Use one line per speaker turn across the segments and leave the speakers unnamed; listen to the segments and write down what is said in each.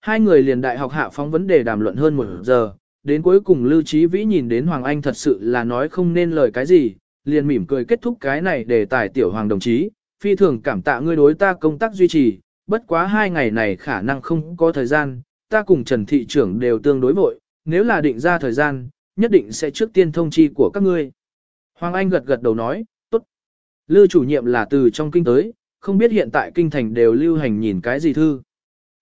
Hai người liền đại học hạ phóng vấn đề đàm luận hơn một giờ, đến cuối cùng Lưu Trí Vĩ nhìn đến Hoàng Anh thật sự là nói không nên lời cái gì, liền mỉm cười kết thúc cái này để tài tiểu Hoàng đồng chí, phi thường cảm tạ ngươi đối ta công tác duy trì, bất quá hai ngày này khả năng không có thời gian, ta cùng Trần Thị trưởng đều tương đối vội, nếu là định ra thời gian, nhất định sẽ trước tiên thông chi của các ngươi. Hoàng Anh gật gật đầu nói, tốt. Lưu chủ nhiệm là từ trong kinh tới, không biết hiện tại kinh thành đều lưu hành nhìn cái gì thư.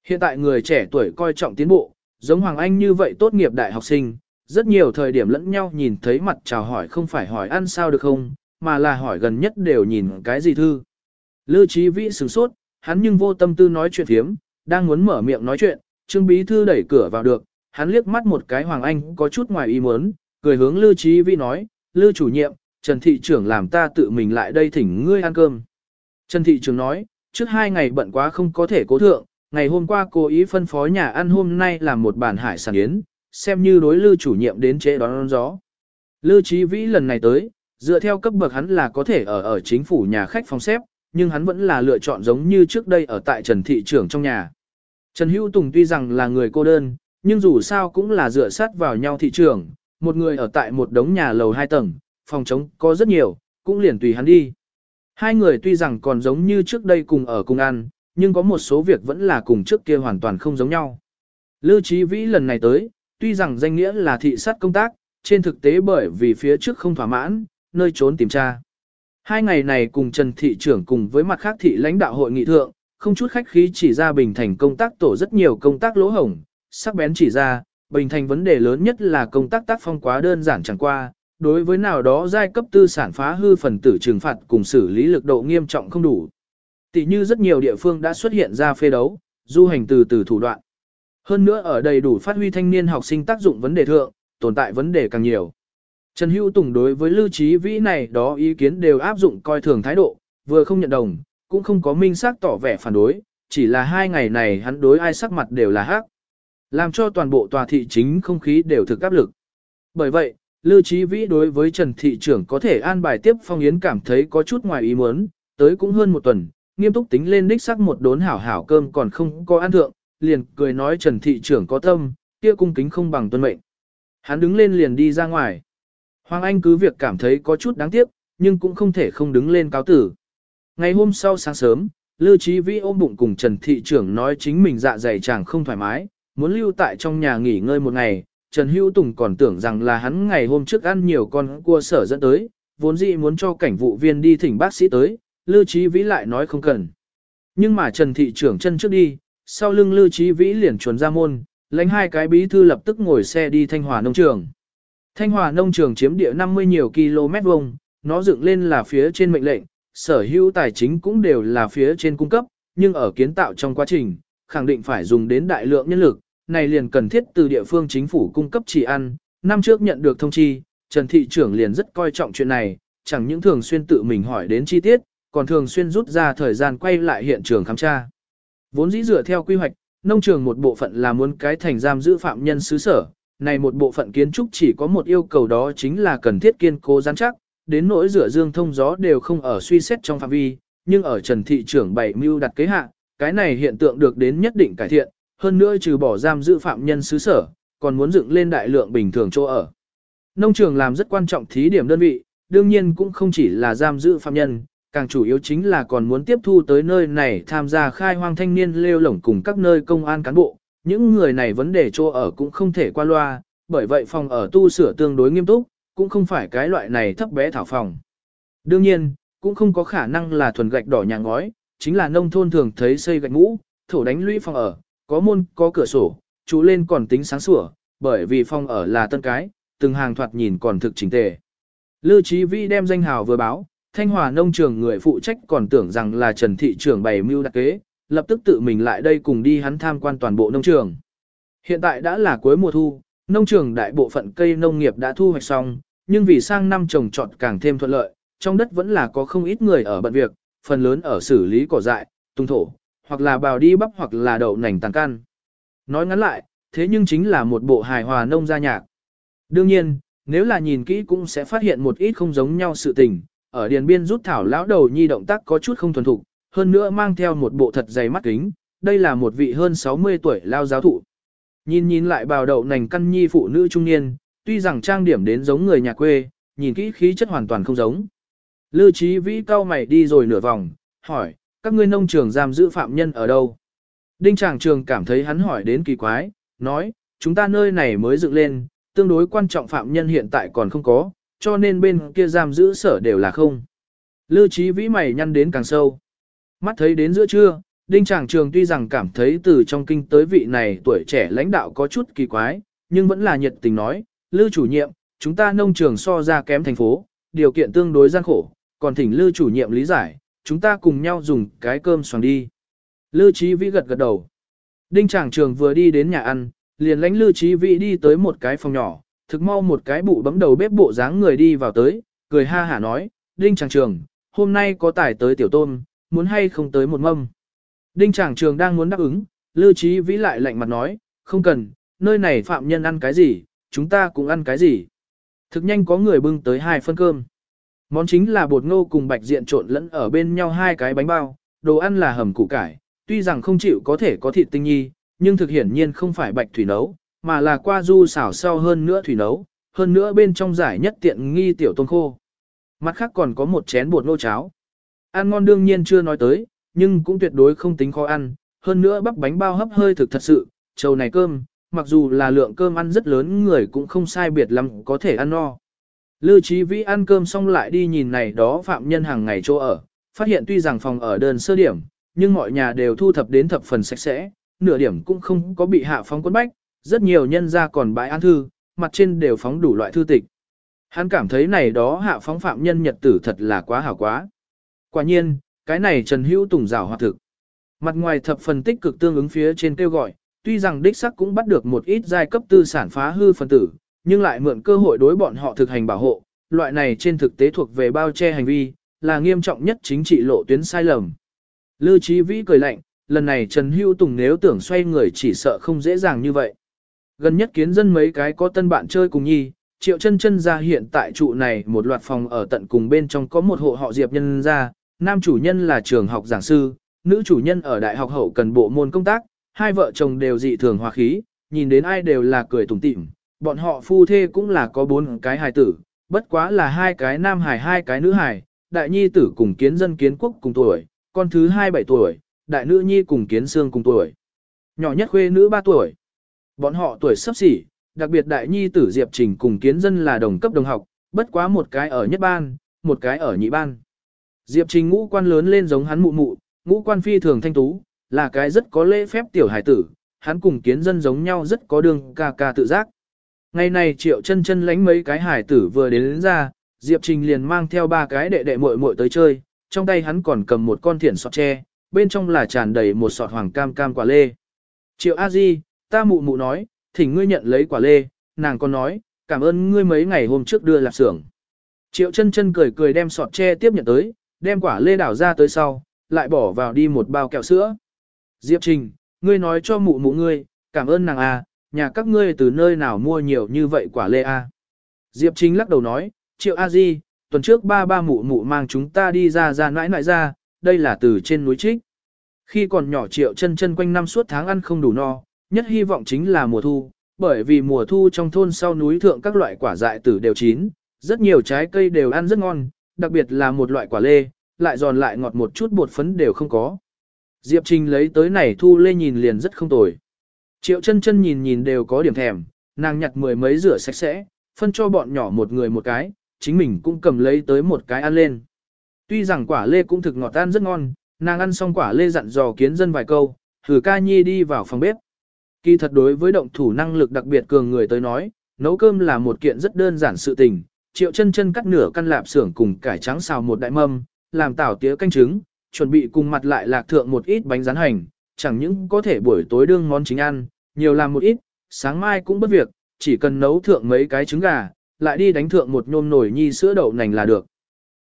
Hiện tại người trẻ tuổi coi trọng tiến bộ, giống Hoàng Anh như vậy tốt nghiệp đại học sinh, rất nhiều thời điểm lẫn nhau nhìn thấy mặt chào hỏi không phải hỏi ăn sao được không, mà là hỏi gần nhất đều nhìn cái gì thư. Lưu Chí Vĩ sửng sốt, hắn nhưng vô tâm tư nói chuyện thiếm, đang muốn mở miệng nói chuyện, Trương Bí Thư đẩy cửa vào được, hắn liếc mắt một cái Hoàng Anh có chút ngoài ý muốn, cười hướng Lưu Chí Vĩ nói, Lưu chủ nhiệm, Trần Thị trưởng làm ta tự mình lại đây thỉnh ngươi ăn cơm. Trần Thị trưởng nói, trước hai ngày bận quá không có thể cố thượng, ngày hôm qua cố ý phân phó nhà ăn hôm nay làm một bản hải sản yến, xem như đối Lưu chủ nhiệm đến chế đón, đón gió. Lưu Chí Vĩ lần này tới, dựa theo cấp bậc hắn là có thể ở ở chính phủ nhà khách phòng xếp, nhưng hắn vẫn là lựa chọn giống như trước đây ở tại Trần Thị trưởng trong nhà. Trần Hữu Tùng tuy rằng là người cô đơn, nhưng dù sao cũng là dựa sát vào nhau thị trường, một người ở tại một đống nhà lầu hai tầng, phòng trống có rất nhiều, cũng liền tùy hắn đi. Hai người tuy rằng còn giống như trước đây cùng ở cùng ăn, nhưng có một số việc vẫn là cùng trước kia hoàn toàn không giống nhau. Lưu Chí Vĩ lần này tới, tuy rằng danh nghĩa là thị sát công tác, trên thực tế bởi vì phía trước không thỏa mãn, nơi trốn tìm tra. Hai ngày này cùng Trần Thị trưởng cùng với mặt khác thị lãnh đạo hội nghị thượng, không chút khách khí chỉ ra Bình Thành công tác tổ rất nhiều công tác lỗ hổng, sắc bén chỉ ra, Bình Thành vấn đề lớn nhất là công tác tác phong quá đơn giản chẳng qua, đối với nào đó giai cấp tư sản phá hư phần tử trừng phạt cùng xử lý lực độ nghiêm trọng không đủ. Tỷ như rất nhiều địa phương đã xuất hiện ra phê đấu, du hành từ từ thủ đoạn. Hơn nữa ở đầy đủ phát huy thanh niên học sinh tác dụng vấn đề thượng, tồn tại vấn đề càng nhiều. Trần Hữu Tùng đối với lưu trí vĩ này đó ý kiến đều áp dụng coi thường thái độ, vừa không nhận đồng, cũng không có minh xác tỏ vẻ phản đối, chỉ là hai ngày này hắn đối ai sắc mặt đều là hắc. Làm cho toàn bộ tòa thị chính không khí đều thực áp lực. Bởi vậy, Lưu Trí Vĩ đối với Trần Thị trưởng có thể an bài tiếp phong yến cảm thấy có chút ngoài ý muốn, tới cũng hơn một tuần, nghiêm túc tính lên đích sắc một đốn hảo hảo cơm còn không có ăn thượng, liền cười nói Trần Thị trưởng có tâm, kia cung kính không bằng tuân mệnh. Hắn đứng lên liền đi ra ngoài. Hoàng Anh cứ việc cảm thấy có chút đáng tiếc, nhưng cũng không thể không đứng lên cáo tử. Ngày hôm sau sáng sớm, Lưu Chí Vĩ ôm bụng cùng Trần Thị trưởng nói chính mình dạ dày chẳng không thoải mái, muốn lưu tại trong nhà nghỉ ngơi một ngày. Trần Hữu Tùng còn tưởng rằng là hắn ngày hôm trước ăn nhiều con cua sở dẫn tới, vốn dĩ muốn cho cảnh vụ viên đi thỉnh bác sĩ tới, Lưu Chí Vĩ lại nói không cần. Nhưng mà Trần Thị trưởng chân trước đi, sau lưng Lưu Chí Vĩ liền chuồn ra môn, lãnh hai cái bí thư lập tức ngồi xe đi Thanh Hòa nông trường. Thanh Hòa nông trường chiếm địa 50 nhiều km vuông, nó dựng lên là phía trên mệnh lệnh, sở hữu tài chính cũng đều là phía trên cung cấp, nhưng ở kiến tạo trong quá trình, khẳng định phải dùng đến đại lượng nhân lực, này liền cần thiết từ địa phương chính phủ cung cấp chỉ ăn. Năm trước nhận được thông chi, Trần Thị trưởng liền rất coi trọng chuyện này, chẳng những thường xuyên tự mình hỏi đến chi tiết, còn thường xuyên rút ra thời gian quay lại hiện trường khám tra. Vốn dĩ dựa theo quy hoạch, nông trường một bộ phận là muốn cái thành giam giữ phạm nhân xứ sở, này một bộ phận kiến trúc chỉ có một yêu cầu đó chính là cần thiết kiên cố rắn chắc, đến nỗi rửa dương thông gió đều không ở suy xét trong phạm vi, nhưng ở Trần thị trưởng bảy mưu đặt kế hạ, cái này hiện tượng được đến nhất định cải thiện, hơn nữa trừ bỏ giam giữ phạm nhân xứ sở, còn muốn dựng lên đại lượng bình thường chỗ ở. Nông trường làm rất quan trọng thí điểm đơn vị, đương nhiên cũng không chỉ là giam giữ phạm nhân, càng chủ yếu chính là còn muốn tiếp thu tới nơi này tham gia khai hoang thanh niên lêu lổng cùng các nơi công an cán bộ. Những người này vấn đề chỗ ở cũng không thể qua loa, bởi vậy phòng ở tu sửa tương đối nghiêm túc, cũng không phải cái loại này thấp bé thảo phòng. Đương nhiên, cũng không có khả năng là thuần gạch đỏ nhà ngói, chính là nông thôn thường thấy xây gạch ngũ, thổ đánh lũy phòng ở, có môn, có cửa sổ, chú lên còn tính sáng sủa, bởi vì phòng ở là tân cái, từng hàng thoạt nhìn còn thực chỉnh tề. Lưu Chí Vi đem danh hào vừa báo, Thanh Hòa nông trường người phụ trách còn tưởng rằng là Trần thị trưởng bày mưu đặc kế, lập tức tự mình lại đây cùng đi hắn tham quan toàn bộ nông trường. Hiện tại đã là cuối mùa thu, nông trường đại bộ phận cây nông nghiệp đã thu hoạch xong, nhưng vì sang năm trồng trọt càng thêm thuận lợi, trong đất vẫn là có không ít người ở bận việc, phần lớn ở xử lý cỏ dại, tung thổ, hoặc là bào đi bắp hoặc là đậu nành tàng can. Nói ngắn lại, thế nhưng chính là một bộ hài hòa nông gia nhạc. Đương nhiên, nếu là nhìn kỹ cũng sẽ phát hiện một ít không giống nhau sự tình, ở điền biên rút thảo lão đầu nhi động tác có chút không thuần thục, hơn nữa mang theo một bộ thật dày mắt kính, đây là một vị hơn 60 tuổi lao giáo thụ. Nhìn nhìn lại bào đậu nành căn nhi phụ nữ trung niên, tuy rằng trang điểm đến giống người nhà quê, nhìn kỹ khí chất hoàn toàn không giống. Lư trí vĩ cao mày đi rồi nửa vòng, hỏi, các ngươi nông trường giam giữ phạm nhân ở đâu? Đinh Tràng Trường cảm thấy hắn hỏi đến kỳ quái, nói, chúng ta nơi này mới dựng lên, tương đối quan trọng phạm nhân hiện tại còn không có, cho nên bên kia giam giữ sở đều là không. Lư trí vĩ mày nhăn đến càng sâu. Mắt thấy đến giữa trưa, Đinh Tràng Trường tuy rằng cảm thấy từ trong kinh tới vị này tuổi trẻ lãnh đạo có chút kỳ quái, nhưng vẫn là nhiệt tình nói, Lư chủ nhiệm, chúng ta nông trường so ra kém thành phố, điều kiện tương đối gian khổ, còn thỉnh Lư chủ nhiệm lý giải, chúng ta cùng nhau dùng cái cơm xoàng đi. Lư Chí Vĩ gật gật đầu. Đinh Tràng Trường vừa đi đến nhà ăn, liền lãnh Lư Chí Vĩ đi tới một cái phòng nhỏ, thực mau một cái bụ bấm đầu bếp bộ dáng người đi vào tới, cười ha hả nói, Đinh Tràng Trường, hôm nay có tải tới tiểu tôm, muốn hay không tới một mâm. Đinh Tràng Trường đang muốn đáp ứng, Lưu Chí Vĩ lại lạnh mặt nói, không cần, nơi này phạm nhân ăn cái gì, chúng ta cũng ăn cái gì. Thực nhanh có người bưng tới hai phân cơm. Món chính là bột ngô cùng bạch diện trộn lẫn ở bên nhau hai cái bánh bao, đồ ăn là hầm củ cải, tuy rằng không chịu có thể có thịt tinh nhi, nhưng thực hiển nhiên không phải bạch thủy nấu, mà là qua du xảo sau hơn nữa thủy nấu, hơn nữa bên trong giải nhất tiện nghi tiểu tôm khô. Mặt khác còn có một chén bột nô cháo. Ăn ngon đương nhiên chưa nói tới, nhưng cũng tuyệt đối không tính khó ăn, hơn nữa bắp bánh bao hấp hơi thực thật sự, trầu này cơm, mặc dù là lượng cơm ăn rất lớn người cũng không sai biệt lắm có thể ăn no. Lư Chí Vĩ ăn cơm xong lại đi nhìn này đó phạm nhân hàng ngày chỗ ở, phát hiện tuy rằng phòng ở đơn sơ điểm, nhưng mọi nhà đều thu thập đến thập phần sạch sẽ, nửa điểm cũng không có bị hạ phóng quân bách, rất nhiều nhân ra còn bãi án thư, mặt trên đều phóng đủ loại thư tịch. Hắn cảm thấy này đó hạ phóng phạm nhân nhật tử thật là quá hảo quá. Quả nhiên, cái này Trần Hữu Tùng rào hoạt thực. Mặt ngoài thập phần tích cực tương ứng phía trên kêu gọi, tuy rằng đích sắc cũng bắt được một ít giai cấp tư sản phá hư phân tử, nhưng lại mượn cơ hội đối bọn họ thực hành bảo hộ, loại này trên thực tế thuộc về bao che hành vi, là nghiêm trọng nhất chính trị lộ tuyến sai lầm. Lư Chí Vĩ cười lạnh, lần này Trần Hữu Tùng nếu tưởng xoay người chỉ sợ không dễ dàng như vậy. Gần nhất kiến dân mấy cái có tân bạn chơi cùng nhi, triệu chân chân ra hiện tại trụ này một loạt phòng ở tận cùng bên trong có một hộ họ Diệp nhân ra, nam chủ nhân là trường học giảng sư, nữ chủ nhân ở đại học hậu cần bộ môn công tác, hai vợ chồng đều dị thường hòa khí, nhìn đến ai đều là cười tủm tỉm, bọn họ phu thê cũng là có bốn cái hài tử, bất quá là hai cái nam hài hai cái nữ hài, đại nhi tử cùng kiến dân kiến quốc cùng tuổi, con thứ hai bảy tuổi, đại nữ nhi cùng kiến xương cùng tuổi. Nhỏ nhất khuê nữ ba tuổi. Bọn họ tuổi sắp xỉ, đặc biệt đại nhi tử Diệp Trình cùng kiến dân là đồng cấp đồng học, bất quá một cái ở nhất ban, một cái ở nhị ban. Diệp Trình ngũ quan lớn lên giống hắn mụ mụ, ngũ quan phi thường thanh tú, là cái rất có lễ phép tiểu hải tử, hắn cùng kiến dân giống nhau rất có đường ca ca tự giác. Ngày này triệu chân chân lánh mấy cái hải tử vừa đến, đến ra, Diệp Trình liền mang theo ba cái đệ đệ muội muội tới chơi, trong tay hắn còn cầm một con thiển sọt tre, bên trong là tràn đầy một sọt hoàng cam cam quả lê. Triệu A Di, ta mụ mụ nói, thỉnh ngươi nhận lấy quả lê, nàng còn nói, cảm ơn ngươi mấy ngày hôm trước đưa lạp xưởng. Triệu chân chân cười cười đem sọt tre tiếp nhận tới, đem quả lê đảo ra tới sau, lại bỏ vào đi một bao kẹo sữa. Diệp Trình, ngươi nói cho mụ mụ ngươi, cảm ơn nàng à, nhà các ngươi từ nơi nào mua nhiều như vậy quả lê à? Diệp Trình lắc đầu nói, Triệu A Di, tuần trước ba ba mụ mụ mang chúng ta đi ra ra nãi nãi ra, đây là từ trên núi trích. Khi còn nhỏ Triệu chân chân quanh năm suốt tháng ăn không đủ no, nhất hy vọng chính là mùa thu, bởi vì mùa thu trong thôn sau núi thượng các loại quả dại tử đều chín, rất nhiều trái cây đều ăn rất ngon, đặc biệt là một loại quả lê, lại giòn lại ngọt một chút bột phấn đều không có. Diệp Trình lấy tới này thu lê nhìn liền rất không tồi. Triệu chân chân nhìn nhìn đều có điểm thèm, nàng nhặt mười mấy rửa sạch sẽ, phân cho bọn nhỏ một người một cái, chính mình cũng cầm lấy tới một cái ăn lên. Tuy rằng quả lê cũng thực ngọt tan rất ngon, nàng ăn xong quả lê dặn dò kiến dân vài câu, thử ca nhi đi vào phòng bếp. Kỳ thật đối với động thủ năng lực đặc biệt cường người tới nói, nấu cơm là một kiện rất đơn giản sự tình. Triệu chân chân cắt nửa căn lạp xưởng cùng cải trắng xào một đại mâm, làm tảo tía canh trứng, chuẩn bị cùng mặt lại lạc thượng một ít bánh rán hành, chẳng những có thể buổi tối đương món chính ăn, nhiều làm một ít, sáng mai cũng bất việc, chỉ cần nấu thượng mấy cái trứng gà, lại đi đánh thượng một nhôm nổi nhi sữa đậu nành là được.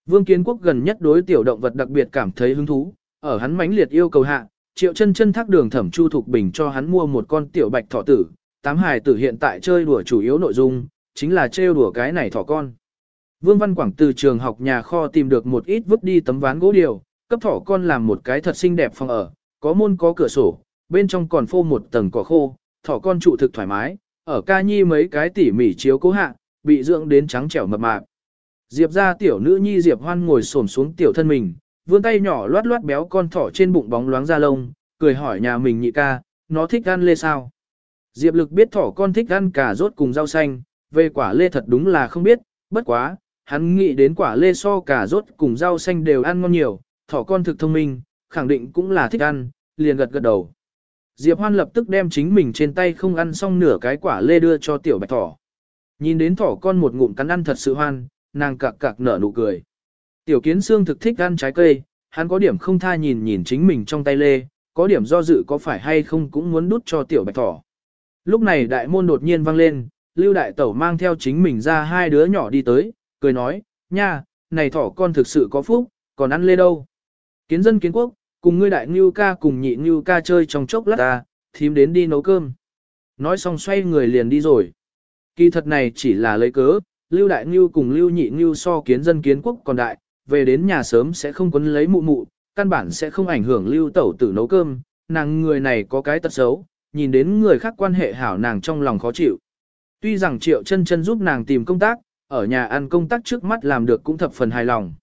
Vương Kiến Quốc gần nhất đối tiểu động vật đặc biệt cảm thấy hứng thú, ở hắn mãnh liệt yêu cầu hạ, Triệu Chân Chân thác đường thẩm Chu Thục Bình cho hắn mua một con tiểu bạch thỏ tử, tám hài tử hiện tại chơi đùa chủ yếu nội dung chính là trêu đùa cái này thỏ con. Vương Văn Quảng từ trường học nhà kho tìm được một ít vứt đi tấm ván gỗ điều, cấp thỏ con làm một cái thật xinh đẹp phòng ở, có môn có cửa sổ, bên trong còn phô một tầng cỏ khô, thỏ con trụ thực thoải mái, ở ca nhi mấy cái tỉ mỉ chiếu cố hạ, bị dưỡng đến trắng trẻo mập mạp. Diệp ra tiểu nữ nhi Diệp hoan ngồi xổm xuống tiểu thân mình, vươn tay nhỏ loát loát béo con thỏ trên bụng bóng loáng da lông, cười hỏi nhà mình nhị ca, nó thích ăn lê sao? Diệp lực biết thỏ con thích ăn cà rốt cùng rau xanh, về quả lê thật đúng là không biết, bất quá, hắn nghĩ đến quả lê so cà rốt cùng rau xanh đều ăn ngon nhiều, thỏ con thực thông minh, khẳng định cũng là thích ăn, liền gật gật đầu. Diệp Hoan lập tức đem chính mình trên tay không ăn xong nửa cái quả lê đưa cho tiểu bạch thỏ. Nhìn đến thỏ con một ngụm cắn ăn thật sự hoan, nàng cặc cặc nở nụ cười. Tiểu kiến xương thực thích ăn trái cây, hắn có điểm không tha nhìn nhìn chính mình trong tay lê, có điểm do dự có phải hay không cũng muốn đút cho tiểu bạch thỏ. Lúc này đại môn đột nhiên vang lên, lưu đại tẩu mang theo chính mình ra hai đứa nhỏ đi tới, cười nói, nha, này thỏ con thực sự có phúc, còn ăn lê đâu. Kiến dân kiến quốc, cùng ngươi đại ngưu ca cùng nhị ngưu ca chơi trong chốc lát ta, thím đến đi nấu cơm. Nói xong xoay người liền đi rồi. Kỳ thật này chỉ là lấy cớ, lưu đại ngưu cùng lưu nhị ngưu so kiến dân kiến quốc còn đại, về đến nhà sớm sẽ không quấn lấy mụ mụ, căn bản sẽ không ảnh hưởng lưu tẩu tử nấu cơm, nàng người này có cái tật xấu, nhìn đến người khác quan hệ hảo nàng trong lòng khó chịu. Tuy rằng triệu chân chân giúp nàng tìm công tác, ở nhà ăn công tác trước mắt làm được cũng thập phần hài lòng.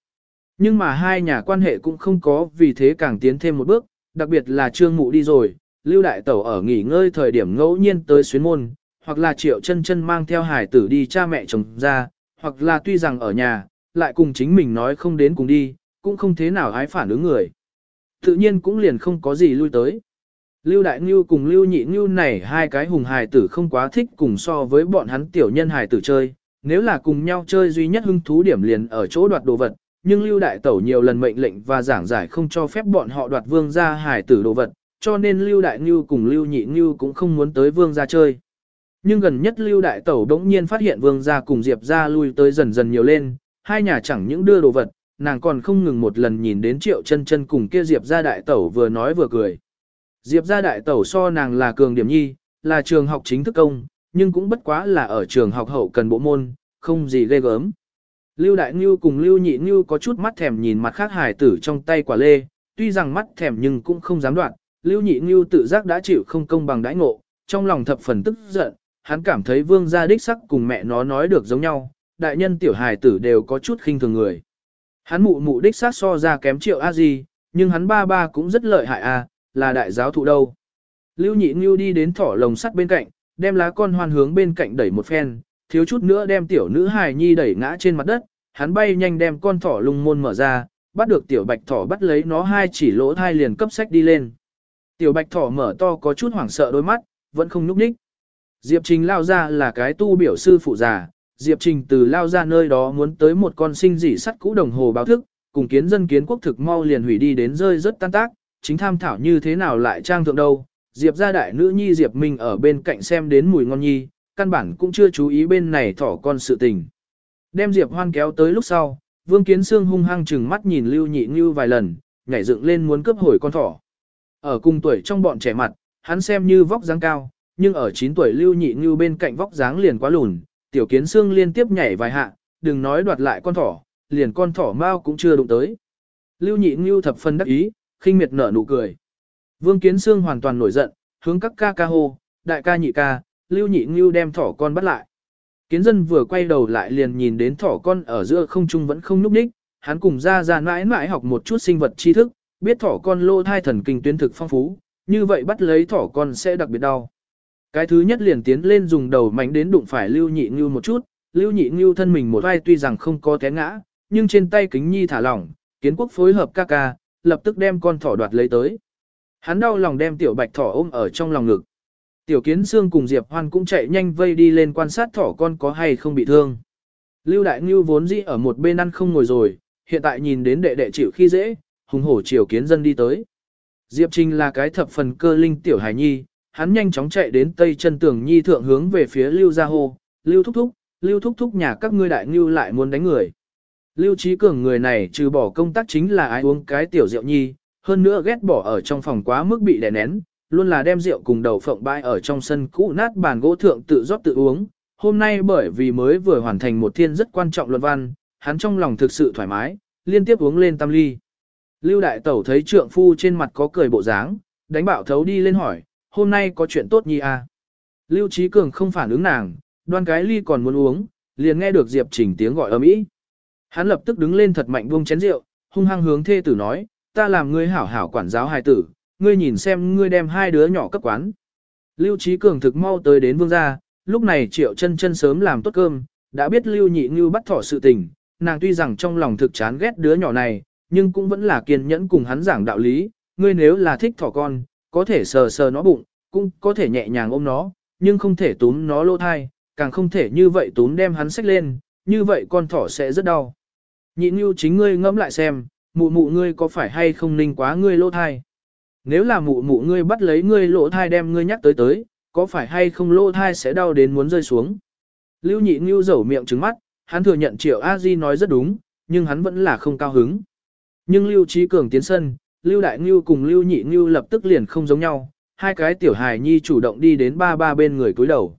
Nhưng mà hai nhà quan hệ cũng không có vì thế càng tiến thêm một bước, đặc biệt là trương mụ đi rồi, lưu đại tẩu ở nghỉ ngơi thời điểm ngẫu nhiên tới xuyến môn, hoặc là triệu chân chân mang theo hải tử đi cha mẹ chồng ra, hoặc là tuy rằng ở nhà, lại cùng chính mình nói không đến cùng đi, cũng không thế nào ái phản ứng người. Tự nhiên cũng liền không có gì lui tới. Lưu Đại Ngưu cùng Lưu Nhị Ngưu này hai cái hùng hài tử không quá thích cùng so với bọn hắn tiểu nhân hài tử chơi, nếu là cùng nhau chơi duy nhất hưng thú điểm liền ở chỗ đoạt đồ vật, nhưng Lưu Đại Tẩu nhiều lần mệnh lệnh và giảng giải không cho phép bọn họ đoạt vương gia hài tử đồ vật, cho nên Lưu Đại Ngưu cùng Lưu Nhị Ngưu cũng không muốn tới vương gia chơi. Nhưng gần nhất Lưu Đại Tẩu đống nhiên phát hiện vương gia cùng Diệp gia lui tới dần dần nhiều lên, hai nhà chẳng những đưa đồ vật, nàng còn không ngừng một lần nhìn đến triệu chân chân cùng kia Diệp gia đại tẩu vừa nói vừa cười. Diệp gia đại tẩu so nàng là cường điểm nhi, là trường học chính thức công, nhưng cũng bất quá là ở trường học hậu cần bộ môn, không gì ghê gớm. Lưu Đại Ngưu cùng Lưu Nhị Ngưu có chút mắt thèm nhìn mặt khác hải tử trong tay quả lê, tuy rằng mắt thèm nhưng cũng không dám đoạn. Lưu Nhị Ngưu tự giác đã chịu không công bằng đãi ngộ, trong lòng thập phần tức giận, hắn cảm thấy vương gia đích sắc cùng mẹ nó nói được giống nhau, đại nhân tiểu hài tử đều có chút khinh thường người. Hắn mụ mụ đích sát so ra kém triệu a gì, nhưng hắn ba ba cũng rất lợi hại a, là đại giáo thụ đâu. Lưu nhị ngưu đi đến thỏ lồng sắt bên cạnh, đem lá con hoan hướng bên cạnh đẩy một phen, thiếu chút nữa đem tiểu nữ hài nhi đẩy ngã trên mặt đất, hắn bay nhanh đem con thỏ lung môn mở ra, bắt được tiểu bạch thỏ bắt lấy nó hai chỉ lỗ thai liền cấp sách đi lên. Tiểu bạch thỏ mở to có chút hoảng sợ đôi mắt, vẫn không nhúc nhích. Diệp Trình lao ra là cái tu biểu sư phụ già, Diệp Trình từ lao ra nơi đó muốn tới một con sinh dị sắt cũ đồng hồ báo thức, cùng kiến dân kiến quốc thực mau liền hủy đi đến rơi rất tan tác, chính tham thảo như thế nào lại trang thượng đâu. Diệp gia đại nữ nhi Diệp Minh ở bên cạnh xem đến mùi ngon nhi, căn bản cũng chưa chú ý bên này thỏ con sự tình. Đem Diệp Hoan kéo tới lúc sau, Vương Kiến Sương hung hăng chừng mắt nhìn Lưu Nhị Như vài lần, nhảy dựng lên muốn cướp hồi con thỏ. Ở cùng tuổi trong bọn trẻ mặt, hắn xem như vóc dáng cao, nhưng ở 9 tuổi Lưu Nhị Như bên cạnh vóc dáng liền quá lùn, tiểu kiến xương liên tiếp nhảy vài hạ, đừng nói đoạt lại con thỏ, liền con thỏ mao cũng chưa đụng tới. Lưu nhị ngưu thập phân đắc ý, khinh miệt nở nụ cười. Vương kiến xương hoàn toàn nổi giận, hướng các ca ca hô, đại ca nhị ca, lưu nhị ngưu đem thỏ con bắt lại. Kiến dân vừa quay đầu lại liền nhìn đến thỏ con ở giữa không trung vẫn không núp đích, hắn cùng ra ra mãi mãi học một chút sinh vật tri thức, biết thỏ con lô thai thần kinh tuyến thực phong phú, như vậy bắt lấy thỏ con sẽ đặc biệt đau. Cái thứ nhất liền tiến lên dùng đầu mạnh đến đụng phải Lưu Nhị Ngưu một chút, Lưu Nhị Ngưu thân mình một vai tuy rằng không có té ngã, nhưng trên tay kính nhi thả lỏng, kiến quốc phối hợp ca ca, lập tức đem con thỏ đoạt lấy tới. Hắn đau lòng đem tiểu bạch thỏ ôm ở trong lòng ngực. Tiểu kiến xương cùng Diệp Hoan cũng chạy nhanh vây đi lên quan sát thỏ con có hay không bị thương. Lưu Đại Ngưu vốn dĩ ở một bên ăn không ngồi rồi, hiện tại nhìn đến đệ đệ chịu khi dễ, hùng hổ chiều kiến dân đi tới. Diệp Trinh là cái thập phần cơ linh tiểu hài nhi, hắn nhanh chóng chạy đến tây chân tường nhi thượng hướng về phía Lưu Gia Hô, Lưu Thúc Thúc, Lưu Thúc Thúc nhà các ngươi đại ngưu lại muốn đánh người. Lưu Trí Cường người này trừ bỏ công tác chính là ai uống cái tiểu rượu nhi, hơn nữa ghét bỏ ở trong phòng quá mức bị đè nén, luôn là đem rượu cùng đầu phộng bãi ở trong sân cũ nát bàn gỗ thượng tự rót tự uống. Hôm nay bởi vì mới vừa hoàn thành một thiên rất quan trọng luận văn, hắn trong lòng thực sự thoải mái, liên tiếp uống lên tam ly. Lưu Đại Tẩu thấy trượng phu trên mặt có cười bộ dáng, đánh bạo thấu đi lên hỏi, hôm nay có chuyện tốt nhi à? Lưu Trí Cường không phản ứng nàng, đoan cái ly còn muốn uống, liền nghe được Diệp Trình tiếng gọi ầm ĩ. Hắn lập tức đứng lên thật mạnh buông chén rượu, hung hăng hướng thê tử nói, ta làm ngươi hảo hảo quản giáo hài tử, ngươi nhìn xem ngươi đem hai đứa nhỏ cấp quán. Lưu Trí Cường thực mau tới đến vương gia, lúc này Triệu chân chân sớm làm tốt cơm, đã biết Lưu Nhị Ngưu bắt thỏ sự tình, nàng tuy rằng trong lòng thực chán ghét đứa nhỏ này, nhưng cũng vẫn là kiên nhẫn cùng hắn giảng đạo lý, ngươi nếu là thích thỏ con, có thể sờ sờ nó bụng, cũng có thể nhẹ nhàng ôm nó, nhưng không thể túm nó lỗ thai, càng không thể như vậy túm đem hắn xách lên, như vậy con thỏ sẽ rất đau. Nhị Nhu chính ngươi ngẫm lại xem, mụ mụ ngươi có phải hay không ninh quá ngươi lỗ thai. Nếu là mụ mụ ngươi bắt lấy ngươi lỗ thai đem ngươi nhắc tới tới, có phải hay không lỗ thai sẽ đau đến muốn rơi xuống. Lưu nhị Nhu rầu miệng trứng mắt, hắn thừa nhận triệu a di nói rất đúng, nhưng hắn vẫn là không cao hứng. Nhưng Lưu Trí Cường tiến sân, Lưu Đại Ngưu cùng Lưu Nhị Ngưu lập tức liền không giống nhau, hai cái tiểu hài nhi chủ động đi đến ba ba bên người cúi đầu.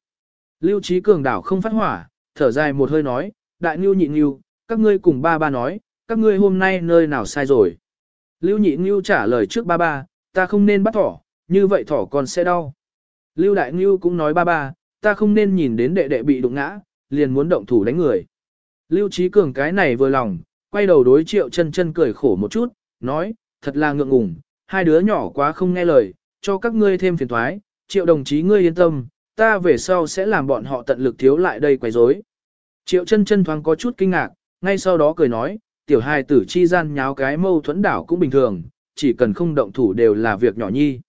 Lưu Trí Cường đảo không phát hỏa, thở dài một hơi nói, Đại Ngưu Nhị Ngưu, các ngươi cùng ba ba nói, các ngươi hôm nay nơi nào sai rồi. Lưu Nhị Ngưu trả lời trước ba ba, ta không nên bắt thỏ, như vậy thỏ còn sẽ đau. Lưu Đại Ngưu cũng nói ba ba, ta không nên nhìn đến đệ đệ bị đụng ngã, liền muốn động thủ đánh người. Lưu Trí Cường cái này vừa lòng, quay đầu đối triệu chân chân cười khổ một chút, nói, thật là ngượng ngùng, hai đứa nhỏ quá không nghe lời, cho các ngươi thêm phiền thoái, triệu đồng chí ngươi yên tâm, ta về sau sẽ làm bọn họ tận lực thiếu lại đây quấy rối. Triệu chân chân thoáng có chút kinh ngạc, ngay sau đó cười nói, tiểu hài tử chi gian nháo cái mâu thuẫn đảo cũng bình thường, chỉ cần không động thủ đều là việc nhỏ nhi.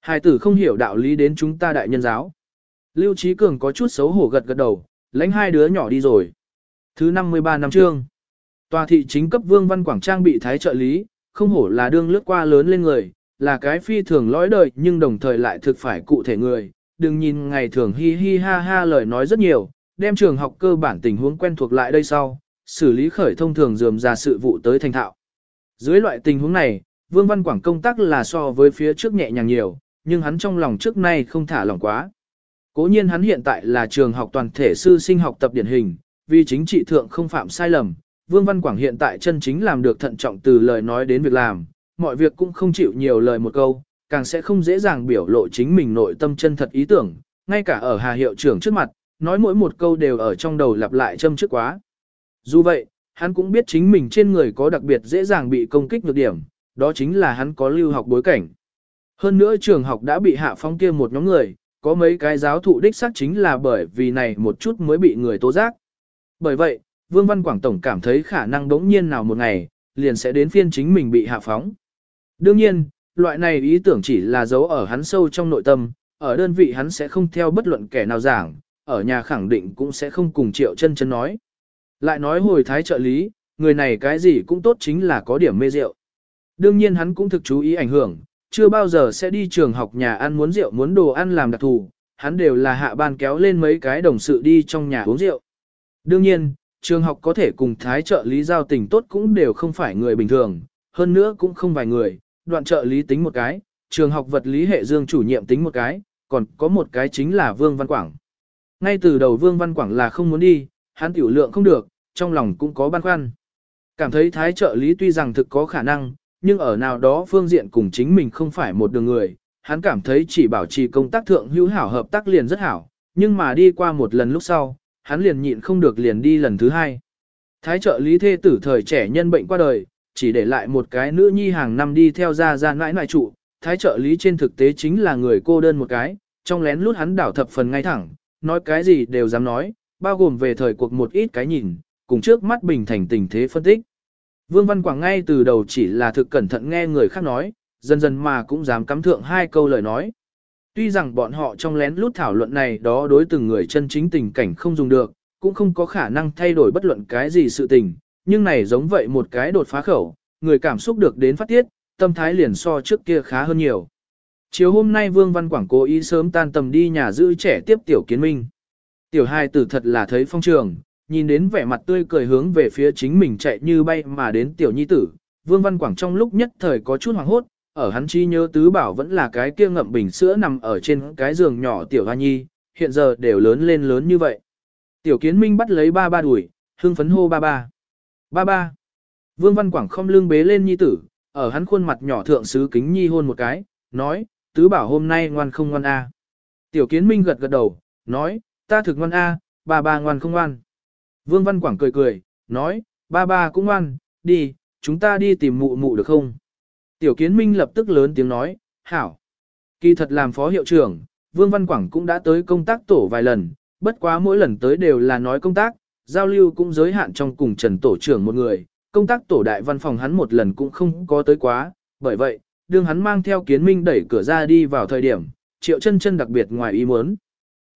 Hài tử không hiểu đạo lý đến chúng ta đại nhân giáo. Lưu Trí Cường có chút xấu hổ gật gật đầu, lãnh hai đứa nhỏ đi rồi. Thứ 53 năm trương, Tòa thị chính cấp Vương Văn Quảng Trang bị thái trợ lý, không hổ là đương lướt qua lớn lên người, là cái phi thường lõi đời nhưng đồng thời lại thực phải cụ thể người. Đừng nhìn ngày thường hi hi ha ha lời nói rất nhiều, đem trường học cơ bản tình huống quen thuộc lại đây sau, xử lý khởi thông thường dườm ra sự vụ tới thành thạo. Dưới loại tình huống này, Vương Văn Quảng công tác là so với phía trước nhẹ nhàng nhiều, nhưng hắn trong lòng trước nay không thả lòng quá. Cố nhiên hắn hiện tại là trường học toàn thể sư sinh học tập điển hình, vì chính trị thượng không phạm sai lầm, Vương Văn Quảng hiện tại chân chính làm được thận trọng từ lời nói đến việc làm, mọi việc cũng không chịu nhiều lời một câu, càng sẽ không dễ dàng biểu lộ chính mình nội tâm chân thật ý tưởng, ngay cả ở Hà Hiệu trưởng trước mặt, nói mỗi một câu đều ở trong đầu lặp lại châm trước quá. Dù vậy, hắn cũng biết chính mình trên người có đặc biệt dễ dàng bị công kích nhược điểm, đó chính là hắn có lưu học bối cảnh. Hơn nữa trường học đã bị hạ phong kia một nhóm người, có mấy cái giáo thụ đích xác chính là bởi vì này một chút mới bị người tố giác. Bởi vậy, Vương Văn Quảng Tổng cảm thấy khả năng đống nhiên nào một ngày, liền sẽ đến phiên chính mình bị hạ phóng. Đương nhiên, loại này ý tưởng chỉ là giấu ở hắn sâu trong nội tâm, ở đơn vị hắn sẽ không theo bất luận kẻ nào giảng, ở nhà khẳng định cũng sẽ không cùng triệu chân chân nói. Lại nói hồi thái trợ lý, người này cái gì cũng tốt chính là có điểm mê rượu. Đương nhiên hắn cũng thực chú ý ảnh hưởng, chưa bao giờ sẽ đi trường học nhà ăn muốn rượu muốn đồ ăn làm đặc thù, hắn đều là hạ ban kéo lên mấy cái đồng sự đi trong nhà uống rượu. Đương nhiên, trường học có thể cùng thái trợ lý giao tình tốt cũng đều không phải người bình thường, hơn nữa cũng không vài người, đoạn trợ lý tính một cái, trường học vật lý hệ dương chủ nhiệm tính một cái, còn có một cái chính là Vương Văn Quảng. Ngay từ đầu Vương Văn Quảng là không muốn đi, hắn tiểu lượng không được, trong lòng cũng có băn khoăn. Cảm thấy thái trợ lý tuy rằng thực có khả năng, nhưng ở nào đó phương diện cùng chính mình không phải một đường người, hắn cảm thấy chỉ bảo trì công tác thượng hữu hảo hợp tác liền rất hảo, nhưng mà đi qua một lần lúc sau, hắn liền nhịn không được liền đi lần thứ hai. Thái trợ lý thê tử thời trẻ nhân bệnh qua đời, chỉ để lại một cái nữ nhi hàng năm đi theo ra ra nãi nãi trụ, thái trợ lý trên thực tế chính là người cô đơn một cái, trong lén lút hắn đảo thập phần ngay thẳng, nói cái gì đều dám nói, bao gồm về thời cuộc một ít cái nhìn, cùng trước mắt bình thành tình thế phân tích. Vương Văn Quảng ngay từ đầu chỉ là thực cẩn thận nghe người khác nói, dần dần mà cũng dám cắm thượng hai câu lời nói. Tuy rằng bọn họ trong lén lút thảo luận này đó đối từng người chân chính tình cảnh không dùng được, cũng không có khả năng thay đổi bất luận cái gì sự tình, nhưng này giống vậy một cái đột phá khẩu, người cảm xúc được đến phát tiết, tâm thái liền so trước kia khá hơn nhiều. Chiều hôm nay Vương Văn Quảng cố ý sớm tan tầm đi nhà giữ trẻ tiếp tiểu kiến minh. Tiểu hai tử thật là thấy phong trường, nhìn đến vẻ mặt tươi cười hướng về phía chính mình chạy như bay mà đến tiểu nhi tử, Vương Văn Quảng trong lúc nhất thời có chút hoảng hốt, ở hắn chi nhớ tứ bảo vẫn là cái kia ngậm bình sữa nằm ở trên cái giường nhỏ tiểu hoa nhi, hiện giờ đều lớn lên lớn như vậy. Tiểu kiến minh bắt lấy ba ba đuổi, hưng phấn hô ba ba. Ba ba. Vương Văn Quảng không lưng bế lên nhi tử, ở hắn khuôn mặt nhỏ thượng sứ kính nhi hôn một cái, nói, tứ bảo hôm nay ngoan không ngoan a. Tiểu kiến minh gật gật đầu, nói, ta thực ngoan a, ba ba ngoan không ngoan. Vương Văn Quảng cười cười, nói, ba ba cũng ngoan, đi, chúng ta đi tìm mụ mụ được không? Tiểu kiến minh lập tức lớn tiếng nói, hảo. Kỳ thật làm phó hiệu trưởng, Vương Văn Quảng cũng đã tới công tác tổ vài lần, bất quá mỗi lần tới đều là nói công tác, giao lưu cũng giới hạn trong cùng Trần Tổ trưởng một người, công tác tổ đại văn phòng hắn một lần cũng không có tới quá, bởi vậy, đương hắn mang theo kiến minh đẩy cửa ra đi vào thời điểm, triệu chân chân đặc biệt ngoài ý muốn.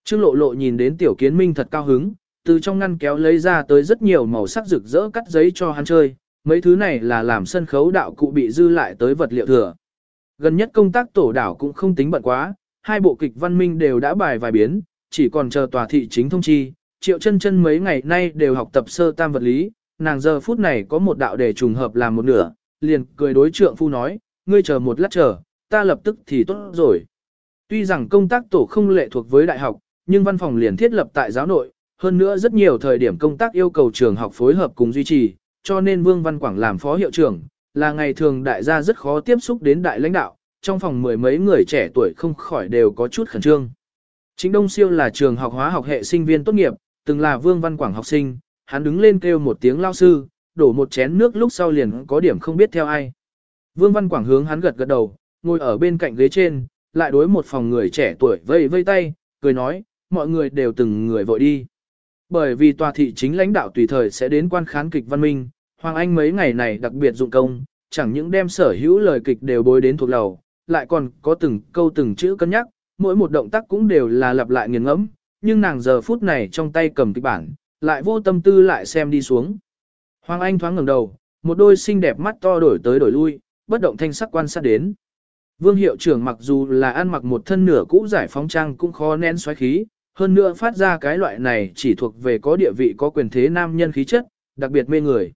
Trương lộ lộ nhìn đến tiểu kiến minh thật cao hứng, từ trong ngăn kéo lấy ra tới rất nhiều màu sắc rực rỡ cắt giấy cho hắn chơi, mấy thứ này là làm sân khấu đạo cụ bị dư lại tới vật liệu thừa. Gần nhất công tác tổ đảo cũng không tính bận quá, hai bộ kịch văn minh đều đã bài vài biến, chỉ còn chờ tòa thị chính thông chi, triệu chân chân mấy ngày nay đều học tập sơ tam vật lý, nàng giờ phút này có một đạo để trùng hợp làm một nửa, liền cười đối trượng phu nói, ngươi chờ một lát chờ, ta lập tức thì tốt rồi. Tuy rằng công tác tổ không lệ thuộc với đại học, nhưng văn phòng liền thiết lập tại giáo nội, hơn nữa rất nhiều thời điểm công tác yêu cầu trường học phối hợp cùng duy trì, cho nên Vương Văn Quảng làm phó hiệu trưởng, là ngày thường đại gia rất khó tiếp xúc đến đại lãnh đạo, trong phòng mười mấy người trẻ tuổi không khỏi đều có chút khẩn trương. Chính Đông Siêu là trường học hóa học hệ sinh viên tốt nghiệp, từng là Vương Văn Quảng học sinh, hắn đứng lên kêu một tiếng lao sư, đổ một chén nước lúc sau liền có điểm không biết theo ai. Vương Văn Quảng hướng hắn gật gật đầu, ngồi ở bên cạnh ghế trên, lại đối một phòng người trẻ tuổi vây vây tay, cười nói, mọi người đều từng người vội đi. Bởi vì tòa thị chính lãnh đạo tùy thời sẽ đến quan khán kịch văn minh, Hoàng Anh mấy ngày này đặc biệt dụng công, chẳng những đem sở hữu lời kịch đều bối đến thuộc lầu, lại còn có từng câu từng chữ cân nhắc, mỗi một động tác cũng đều là lặp lại nghiền ngẫm, nhưng nàng giờ phút này trong tay cầm kịch bản, lại vô tâm tư lại xem đi xuống. Hoàng Anh thoáng ngẩng đầu, một đôi xinh đẹp mắt to đổi tới đổi lui, bất động thanh sắc quan sát đến. Vương hiệu trưởng mặc dù là ăn mặc một thân nửa cũ giải phóng trang cũng khó nén xoáy khí, hơn nữa phát ra cái loại này chỉ thuộc về có địa vị có quyền thế nam nhân khí chất, đặc biệt mê người.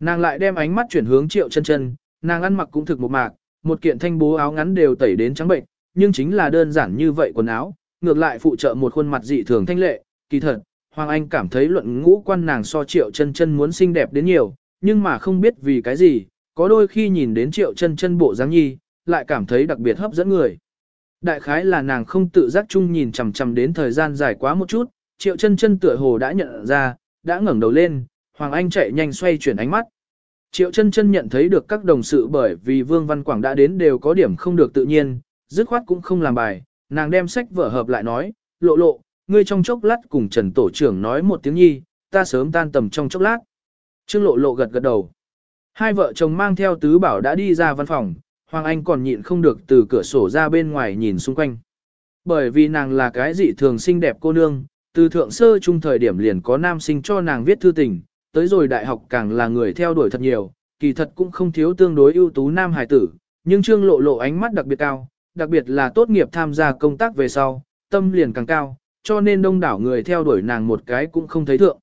Nàng lại đem ánh mắt chuyển hướng triệu chân chân, nàng ăn mặc cũng thực một mạc, một kiện thanh bố áo ngắn đều tẩy đến trắng bệnh, nhưng chính là đơn giản như vậy quần áo, ngược lại phụ trợ một khuôn mặt dị thường thanh lệ, kỳ thật, Hoàng Anh cảm thấy luận ngũ quan nàng so triệu chân chân muốn xinh đẹp đến nhiều, nhưng mà không biết vì cái gì, có đôi khi nhìn đến triệu chân chân bộ dáng nhi, lại cảm thấy đặc biệt hấp dẫn người. Đại khái là nàng không tự giác chung nhìn chằm chằm đến thời gian dài quá một chút, triệu chân chân tựa hồ đã nhận ra, đã ngẩng đầu lên, Hoàng Anh chạy nhanh xoay chuyển ánh mắt. Triệu chân chân nhận thấy được các đồng sự bởi vì Vương Văn Quảng đã đến đều có điểm không được tự nhiên, dứt khoát cũng không làm bài, nàng đem sách vở hợp lại nói, lộ lộ, ngươi trong chốc lát cùng Trần Tổ trưởng nói một tiếng nhi, ta sớm tan tầm trong chốc lát. Trương lộ lộ gật gật đầu. Hai vợ chồng mang theo tứ bảo đã đi ra văn phòng, Hoàng Anh còn nhịn không được từ cửa sổ ra bên ngoài nhìn xung quanh. Bởi vì nàng là cái dị thường xinh đẹp cô nương, từ thượng sơ trung thời điểm liền có nam sinh cho nàng viết thư tình, tới rồi đại học càng là người theo đuổi thật nhiều, kỳ thật cũng không thiếu tương đối ưu tú nam hài tử, nhưng trương lộ lộ ánh mắt đặc biệt cao, đặc biệt là tốt nghiệp tham gia công tác về sau, tâm liền càng cao, cho nên đông đảo người theo đuổi nàng một cái cũng không thấy thượng.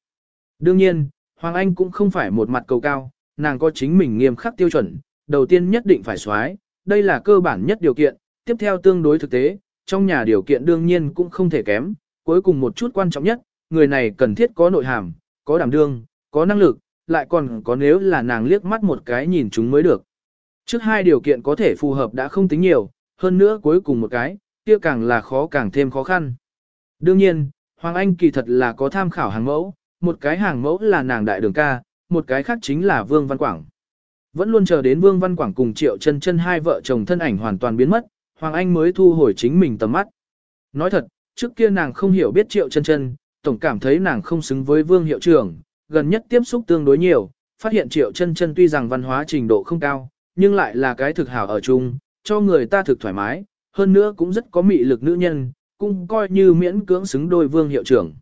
Đương nhiên, Hoàng Anh cũng không phải một mặt cầu cao, nàng có chính mình nghiêm khắc tiêu chuẩn, đầu tiên nhất định phải xoái, đây là cơ bản nhất điều kiện, tiếp theo tương đối thực tế, trong nhà điều kiện đương nhiên cũng không thể kém, cuối cùng một chút quan trọng nhất, người này cần thiết có nội hàm, có đảm đương, có năng lực, lại còn có nếu là nàng liếc mắt một cái nhìn chúng mới được. Trước hai điều kiện có thể phù hợp đã không tính nhiều, hơn nữa cuối cùng một cái, kia càng là khó càng thêm khó khăn. Đương nhiên, Hoàng Anh kỳ thật là có tham khảo hàng mẫu, một cái hàng mẫu là nàng đại đường ca, một cái khác chính là Vương Văn Quảng. Vẫn luôn chờ đến Vương Văn Quảng cùng Triệu chân chân hai vợ chồng thân ảnh hoàn toàn biến mất, Hoàng Anh mới thu hồi chính mình tầm mắt. Nói thật, trước kia nàng không hiểu biết Triệu chân chân, tổng cảm thấy nàng không xứng với Vương Hiệu trưởng, gần nhất tiếp xúc tương đối nhiều, phát hiện Triệu chân chân tuy rằng văn hóa trình độ không cao, nhưng lại là cái thực hảo ở chung, cho người ta thực thoải mái, hơn nữa cũng rất có mị lực nữ nhân, cũng coi như miễn cưỡng xứng đôi Vương Hiệu trưởng.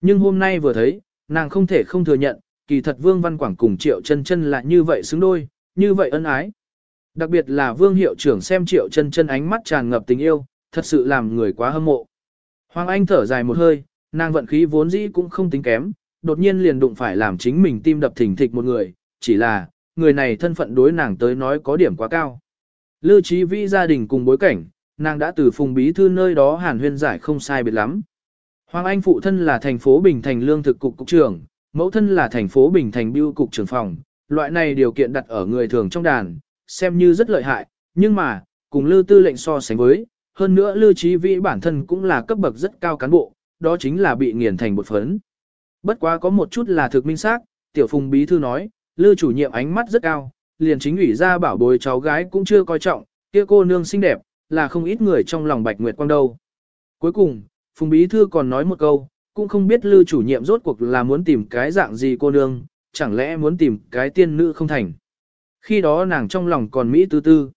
Nhưng hôm nay vừa thấy, nàng không thể không thừa nhận, kỳ thật Vương Văn Quảng cùng Triệu Chân Chân là như vậy xứng đôi, như vậy ân ái. Đặc biệt là Vương hiệu trưởng xem Triệu Chân Chân ánh mắt tràn ngập tình yêu, thật sự làm người quá hâm mộ. Hoàng Anh thở dài một hơi, nàng vận khí vốn dĩ cũng không tính kém, đột nhiên liền đụng phải làm chính mình tim đập thình thịch một người, chỉ là, người này thân phận đối nàng tới nói có điểm quá cao. Lưu trí vĩ gia đình cùng bối cảnh, nàng đã từ phùng bí thư nơi đó hàn huyên giải không sai biệt lắm. Hoàng Anh phụ thân là thành phố Bình Thành lương thực cục cục trưởng, mẫu thân là thành phố Bình Thành biêu cục trưởng phòng, loại này điều kiện đặt ở người thường trong đàn, xem như rất lợi hại, nhưng mà, cùng Lưu Tư lệnh so sánh với, hơn nữa Lưu Chí Vĩ bản thân cũng là cấp bậc rất cao cán bộ, đó chính là bị nghiền thành bột phấn. Bất quá có một chút là thực minh xác, tiểu phùng bí thư nói, Lư chủ nhiệm ánh mắt rất cao, liền chính ủy ra bảo bối cháu gái cũng chưa coi trọng, kia cô nương xinh đẹp, là không ít người trong lòng Bạch Nguyệt Quang đâu. Cuối cùng, phùng bí thư còn nói một câu, cũng không biết Lư chủ nhiệm rốt cuộc là muốn tìm cái dạng gì cô nương, chẳng lẽ muốn tìm cái tiên nữ không thành. Khi đó nàng trong lòng còn Mỹ tư tư.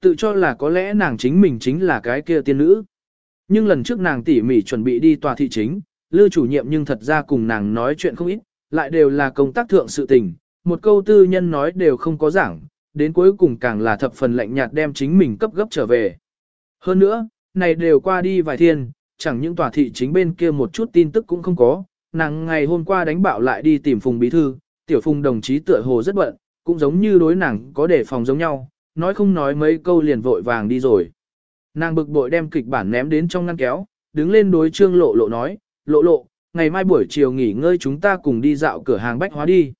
Tự cho là có lẽ nàng chính mình chính là cái kia tiên nữ. Nhưng lần trước nàng tỉ mỉ chuẩn bị đi tòa thị chính, Lư chủ nhiệm nhưng thật ra cùng nàng nói chuyện không ít, lại đều là công tác thượng sự tình, một câu tư nhân nói đều không có giảng, đến cuối cùng càng là thập phần lạnh nhạt đem chính mình cấp gấp trở về. Hơn nữa, này đều qua đi vài thiên, chẳng những tòa thị chính bên kia một chút tin tức cũng không có, nàng ngày hôm qua đánh bạo lại đi tìm Phùng Bí Thư, tiểu Phùng đồng chí tựa hồ rất bận, cũng giống như đối nàng có đề phòng giống nhau, nói không nói mấy câu liền vội vàng đi rồi. Nàng bực bội đem kịch bản ném đến trong ngăn kéo, đứng lên đối trương lộ lộ nói, lộ lộ, ngày mai buổi chiều nghỉ ngơi chúng ta cùng đi dạo cửa hàng bách hóa đi.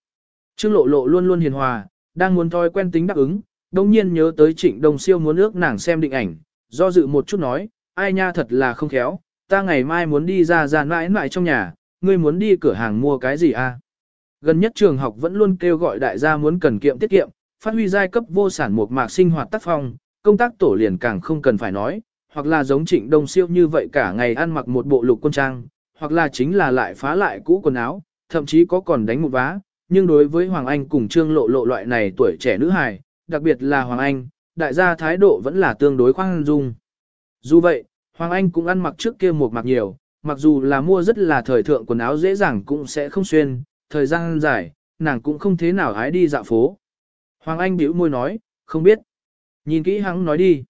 Trương lộ lộ luôn luôn hiền hòa, đang muốn thói quen tính đáp ứng, đồng nhiên nhớ tới trịnh đồng siêu muốn ước nàng xem định ảnh, do dự một chút nói, ai nha thật là không khéo, ta ngày mai muốn đi ra ra mãi mãi trong nhà, ngươi muốn đi cửa hàng mua cái gì? À? Gần nhất trường học vẫn luôn kêu gọi đại gia muốn cần kiệm tiết kiệm, phát huy giai cấp vô sản một mạc sinh hoạt tác phong, công tác tổ liền càng không cần phải nói, hoặc là giống trịnh đông siêu như vậy cả ngày ăn mặc một bộ lục quân trang, hoặc là chính là lại phá lại cũ quần áo, thậm chí có còn đánh một vá. Nhưng đối với Hoàng Anh cùng Trương Lộ Lộ loại này tuổi trẻ nữ hài, đặc biệt là Hoàng Anh, đại gia thái độ vẫn là tương đối khoan dung. Dù vậy, Hoàng Anh cũng ăn mặc trước kia một mặc nhiều, mặc dù là mua rất là thời thượng quần áo dễ dàng cũng sẽ không xuyên, thời gian dài, nàng cũng không thế nào hái đi dạo phố. Hoàng Anh bĩu môi nói, không biết. Nhìn kỹ hắn nói đi.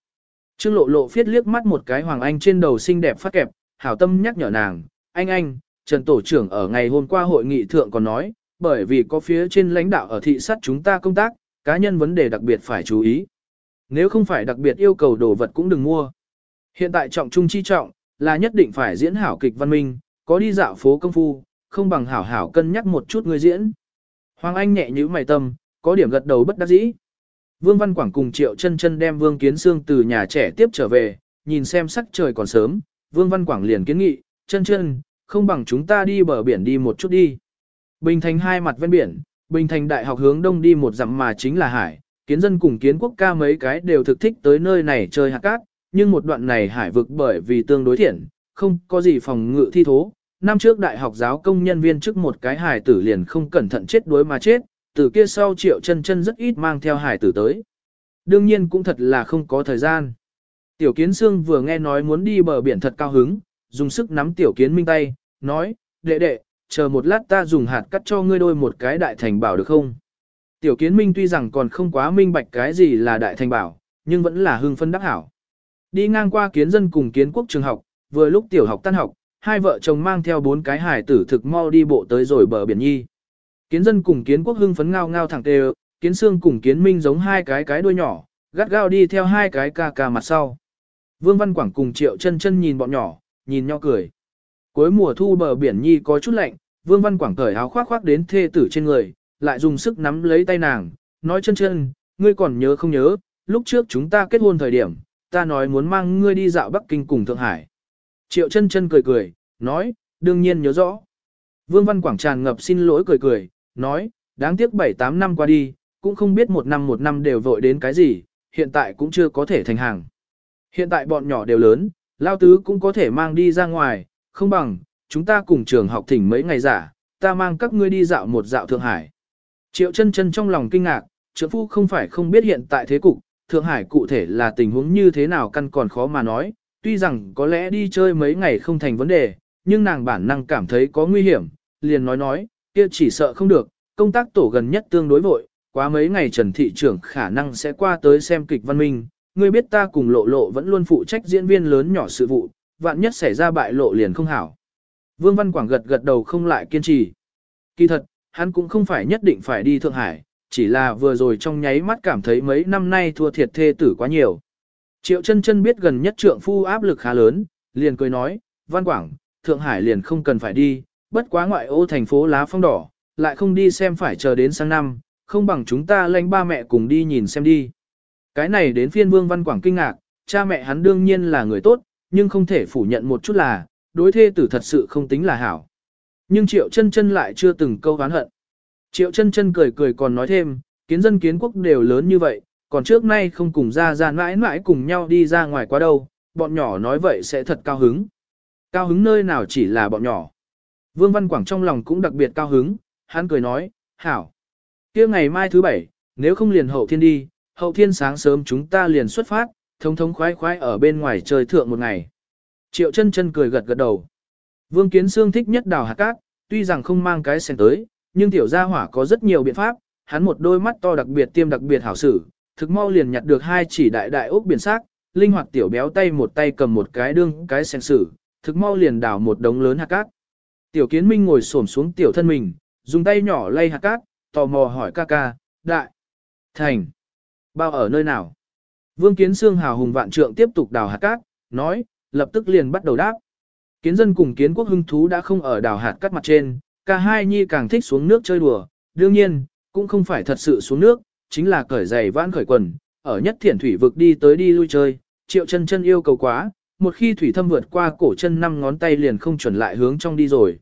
Trương lộ lộ phiết liếc mắt một cái Hoàng Anh trên đầu xinh đẹp phát kẹp, hảo tâm nhắc nhở nàng, anh anh, Trần Tổ trưởng ở ngày hôm qua hội nghị thượng còn nói, bởi vì có phía trên lãnh đạo ở thị sát chúng ta công tác, cá nhân vấn đề đặc biệt phải chú ý. Nếu không phải đặc biệt yêu cầu đồ vật cũng đừng mua. Hiện tại trọng trung chi trọng, là nhất định phải diễn hảo kịch văn minh, có đi dạo phố công phu, không bằng hảo hảo cân nhắc một chút người diễn. Hoàng Anh nhẹ như mày tâm, có điểm gật đầu bất đắc dĩ. Vương Văn Quảng cùng Triệu chân chân đem Vương Kiến Sương từ nhà trẻ tiếp trở về, nhìn xem sắc trời còn sớm, Vương Văn Quảng liền kiến nghị, chân chân, không bằng chúng ta đi bờ biển đi một chút đi. Bình Thành hai mặt ven biển, Bình Thành đại học hướng đông đi một dặm mà chính là hải, kiến dân cùng kiến quốc ca mấy cái đều thực thích tới nơi này chơi hạt cát, nhưng một đoạn này hải vực bởi vì tương đối thiện, không có gì phòng ngự thi thố. Năm trước đại học giáo công nhân viên trước một cái hải tử liền không cẩn thận chết đuối mà chết, từ kia sau triệu chân chân rất ít mang theo hải tử tới. Đương nhiên cũng thật là không có thời gian. Tiểu kiến xương vừa nghe nói muốn đi bờ biển thật cao hứng, dùng sức nắm tiểu kiến minh tay, nói, đệ đệ, chờ một lát ta dùng hạt cắt cho ngươi đôi một cái đại thành bảo được không? Tiểu kiến minh tuy rằng còn không quá minh bạch cái gì là đại thành bảo, nhưng vẫn là hưng phân đắc hảo. Đi ngang qua kiến dân cùng kiến quốc trường học, vừa lúc tiểu học tan học, hai vợ chồng mang theo bốn cái hải tử thực mau đi bộ tới rồi bờ biển nhi. Kiến dân cùng kiến quốc hưng phấn ngao ngao thẳng tề, kiến xương cùng kiến minh giống hai cái cái đuôi nhỏ, gắt gao đi theo hai cái ca ca mặt sau. Vương Văn Quảng cùng Triệu chân chân nhìn bọn nhỏ, nhìn nhau cười. Cuối mùa thu bờ biển nhi có chút lạnh, Vương Văn Quảng cởi áo khoác khoác đến thê tử trên người, lại dùng sức nắm lấy tay nàng, nói chân chân, ngươi còn nhớ không nhớ, lúc trước chúng ta kết hôn thời điểm, ta nói muốn mang ngươi đi dạo Bắc Kinh cùng Thượng Hải. Triệu chân chân cười cười, nói, đương nhiên nhớ rõ. Vương Văn Quảng tràn ngập xin lỗi cười cười, nói, đáng tiếc 7-8 năm qua đi, cũng không biết một năm một năm đều vội đến cái gì, hiện tại cũng chưa có thể thành hàng. Hiện tại bọn nhỏ đều lớn, lao tứ cũng có thể mang đi ra ngoài, không bằng, chúng ta cùng trường học thỉnh mấy ngày giả, ta mang các ngươi đi dạo một dạo Thượng Hải. Triệu chân chân trong lòng kinh ngạc, trưởng phu không phải không biết hiện tại thế cục, Thượng Hải cụ thể là tình huống như thế nào căn còn khó mà nói, tuy rằng có lẽ đi chơi mấy ngày không thành vấn đề, nhưng nàng bản năng cảm thấy có nguy hiểm, liền nói nói, kia chỉ sợ không được, công tác tổ gần nhất tương đối vội, quá mấy ngày Trần Thị trưởng khả năng sẽ qua tới xem kịch văn minh, ngươi biết ta cùng lộ lộ vẫn luôn phụ trách diễn viên lớn nhỏ sự vụ, vạn nhất xảy ra bại lộ liền không hảo. Vương Văn Quảng gật gật đầu không lại kiên trì. Kỳ thật, hắn cũng không phải nhất định phải đi Thượng Hải, chỉ là vừa rồi trong nháy mắt cảm thấy mấy năm nay thua thiệt thê tử quá nhiều. Triệu chân chân biết gần nhất trượng phu áp lực khá lớn, liền cười nói, Văn Quảng, Thượng Hải liền không cần phải đi, bất quá ngoại ô thành phố lá phong đỏ, lại không đi xem phải chờ đến sang năm, không bằng chúng ta lãnh ba mẹ cùng đi nhìn xem đi. Cái này đến phiên Vương Văn Quảng kinh ngạc, cha mẹ hắn đương nhiên là người tốt, nhưng không thể phủ nhận một chút là, đối thê tử thật sự không tính là hảo. Nhưng Triệu chân chân lại chưa từng câu oán hận. Triệu chân chân cười cười còn nói thêm, kiến dân kiến quốc đều lớn như vậy, còn trước nay không cùng ra ra mãi mãi cùng nhau đi ra ngoài quá đâu, bọn nhỏ nói vậy sẽ thật cao hứng. Cao hứng nơi nào chỉ là bọn nhỏ. Vương Văn Quảng trong lòng cũng đặc biệt cao hứng, hắn cười nói, hảo. kia ngày mai thứ bảy, nếu không liền hậu thiên đi, hậu thiên sáng sớm chúng ta liền xuất phát, thống thống khoái khoái ở bên ngoài trời thượng một ngày. Triệu chân chân cười gật gật đầu. Vương Kiến Sương thích nhất đào hạt cát, tuy rằng không mang cái sen tới, nhưng tiểu gia hỏa có rất nhiều biện pháp, hắn một đôi mắt to đặc biệt tiêm đặc biệt hảo sử, thực mau liền nhặt được hai chỉ đại đại ốc biển sắc, linh hoạt tiểu béo tay một tay cầm một cái đương cái sen sử, thực mau liền đào một đống lớn hạt cát. Tiểu kiến minh ngồi xổm xuống tiểu thân mình, dùng tay nhỏ lay hạt cát, tò mò hỏi ca ca, đại, thành, bao ở nơi nào? Vương kiến xương hào hùng vạn trượng tiếp tục đào hạt cát, nói, lập tức liền bắt đầu đáp. Kiến dân cùng kiến quốc hưng thú đã không ở đào hạt cát mặt trên, cả hai nhi càng thích xuống nước chơi đùa, đương nhiên, cũng không phải thật sự xuống nước, chính là cởi giày vãn khởi quần, ở nhất thiển thủy vực đi tới đi lui chơi, triệu chân chân yêu cầu quá, một khi thủy thâm vượt qua cổ chân năm ngón tay liền không chuẩn lại hướng trong đi rồi.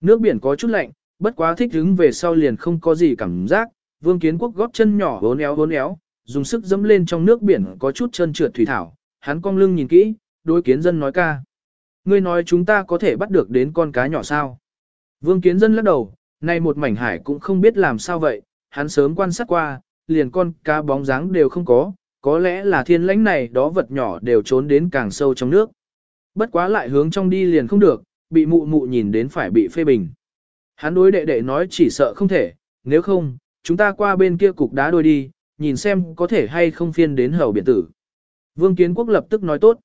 Nước biển có chút lạnh, bất quá thích đứng về sau liền không có gì cảm giác, vương kiến quốc góp chân nhỏ hốn éo hốn éo, dùng sức dẫm lên trong nước biển có chút chân trượt thủy thảo, hắn cong lưng nhìn kỹ, đối kiến dân nói ca. Ngươi nói chúng ta có thể bắt được đến con cá nhỏ sao? Vương kiến dân lắc đầu, nay một mảnh hải cũng không biết làm sao vậy, hắn sớm quan sát qua, liền con cá bóng dáng đều không có, có lẽ là thiên lãnh này đó vật nhỏ đều trốn đến càng sâu trong nước. Bất quá lại hướng trong đi liền không được, bị mụ mụ nhìn đến phải bị phê bình. Hắn đối đệ đệ nói chỉ sợ không thể, nếu không, chúng ta qua bên kia cục đá đôi đi, nhìn xem có thể hay không phiên đến hầu biển tử. Vương Kiến Quốc lập tức nói tốt.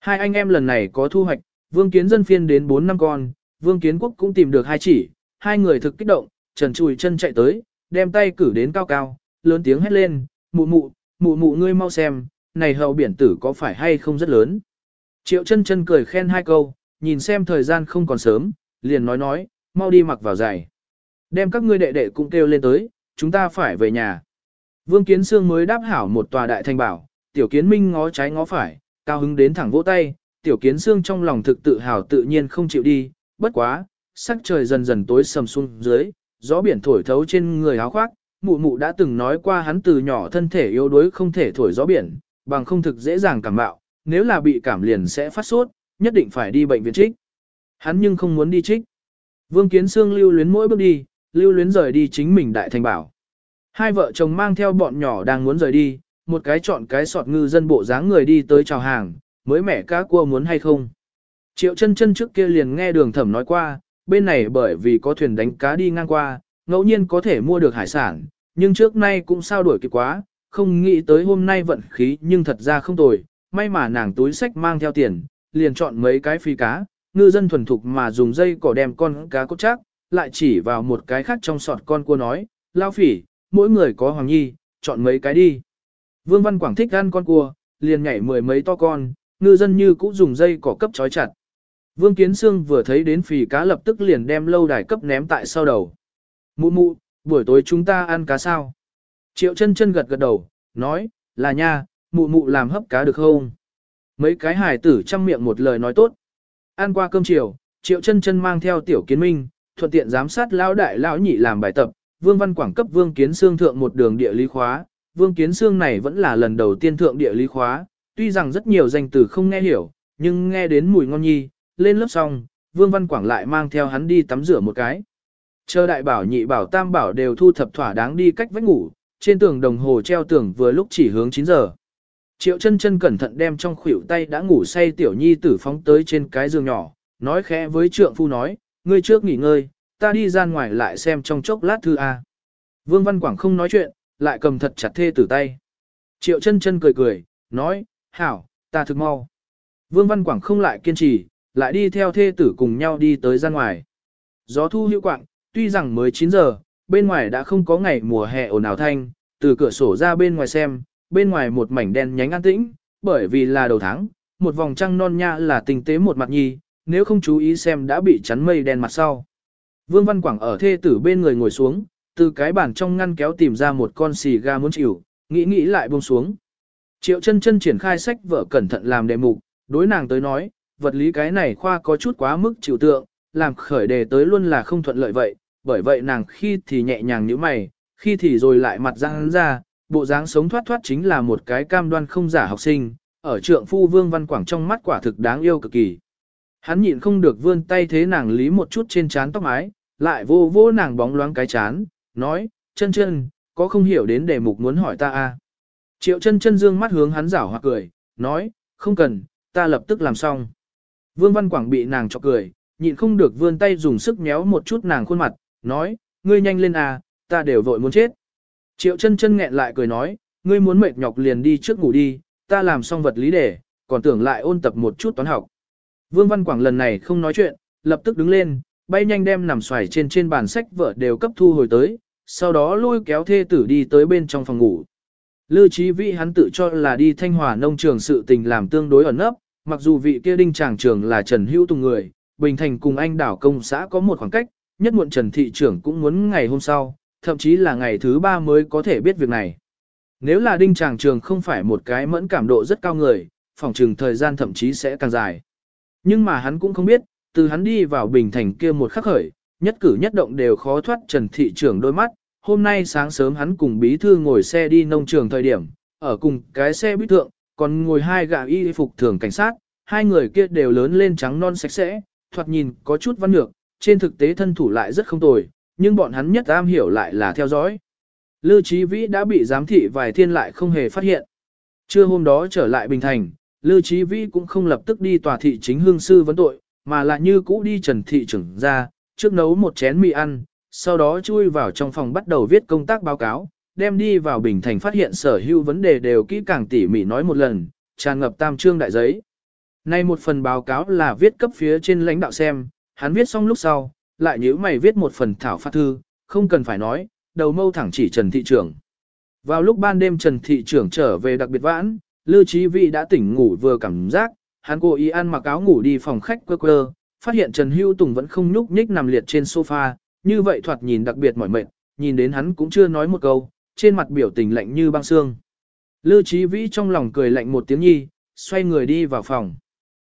Hai anh em lần này có thu hoạch, Vương Kiến dân phiên đến 4 năm con, Vương Kiến Quốc cũng tìm được hai chỉ, hai người thực kích động, trần chùi chân chạy tới, đem tay cử đến cao cao, lớn tiếng hét lên, mụ mụ, mụ mụ ngươi mau xem, này hầu biển tử có phải hay không rất lớn. Triệu chân chân cười khen hai câu, nhìn xem thời gian không còn sớm, liền nói nói, mau đi mặc vào giày. Đem các ngươi đệ đệ cũng kêu lên tới, chúng ta phải về nhà. Vương Kiến Sương mới đáp hảo một tòa đại thành bảo, tiểu kiến minh ngó trái ngó phải, cao hứng đến thẳng vỗ tay, tiểu kiến Sương trong lòng thực tự hào tự nhiên không chịu đi, bất quá, sắc trời dần dần tối sầm xuống dưới, gió biển thổi thấu trên người áo khoác, mụ mụ đã từng nói qua hắn từ nhỏ thân thể yếu đuối không thể thổi gió biển, bằng không thực dễ dàng cảm bạo, nếu là bị cảm liền sẽ phát sốt, nhất định phải đi bệnh viện trích. Hắn nhưng không muốn đi trích. Vương Kiến Sương lưu luyến mỗi bước đi, lưu luyến rời đi chính mình đại thành bảo. Hai vợ chồng mang theo bọn nhỏ đang muốn rời đi, một cái chọn cái sọt ngư dân bộ dáng người đi tới chào hàng, mới mẻ cá cua muốn hay không. Triệu chân chân trước kia liền nghe đường thẩm nói qua, bên này bởi vì có thuyền đánh cá đi ngang qua, ngẫu nhiên có thể mua được hải sản, nhưng trước nay cũng sao đổi kịp quá, không nghĩ tới hôm nay vận khí nhưng thật ra không tồi, may mà nàng túi sách mang theo tiền, liền chọn mấy cái phi cá, ngư dân thuần thục mà dùng dây cỏ đem con cá cốt chắc, lại chỉ vào một cái khác trong sọt con cua nói, lao phỉ, mỗi người có hoàng nhi, chọn mấy cái đi. Vương Văn Quảng thích ăn con cua, liền nhảy mười mấy to con, ngư dân như cũng dùng dây cỏ cấp trói chặt. Vương Kiến Sương vừa thấy đến phì cá lập tức liền đem lâu đài cấp ném tại sau đầu. Mụ mụ, buổi tối chúng ta ăn cá sao? Triệu chân chân gật gật đầu, nói, là nha, mụ mụ làm hấp cá được không? Mấy cái hải tử chăm miệng một lời nói tốt. Ăn qua cơm chiều, triệu chân chân mang theo tiểu kiến minh, thuận tiện giám sát lão đại lão nhị làm bài tập, Vương Văn Quảng cấp Vương Kiến Sương thượng một đường địa lý khóa, Vương Kiến Sương này vẫn là lần đầu tiên thượng địa lý khóa, tuy rằng rất nhiều danh từ không nghe hiểu, nhưng nghe đến mùi ngon nhi, lên lớp xong, Vương Văn Quảng lại mang theo hắn đi tắm rửa một cái. Chờ đại bảo nhị bảo tam bảo đều thu thập thỏa đáng đi cách vách ngủ, trên tường đồng hồ treo tường vừa lúc chỉ hướng 9 giờ. Triệu chân chân cẩn thận đem trong khuỷu tay đã ngủ say tiểu nhi tử phóng tới trên cái giường nhỏ, nói khẽ với trượng phu nói, ngươi trước nghỉ ngơi, ta đi ra ngoài lại xem trong chốc lát thư A. Vương Văn Quảng không nói chuyện, lại cầm thật chặt thê tử tay. Triệu chân chân cười cười, nói, hảo, ta thực mau. Vương Văn Quảng không lại kiên trì, lại đi theo thê tử cùng nhau đi tới ra ngoài. Gió thu hữu quạng, tuy rằng mới 9 giờ, bên ngoài đã không có ngày mùa hè ồn ào thanh, từ cửa sổ ra bên ngoài xem, bên ngoài một mảnh đen nhánh an tĩnh, bởi vì là đầu tháng, một vòng trăng non nha là tinh tế một mặt nhi, nếu không chú ý xem đã bị chắn mây đen mặt sau. Vương Văn Quảng ở thê tử bên người ngồi xuống, từ cái bàn trong ngăn kéo tìm ra một con xì ga muốn chịu, nghĩ nghĩ lại buông xuống. Triệu chân chân triển khai sách vở cẩn thận làm đề mục, đối nàng tới nói, vật lý cái này khoa có chút quá mức chịu tượng, làm khởi đề tới luôn là không thuận lợi vậy, bởi vậy nàng khi thì nhẹ nhàng như mày, khi thì rồi lại mặt răng ra, bộ dáng sống thoát thoát chính là một cái cam đoan không giả học sinh, ở trượng phu Vương Văn Quảng trong mắt quả thực đáng yêu cực kỳ. Hắn nhịn không được vươn tay thế nàng lý một chút trên trán tóc mái, lại vô vô nàng bóng loáng cái chán, nói, chân chân, có không hiểu đến đề mục muốn hỏi ta a? Triệu chân chân dương mắt hướng hắn rảo hoặc cười, nói, không cần, ta lập tức làm xong. Vương Văn Quảng bị nàng chọc cười, nhịn không được vươn tay dùng sức méo một chút nàng khuôn mặt, nói, ngươi nhanh lên à, ta đều vội muốn chết. Triệu chân chân nghẹn lại cười nói, ngươi muốn mệt nhọc liền đi trước ngủ đi, ta làm xong vật lý đề, còn tưởng lại ôn tập một chút toán học. Vương Văn Quảng lần này không nói chuyện, lập tức đứng lên, bay nhanh đem nằm xoài trên trên bàn sách vợ đều cấp thu hồi tới, sau đó lôi kéo thê tử đi tới bên trong phòng ngủ. Lư Chí Vĩ hắn tự cho là đi thanh hòa nông trường sự tình làm tương đối ẩn nấp, mặc dù vị kia đinh tràng trường là Trần Hữu Tùng người, Bình Thành cùng anh đảo công xã có một khoảng cách, nhất muộn Trần Thị trưởng cũng muốn ngày hôm sau, thậm chí là ngày thứ ba mới có thể biết việc này. Nếu là đinh tràng trường không phải một cái mẫn cảm độ rất cao người, phòng trường thời gian thậm chí sẽ càng dài. Nhưng mà hắn cũng không biết, từ hắn đi vào Bình Thành kia một khắc khởi, nhất cử nhất động đều khó thoát Trần Thị trưởng đôi mắt. Hôm nay sáng sớm hắn cùng bí thư ngồi xe đi nông trường thời điểm, ở cùng cái xe buýt thượng, còn ngồi hai gã y phục thường cảnh sát, hai người kia đều lớn lên trắng non sạch sẽ, thoạt nhìn có chút văn nhược, trên thực tế thân thủ lại rất không tồi, nhưng bọn hắn nhất am hiểu lại là theo dõi. Lưu Chí Vĩ đã bị giám thị vài thiên lại không hề phát hiện. Trưa hôm đó trở lại Bình Thành, Lưu Chí Vĩ cũng không lập tức đi tòa thị chính hương sư vấn tội, mà là như cũ đi trần thị trưởng ra, trước nấu một chén mì ăn, sau đó chui vào trong phòng bắt đầu viết công tác báo cáo, đem đi vào Bình Thành phát hiện sở hữu vấn đề đều kỹ càng tỉ mỉ nói một lần, tràn ngập tam trương đại giấy. Nay một phần báo cáo là viết cấp phía trên lãnh đạo xem, hắn viết xong lúc sau, lại nhớ mày viết một phần thảo phát thư, không cần phải nói, đầu mâu thẳng chỉ Trần Thị trưởng. Vào lúc ban đêm Trần Thị trưởng trở về đặc biệt vãn, Lưu Chí Vĩ đã tỉnh ngủ vừa cảm giác, hắn cố ý ăn mặc áo ngủ đi phòng khách quơ quơ, phát hiện Trần Hưu Tùng vẫn không nhúc nhích nằm liệt trên sofa, như vậy thoạt nhìn đặc biệt mỏi mệt, nhìn đến hắn cũng chưa nói một câu, trên mặt biểu tình lạnh như băng xương. Lưu Chí Vĩ trong lòng cười lạnh một tiếng nhi, xoay người đi vào phòng.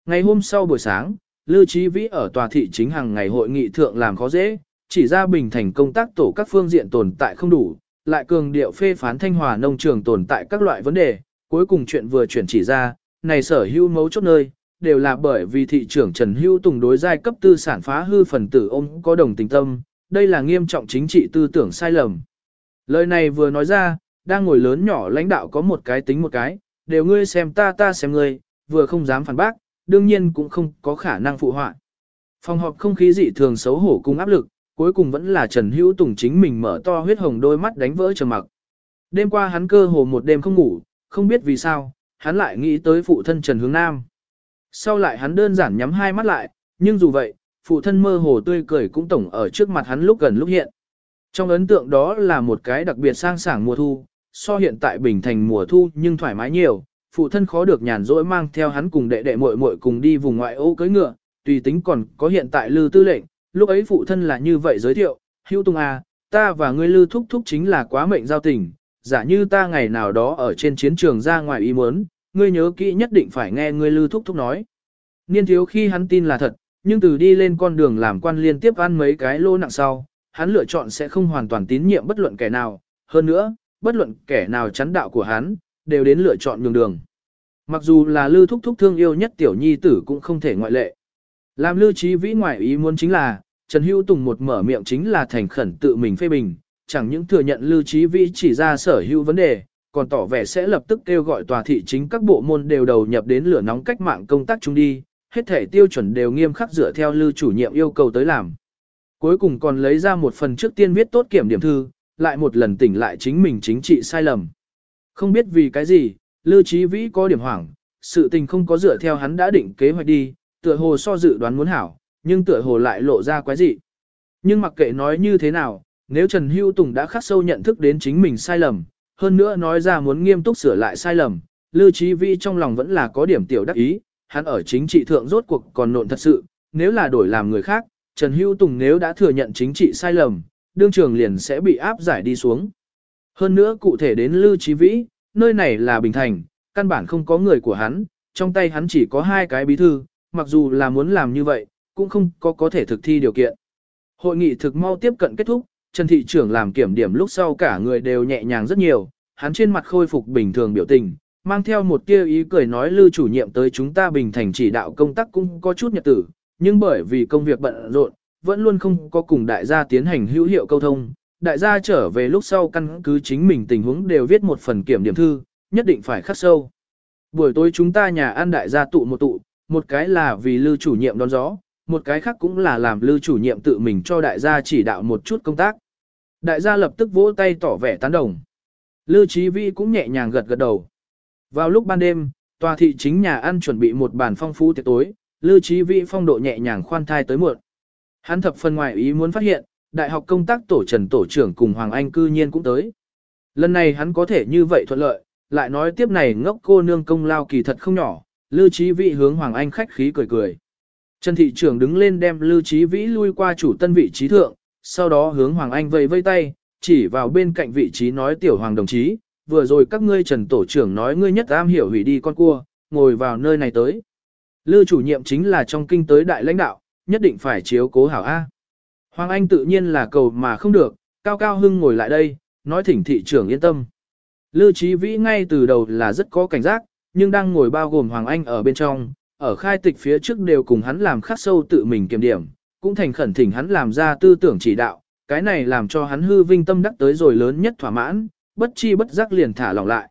Ngày hôm sau buổi sáng, Lưu Chí Vĩ ở tòa thị chính hàng ngày hội nghị thượng làm khó dễ, chỉ ra bình thành công tác tổ các phương diện tồn tại không đủ, lại cường điệu phê phán thanh hòa nông trường tồn tại các loại vấn đề, cuối cùng chuyện vừa chuyển chỉ ra, này sở hữu mấu chốt nơi, đều là bởi vì thị trưởng Trần Hữu Tùng đối giai cấp tư sản phá hư phần tử ông có đồng tình tâm, đây là nghiêm trọng chính trị tư tưởng sai lầm. Lời này vừa nói ra, đang ngồi lớn nhỏ lãnh đạo có một cái tính một cái, đều ngươi xem ta ta xem ngươi, vừa không dám phản bác, đương nhiên cũng không có khả năng phụ họa. Phòng họp không khí dị thường xấu hổ cùng áp lực, cuối cùng vẫn là Trần Hữu Tùng chính mình mở to huyết hồng đôi mắt đánh vỡ trầm mặc. Đêm qua hắn cơ hồ một đêm không ngủ, không biết vì sao, hắn lại nghĩ tới phụ thân Trần Hướng Nam. Sau lại hắn đơn giản nhắm hai mắt lại, nhưng dù vậy, phụ thân mơ hồ tươi cười cũng tổng ở trước mặt hắn lúc gần lúc hiện. Trong ấn tượng đó là một cái đặc biệt sang sảng mùa thu, so hiện tại bình thành mùa thu nhưng thoải mái nhiều, phụ thân khó được nhàn rỗi mang theo hắn cùng đệ đệ muội muội cùng đi vùng ngoại ô cưỡi ngựa, tùy tính còn có hiện tại lư tư lệnh, lúc ấy phụ thân là như vậy giới thiệu, hữu tung à, ta và ngươi lư thúc thúc chính là quá mệnh giao tình, giả như ta ngày nào đó ở trên chiến trường ra ngoài ý muốn, ngươi nhớ kỹ nhất định phải nghe ngươi Lưu thúc thúc nói. Niên thiếu khi hắn tin là thật, nhưng từ đi lên con đường làm quan liên tiếp ăn mấy cái lô nặng sau, hắn lựa chọn sẽ không hoàn toàn tín nhiệm bất luận kẻ nào, hơn nữa, bất luận kẻ nào chắn đạo của hắn, đều đến lựa chọn nhường đường. Mặc dù là Lưu Thúc Thúc thương yêu nhất tiểu nhi tử cũng không thể ngoại lệ. Làm Lưu Trí Vĩ ngoại ý muốn chính là, Trần Hữu Tùng một mở miệng chính là thành khẩn tự mình phê bình, chẳng những thừa nhận Lưu Trí Vĩ chỉ ra sở hữu vấn đề, còn tỏ vẻ sẽ lập tức kêu gọi tòa thị chính các bộ môn đều đầu nhập đến lửa nóng cách mạng công tác chung đi, hết thể tiêu chuẩn đều nghiêm khắc dựa theo Lưu chủ nhiệm yêu cầu tới làm. Cuối cùng còn lấy ra một phần trước tiên viết tốt kiểm điểm thư, lại một lần tỉnh lại chính mình chính trị sai lầm. Không biết vì cái gì, Lưu Chí Vĩ có điểm hoảng, sự tình không có dựa theo hắn đã định kế hoạch đi, tựa hồ so dự đoán muốn hảo, nhưng tựa hồ lại lộ ra quái gì. Nhưng mặc kệ nói như thế nào, nếu Trần Hữu Tùng đã khắc sâu nhận thức đến chính mình sai lầm, hơn nữa nói ra muốn nghiêm túc sửa lại sai lầm, Lưu Chí Vĩ trong lòng vẫn là có điểm tiểu đắc ý, hắn ở chính trị thượng rốt cuộc còn nộn thật sự, nếu là đổi làm người khác, Trần Hữu Tùng nếu đã thừa nhận chính trị sai lầm, đương trường liền sẽ bị áp giải đi xuống. Hơn nữa cụ thể đến Lưu Chí Vĩ, nơi này là Bình Thành, căn bản không có người của hắn, trong tay hắn chỉ có hai cái bí thư, mặc dù là muốn làm như vậy, cũng không có có thể thực thi điều kiện. Hội nghị thực mau tiếp cận kết thúc, Trần Thị trưởng làm kiểm điểm lúc sau cả người đều nhẹ nhàng rất nhiều, hắn trên mặt khôi phục bình thường biểu tình, mang theo một tia ý cười nói lưu chủ nhiệm tới chúng ta bình thành chỉ đạo công tác cũng có chút nhật tử, nhưng bởi vì công việc bận rộn, vẫn luôn không có cùng đại gia tiến hành hữu hiệu câu thông. Đại gia trở về lúc sau căn cứ chính mình tình huống đều viết một phần kiểm điểm thư, nhất định phải khắc sâu. Buổi tối chúng ta nhà ăn đại gia tụ một tụ, một cái là vì lưu chủ nhiệm đón gió, một cái khác cũng là làm lưu chủ nhiệm tự mình cho đại gia chỉ đạo một chút công tác. Đại gia lập tức vỗ tay tỏ vẻ tán đồng. Lưu Chí Vi cũng nhẹ nhàng gật gật đầu. Vào lúc ban đêm, tòa thị chính nhà ăn chuẩn bị một bàn phong phú tiệc tối, Lưu Chí Vi phong độ nhẹ nhàng khoan thai tới muộn. Hắn thập phần ngoài ý muốn phát hiện, đại học công tác tổ trần tổ trưởng cùng Hoàng Anh cư nhiên cũng tới. Lần này hắn có thể như vậy thuận lợi, lại nói tiếp này ngốc cô nương công lao kỳ thật không nhỏ, Lưu Chí Vĩ hướng Hoàng Anh khách khí cười cười. Trần thị trưởng đứng lên đem Lưu Chí Vĩ lui qua chủ tân vị trí thượng, sau đó hướng Hoàng Anh vây vây tay, chỉ vào bên cạnh vị trí nói tiểu hoàng đồng chí, vừa rồi các ngươi Trần tổ trưởng nói ngươi nhất am hiểu hủy đi con cua, ngồi vào nơi này tới. Lưu chủ nhiệm chính là trong kinh tới đại lãnh đạo, nhất định phải chiếu cố hảo A. Hoàng Anh tự nhiên là cầu mà không được, cao cao hưng ngồi lại đây, nói thỉnh thị trưởng yên tâm. Lưu Chí Vĩ ngay từ đầu là rất có cảnh giác, nhưng đang ngồi bao gồm Hoàng Anh ở bên trong, ở khai tịch phía trước đều cùng hắn làm khắc sâu tự mình kiểm điểm, cũng thành khẩn thỉnh hắn làm ra tư tưởng chỉ đạo, cái này làm cho hắn hư vinh tâm đắc tới rồi lớn nhất thỏa mãn, bất chi bất giác liền thả lỏng lại.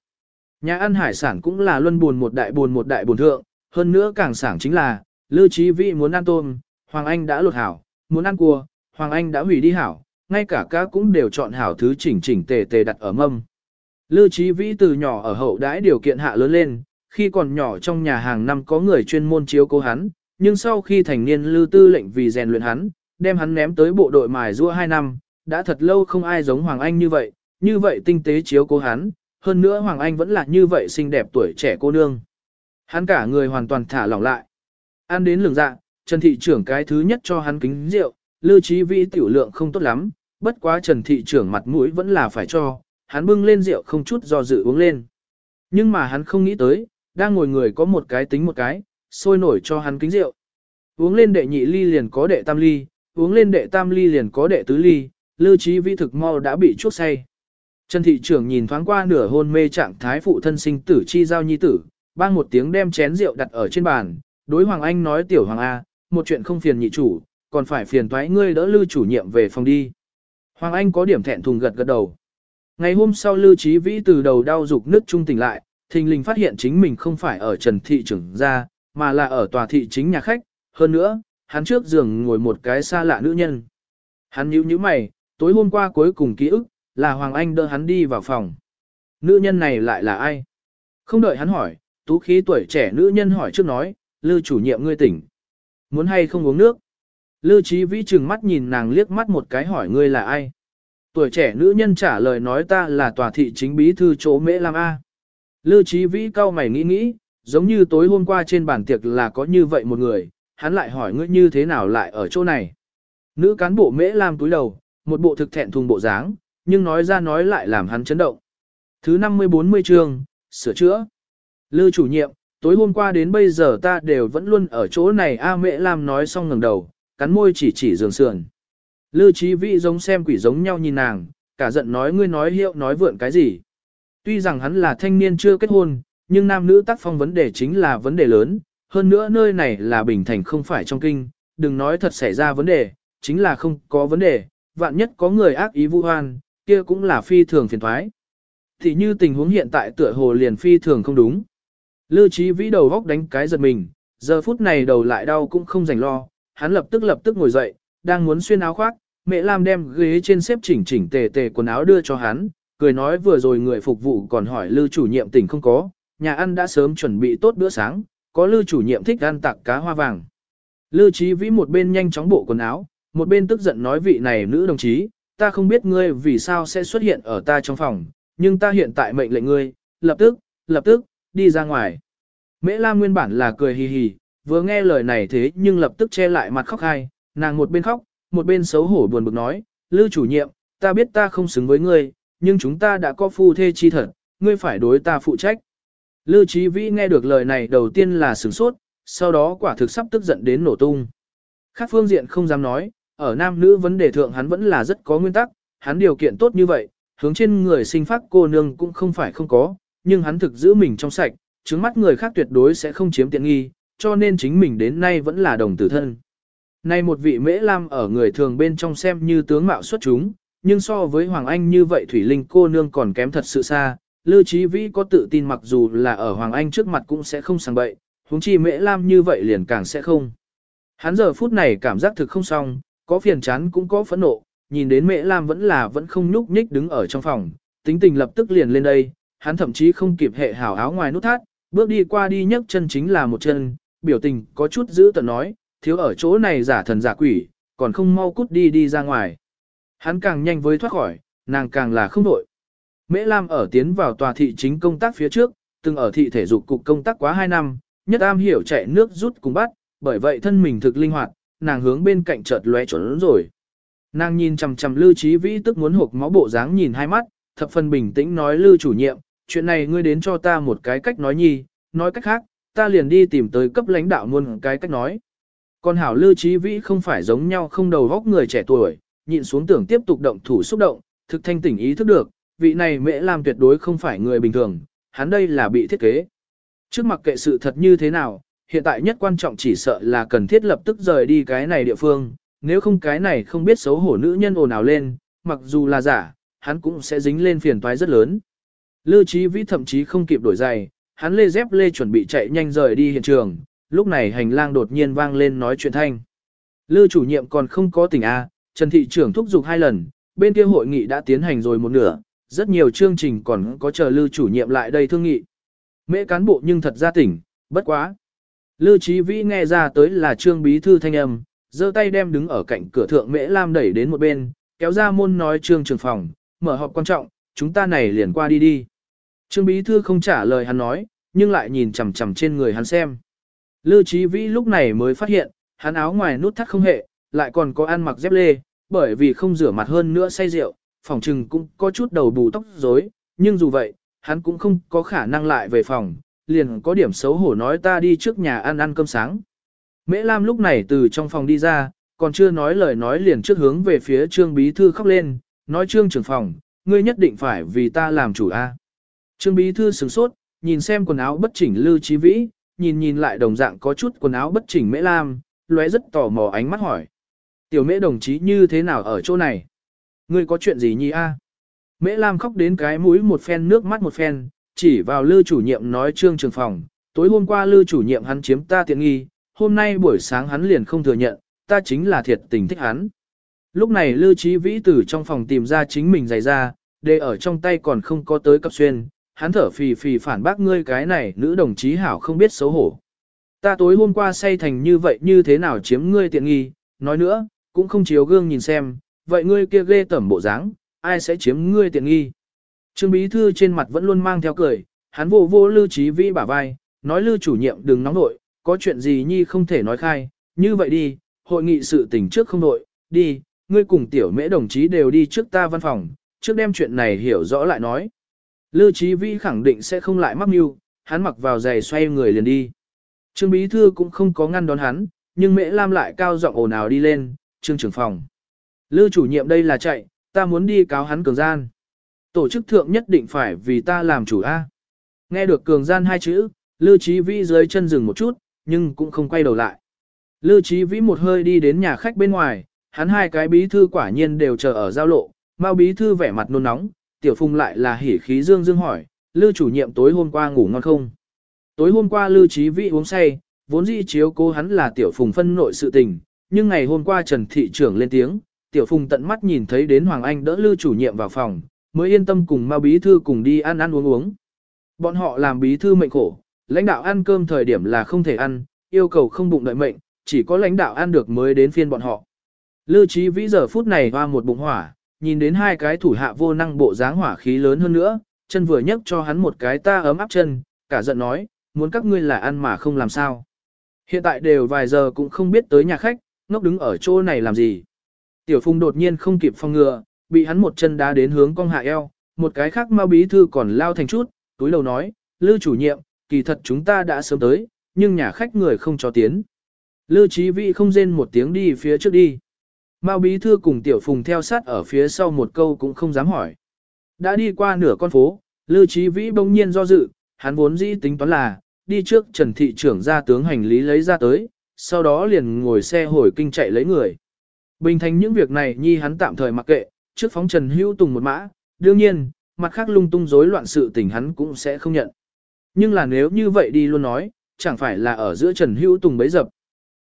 Nhà ăn hải sản cũng là luân buồn một đại buồn một đại buồn thượng, hơn nữa càng sảng chính là, Lưu Chí Vĩ muốn ăn tôm, Hoàng Anh đã lột hảo, muốn ăn cua, Hoàng Anh đã hủy đi hảo, ngay cả cá cũng đều chọn hảo thứ chỉnh chỉnh tề tề đặt ở mâm. Lưu Chí Vĩ từ nhỏ ở hậu đãi điều kiện hạ lớn lên, khi còn nhỏ trong nhà hàng năm có người chuyên môn chiếu cố hắn, nhưng sau khi thành niên Lưu Tư lệnh vì rèn luyện hắn, đem hắn ném tới bộ đội mài rua 2 năm, đã thật lâu không ai giống Hoàng Anh như vậy, như vậy tinh tế chiếu cố hắn, hơn nữa Hoàng Anh vẫn là như vậy xinh đẹp tuổi trẻ cô nương. Hắn cả người hoàn toàn thả lỏng lại. Ăn đến lường dạ, Trần Thị trưởng cái thứ nhất cho hắn kính rượu, Lưu trí Vĩ tiểu lượng không tốt lắm, bất quá Trần Thị trưởng mặt mũi vẫn là phải cho, hắn bưng lên rượu không chút do dự uống lên. Nhưng mà hắn không nghĩ tới, đang ngồi người có một cái tính một cái, sôi nổi cho hắn kính rượu. Uống lên đệ nhị ly liền có đệ tam ly, uống lên đệ tam ly liền có đệ tứ ly, lưu trí vi thực mau đã bị chuốc say. Trần thị trưởng nhìn thoáng qua nửa hôn mê trạng thái phụ thân sinh tử chi giao nhi tử, bang một tiếng đem chén rượu đặt ở trên bàn, đối Hoàng Anh nói tiểu Hoàng A, một chuyện không phiền nhị chủ, còn phải phiền thoái ngươi đỡ lưu chủ nhiệm về phòng đi. Hoàng Anh có điểm thẹn thùng gật gật đầu. Ngày hôm sau Lưu Chí Vĩ từ đầu đau dục nước trung tỉnh lại, thình lình phát hiện chính mình không phải ở Trần Thị trưởng gia, mà là ở tòa thị chính nhà khách, hơn nữa, hắn trước giường ngồi một cái xa lạ nữ nhân. Hắn nhíu nhíu mày, tối hôm qua cuối cùng ký ức, là Hoàng Anh đỡ hắn đi vào phòng. Nữ nhân này lại là ai? Không đợi hắn hỏi, tú khí tuổi trẻ nữ nhân hỏi trước nói, Lưu chủ nhiệm ngươi tỉnh. Muốn hay không uống nước? Lưu Chí Vĩ trừng mắt nhìn nàng liếc mắt một cái hỏi ngươi là ai? Tuổi trẻ nữ nhân trả lời nói ta là tòa thị chính bí thư chỗ Mễ Lam A. Lưu Chí Vĩ cao mày nghĩ nghĩ, giống như tối hôm qua trên bàn tiệc là có như vậy một người, hắn lại hỏi ngươi như thế nào lại ở chỗ này. Nữ cán bộ Mễ Lam túi đầu, một bộ thực thẹn thùng bộ dáng, nhưng nói ra nói lại làm hắn chấn động. Thứ 50-40 chương, sửa chữa. Lưu chủ nhiệm, tối hôm qua đến bây giờ ta đều vẫn luôn ở chỗ này A Mễ Lam nói xong ngẩng đầu, cắn môi chỉ chỉ giường sườn. Lư Chí Vĩ giống xem quỷ giống nhau nhìn nàng, cả giận nói ngươi nói hiệu nói vượn cái gì. Tuy rằng hắn là thanh niên chưa kết hôn, nhưng nam nữ tác phong vấn đề chính là vấn đề lớn, hơn nữa nơi này là bình thành không phải trong kinh, đừng nói thật xảy ra vấn đề, chính là không có vấn đề, vạn nhất có người ác ý vu hoan, kia cũng là phi thường phiền thoái. Thì như tình huống hiện tại tựa hồ liền phi thường không đúng. lưu trí Vĩ đầu góc đánh cái giật mình, giờ phút này đầu lại đau cũng không rảnh lo, hắn lập tức lập tức ngồi dậy, đang muốn xuyên áo khoác, mẹ Lam đem ghế trên xếp chỉnh chỉnh tề tề quần áo đưa cho hắn, cười nói vừa rồi người phục vụ còn hỏi lưu chủ nhiệm tỉnh không có, nhà ăn đã sớm chuẩn bị tốt bữa sáng, có lưu chủ nhiệm thích ăn tạc cá hoa vàng. Lưu trí Vĩ một bên nhanh chóng bộ quần áo, một bên tức giận nói vị này nữ đồng chí, ta không biết ngươi vì sao sẽ xuất hiện ở ta trong phòng, nhưng ta hiện tại mệnh lệnh ngươi, lập tức, lập tức, đi ra ngoài. Mễ Lam nguyên bản là cười hì hì, vừa nghe lời này thế nhưng lập tức che lại mặt khóc hai, nàng một bên khóc, một bên xấu hổ buồn bực nói, Lưu chủ nhiệm, ta biết ta không xứng với ngươi, nhưng chúng ta đã có phu thê chi thật, ngươi phải đối ta phụ trách. Lưu Chí Vĩ nghe được lời này đầu tiên là sửng sốt, sau đó quả thực sắp tức giận đến nổ tung. Khác phương diện không dám nói, ở nam nữ vấn đề thượng hắn vẫn là rất có nguyên tắc, hắn điều kiện tốt như vậy, hướng trên người sinh phát cô nương cũng không phải không có, nhưng hắn thực giữ mình trong sạch, trứng mắt người khác tuyệt đối sẽ không chiếm tiện nghi, cho nên chính mình đến nay vẫn là đồng tử thân. Nay một vị mễ lam ở người thường bên trong xem như tướng mạo xuất chúng, nhưng so với Hoàng Anh như vậy Thủy Linh cô nương còn kém thật sự xa, Lưu Chí Vĩ có tự tin mặc dù là ở Hoàng Anh trước mặt cũng sẽ không sang bậy, huống chi mễ lam như vậy liền càng sẽ không. Hắn giờ phút này cảm giác thực không xong, có phiền chán cũng có phẫn nộ, nhìn đến mễ lam vẫn là vẫn không nhúc nhích đứng ở trong phòng, tính tình lập tức liền lên đây, hắn thậm chí không kịp hệ hảo áo ngoài nút thắt, bước đi qua đi nhấc chân chính là một chân, biểu tình có chút giữ tận nói, thiếu ở chỗ này giả thần giả quỷ, còn không mau cút đi đi ra ngoài. Hắn càng nhanh với thoát khỏi, nàng càng là không đổi. Mễ Lam ở tiến vào tòa thị chính công tác phía trước, từng ở thị thể dục cục công tác quá 2 năm, nhất am hiểu chạy nước rút cùng bắt, bởi vậy thân mình thực linh hoạt, nàng hướng bên cạnh chợt lóe trốn rồi. Nàng nhìn chằm chằm Lưu Chí Vĩ tức muốn hộc máu bộ dáng nhìn hai mắt, thập phần bình tĩnh nói Lưu chủ nhiệm, chuyện này ngươi đến cho ta một cái cách nói nhi, nói cách khác, ta liền đi tìm tới cấp lãnh đạo luôn cái cách nói. Còn hảo Lưu Chí Vĩ không phải giống nhau không đầu góc người trẻ tuổi, nhịn xuống tưởng tiếp tục động thủ xúc động, thực thanh tỉnh ý thức được, vị này mẹ làm tuyệt đối không phải người bình thường, hắn đây là bị thiết kế. Trước mặc kệ sự thật như thế nào, hiện tại nhất quan trọng chỉ sợ là cần thiết lập tức rời đi cái này địa phương, nếu không cái này không biết xấu hổ nữ nhân ồn ào lên, mặc dù là giả, hắn cũng sẽ dính lên phiền toái rất lớn. Lưu Chí Vĩ thậm chí không kịp đổi giày, hắn lê dép lê chuẩn bị chạy nhanh rời đi hiện trường, lúc này hành lang đột nhiên vang lên nói chuyện thanh. Lưu chủ nhiệm còn không có tỉnh A, Trần Thị trưởng thúc giục hai lần, bên kia hội nghị đã tiến hành rồi một nửa, rất nhiều chương trình còn có chờ Lưu chủ nhiệm lại đây thương nghị. Mễ cán bộ nhưng thật ra tỉnh, bất quá. Lưu Chí Vĩ nghe ra tới là trương bí thư thanh âm, giơ tay đem đứng ở cạnh cửa thượng Mễ Lam đẩy đến một bên, kéo ra môn nói trương trường phòng, mở họp quan trọng, chúng ta này liền qua đi đi. Trương bí thư không trả lời hắn nói, nhưng lại nhìn chằm chằm trên người hắn xem. Lưu Chí Vĩ lúc này mới phát hiện, hắn áo ngoài nút thắt không hệ, lại còn có ăn mặc dép lê, bởi vì không rửa mặt hơn nữa say rượu, phòng trừng cũng có chút đầu bù tóc rối, nhưng dù vậy, hắn cũng không có khả năng lại về phòng, liền có điểm xấu hổ nói ta đi trước nhà ăn ăn cơm sáng. Mễ Lam lúc này từ trong phòng đi ra, còn chưa nói lời nói liền trước hướng về phía Trương Bí Thư khóc lên, nói Trương trưởng phòng, ngươi nhất định phải vì ta làm chủ a. Trương Bí Thư sửng sốt, nhìn xem quần áo bất chỉnh Lưu Chí Vĩ, nhìn nhìn lại đồng dạng có chút quần áo bất chỉnh Mễ Lam, lóe rất tò mò ánh mắt hỏi. Tiểu Mễ đồng chí như thế nào ở chỗ này? Ngươi có chuyện gì nhi a? Mễ Lam khóc đến cái mũi một phen nước mắt một phen, chỉ vào Lưu chủ nhiệm nói Trương trường phòng, tối hôm qua Lưu chủ nhiệm hắn chiếm ta tiện nghi, hôm nay buổi sáng hắn liền không thừa nhận, ta chính là thiệt tình thích hắn. Lúc này Lưu Chí Vĩ từ trong phòng tìm ra chính mình giày ra, để ở trong tay còn không có tới cấp xuyên, hắn thở phì phì phản bác ngươi cái này nữ đồng chí hảo không biết xấu hổ. Ta tối hôm qua say thành như vậy như thế nào chiếm ngươi tiện nghi, nói nữa, cũng không chiếu gương nhìn xem, vậy ngươi kia ghê tẩm bộ dáng, ai sẽ chiếm ngươi tiện nghi. Trương Bí Thư trên mặt vẫn luôn mang theo cười, hắn vô vô Lưu trí Vĩ bả vai, nói Lưu chủ nhiệm đừng nóng nội, có chuyện gì nhi không thể nói khai, như vậy đi, hội nghị sự tình trước không nội, đi, ngươi cùng tiểu mễ đồng chí đều đi trước ta văn phòng, trước đem chuyện này hiểu rõ lại nói. Lưu Chí Vĩ khẳng định sẽ không lại mắc mưu, hắn mặc vào giày xoay người liền đi. Trương Bí Thư cũng không có ngăn đón hắn, nhưng Mễ Lam lại cao giọng ồn ào đi lên, trương trưởng phòng. Lưu chủ nhiệm đây là chạy, ta muốn đi cáo hắn cường gian. Tổ chức thượng nhất định phải vì ta làm chủ A. Nghe được cường gian hai chữ, Lưu Chí Vĩ dưới chân dừng một chút, nhưng cũng không quay đầu lại. Lưu Chí Vĩ một hơi đi đến nhà khách bên ngoài, hắn hai cái bí thư quả nhiên đều chờ ở giao lộ, Mao bí thư vẻ mặt nôn nóng, Tiểu Phùng lại là hỉ khí dương dương hỏi, Lưu chủ nhiệm tối hôm qua ngủ ngon không? Tối hôm qua Lưu Chí Vĩ uống say, vốn dĩ chiếu cố hắn là Tiểu Phùng phân nội sự tình, nhưng ngày hôm qua Trần Thị trưởng lên tiếng, Tiểu Phùng tận mắt nhìn thấy đến Hoàng Anh đỡ Lưu chủ nhiệm vào phòng, mới yên tâm cùng Mao bí thư cùng đi ăn ăn uống uống. Bọn họ làm bí thư mệnh khổ, lãnh đạo ăn cơm thời điểm là không thể ăn, yêu cầu không bụng đợi mệnh, chỉ có lãnh đạo ăn được mới đến phiên bọn họ. Lưu Chí Vĩ giờ phút này hoa một bụng hỏa, nhìn đến hai cái thủ hạ vô năng bộ dáng hỏa khí lớn hơn nữa, chân vừa nhấc cho hắn một cái ta ấm áp chân, cả giận nói, muốn các ngươi là ăn mà không làm sao. Hiện tại đều vài giờ cũng không biết tới nhà khách, ngốc đứng ở chỗ này làm gì. Tiểu Phùng đột nhiên không kịp phòng ngừa, bị hắn một chân đá đến hướng cong hạ eo, một cái khác mau bí thư còn lao thành chút, túi đầu nói, Lưu chủ nhiệm, kỳ thật chúng ta đã sớm tới, nhưng nhà khách người không cho tiến. Lưu Chí Vĩ không rên một tiếng đi phía trước đi. Mao Bí Thư cùng Tiểu Phùng theo sát ở phía sau một câu cũng không dám hỏi. Đã đi qua nửa con phố, Lưu Chí Vĩ bỗng nhiên do dự, hắn vốn dĩ tính toán là, đi trước Trần Thị trưởng ra tướng hành lý lấy ra tới, sau đó liền ngồi xe hồi kinh chạy lấy người. Bình thành những việc này nhi hắn tạm thời mặc kệ, trước phóng Trần Hữu Tùng một mã, đương nhiên, mặt khác lung tung rối loạn sự tình hắn cũng sẽ không nhận. Nhưng là nếu như vậy đi luôn nói, chẳng phải là ở giữa Trần Hữu Tùng bấy dập.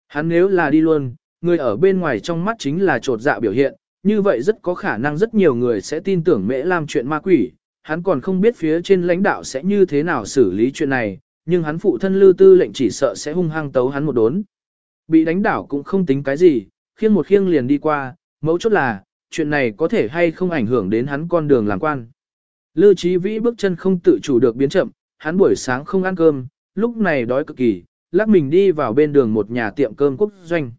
Hắn nếu là đi luôn, người ở bên ngoài trong mắt chính là trột dạ biểu hiện, như vậy rất có khả năng rất nhiều người sẽ tin tưởng Mễ Lam chuyện ma quỷ, hắn còn không biết phía trên lãnh đạo sẽ như thế nào xử lý chuyện này, nhưng hắn phụ thân lưu tư lệnh chỉ sợ sẽ hung hăng tấu hắn một đốn. Bị đánh đảo cũng không tính cái gì, khiêng một khiêng liền đi qua, mấu chốt là, chuyện này có thể hay không ảnh hưởng đến hắn con đường làm quan. Lưu Chí Vĩ bước chân không tự chủ được biến chậm, hắn buổi sáng không ăn cơm, lúc này đói cực kỳ, lắc mình đi vào bên đường một nhà tiệm cơm quốc doanh.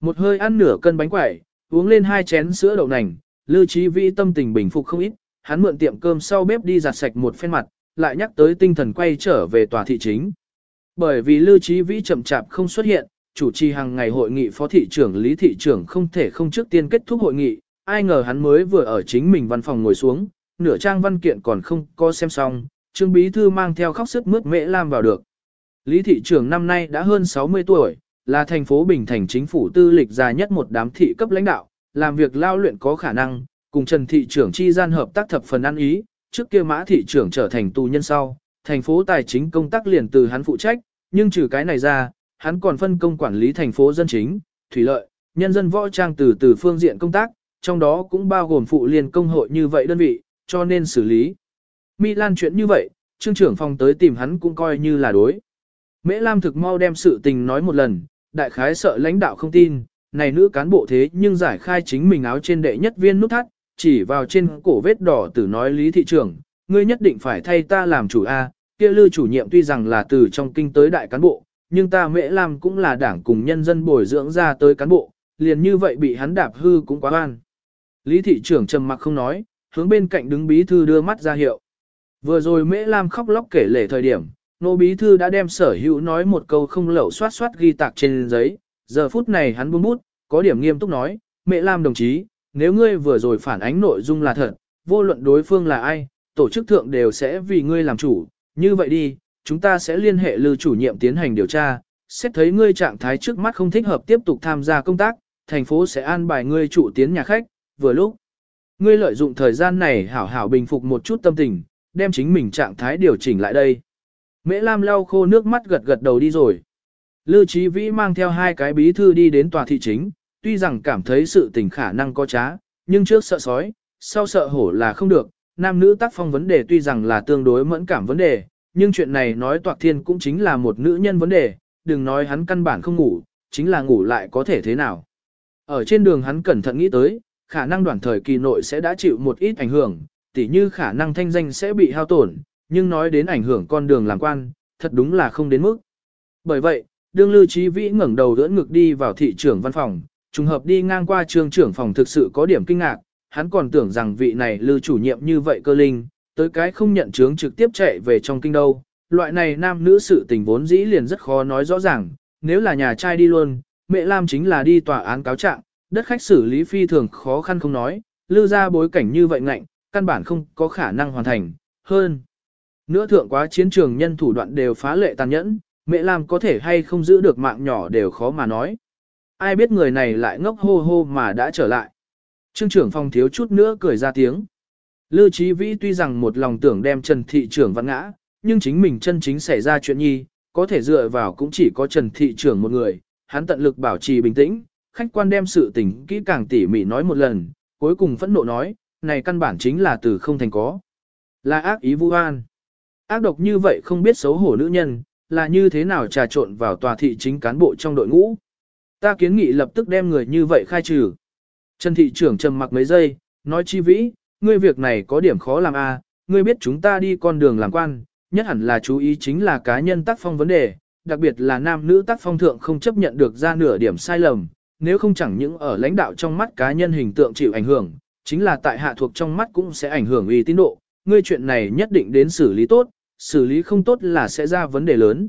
Một hơi ăn nửa cân bánh quẩy, uống lên hai chén sữa đậu nành, Lưu Chí Vĩ tâm tình bình phục không ít, hắn mượn tiệm cơm sau bếp đi giặt sạch một phen mặt, lại nhắc tới tinh thần quay trở về tòa thị chính. Bởi vì Lưu Chí Vĩ chậm chạp không xuất hiện, chủ trì hàng ngày hội nghị phó thị trưởng Lý thị trưởng không thể không trước tiên kết thúc hội nghị, ai ngờ hắn mới vừa ở chính mình văn phòng ngồi xuống, nửa trang văn kiện còn không có xem xong, Trương Bí Thư mang theo khóc sức mướt mễ lam vào được. Lý thị trưởng năm nay đã hơn 60 tuổi, là thành phố Bình Thành chính phủ tư lịch già nhất một đám thị cấp lãnh đạo, làm việc lao luyện có khả năng, cùng Trần thị trưởng chi gian hợp tác thập phần ăn ý, trước kia mã thị trưởng trở thành tù nhân sau, thành phố tài chính công tác liền từ hắn phụ trách, nhưng trừ cái này ra, hắn còn phân công quản lý thành phố dân chính, thủy lợi, nhân dân võ trang từ từ phương diện công tác, trong đó cũng bao gồm phụ liên công hội như vậy đơn vị, cho nên xử lý. Milan chuyện như vậy, trương trưởng phòng tới tìm hắn cũng coi như là đối. Mễ Lam thực mau đem sự tình nói một lần, đại khái sợ lãnh đạo không tin, này nữ cán bộ thế nhưng giải khai chính mình áo trên đệ nhất viên nút thắt, chỉ vào trên cổ vết đỏ tử nói lý thị trưởng, ngươi nhất định phải thay ta làm chủ A, kia lư chủ nhiệm tuy rằng là từ trong kinh tới đại cán bộ, nhưng ta Mễ Lam cũng là đảng cùng nhân dân bồi dưỡng ra tới cán bộ, liền như vậy bị hắn đạp hư cũng quá oan. Lý thị trưởng trầm mặc không nói, hướng bên cạnh đứng bí thư đưa mắt ra hiệu. Vừa rồi Mễ Lam khóc lóc kể lể thời điểm, nô bí thư đã đem sở hữu nói một câu không lẩu xoát xoát ghi tạc trên giấy, giờ phút này hắn buông bút, có điểm nghiêm túc nói, Mễ Lam đồng chí, nếu ngươi vừa rồi phản ánh nội dung là thật, vô luận đối phương là ai, tổ chức thượng đều sẽ vì ngươi làm chủ, như vậy đi, chúng ta sẽ liên hệ lưu chủ nhiệm tiến hành điều tra, xét thấy ngươi trạng thái trước mắt không thích hợp tiếp tục tham gia công tác, thành phố sẽ an bài ngươi chủ tiến nhà khách, vừa lúc. Ngươi lợi dụng thời gian này hảo hảo bình phục một chút tâm tình, đem chính mình trạng thái điều chỉnh lại đây. Mễ Lam lau khô nước mắt gật gật đầu đi rồi. Lưu Chí Vĩ mang theo hai cái bí thư đi đến tòa thị chính, tuy rằng cảm thấy sự tình khả năng có trá, nhưng trước sợ sói, sau sợ hổ là không được. Nam nữ tác phong vấn đề tuy rằng là tương đối mẫn cảm vấn đề, nhưng chuyện này nói toạc thiên cũng chính là một nữ nhân vấn đề, đừng nói hắn căn bản không ngủ, chính là ngủ lại có thể thế nào. Ở trên đường hắn cẩn thận nghĩ tới, khả năng đoạn thời kỳ nội sẽ đã chịu một ít ảnh hưởng, tỉ như khả năng thanh danh sẽ bị hao tổn, nhưng nói đến ảnh hưởng con đường làm quan, thật đúng là không đến mức. Bởi vậy, đương Lưu trí Vĩ ngẩng đầu đỡ ngực đi vào thị trưởng văn phòng, trùng hợp đi ngang qua trường trưởng phòng thực sự có điểm kinh ngạc, hắn còn tưởng rằng vị này Lưu chủ nhiệm như vậy cơ linh, tới cái không nhận chứng trực tiếp chạy về trong kinh đâu. Loại này nam nữ sự tình vốn dĩ liền rất khó nói rõ ràng, nếu là nhà trai đi luôn, mẹ Lam chính là đi tòa án cáo trạng, đất khách xử lý phi thường khó khăn không nói, lưu ra bối cảnh như vậy ngạnh, căn bản không có khả năng hoàn thành, hơn. Nữa thượng quá chiến trường nhân thủ đoạn đều phá lệ tàn nhẫn, mẹ Lam có thể hay không giữ được mạng nhỏ đều khó mà nói. Ai biết người này lại ngốc hô hô mà đã trở lại. Trương trưởng phòng thiếu chút nữa cười ra tiếng. Lưu Chí Vĩ tuy rằng một lòng tưởng đem Trần Thị trưởng văn ngã, nhưng chính mình chân chính xảy ra chuyện nhi, có thể dựa vào cũng chỉ có Trần Thị trưởng một người, hắn tận lực bảo trì bình tĩnh, khách quan đem sự tình kỹ càng tỉ mỉ nói một lần, cuối cùng phẫn nộ nói, này căn bản chính là từ không thành có. Là ác ý vu oan. Ác độc như vậy không biết xấu hổ nữ nhân, là như thế nào trà trộn vào tòa thị chính cán bộ trong đội ngũ. Ta kiến nghị lập tức đem người như vậy khai trừ. Trần thị trưởng trầm mặc mấy giây, nói chi vĩ, ngươi việc này có điểm khó làm a, à, ngươi biết chúng ta đi con đường làm quan, nhất hẳn là chú ý chính là cá nhân tác phong vấn đề, đặc biệt là nam nữ tác phong thượng không chấp nhận được ra nửa điểm sai lầm, nếu không chẳng những ở lãnh đạo trong mắt cá nhân hình tượng chịu ảnh hưởng, chính là tại hạ thuộc trong mắt cũng sẽ ảnh hưởng uy tín độ, ngươi chuyện này nhất định đến xử lý tốt, xử lý không tốt là sẽ ra vấn đề lớn.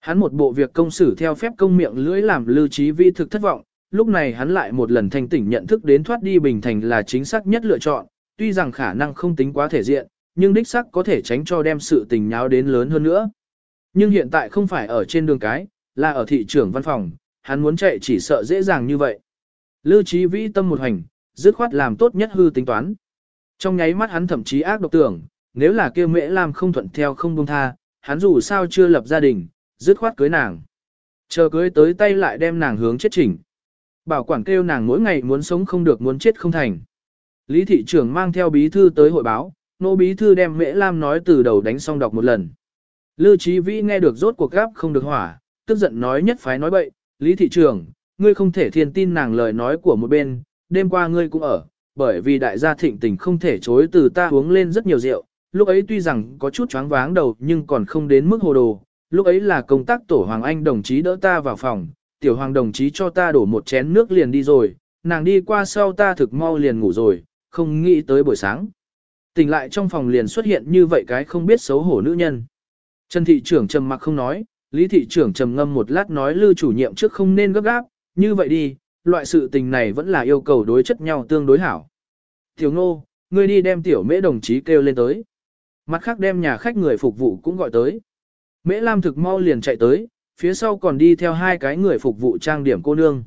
Hắn một bộ việc công xử theo phép công miệng lưỡi làm lưu trí vi thực thất vọng, lúc này hắn lại một lần thanh tỉnh nhận thức đến thoát đi bình thành là chính xác nhất lựa chọn, tuy rằng khả năng không tính quá thể diện, nhưng đích xác có thể tránh cho đem sự tình nháo đến lớn hơn nữa. Nhưng hiện tại không phải ở trên đường cái, là ở thị trường văn phòng, hắn muốn chạy chỉ sợ dễ dàng như vậy. Lưu trí vĩ tâm một hành, dứt khoát làm tốt nhất hư tính toán. Trong nháy mắt hắn thậm chí ác độc tưởng, nếu là kia mễ làm không thuận theo không buông tha, hắn dù sao chưa lập gia đình, dứt khoát cưới nàng. Chờ cưới tới tay lại đem nàng hướng chết chỉnh. Bảo quản kêu nàng mỗi ngày muốn sống không được muốn chết không thành. Lý thị trưởng mang theo bí thư tới hội báo, nô bí thư đem mễ lam nói từ đầu đánh xong đọc một lần. Lưu Chí Vĩ nghe được rốt cuộc gáp không được hỏa, tức giận nói nhất phái nói bậy, Lý thị trưởng, ngươi không thể thiên tin nàng lời nói của một bên, đêm qua ngươi cũng ở, bởi vì đại gia thịnh tình không thể chối từ ta uống lên rất nhiều rượu, lúc ấy tuy rằng có chút choáng váng đầu nhưng còn không đến mức hồ đồ, lúc ấy là công tác tổ Hoàng Anh đồng chí đỡ ta vào phòng, tiểu Hoàng đồng chí cho ta đổ một chén nước liền đi rồi, nàng đi qua sau ta thực mau liền ngủ rồi, không nghĩ tới buổi sáng. Tỉnh lại trong phòng liền xuất hiện như vậy cái không biết xấu hổ nữ nhân. Trần thị trưởng trầm mặc không nói, Lý thị trưởng trầm ngâm một lát nói lư chủ nhiệm trước không nên gấp gáp, như vậy đi, loại sự tình này vẫn là yêu cầu đối chất nhau tương đối hảo. Tiểu ngô, ngươi đi đem tiểu mễ đồng chí kêu lên tới. Mặt khác đem nhà khách người phục vụ cũng gọi tới. Mễ Lam thực mau liền chạy tới, phía sau còn đi theo hai cái người phục vụ trang điểm cô nương.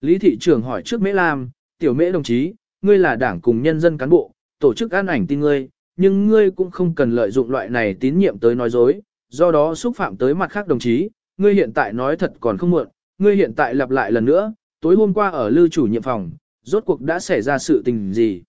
Lý thị trưởng hỏi trước Mễ Lam, tiểu mễ đồng chí, ngươi là đảng cùng nhân dân cán bộ, tổ chức an ảnh tin ngươi, nhưng ngươi cũng không cần lợi dụng loại này tín nhiệm tới nói dối, do đó xúc phạm tới mặt khác đồng chí, ngươi hiện tại nói thật còn không muộn, ngươi hiện tại lặp lại lần nữa, tối hôm qua ở lưu chủ nhiệm phòng, rốt cuộc đã xảy ra sự tình gì.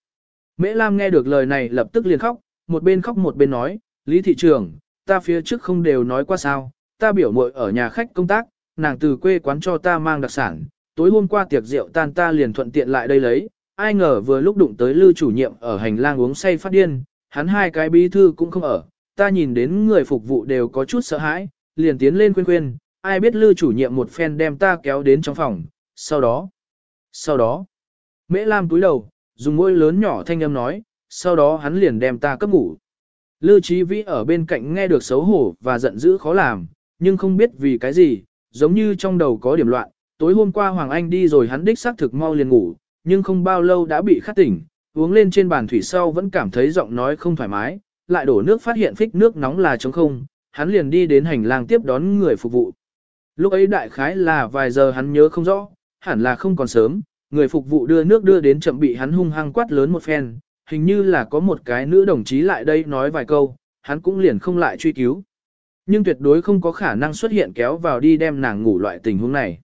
Mễ Lam nghe được lời này lập tức liền khóc, một bên khóc một bên nói, Lý thị Trường, ta phía trước không đều nói qua sao, ta biểu muội ở nhà khách công tác, nàng từ quê quán cho ta mang đặc sản, tối hôm qua tiệc rượu tan ta liền thuận tiện lại đây lấy, ai ngờ vừa lúc đụng tới lưu chủ nhiệm ở hành lang uống say phát điên, hắn hai cái bí thư cũng không ở, ta nhìn đến người phục vụ đều có chút sợ hãi, liền tiến lên khuyên khuyên, ai biết lưu chủ nhiệm một phen đem ta kéo đến trong phòng, sau đó, sau đó, Mễ Lam túi đầu, dùng môi lớn nhỏ thanh âm nói, sau đó hắn liền đem ta cấp ngủ. Lưu Chí Vĩ ở bên cạnh nghe được xấu hổ và giận dữ khó làm, nhưng không biết vì cái gì, giống như trong đầu có điểm loạn. Tối hôm qua Hoàng Anh đi rồi hắn đích xác thực mau liền ngủ, nhưng không bao lâu đã bị khát tỉnh, uống lên trên bàn thủy sau vẫn cảm thấy giọng nói không thoải mái, lại đổ nước phát hiện phích nước nóng là trống không, hắn liền đi đến hành lang tiếp đón người phục vụ. Lúc ấy đại khái là vài giờ hắn nhớ không rõ, hẳn là không còn sớm, người phục vụ đưa nước đưa đến chậm bị hắn hung hăng quát lớn một phen, hình như là có một cái nữ đồng chí lại đây nói vài câu, hắn cũng liền không lại truy cứu. Nhưng tuyệt đối không có khả năng xuất hiện kéo vào đi đem nàng ngủ loại tình huống này.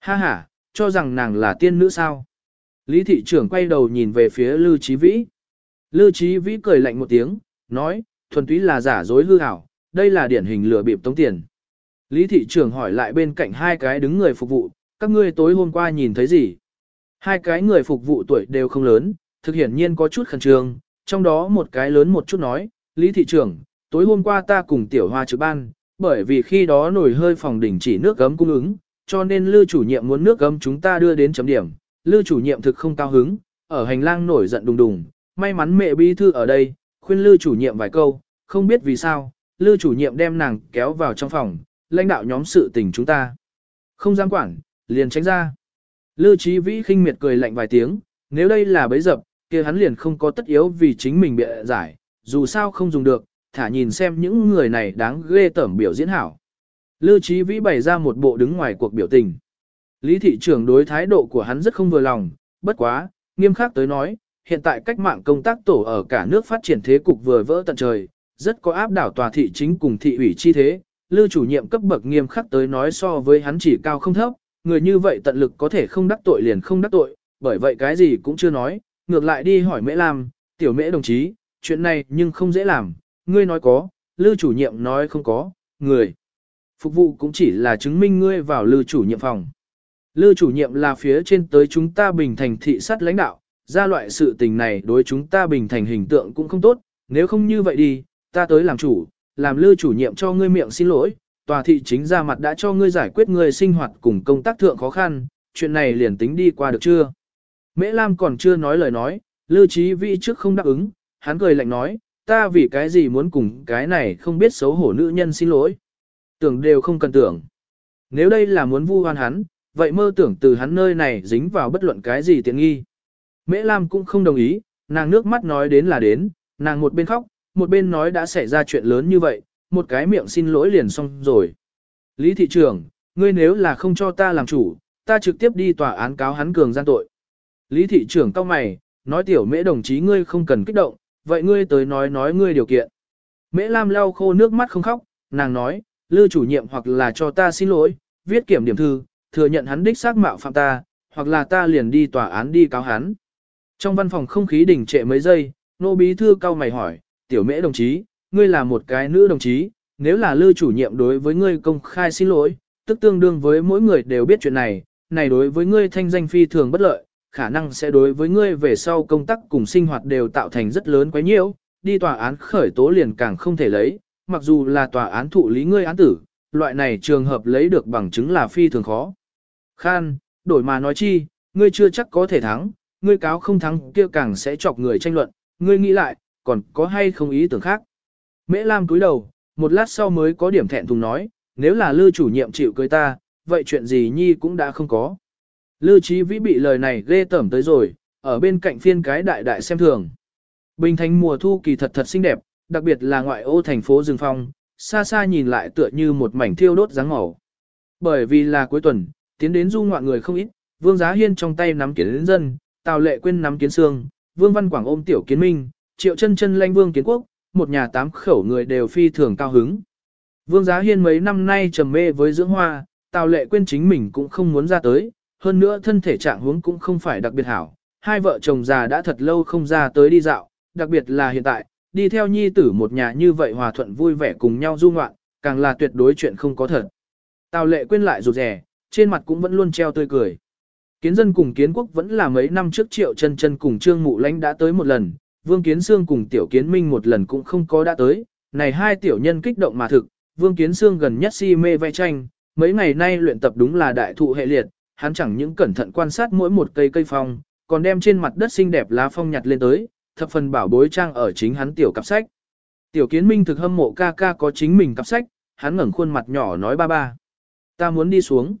Ha ha, cho rằng nàng là tiên nữ sao. Lý thị trưởng quay đầu nhìn về phía Lư Chí Vĩ. Lư Chí Vĩ cười lạnh một tiếng, nói, thuần túy là giả dối hư ảo, đây là điển hình lừa bịp tống tiền. Lý thị trưởng hỏi lại bên cạnh hai cái đứng người phục vụ, các ngươi tối hôm qua nhìn thấy gì? Hai cái người phục vụ tuổi đều không lớn, thực hiển nhiên có chút khẩn trương, trong đó một cái lớn một chút nói, Lý thị trưởng, tối hôm qua ta cùng tiểu hoa trực ban, bởi vì khi đó nổi hơi phòng đỉnh chỉ nước gấm cung ứng, cho nên lưu chủ nhiệm muốn nước gấm chúng ta đưa đến chấm điểm, lưu chủ nhiệm thực không cao hứng, ở hành lang nổi giận đùng đùng, may mắn mẹ bí thư ở đây, khuyên lưu chủ nhiệm vài câu, không biết vì sao, lưu chủ nhiệm đem nàng kéo vào trong phòng, lãnh đạo nhóm sự tình chúng ta. Không dám quản, liền tránh ra. Lưu Chí Vĩ khinh miệt cười lạnh vài tiếng, nếu đây là bấy dập, kia hắn liền không có tất yếu vì chính mình bị giải, dù sao không dùng được, thả nhìn xem những người này đáng ghê tởm biểu diễn hảo. Lưu Chí Vĩ bày ra một bộ đứng ngoài cuộc biểu tình. Lý thị trưởng đối thái độ của hắn rất không vừa lòng, bất quá, nghiêm khắc tới nói, hiện tại cách mạng công tác tổ ở cả nước phát triển thế cục vừa vỡ tận trời, rất có áp đảo tòa thị chính cùng thị ủy chi thế, lưu chủ nhiệm cấp bậc nghiêm khắc tới nói so với hắn chỉ cao không thấp, người như vậy tận lực có thể không đắc tội liền không đắc tội, bởi vậy cái gì cũng chưa nói, ngược lại đi hỏi Mễ Lam, tiểu Mễ đồng chí, chuyện này nhưng không dễ làm, ngươi nói có, lưu chủ nhiệm nói không có, người. Phục vụ cũng chỉ là chứng minh ngươi vào lưu chủ nhiệm phòng lư chủ nhiệm là phía trên tới chúng ta bình thành thị sát lãnh đạo, ra loại sự tình này đối chúng ta bình thành hình tượng cũng không tốt, nếu không như vậy đi, ta tới làm chủ, làm lư chủ nhiệm cho ngươi miệng xin lỗi, tòa thị chính ra mặt đã cho ngươi giải quyết ngươi sinh hoạt cùng công tác thượng khó khăn, chuyện này liền tính đi qua được chưa? Mễ Lam còn chưa nói lời nói, lư trí vị trước không đáp ứng, hắn cười lạnh nói, ta vì cái gì muốn cùng cái này không biết xấu hổ nữ nhân xin lỗi. Tưởng đều không cần tưởng. Nếu đây là muốn vu oan hắn, vậy mơ tưởng từ hắn nơi này dính vào bất luận cái gì tiện nghi. Mễ Lam cũng không đồng ý, nàng nước mắt nói đến là đến, nàng một bên khóc, một bên nói đã xảy ra chuyện lớn như vậy, một cái miệng xin lỗi liền xong rồi. Lý thị trưởng, ngươi nếu là không cho ta làm chủ, ta trực tiếp đi tòa án cáo hắn cường gian tội. Lý thị trưởng cao mày, nói tiểu mễ đồng chí ngươi không cần kích động, vậy ngươi tới nói nói ngươi điều kiện. Mễ Lam lau khô nước mắt không khóc, nàng nói, lư chủ nhiệm hoặc là cho ta xin lỗi, viết kiểm điểm thư, thừa nhận hắn đích xác mạo phạm ta, hoặc là ta liền đi tòa án đi cáo hắn. Trong văn phòng không khí đình trệ mấy giây, nô bí thư cao mày hỏi, tiểu mễ đồng chí, ngươi là một cái nữ đồng chí, nếu là lư chủ nhiệm đối với ngươi công khai xin lỗi, tức tương đương với mỗi người đều biết chuyện này, này đối với ngươi thanh danh phi thường bất lợi, khả năng sẽ đối với ngươi về sau công tác cùng sinh hoạt đều tạo thành rất lớn quấy nhiễu, đi tòa án khởi tố liền càng không thể lấy, mặc dù là tòa án thụ lý ngươi án tử, loại này trường hợp lấy được bằng chứng là phi thường khó. Khan, đổi mà nói chi, ngươi chưa chắc có thể thắng, ngươi cáo không thắng kia càng sẽ chọc người tranh luận, ngươi nghĩ lại, còn có hay không ý tưởng khác. Mễ Lam cúi đầu, một lát sau mới có điểm thẹn thùng nói, nếu là lư chủ nhiệm chịu cưới ta, vậy chuyện gì nhi cũng đã không có. Lư Chí Vĩ bị lời này ghê tởm tới rồi, ở bên cạnh phiên cái đại đại xem thường. Bình thành mùa thu kỳ thật thật xinh đẹp, đặc biệt là ngoại ô thành phố rừng phong, xa xa nhìn lại tựa như một mảnh thiêu đốt dáng màu. Bởi vì là cuối tuần, tiến đến du ngoạn người không ít, Vương Giá Hiên trong tay nắm kiến dân, Tào Lệ Quyên nắm kiến xương, Vương Văn Quảng ôm tiểu kiến minh, Triệu Chân Chân lanh Vương Kiến Quốc, một nhà tám khẩu người đều phi thường cao hứng. Vương Giá Hiên mấy năm nay trầm mê với dưỡng hoa, Tào Lệ Quyên chính mình cũng không muốn ra tới, hơn nữa thân thể trạng huống cũng không phải đặc biệt hảo. Hai vợ chồng già đã thật lâu không ra tới đi dạo, đặc biệt là hiện tại, đi theo nhi tử một nhà như vậy hòa thuận vui vẻ cùng nhau du ngoạn, càng là tuyệt đối chuyện không có thật. Tào lệ quên lại rụt rè trên mặt cũng vẫn luôn treo tươi cười. Kiến dân cùng kiến quốc vẫn là mấy năm trước triệu chân chân cùng trương mụ lãnh đã tới một lần, vương kiến xương cùng tiểu kiến minh một lần cũng không có đã tới, này hai tiểu nhân kích động mà thực, vương kiến xương gần nhất si mê vẽ tranh, mấy ngày nay luyện tập đúng là đại thụ hệ liệt, hắn chẳng những cẩn thận quan sát mỗi một cây cây phong, còn đem trên mặt đất xinh đẹp lá phong nhặt lên tới, thập phần bảo bối trang ở chính hắn tiểu cặp sách. Tiểu kiến minh thực hâm mộ ca ca có chính mình cặp sách, hắn ngẩng khuôn mặt nhỏ nói ba ba. Ta muốn đi xuống.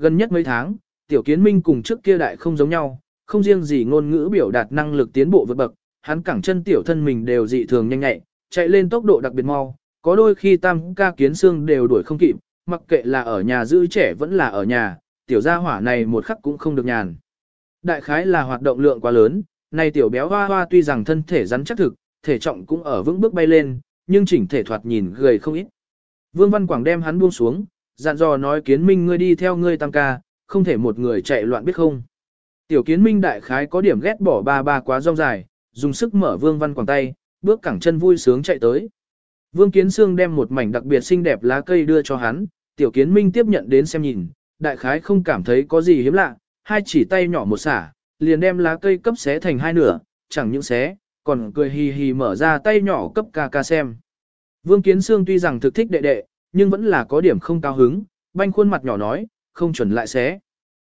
Gần nhất mấy tháng, tiểu kiến minh cùng trước kia đại không giống nhau, không riêng gì ngôn ngữ biểu đạt năng lực tiến bộ vượt bậc, hắn cẳng chân tiểu thân mình đều dị thường nhanh nhẹ, chạy lên tốc độ đặc biệt mau, có đôi khi tam ca kiến xương đều đuổi không kịp, mặc kệ là ở nhà giữ trẻ vẫn là ở nhà, tiểu gia hỏa này một khắc cũng không được nhàn. Đại khái là hoạt động lượng quá lớn, này tiểu béo hoa hoa tuy rằng thân thể rắn chắc thực, thể trọng cũng ở vững bước bay lên, nhưng chỉnh thể thoạt nhìn gầy không ít. Vương Văn Quảng đem hắn buông xuống, dặn dò nói kiến minh ngươi đi theo ngươi tăng ca, không thể một người chạy loạn biết không. Tiểu kiến minh đại khái có điểm ghét bỏ ba ba quá rong dài, dùng sức mở Vương Văn Quảng tay, bước cẳng chân vui sướng chạy tới. Vương Kiến xương đem một mảnh đặc biệt xinh đẹp lá cây đưa cho hắn, tiểu kiến minh tiếp nhận đến xem nhìn, đại khái không cảm thấy có gì hiếm lạ, hai chỉ tay nhỏ một xả, liền đem lá cây cấp xé thành hai nửa, chẳng những xé, còn cười hì hì mở ra tay nhỏ cấp ca ca xem. Vương Kiến Sương tuy rằng thực thích đệ đệ, nhưng vẫn là có điểm không cao hứng, banh khuôn mặt nhỏ nói, không chuẩn lại xé.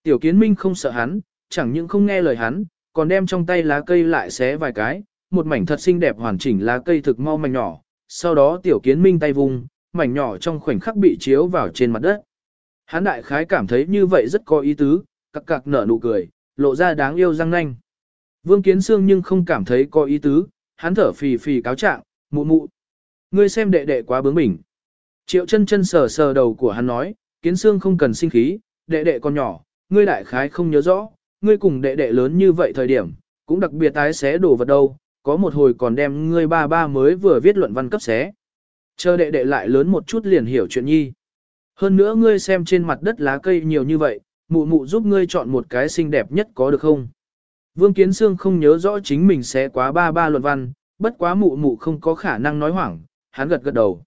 Tiểu Kiến Minh không sợ hắn, chẳng những không nghe lời hắn, còn đem trong tay lá cây lại xé vài cái, một mảnh thật xinh đẹp hoàn chỉnh lá cây thực mau mảnh nhỏ, sau đó Tiểu Kiến Minh tay vùng, mảnh nhỏ trong khoảnh khắc bị chiếu vào trên mặt đất. Hắn đại khái cảm thấy như vậy rất có ý tứ, cặc cặc nở nụ cười, lộ ra đáng yêu răng nanh. Vương Kiến Sương nhưng không cảm thấy có ý tứ, hắn thở phì phì cáo trạng, mụ mụ. Ngươi xem đệ đệ quá bướng bỉnh. Triệu chân chân sờ sờ đầu của hắn nói, Kiến xương không cần sinh khí, đệ đệ còn nhỏ, ngươi đại khái không nhớ rõ, ngươi cùng đệ đệ lớn như vậy thời điểm, cũng đặc biệt tái xé đồ vật đâu, có một hồi còn đem ngươi ba ba mới vừa viết luận văn cấp xé. Chờ đệ đệ lại lớn một chút liền hiểu chuyện nhi. Hơn nữa ngươi xem trên mặt đất lá cây nhiều như vậy, mụ mụ giúp ngươi chọn một cái xinh đẹp nhất có được không? Vương Kiến Sương không nhớ rõ chính mình sẽ quá ba ba luận văn, bất quá mụ mụ không có khả năng nói hoảng, hắn gật gật đầu.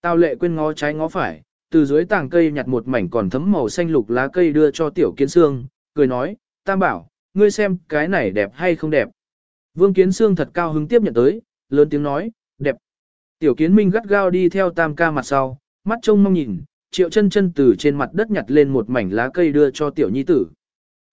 Tào lệ quên ngó trái ngó phải, từ dưới tàng cây nhặt một mảnh còn thấm màu xanh lục lá cây đưa cho tiểu kiến sương, cười nói, tam bảo, ngươi xem cái này đẹp hay không đẹp. Vương kiến sương thật cao hứng tiếp nhận tới, lớn tiếng nói, đẹp. Tiểu kiến minh gắt gao đi theo tam ca mặt sau, mắt trông mong nhìn, triệu chân chân từ trên mặt đất nhặt lên một mảnh lá cây đưa cho tiểu nhi tử.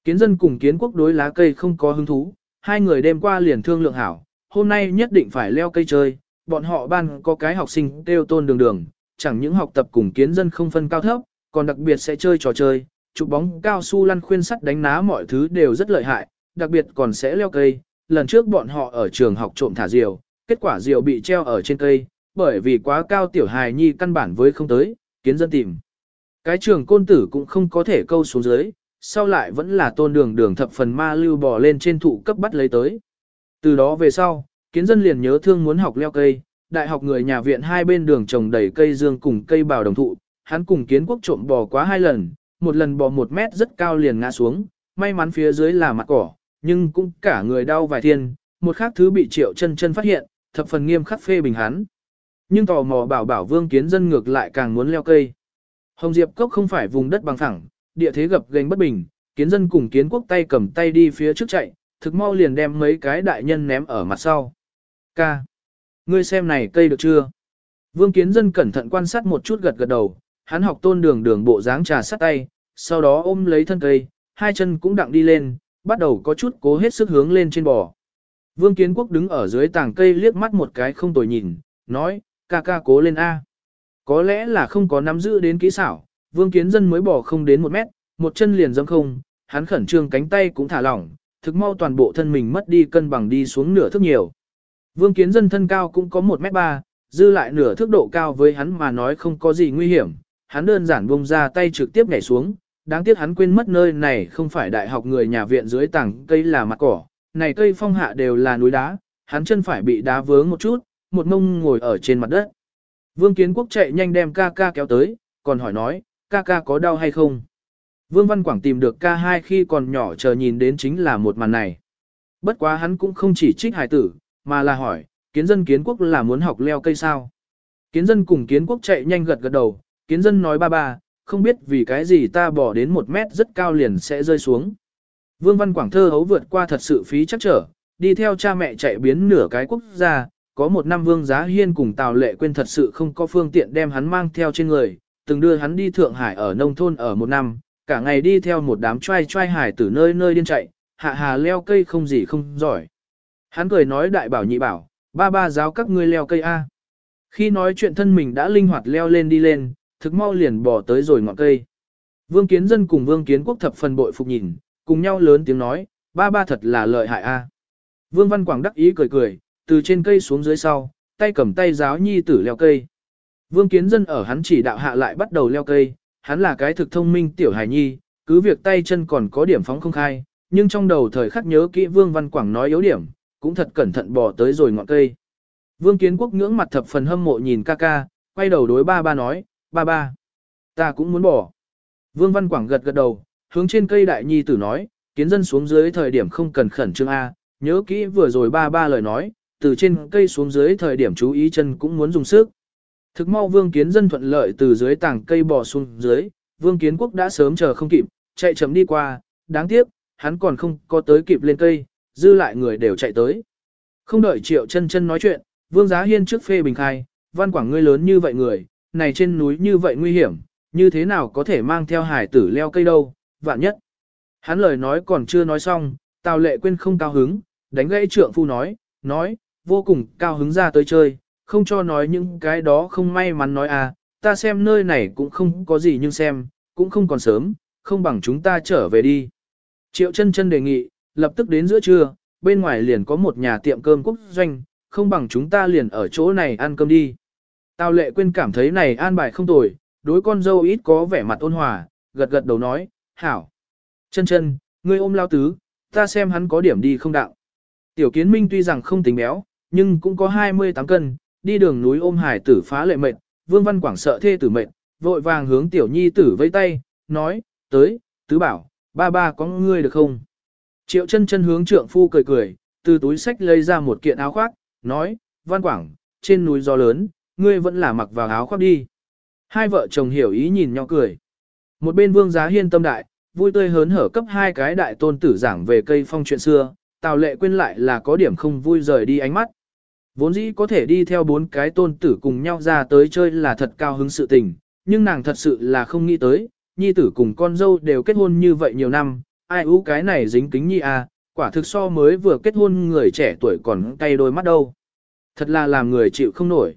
Kiến dân cùng kiến quốc đối lá cây không có hứng thú, hai người đêm qua liền thương lượng hảo, hôm nay nhất định phải leo cây chơi, bọn họ ban có cái học sinh kêu tôn đường đường, chẳng những học tập cùng kiến dân không phân cao thấp, còn đặc biệt sẽ chơi trò chơi, chụp bóng cao su lăn khuyên sắt đánh ná mọi thứ đều rất lợi hại, đặc biệt còn sẽ leo cây. Lần trước bọn họ ở trường học trộm thả diều, kết quả diều bị treo ở trên cây, bởi vì quá cao tiểu hài nhi căn bản với không tới, kiến dân tìm. Cái trường côn tử cũng không có thể câu xuống dưới, sau lại vẫn là tôn đường đường thập phần ma lưu bò lên trên thụ cấp bắt lấy tới. Từ đó về sau, kiến dân liền nhớ thương muốn học leo cây, đại học người nhà viện hai bên đường trồng đầy cây dương cùng cây bào đồng thụ, hắn cùng kiến quốc trộm bò quá hai lần, một lần bò một mét rất cao liền ngã xuống, may mắn phía dưới là mặt cỏ, nhưng cũng cả người đau vài thiên, một khác thứ bị triệu chân chân phát hiện, thập phần nghiêm khắc phê bình hắn. Nhưng tò mò bảo bảo vương kiến dân ngược lại càng muốn leo cây. Hồng Diệp Cốc không phải vùng đất bằng phẳng, địa thế gập ghềnh bất bình, kiến dân cùng kiến quốc tay cầm tay đi phía trước chạy, thực mau liền đem mấy cái đại nhân ném ở mặt sau. Ca. Ngươi xem này cây được chưa? Vương kiến dân cẩn thận quan sát một chút gật gật đầu, hắn học tôn đường đường bộ dáng trà sát tay, sau đó ôm lấy thân cây, hai chân cũng đặng đi lên, bắt đầu có chút cố hết sức hướng lên trên bò. Vương kiến quốc đứng ở dưới tảng cây liếc mắt một cái không tồi nhìn, nói, ca ca cố lên A. Có lẽ là không có nắm giữ đến kỹ xảo, vương kiến dân mới bỏ không đến một mét, một chân liền dâm không, hắn khẩn trương cánh tay cũng thả lỏng, thực mau toàn bộ thân mình mất đi cân bằng đi xuống nửa thước nhiều. Vương kiến dân thân cao cũng có 1 mét 3, dư lại nửa thước độ cao với hắn mà nói không có gì nguy hiểm, hắn đơn giản buông ra tay trực tiếp nhảy xuống, đáng tiếc hắn quên mất nơi này không phải đại học người nhà viện dưới tảng cây là mặt cỏ, này cây phong hạ đều là núi đá, hắn chân phải bị đá vướng một chút, một mông ngồi ở trên mặt đất. Vương Kiến Quốc chạy nhanh đem ca ca kéo tới, còn hỏi nói, ca ca có đau hay không? Vương Văn Quảng tìm được ca hai khi còn nhỏ chờ nhìn đến chính là một màn này. Bất quá hắn cũng không chỉ trích hài tử, mà là hỏi, kiến dân kiến quốc là muốn học leo cây sao? Kiến dân cùng kiến quốc chạy nhanh gật gật đầu, kiến dân nói ba ba, không biết vì cái gì ta bỏ đến một mét rất cao liền sẽ rơi xuống. Vương Văn Quảng thơ hấu vượt qua thật sự phí chắc trở, đi theo cha mẹ chạy biến nửa cái quốc gia, có một năm Vương Giá Hiên cùng Tào Lệ quên thật sự không có phương tiện đem hắn mang theo trên người, từng đưa hắn đi Thượng Hải ở nông thôn ở một năm, cả ngày đi theo một đám trai trai hải từ nơi nơi điên chạy, hạ hà leo cây không gì không giỏi. Hắn cười nói đại bảo nhị bảo, ba ba giáo các ngươi leo cây A. Khi nói chuyện thân mình đã linh hoạt leo lên đi lên, thực mau liền bỏ tới rồi ngọn cây. Vương Kiến Dân cùng Vương Kiến Quốc thập phần bội phục nhìn, cùng nhau lớn tiếng nói, ba ba thật là lợi hại a. Vương Văn Quảng đắc ý cười cười, từ trên cây xuống dưới sau, tay cầm tay giáo nhi tử leo cây. Vương Kiến Dân ở hắn chỉ đạo hạ lại bắt đầu leo cây, hắn là cái thực thông minh tiểu hài nhi, cứ việc tay chân còn có điểm phóng không khai, nhưng trong đầu thời khắc nhớ kỹ Vương Văn Quảng nói yếu điểm, cũng thật cẩn thận bò tới rồi ngọn cây. Vương Kiến Quốc ngưỡng mặt thập phần hâm mộ nhìn ca ca, quay đầu đối ba ba nói, ba ba, ta cũng muốn bỏ. Vương Văn Quảng gật gật đầu, hướng trên cây đại nhi tử nói, kiến dân xuống dưới thời điểm không cần khẩn trương A, nhớ kỹ vừa rồi ba ba lời nói, từ trên cây xuống dưới thời điểm chú ý chân cũng muốn dùng sức. Thực mau vương kiến dân thuận lợi từ dưới tảng cây bò xuống dưới, vương kiến quốc đã sớm chờ không kịp, chạy chấm đi qua, đáng tiếc, hắn còn không có tới kịp lên cây, dư lại người đều chạy tới. Không đợi triệu chân chân nói chuyện, vương giá hiên trước phê bình khai, văn quảng ngươi lớn như vậy người, này trên núi như vậy nguy hiểm, như thế nào có thể mang theo hải tử leo cây đâu, vạn nhất. Hắn lời nói còn chưa nói xong, Tào Lệ quên không cao hứng, đánh gãy trượng phu nói, nói, vô cùng cao hứng ra tới chơi, không cho nói những cái đó không may mắn nói à, ta xem nơi này cũng không có gì nhưng xem, cũng không còn sớm, không bằng chúng ta trở về đi. Triệu chân chân đề nghị, lập tức đến giữa trưa, bên ngoài liền có một nhà tiệm cơm quốc doanh, không bằng chúng ta liền ở chỗ này ăn cơm đi. Tào lệ quên cảm thấy này an bài không tồi, đối con dâu ít có vẻ mặt ôn hòa, gật gật đầu nói, hảo. Chân chân, ngươi ôm lao tứ, ta xem hắn có điểm đi không đạo. Tiểu kiến minh tuy rằng không tính béo, nhưng cũng có 28 cân, đi đường núi ôm hải tử phá lệ mệt, vương văn quảng sợ thê tử mệt, vội vàng hướng tiểu nhi tử vây tay, nói, tới, tứ bảo, ba ba có ngươi được không? Triệu chân chân hướng trượng phu cười cười, từ túi sách lấy ra một kiện áo khoác, nói, văn quảng, trên núi gió lớn, ngươi vẫn là mặc vào áo khoác đi. Hai vợ chồng hiểu ý nhìn nhau cười. Một bên vương giá hiên tâm đại, vui tươi hớn hở cấp hai cái đại tôn tử giảng về cây phong chuyện xưa, Tào lệ quên lại là có điểm không vui rời đi ánh mắt. Vốn dĩ có thể đi theo bốn cái tôn tử cùng nhau ra tới chơi là thật cao hứng sự tình, nhưng nàng thật sự là không nghĩ tới, nhi tử cùng con dâu đều kết hôn như vậy nhiều năm, ai ú cái này dính kính nhi à, Quả thực so mới vừa kết hôn người trẻ tuổi còn cay đôi mắt đâu. Thật là làm người chịu không nổi.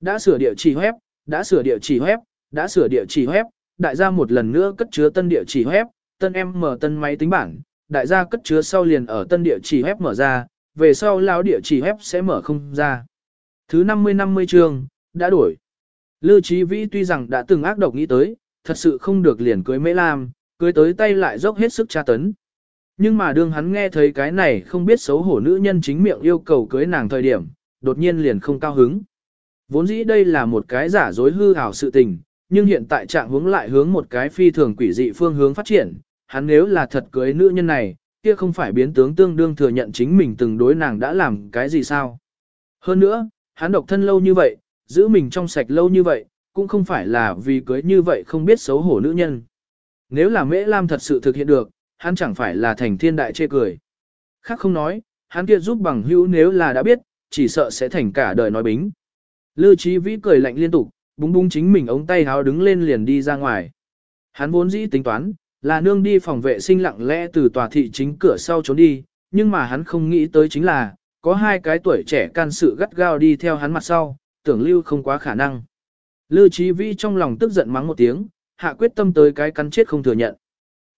Đã sửa địa chỉ web, đã sửa địa chỉ web, đã sửa địa chỉ web, đại gia một lần nữa cất chứa tân địa chỉ web, tân em mở tân máy tính bảng, đại gia cất chứa sau liền ở tân địa chỉ web mở ra, về sau lão địa chỉ web sẽ mở không ra. Thứ 50-50 chương, đã đổi. Lưu Chí Vĩ tuy rằng đã từng ác độc nghĩ tới, thật sự không được liền cưới Mễ Lam, cưới tới tay lại dốc hết sức tra tấn. Nhưng mà đương hắn nghe thấy cái này không biết xấu hổ nữ nhân chính miệng yêu cầu cưới nàng thời điểm, đột nhiên liền không cao hứng. Vốn dĩ đây là một cái giả dối hư ảo sự tình, nhưng hiện tại trạng hướng lại hướng một cái phi thường quỷ dị phương hướng phát triển, hắn nếu là thật cưới nữ nhân này, kia không phải biến tướng tương đương thừa nhận chính mình từng đối nàng đã làm cái gì sao. Hơn nữa, hắn độc thân lâu như vậy, giữ mình trong sạch lâu như vậy, cũng không phải là vì cưới như vậy không biết xấu hổ nữ nhân. Nếu là Mễ Lam thật sự thực hiện được, hắn chẳng phải là thành thiên đại chê cười. Khác không nói, hắn kia giúp bằng hữu nếu là đã biết, chỉ sợ sẽ thành cả đời nói bính. Lư Chí Vĩ cười lạnh liên tục, búng búng chính mình ống tay háo đứng lên liền đi ra ngoài. Hắn vốn dĩ tính toán, là nương đi phòng vệ sinh lặng lẽ từ tòa thị chính cửa sau trốn đi, nhưng mà hắn không nghĩ tới chính là, có hai cái tuổi trẻ can sự gắt gao đi theo hắn mặt sau, tưởng lưu không quá khả năng. Lư Chí Vĩ trong lòng tức giận mắng một tiếng, hạ quyết tâm tới cái cắn chết không thừa nhận.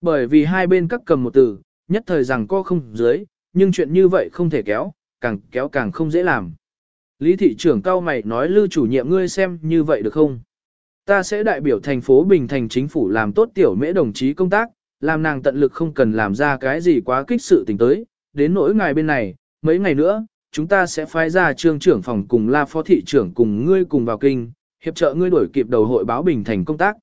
Bởi vì hai bên các cầm một từ, nhất thời rằng co không dưới, nhưng chuyện như vậy không thể kéo, càng kéo càng không dễ làm. Lý thị trưởng cao mày nói Lư chủ nhiệm ngươi xem như vậy được không? Ta sẽ đại biểu thành phố Bình Thành chính phủ làm tốt tiểu mễ đồng chí công tác, làm nàng tận lực không cần làm ra cái gì quá kích sự tình tới, đến nỗi ngài bên này, mấy ngày nữa, chúng ta sẽ phái ra trương trưởng phòng cùng la phó thị trưởng cùng ngươi cùng vào kinh, hiệp trợ ngươi đổi kịp đầu hội báo Bình Thành công tác.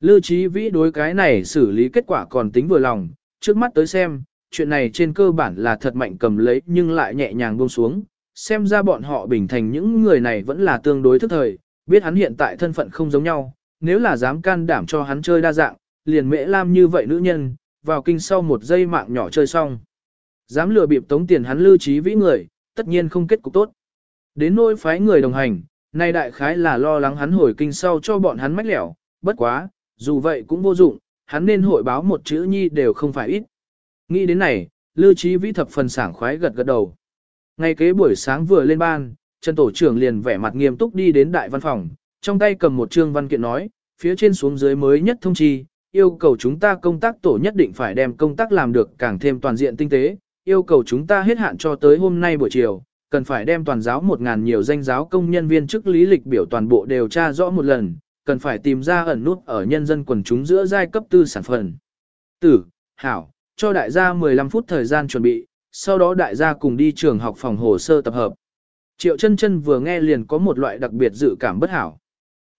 Lưu Chí Vĩ đối cái này xử lý kết quả còn tính vừa lòng, trước mắt tới xem, chuyện này trên cơ bản là thật mạnh cầm lấy nhưng lại nhẹ nhàng buông xuống, xem ra bọn họ bình thành những người này vẫn là tương đối thức thời, biết hắn hiện tại thân phận không giống nhau, nếu là dám can đảm cho hắn chơi đa dạng, liền mễ lam như vậy nữ nhân, vào kinh sau một giây mạng nhỏ chơi xong. Dám lừa bịp tống tiền hắn lưu trí vĩ người, tất nhiên không kết cục tốt. Đến nỗi phái người đồng hành, nay đại khái là lo lắng hắn hồi kinh sau cho bọn hắn mách lẻo, bất quá, dù vậy cũng vô dụng, hắn nên hội báo một chữ nhi đều không phải ít. Nghĩ đến này, lưu trí vĩ thập phần sảng khoái gật gật đầu. Ngay kế buổi sáng vừa lên ban, Trần Tổ trưởng liền vẻ mặt nghiêm túc đi đến đại văn phòng, trong tay cầm một trương văn kiện nói, phía trên xuống dưới mới nhất thông chi, yêu cầu chúng ta công tác tổ nhất định phải đem công tác làm được càng thêm toàn diện tinh tế, yêu cầu chúng ta hết hạn cho tới hôm nay buổi chiều, cần phải đem toàn giáo 1.000 nhiều danh giáo công nhân viên chức lý lịch biểu toàn bộ đều tra rõ một lần, cần phải tìm ra ẩn nút ở nhân dân quần chúng giữa giai cấp tư sản phần. Tử, Hảo, cho đại gia 15 phút thời gian chuẩn bị, sau đó đại gia cùng đi trường học phòng hồ sơ tập hợp. Triệu chân chân vừa nghe liền có một loại đặc biệt dự cảm bất hảo.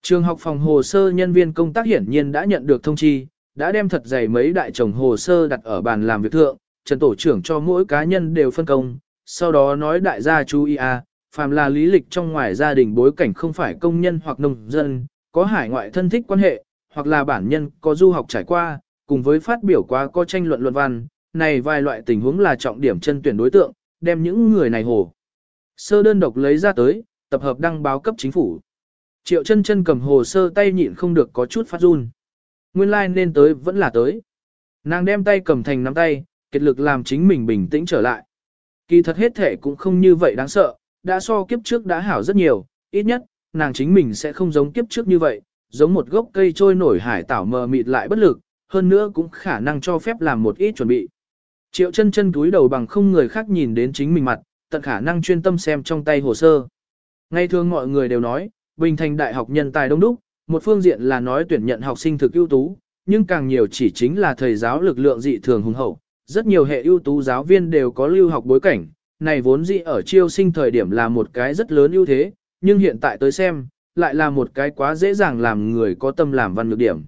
Trường học phòng hồ sơ nhân viên công tác hiển nhiên đã nhận được thông chi, đã đem thật dày mấy đại chồng hồ sơ đặt ở bàn làm việc thượng, Trần Tổ trưởng cho mỗi cá nhân đều phân công, sau đó nói đại gia chú ý à, phàm là lý lịch trong ngoài gia đình bối cảnh không phải công nhân hoặc nông dân, có hải ngoại thân thích quan hệ, hoặc là bản nhân có du học trải qua, cùng với phát biểu qua có tranh luận luận văn, này vài loại tình huống là trọng điểm chân tuyển đối tượng, đem những người này hồ. Sơ đơn độc lấy ra tới, tập hợp đăng báo cấp chính phủ. Triệu chân chân cầm hồ sơ tay nhịn không được có chút phát run. Nguyên lai like nên tới vẫn là tới. Nàng đem tay cầm thành nắm tay, kết lực làm chính mình bình tĩnh trở lại. Kỳ thật hết thể cũng không như vậy đáng sợ, đã so kiếp trước đã hảo rất nhiều, ít nhất, nàng chính mình sẽ không giống kiếp trước như vậy, giống một gốc cây trôi nổi hải tảo mờ mịt lại bất lực, hơn nữa cũng khả năng cho phép làm một ít chuẩn bị. Triệu chân chân túi đầu bằng không người khác nhìn đến chính mình mặt, tận khả năng chuyên tâm xem trong tay hồ sơ. Ngay thường mọi người đều nói, Bình Thành Đại học nhân tài đông đúc, một phương diện là nói tuyển nhận học sinh thực ưu tú, nhưng càng nhiều chỉ chính là thầy giáo lực lượng dị thường hùng hậu. Rất nhiều hệ ưu tú giáo viên đều có lưu học bối cảnh, này vốn dĩ ở chiêu sinh thời điểm là một cái rất lớn ưu thế, nhưng hiện tại tới xem, lại là một cái quá dễ dàng làm người có tâm làm văn nhược điểm.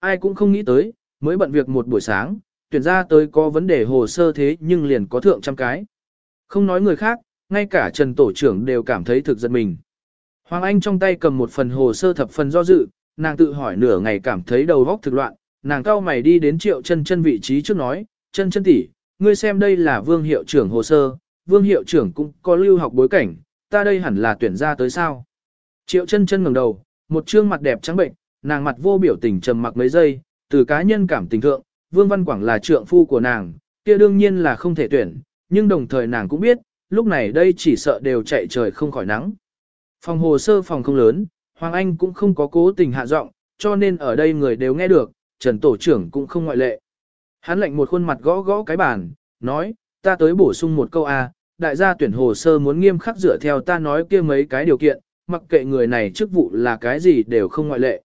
Ai cũng không nghĩ tới, mới bận việc một buổi sáng, tuyển ra tới có vấn đề hồ sơ thế nhưng liền có thượng trăm cái. Không nói người khác, ngay cả Trần Tổ trưởng đều cảm thấy thực giật mình. Hoàng Anh trong tay cầm một phần hồ sơ thập phần do dự, nàng tự hỏi nửa ngày cảm thấy đầu óc thực loạn, nàng cao mày đi đến triệu chân chân vị trí trước nói, chân chân tỷ, ngươi xem đây là vương hiệu trưởng hồ sơ, vương hiệu trưởng cũng có lưu học bối cảnh, ta đây hẳn là tuyển ra tới sao. Triệu chân chân ngẩng đầu, một trương mặt đẹp trắng bệnh, nàng mặt vô biểu tình trầm mặc mấy giây, từ cá nhân cảm tình thượng, Vương Văn Quảng là trượng phu của nàng, kia đương nhiên là không thể tuyển, nhưng đồng thời nàng cũng biết, lúc này đây chỉ sợ đều chạy trời không khỏi nắng. Phòng hồ sơ phòng không lớn, Hoàng Anh cũng không có cố tình hạ giọng, cho nên ở đây người đều nghe được, Trần Tổ trưởng cũng không ngoại lệ. Hắn lệnh một khuôn mặt gõ gõ cái bàn, nói, ta tới bổ sung một câu A, đại gia tuyển hồ sơ muốn nghiêm khắc dựa theo ta nói kia mấy cái điều kiện, mặc kệ người này chức vụ là cái gì đều không ngoại lệ.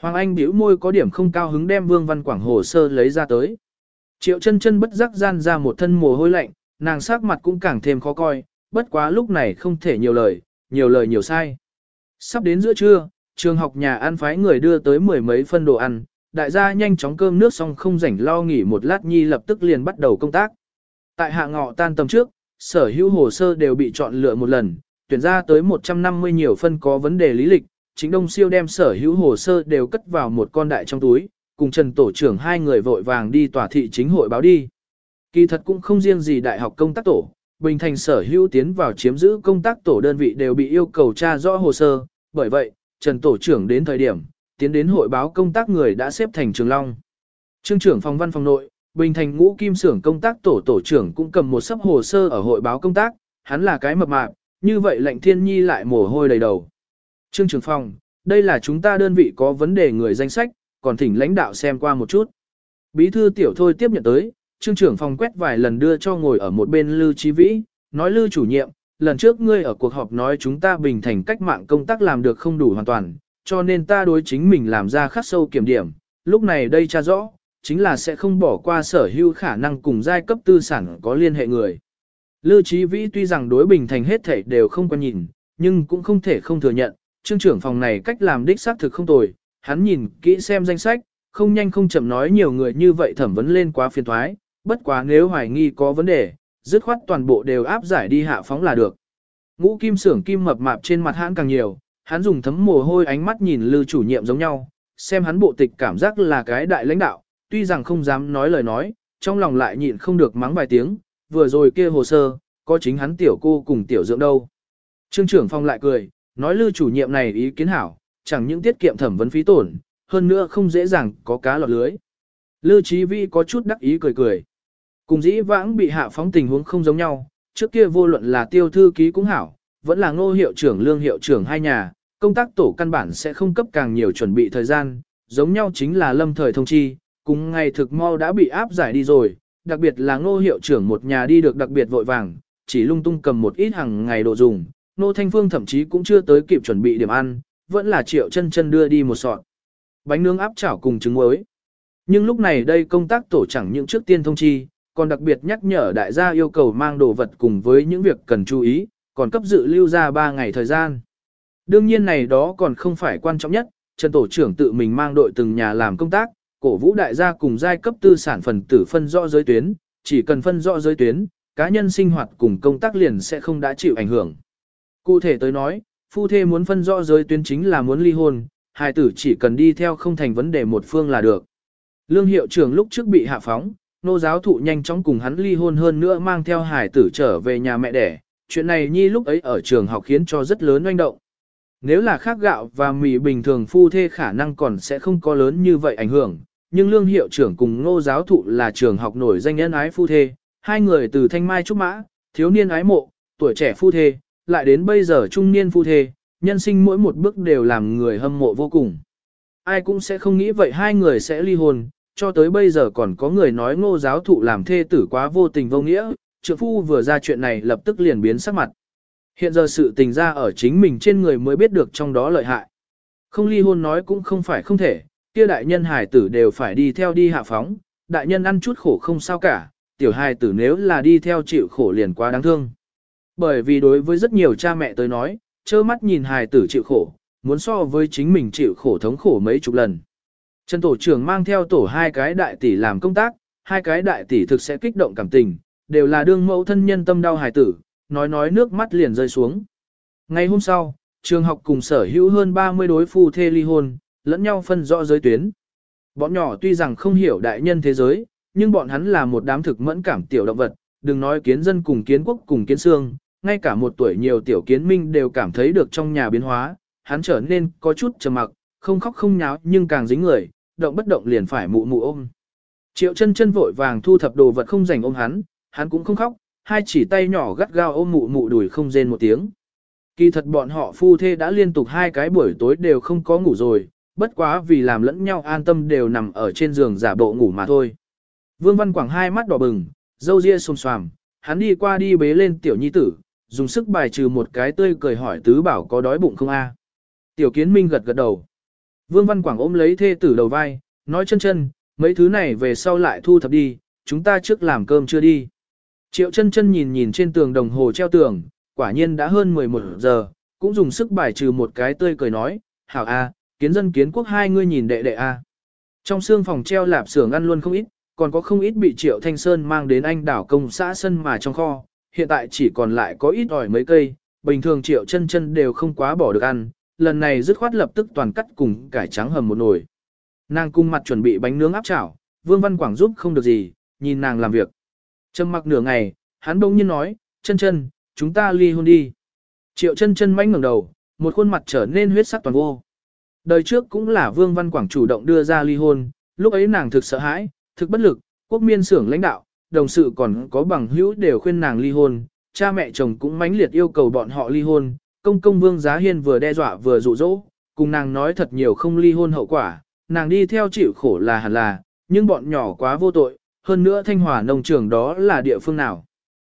Hoàng Anh bĩu môi có điểm không cao hứng đem Vương Văn Quảng hồ sơ lấy ra tới. Triệu chân chân bất giác gian ra một thân mồ hôi lạnh, nàng sắc mặt cũng càng thêm khó coi, bất quá lúc này không thể nhiều lời, nhiều lời nhiều sai. Sắp đến giữa trưa, trường học nhà ăn phái người đưa tới mười mấy phân đồ ăn, đại gia nhanh chóng cơm nước xong không rảnh lo nghỉ một lát nhi lập tức liền bắt đầu công tác. Tại hạ ngọ tan tầm trước, sở hữu hồ sơ đều bị chọn lựa một lần, tuyển ra tới 150 nhiều phân có vấn đề lý lịch, chính đông siêu đem sở hữu hồ sơ đều cất vào một con đại trong túi, cùng Trần Tổ trưởng hai người vội vàng đi tòa thị chính hội báo đi. Kỳ thật cũng không riêng gì đại học công tác tổ, Bình Thành sở hữu tiến vào chiếm giữ công tác tổ đơn vị đều bị yêu cầu tra rõ hồ sơ, bởi vậy, Trần Tổ trưởng đến thời điểm, tiến đến hội báo công tác người đã xếp thành Trường Long. Trương trưởng phòng văn phòng nội, Bình Thành ngũ kim xưởng công tác tổ tổ trưởng cũng cầm một sấp hồ sơ ở hội báo công tác, hắn là cái mập mạp, như vậy lệnh thiên nhi lại mồ hôi đầy đầu. Trương trưởng phòng, đây là chúng ta đơn vị có vấn đề người danh sách, còn thỉnh lãnh đạo xem qua một chút. Bí thư tiểu thôi tiếp nhận tới, trương trưởng phòng quét vài lần đưa cho ngồi ở một bên Lưu Chí Vĩ, nói Lưu chủ nhiệm, lần trước ngươi ở cuộc họp nói chúng ta bình thành cách mạng công tác làm được không đủ hoàn toàn, cho nên ta đối chính mình làm ra khắc sâu kiểm điểm, lúc này đây tra rõ, chính là sẽ không bỏ qua sở hữu khả năng cùng giai cấp tư sản có liên hệ người. Lưu Chí Vĩ tuy rằng đối bình thành hết thể đều không quan nhìn, nhưng cũng không thể không thừa nhận, trương trưởng phòng này cách làm đích xác thực không tồi, hắn nhìn kỹ xem danh sách, không nhanh không chậm nói nhiều người như vậy thẩm vấn lên quá phiền thoái, bất quá nếu hoài nghi có vấn đề, dứt khoát toàn bộ đều áp giải đi hạ phóng là được. Ngũ kim sưởng kim mập mạp trên mặt hắn càng nhiều, hắn dùng thấm mồ hôi ánh mắt nhìn lư chủ nhiệm giống nhau, xem hắn bộ tịch cảm giác là cái đại lãnh đạo, tuy rằng không dám nói lời nói, trong lòng lại nhịn không được mắng vài tiếng, vừa rồi kia hồ sơ, có chính hắn tiểu cô cùng tiểu dưỡng đâu. Trương trưởng phong lại cười, nói lư chủ nhiệm này ý kiến hảo, chẳng những tiết kiệm thẩm vấn phí tổn, hơn nữa không dễ dàng có cá lọt lưới. Lư Chí Vi có chút đắc ý cười cười. Cùng dĩ vãng bị hạ phóng tình huống không giống nhau, trước kia vô luận là tiêu thư ký cũng hảo, vẫn là ngô hiệu trưởng lương hiệu trưởng hai nhà, công tác tổ căn bản sẽ không cấp càng nhiều chuẩn bị thời gian, giống nhau chính là lâm thời thông chi, cùng ngày thực mau đã bị áp giải đi rồi, đặc biệt là ngô hiệu trưởng một nhà đi được đặc biệt vội vàng, chỉ lung tung cầm một ít hàng ngày đồ dùng, nô thanh phương thậm chí cũng chưa tới kịp chuẩn bị điểm ăn, vẫn là triệu chân chân đưa đi một sọt. Bánh nướng áp chảo cùng trứng muối. Nhưng lúc này đây công tác tổ chẳng những trước tiên thông chi, còn đặc biệt nhắc nhở đại gia yêu cầu mang đồ vật cùng với những việc cần chú ý, còn cấp dự lưu ra 3 ngày thời gian. Đương nhiên này đó còn không phải quan trọng nhất, Trần Tổ trưởng tự mình mang đội từng nhà làm công tác, cổ vũ đại gia cùng giai cấp tư sản phần tử phân rõ giới tuyến, chỉ cần phân rõ giới tuyến, cá nhân sinh hoạt cùng công tác liền sẽ không đã chịu ảnh hưởng. Cụ thể tới nói, phu thê muốn phân rõ giới tuyến chính là muốn ly hôn, hai tử chỉ cần đi theo không thành vấn đề một phương là được. Lương hiệu trưởng lúc trước bị hạ phóng, nô giáo thụ nhanh chóng cùng hắn ly hôn hơn nữa mang theo hải tử trở về nhà mẹ đẻ. Chuyện này nhi lúc ấy ở trường học khiến cho rất lớn oanh động. Nếu là khác gạo và mì bình thường phu thê khả năng còn sẽ không có lớn như vậy ảnh hưởng, nhưng lương hiệu trưởng cùng Ngô giáo thụ là trường học nổi danh nhân ái phu thê, hai người từ thanh mai trúc mã, thiếu niên ái mộ, tuổi trẻ phu thê, lại đến bây giờ trung niên phu thê, nhân sinh mỗi một bước đều làm người hâm mộ vô cùng. Ai cũng sẽ không nghĩ vậy hai người sẽ ly hôn, cho tới bây giờ còn có người nói ngô giáo thụ làm thê tử quá vô tình vô nghĩa, trượng phu vừa ra chuyện này lập tức liền biến sắc mặt. Hiện giờ sự tình ra ở chính mình trên người mới biết được trong đó lợi hại. Không ly hôn nói cũng không phải không thể, kia đại nhân hài tử đều phải đi theo đi hạ phóng, đại nhân ăn chút khổ không sao cả, tiểu hài tử nếu là đi theo chịu khổ liền quá đáng thương. Bởi vì đối với rất nhiều cha mẹ tới nói, trơ mắt nhìn hài tử chịu khổ, muốn so với chính mình chịu khổ thống khổ mấy chục lần. Trần tổ trưởng mang theo tổ hai cái đại tỷ làm công tác, hai cái đại tỷ thực sẽ kích động cảm tình, đều là đương mẫu thân nhân tâm đau hài tử, nói nói nước mắt liền rơi xuống. Ngày hôm sau, trường học cùng sở hữu hơn 30 đối phu thê ly hôn, lẫn nhau phân rõ giới tuyến. Bọn nhỏ tuy rằng không hiểu đại nhân thế giới, nhưng bọn hắn là một đám thực mẫn cảm tiểu động vật, đừng nói kiến dân cùng kiến quốc cùng kiến xương, ngay cả một tuổi nhiều tiểu kiến minh đều cảm thấy được trong nhà biến hóa, hắn trở nên có chút trầm mặc, không khóc không nháo nhưng càng dính người, động bất động liền phải mụ mụ ôm. Triệu chân chân vội vàng thu thập đồ vật không dành ôm hắn, hắn cũng không khóc, hai chỉ tay nhỏ gắt gao ôm mụ mụ đùi không rên một tiếng. Kỳ thật bọn họ phu thê đã liên tục hai cái buổi tối đều không có ngủ rồi, bất quá vì làm lẫn nhau an tâm đều nằm ở trên giường giả bộ ngủ mà thôi. Vương Văn Quảng hai mắt đỏ bừng, dâu ria xồm xoàm, hắn đi qua đi bế lên tiểu nhi tử, dùng sức bài trừ một cái tươi cười hỏi tứ bảo có đói bụng không a? Tiểu kiến minh gật gật đầu. Vương Văn Quảng ôm lấy thê tử đầu vai, nói chân chân, mấy thứ này về sau lại thu thập đi, chúng ta trước làm cơm chưa đi. Triệu chân chân nhìn nhìn trên tường đồng hồ treo tường, quả nhiên đã hơn 11 giờ, cũng dùng sức bài trừ một cái tươi cười nói, hảo a, kiến dân kiến quốc hai ngươi nhìn đệ đệ a. Trong xương phòng treo lạp xưởng ăn luôn không ít, còn có không ít bị Triệu Thanh Sơn mang đến anh đảo công xã sân mà trong kho, hiện tại chỉ còn lại có ít ỏi mấy cây, bình thường Triệu chân chân đều không quá bỏ được ăn, lần này dứt khoát lập tức toàn cắt cùng cải trắng hầm một nồi. Nàng cung mặt chuẩn bị bánh nướng áp chảo, Vương Văn Quảng giúp không được gì, nhìn nàng làm việc. Trầm mặc nửa ngày, hắn bỗng nhiên nói, chân chân, chúng ta ly hôn đi. Triệu chân chân mãnh ngẩng đầu, một khuôn mặt trở nên huyết sắc toàn vô. Đời trước cũng là Vương Văn Quảng chủ động đưa ra ly hôn, lúc ấy nàng thực sợ hãi, thực bất lực, quốc miên xưởng lãnh đạo, đồng sự còn có bằng hữu đều khuyên nàng ly hôn, cha mẹ chồng cũng mãnh liệt yêu cầu bọn họ ly hôn, công công Vương Giá Hiên vừa đe dọa vừa dụ dỗ, cùng nàng nói thật nhiều không ly hôn hậu quả, nàng đi theo chịu khổ là hẳn là, nhưng bọn nhỏ quá vô tội, hơn nữa Thanh Hòa nông trường đó là địa phương nào?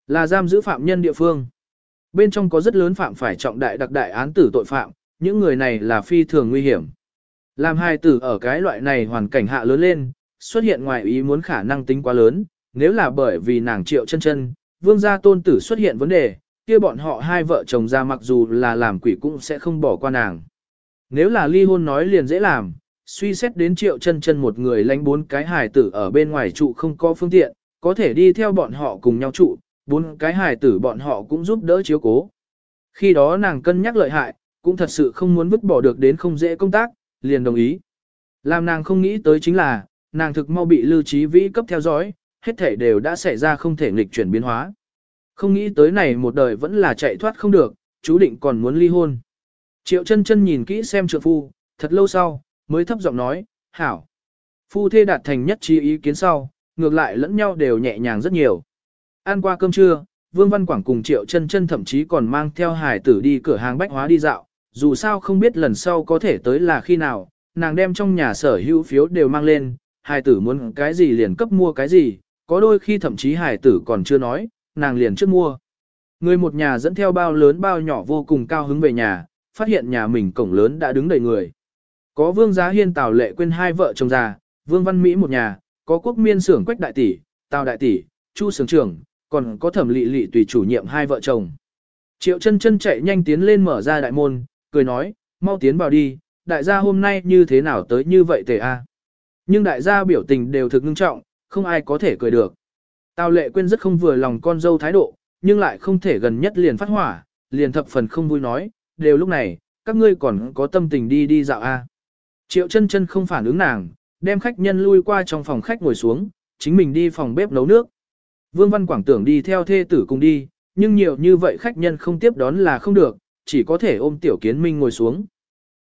Là giam giữ phạm nhân địa phương. Bên trong có rất lớn phạm phải trọng đại đặc đại án tử tội phạm, những người này là phi thường nguy hiểm. Làm hài tử ở cái loại này hoàn cảnh hạ lớn lên, xuất hiện ngoài ý muốn khả năng tính quá lớn, nếu là bởi vì nàng triệu chân chân, vương gia tôn tử xuất hiện vấn đề, kia bọn họ hai vợ chồng ra mặc dù là làm quỷ cũng sẽ không bỏ qua nàng. Nếu là ly hôn nói liền dễ làm, suy xét đến triệu chân chân một người lánh bốn cái hài tử ở bên ngoài trụ không có phương tiện, có thể đi theo bọn họ cùng nhau trụ, bốn cái hài tử bọn họ cũng giúp đỡ chiếu cố. Khi đó nàng cân nhắc lợi hại, cũng thật sự không muốn vứt bỏ được đến không dễ công tác, liền đồng ý. Làm nàng không nghĩ tới chính là, nàng thực mau bị lưu trí vĩ cấp theo dõi, hết thể đều đã xảy ra không thể nghịch chuyển biến hóa. Không nghĩ tới này một đời vẫn là chạy thoát không được, chú định còn muốn ly hôn. Triệu chân chân nhìn kỹ xem trượng phu, thật lâu sau, mới thấp giọng nói, hảo. Phu thê đạt thành nhất trí ý kiến sau, ngược lại lẫn nhau đều nhẹ nhàng rất nhiều. Ăn qua cơm trưa, Vương Văn Quảng cùng Triệu chân chân thậm chí còn mang theo hải tử đi cửa hàng bách hóa đi dạo, dù sao không biết lần sau có thể tới là khi nào, nàng đem trong nhà sở hữu phiếu đều mang lên, hải tử muốn cái gì liền cấp mua cái gì, có đôi khi thậm chí hải tử còn chưa nói, nàng liền trước mua. Người một nhà dẫn theo bao lớn bao nhỏ vô cùng cao hứng về nhà, phát hiện nhà mình cổng lớn đã đứng đầy người. Có Vương Giá Hiên Tào Lệ quên hai vợ chồng già, Vương Văn Mỹ một nhà, có Quốc Miên xưởng Quách đại tỷ, Tào đại tỷ, Chu xưởng trưởng, còn có Thẩm Lệ Lệ tùy chủ nhiệm hai vợ chồng. Triệu Chân Chân chạy nhanh tiến lên mở ra đại môn, cười nói, mau tiến vào đi, đại gia hôm nay như thế nào tới như vậy tề a. Nhưng đại gia biểu tình đều thực nghiêm trọng, không ai có thể cười được. Tào lệ quên rất không vừa lòng con dâu thái độ, nhưng lại không thể gần nhất liền phát hỏa, liền thập phần không vui nói, đều lúc này, các ngươi còn có tâm tình đi đi dạo a. Triệu chân chân không phản ứng nàng, đem khách nhân lui qua trong phòng khách ngồi xuống, chính mình đi phòng bếp nấu nước. Vương Văn Quảng tưởng đi theo thê tử cùng đi, nhưng nhiều như vậy khách nhân không tiếp đón là không được, chỉ có thể ôm Tiểu Kiến Minh ngồi xuống.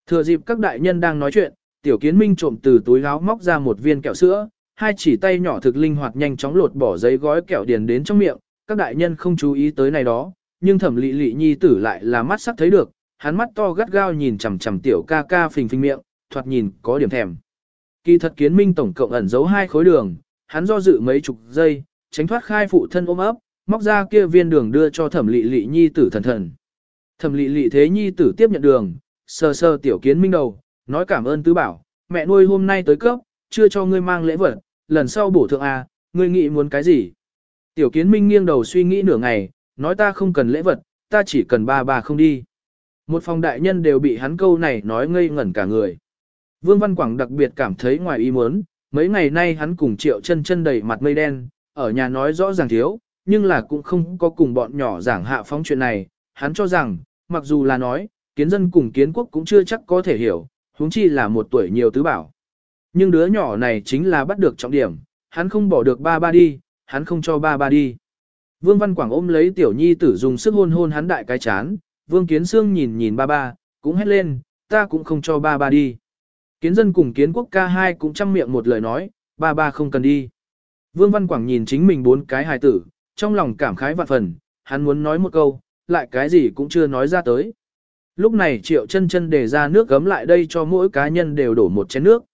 Thừa dịp các đại nhân đang nói chuyện, Tiểu Kiến Minh trộm từ túi áo móc ra một viên kẹo sữa, hai chỉ tay nhỏ thực linh hoạt nhanh chóng lột bỏ giấy gói kẹo điền đến trong miệng, các đại nhân không chú ý tới này đó, nhưng thẩm lị lị nhi tử lại là mắt sắc thấy được, hắn mắt to gắt gao nhìn chằm chằm tiểu ca ca phình phình miệng, thoạt nhìn có điểm thèm. Kỳ thật kiến minh tổng cộng ẩn giấu hai khối đường, hắn do dự mấy chục giây, tránh thoát khai phụ thân ôm ấp, móc ra kia viên đường đưa cho thẩm lị lị nhi tử thần thần. Thẩm lị lị thế nhi tử tiếp nhận đường, sờ sờ tiểu kiến minh đầu, nói cảm ơn tứ bảo, mẹ nuôi hôm nay tới cấp, chưa cho ngươi mang lễ vật, lần sau bổ thượng A, ngươi nghĩ muốn cái gì? Tiểu kiến minh nghiêng đầu suy nghĩ nửa ngày, nói ta không cần lễ vật, ta chỉ cần ba bà không đi. Một phòng đại nhân đều bị hắn câu này nói ngây ngẩn cả người. Vương Văn Quảng đặc biệt cảm thấy ngoài ý muốn, mấy ngày nay hắn cùng triệu chân chân đầy mặt mây đen, ở nhà nói rõ ràng thiếu, nhưng là cũng không có cùng bọn nhỏ giảng hạ phóng chuyện này, hắn cho rằng, mặc dù là nói, kiến dân cùng kiến quốc cũng chưa chắc có thể hiểu, huống chi là một tuổi nhiều tứ bảo. Nhưng đứa nhỏ này chính là bắt được trọng điểm, hắn không bỏ được ba ba đi, hắn không cho ba ba đi. Vương Văn Quảng ôm lấy tiểu nhi tử dùng sức hôn hôn hắn đại cái chán, Vương Kiến Sương nhìn nhìn ba ba, cũng hét lên, ta cũng không cho ba ba đi. Kiến dân cùng kiến quốc ca hai cũng chăm miệng một lời nói, ba ba không cần đi. Vương Văn Quảng nhìn chính mình bốn cái hài tử, trong lòng cảm khái vạn phần, hắn muốn nói một câu, lại cái gì cũng chưa nói ra tới. Lúc này triệu chân chân để ra nước gấm lại đây cho mỗi cá nhân đều đổ một chén nước.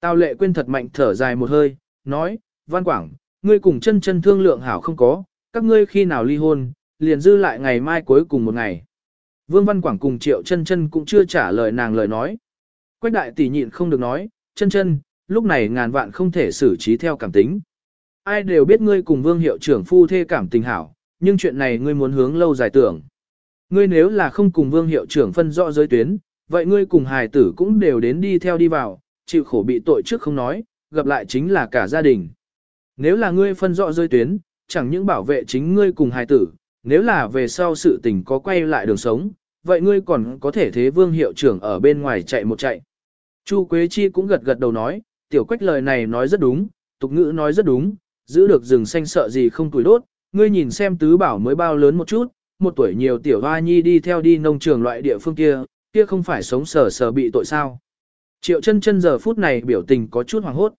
Tào lệ quên thật mạnh thở dài một hơi, nói, Văn Quảng, ngươi cùng chân chân thương lượng hảo không có, các ngươi khi nào ly hôn, liền dư lại ngày mai cuối cùng một ngày. Vương Văn Quảng cùng triệu chân chân cũng chưa trả lời nàng lời nói. Quách đại tỷ nhịn không được nói, chân chân, lúc này ngàn vạn không thể xử trí theo cảm tính. Ai đều biết ngươi cùng vương hiệu trưởng phu thê cảm tình hảo, nhưng chuyện này ngươi muốn hướng lâu dài tưởng. Ngươi nếu là không cùng vương hiệu trưởng phân rõ giới tuyến, vậy ngươi cùng hài tử cũng đều đến đi theo đi vào, chịu khổ bị tội trước không nói, gặp lại chính là cả gia đình. Nếu là ngươi phân rõ giới tuyến, chẳng những bảo vệ chính ngươi cùng hài tử, nếu là về sau sự tình có quay lại đường sống, vậy ngươi còn có thể thế vương hiệu trưởng ở bên ngoài chạy một chạy. Chu Quế Chi cũng gật gật đầu nói, tiểu quách lời này nói rất đúng, tục ngữ nói rất đúng, giữ được rừng xanh sợ gì không tuổi đốt, ngươi nhìn xem tứ bảo mới bao lớn một chút, một tuổi nhiều tiểu hoa nhi đi theo đi nông trường loại địa phương kia, kia không phải sống sờ sờ bị tội sao. Triệu chân chân giờ phút này biểu tình có chút hoàng hốt.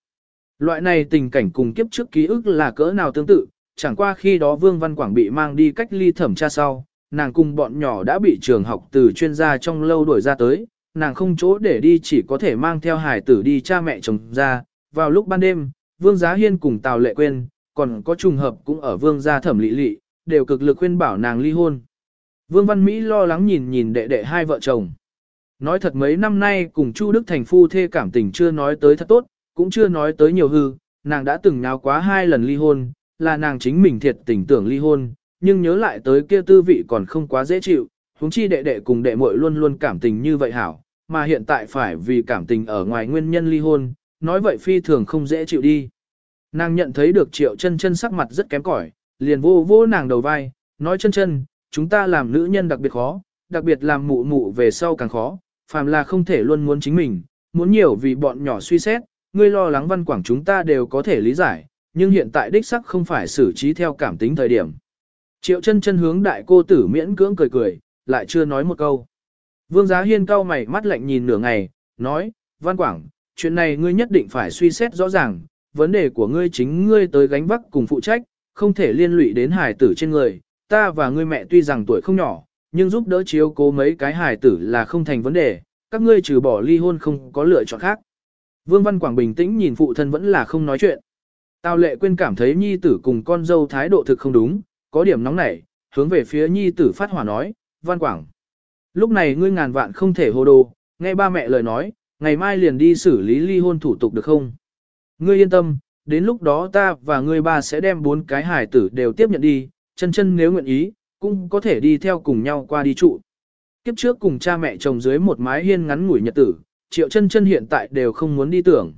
Loại này tình cảnh cùng kiếp trước ký ức là cỡ nào tương tự, chẳng qua khi đó Vương Văn Quảng bị mang đi cách ly thẩm tra sau, nàng cùng bọn nhỏ đã bị trường học từ chuyên gia trong lâu đuổi ra tới, nàng không chỗ để đi chỉ có thể mang theo hải tử đi cha mẹ chồng ra, vào lúc ban đêm, Vương Giá Hiên cùng Tào Lệ Quyên, còn có trùng hợp cũng ở Vương gia thẩm lị lị, đều cực lực khuyên bảo nàng ly hôn. Vương Văn Mỹ lo lắng nhìn nhìn đệ đệ hai vợ chồng. Nói thật mấy năm nay cùng Chu Đức Thành phu thê cảm tình chưa nói tới thật tốt, cũng chưa nói tới nhiều hư, nàng đã từng nháo quá hai lần ly hôn, là nàng chính mình thiệt tình tưởng ly hôn, nhưng nhớ lại tới kia tư vị còn không quá dễ chịu, huống chi đệ đệ cùng đệ muội luôn luôn cảm tình như vậy hảo, mà hiện tại phải vì cảm tình ở ngoài nguyên nhân ly hôn, nói vậy phi thường không dễ chịu đi. Nàng nhận thấy được triệu chân chân sắc mặt rất kém cỏi, liền vô vô nàng đầu vai, nói chân chân, chúng ta làm nữ nhân đặc biệt khó, đặc biệt làm mụ mụ về sau càng khó, phàm là không thể luôn muốn chính mình, muốn nhiều vì bọn nhỏ suy xét, ngươi lo lắng văn quảng chúng ta đều có thể lý giải, nhưng hiện tại đích sắc không phải xử trí theo cảm tính thời điểm. Triệu chân chân hướng đại cô tử miễn cưỡng cười cười, lại chưa nói một câu. Vương Giá Hiên cau mày mắt lạnh nhìn nửa ngày, nói, Văn Quảng, chuyện này ngươi nhất định phải suy xét rõ ràng, vấn đề của ngươi chính ngươi tới gánh vác cùng phụ trách, không thể liên lụy đến hài tử trên người, ta và ngươi mẹ tuy rằng tuổi không nhỏ, nhưng giúp đỡ chiếu cố mấy cái hài tử là không thành vấn đề, các ngươi trừ bỏ ly hôn không có lựa chọn khác. Vương Văn Quảng bình tĩnh nhìn phụ thân vẫn là không nói chuyện. Tào lệ quên cảm thấy nhi tử cùng con dâu thái độ thực không đúng, có điểm nóng nảy, hướng về phía nhi tử phát hỏa nói, Văn Quảng. Lúc này ngươi ngàn vạn không thể hồ đồ, nghe ba mẹ lời nói, ngày mai liền đi xử lý ly hôn thủ tục được không? Ngươi yên tâm, đến lúc đó ta và ngươi ba sẽ đem bốn cái hải tử đều tiếp nhận đi, chân chân nếu nguyện ý, cũng có thể đi theo cùng nhau qua đi trụ. Kiếp trước cùng cha mẹ chồng dưới một mái hiên ngắn ngủi nhật tử, triệu chân chân hiện tại đều không muốn đi tưởng.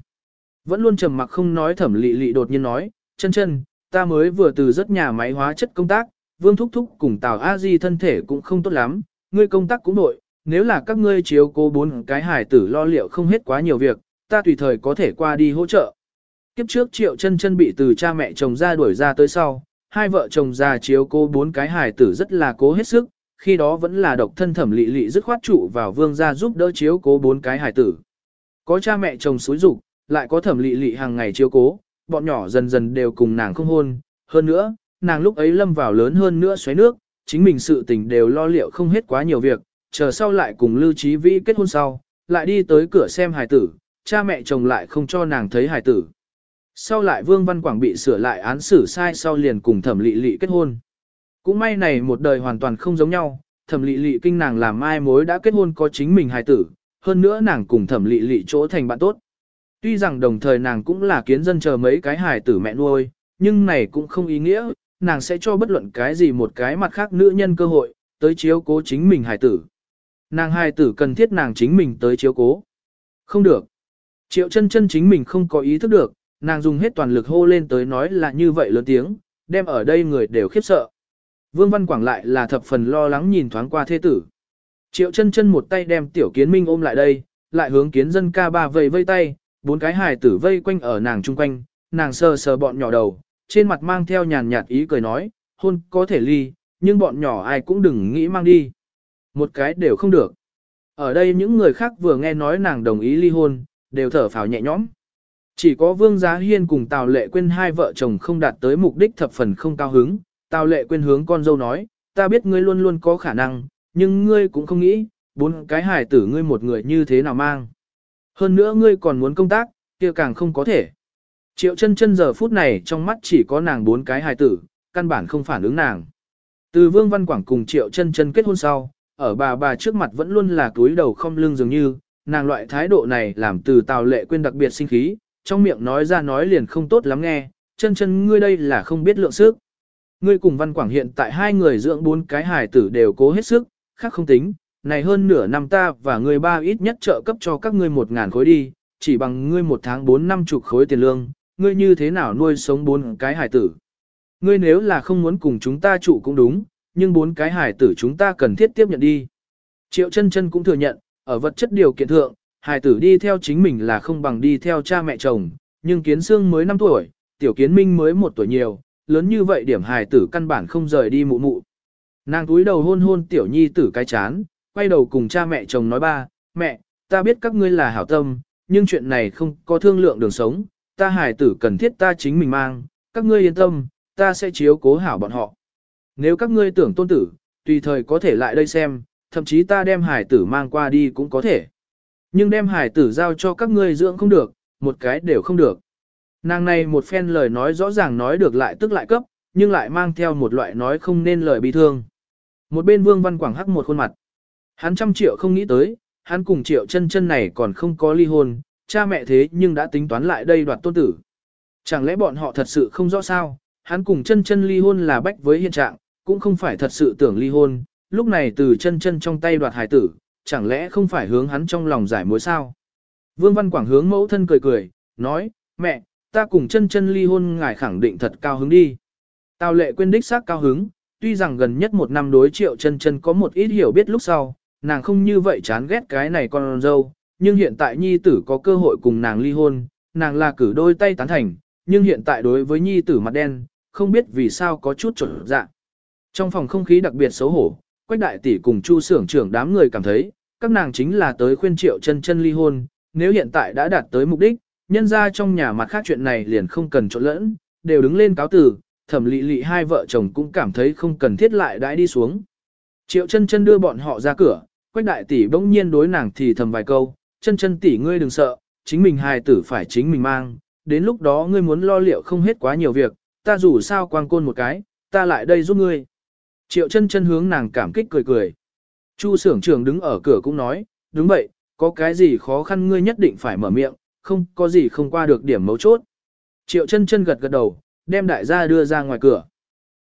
Vẫn luôn trầm mặc không nói thẩm lị lị đột nhiên nói, chân chân, ta mới vừa từ rất nhà máy hóa chất công tác, vương thúc thúc cùng tào a di thân thể cũng không tốt lắm, ngươi công tác cũng nội, nếu là các ngươi chiếu cố bốn cái hải tử lo liệu không hết quá nhiều việc, ta tùy thời có thể qua đi hỗ trợ. Kiếp trước triệu chân chân bị từ cha mẹ chồng ra đuổi ra tới sau, hai vợ chồng già chiếu cô bốn cái hài tử rất là cố hết sức, khi đó vẫn là độc thân thẩm lị lị dứt khoát trụ vào vương gia giúp đỡ chiếu cố bốn cái hài tử. Có cha mẹ chồng xúi dục, lại có thẩm lị lị hàng ngày chiếu cố, bọn nhỏ dần dần đều cùng nàng không hôn, hơn nữa, nàng lúc ấy lâm vào lớn hơn nữa xoáy nước, chính mình sự tình đều lo liệu không hết quá nhiều việc, chờ sau lại cùng Lưu Trí Vĩ kết hôn sau, lại đi tới cửa xem hài tử, cha mẹ chồng lại không cho nàng thấy hài tử. Sau lại Vương Văn Quảng bị sửa lại án xử sai sau liền cùng thẩm lị lị kết hôn. Cũng may này một đời hoàn toàn không giống nhau, thẩm lị lị kinh nàng làm mai mối đã kết hôn có chính mình hài tử, hơn nữa nàng cùng thẩm lị lị chỗ thành bạn tốt. Tuy rằng đồng thời nàng cũng là kiến dân chờ mấy cái hài tử mẹ nuôi, nhưng này cũng không ý nghĩa, nàng sẽ cho bất luận cái gì một cái mặt khác nữ nhân cơ hội, tới chiếu cố chính mình hài tử. Nàng hài tử cần thiết nàng chính mình tới chiếu cố. Không được. Triệu chân chân chính mình không có ý thức được, nàng dùng hết toàn lực hô lên tới nói là như vậy lớn tiếng, đem ở đây người đều khiếp sợ. Vương Văn Quảng lại là thập phần lo lắng nhìn thoáng qua thế tử. Triệu chân chân một tay đem tiểu kiến minh ôm lại đây, lại hướng kiến dân ca ba vây vây tay, bốn cái hài tử vây quanh ở nàng chung quanh, nàng sờ sờ bọn nhỏ đầu, trên mặt mang theo nhàn nhạt ý cười nói, hôn có thể ly, nhưng bọn nhỏ ai cũng đừng nghĩ mang đi. Một cái đều không được. Ở đây những người khác vừa nghe nói nàng đồng ý ly hôn, đều thở phào nhẹ nhõm. Chỉ có Vương Giá Hiên cùng Tào Lệ Quyên hai vợ chồng không đạt tới mục đích thập phần không cao hứng. Tào Lệ Quyên hướng con dâu nói, ta biết ngươi luôn luôn có khả năng, nhưng ngươi cũng không nghĩ, bốn cái hài tử ngươi một người như thế nào mang. Hơn nữa ngươi còn muốn công tác, kia càng không có thể. Triệu chân chân giờ phút này trong mắt chỉ có nàng bốn cái hài tử, căn bản không phản ứng nàng. Từ Vương Văn Quảng cùng Triệu chân chân kết hôn sau, ở bà bà trước mặt vẫn luôn là túi đầu không lưng dường như, nàng loại thái độ này làm từ Tào Lệ Quyên đặc biệt sinh khí, trong miệng nói ra nói liền không tốt lắm nghe, chân chân ngươi đây là không biết lượng sức. Ngươi cùng Văn Quảng hiện tại hai người dưỡng bốn cái hài tử đều cố hết sức, khác không tính, này hơn nửa năm ta và ngươi ba ít nhất trợ cấp cho các ngươi một ngàn khối đi, chỉ bằng ngươi một tháng bốn năm chục khối tiền lương, ngươi như thế nào nuôi sống bốn cái hài tử. Ngươi nếu là không muốn cùng chúng ta trụ cũng đúng, nhưng bốn cái hài tử chúng ta cần thiết tiếp nhận đi. Triệu chân chân cũng thừa nhận, ở vật chất điều kiện thượng, hài tử đi theo chính mình là không bằng đi theo cha mẹ chồng, nhưng kiến xương mới 5 tuổi, tiểu kiến minh mới 1 tuổi nhiều, lớn như vậy điểm hài tử căn bản không rời đi mụ mụ. Nàng túi đầu hôn hôn tiểu nhi tử cái chán, quay đầu cùng cha mẹ chồng nói ba, mẹ, ta biết các ngươi là hảo tâm, nhưng chuyện này không có thương lượng đường sống, ta hài tử cần thiết ta chính mình mang, các ngươi yên tâm, ta sẽ chiếu cố hảo bọn họ. Nếu các ngươi tưởng tôn tử, tùy thời có thể lại đây xem, thậm chí ta đem hài tử mang qua đi cũng có thể. Nhưng đem hải tử giao cho các ngươi dưỡng không được, một cái đều không được. Nàng này một phen lời nói rõ ràng nói được lại tức lại cấp, nhưng lại mang theo một loại nói không nên lời bi thương. Một bên Vương Văn Quảng hắc một khuôn mặt. Hắn trăm triệu không nghĩ tới, hắn cùng triệu chân chân này còn không có ly hôn, cha mẹ thế nhưng đã tính toán lại đây đoạt tôn tử. Chẳng lẽ bọn họ thật sự không rõ sao, hắn cùng chân chân ly hôn là bách với hiện trạng, cũng không phải thật sự tưởng ly hôn, lúc này từ chân chân trong tay đoạt hải tử, chẳng lẽ không phải hướng hắn trong lòng giải mối sao? Vương Văn Quảng hướng mẫu thân cười cười, nói, mẹ, ta cùng chân chân ly hôn ngài khẳng định thật cao hứng đi. Tào lệ quên đích xác cao hứng, tuy rằng gần nhất một năm đối triệu chân chân có một ít hiểu biết lúc sau, nàng không như vậy chán ghét cái này con dâu, nhưng hiện tại nhi tử có cơ hội cùng nàng ly hôn, nàng là cử đôi tay tán thành, nhưng hiện tại đối với nhi tử mặt đen, không biết vì sao có chút trở dạ. Trong phòng không khí đặc biệt xấu hổ, Quách đại tỷ cùng Chu xưởng trưởng đám người cảm thấy, các nàng chính là tới khuyên triệu chân chân ly hôn, nếu hiện tại đã đạt tới mục đích, nhân ra trong nhà mặt khác chuyện này liền không cần trộn lẫn, đều đứng lên cáo từ. thẩm Lệ Lệ hai vợ chồng cũng cảm thấy không cần thiết lại đãi đi xuống. Triệu chân chân đưa bọn họ ra cửa, quách đại tỷ bỗng nhiên đối nàng thì thầm vài câu, chân chân tỷ ngươi đừng sợ, chính mình hài tử phải chính mình mang, đến lúc đó ngươi muốn lo liệu không hết quá nhiều việc, ta dù sao quang côn một cái, ta lại đây giúp ngươi. Triệu chân chân hướng nàng cảm kích cười cười. Chu Sưởng trưởng đứng ở cửa cũng nói, đúng vậy, có cái gì khó khăn ngươi nhất định phải mở miệng, không có gì không qua được điểm mấu chốt. Triệu chân chân gật gật đầu, đem đại gia đưa ra ngoài cửa.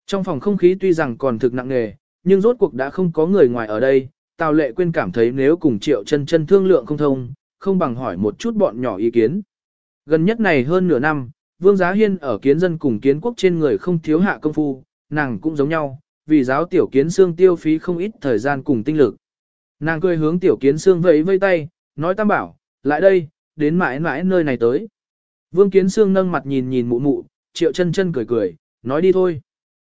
Trong phòng không khí tuy rằng còn thực nặng nề, nhưng rốt cuộc đã không có người ngoài ở đây, Tào Lệ Quyên cảm thấy nếu cùng Triệu chân chân thương lượng không thông, không bằng hỏi một chút bọn nhỏ ý kiến. Gần nhất này hơn nửa năm, Vương Giá Hiên ở kiến dân cùng kiến quốc trên người không thiếu hạ công phu, nàng cũng giống nhau, vì giáo tiểu kiến xương tiêu phí không ít thời gian cùng tinh lực. Nàng cười hướng tiểu kiến xương vẫy vây tay, nói tam bảo, lại đây, đến mãi mãi nơi này tới. Vương kiến xương nâng mặt nhìn nhìn mụ mụ, triệu chân chân cười cười, nói đi thôi.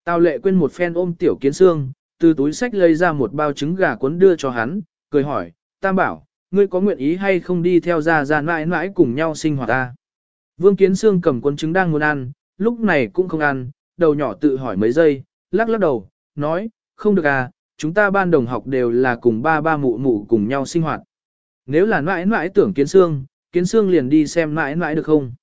Tào lệ quên một phen ôm tiểu kiến xương, từ túi sách lấy ra một bao trứng gà cuốn đưa cho hắn, cười hỏi, tam bảo, ngươi có nguyện ý hay không đi theo ra ra mãi mãi cùng nhau sinh hoạt ta. Vương kiến xương cầm cuốn trứng đang muốn ăn, lúc này cũng không ăn, đầu nhỏ tự hỏi mấy giây, lắc lắc đầu, nói, không được à, chúng ta ban đồng học đều là cùng ba ba mụ mụ cùng nhau sinh hoạt. Nếu là mãi mãi tưởng kiến xương, kiến xương liền đi xem mãi mãi được không?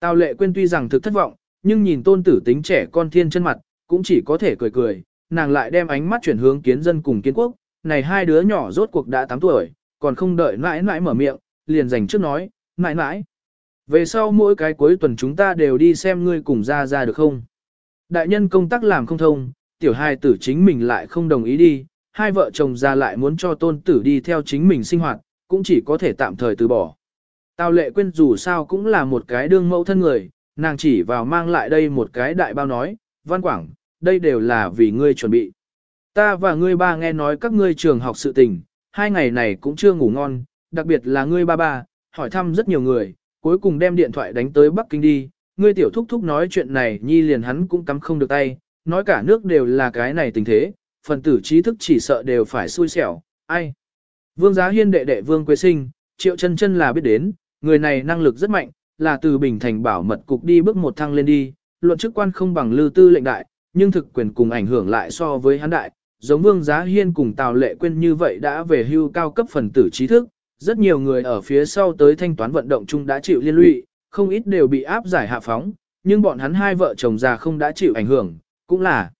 Tào lệ quên tuy rằng thực thất vọng, nhưng nhìn tôn tử tính trẻ con thiên chân mặt, cũng chỉ có thể cười cười, nàng lại đem ánh mắt chuyển hướng kiến dân cùng kiến quốc, này hai đứa nhỏ rốt cuộc đã 8 tuổi, còn không đợi mãi mãi mở miệng, liền dành trước nói, mãi mãi. Về sau mỗi cái cuối tuần chúng ta đều đi xem ngươi cùng ra ra được không? Đại nhân công tác làm không thông, tiểu hai tử chính mình lại không đồng ý đi, hai vợ chồng ra lại muốn cho tôn tử đi theo chính mình sinh hoạt, cũng chỉ có thể tạm thời từ bỏ. Tào lệ quên dù sao cũng là một cái đương mẫu thân người, nàng chỉ vào mang lại đây một cái đại bao nói, văn quảng, đây đều là vì ngươi chuẩn bị. Ta và ngươi ba nghe nói các ngươi trường học sự tình, hai ngày này cũng chưa ngủ ngon, đặc biệt là ngươi ba ba, hỏi thăm rất nhiều người, cuối cùng đem điện thoại đánh tới Bắc Kinh đi, ngươi tiểu thúc thúc nói chuyện này nhi liền hắn cũng cắm không được tay, nói cả nước đều là cái này tình thế, phần tử trí thức chỉ sợ đều phải xui xẻo, ai. Vương Giá Hiên đệ đệ Vương Quế Sinh, Triệu chân chân là biết đến, người này năng lực rất mạnh, là từ Bình Thành bảo mật cục đi bước một thăng lên đi, luận chức quan không bằng lưu tư lệnh đại, nhưng thực quyền cùng ảnh hưởng lại so với hắn đại, giống Vương Giá Hiên cùng Tào Lệ Quyên như vậy đã về hưu cao cấp phần tử trí thức, rất nhiều người ở phía sau tới thanh toán vận động chung đã chịu liên lụy, không ít đều bị áp giải hạ phóng, nhưng bọn hắn hai vợ chồng già không đã chịu ảnh hưởng, cũng là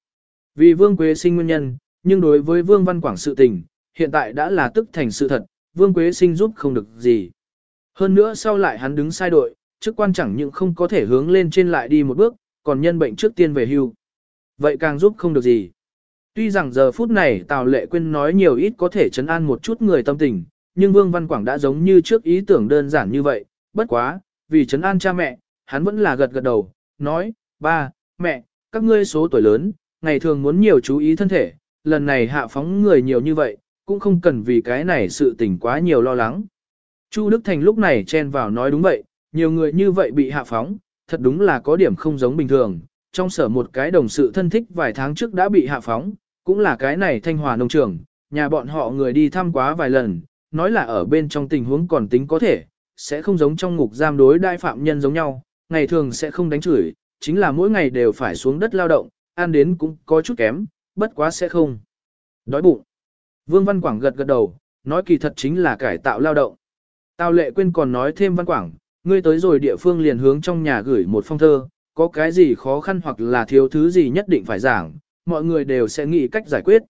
vì Vương Quế sinh nguyên nhân, nhưng đối với Vương Văn Quảng sự tình, hiện tại đã là tức thành sự thật, Vương Quế sinh giúp không được gì. Hơn nữa sau lại hắn đứng sai đội, chức quan chẳng những không có thể hướng lên trên lại đi một bước, còn nhân bệnh trước tiên về hưu. Vậy càng giúp không được gì. Tuy rằng giờ phút này Tào Lệ Quyên nói nhiều ít có thể chấn an một chút người tâm tình, nhưng Vương Văn Quảng đã giống như trước ý tưởng đơn giản như vậy, bất quá, vì chấn an cha mẹ, hắn vẫn là gật gật đầu, nói, ba, mẹ, các ngươi số tuổi lớn, ngày thường muốn nhiều chú ý thân thể, lần này hạ phóng người nhiều như vậy, cũng không cần vì cái này sự tình quá nhiều lo lắng. Chu Đức Thành lúc này chen vào nói đúng vậy, nhiều người như vậy bị hạ phóng, thật đúng là có điểm không giống bình thường. Trong sở một cái đồng sự thân thích vài tháng trước đã bị hạ phóng, cũng là cái này thanh hòa nông trường, nhà bọn họ người đi thăm quá vài lần, nói là ở bên trong tình huống còn tính có thể, sẽ không giống trong ngục giam đối đại phạm nhân giống nhau, ngày thường sẽ không đánh chửi, chính là mỗi ngày đều phải xuống đất lao động, ăn đến cũng có chút kém, bất quá sẽ không. Đói bụng. Vương Văn Quảng gật gật đầu, nói kỳ thật chính là cải tạo lao động. Tào lệ quên còn nói thêm Văn Quảng, ngươi tới rồi địa phương liền hướng trong nhà gửi một phong thơ, có cái gì khó khăn hoặc là thiếu thứ gì nhất định phải giảng, mọi người đều sẽ nghĩ cách giải quyết.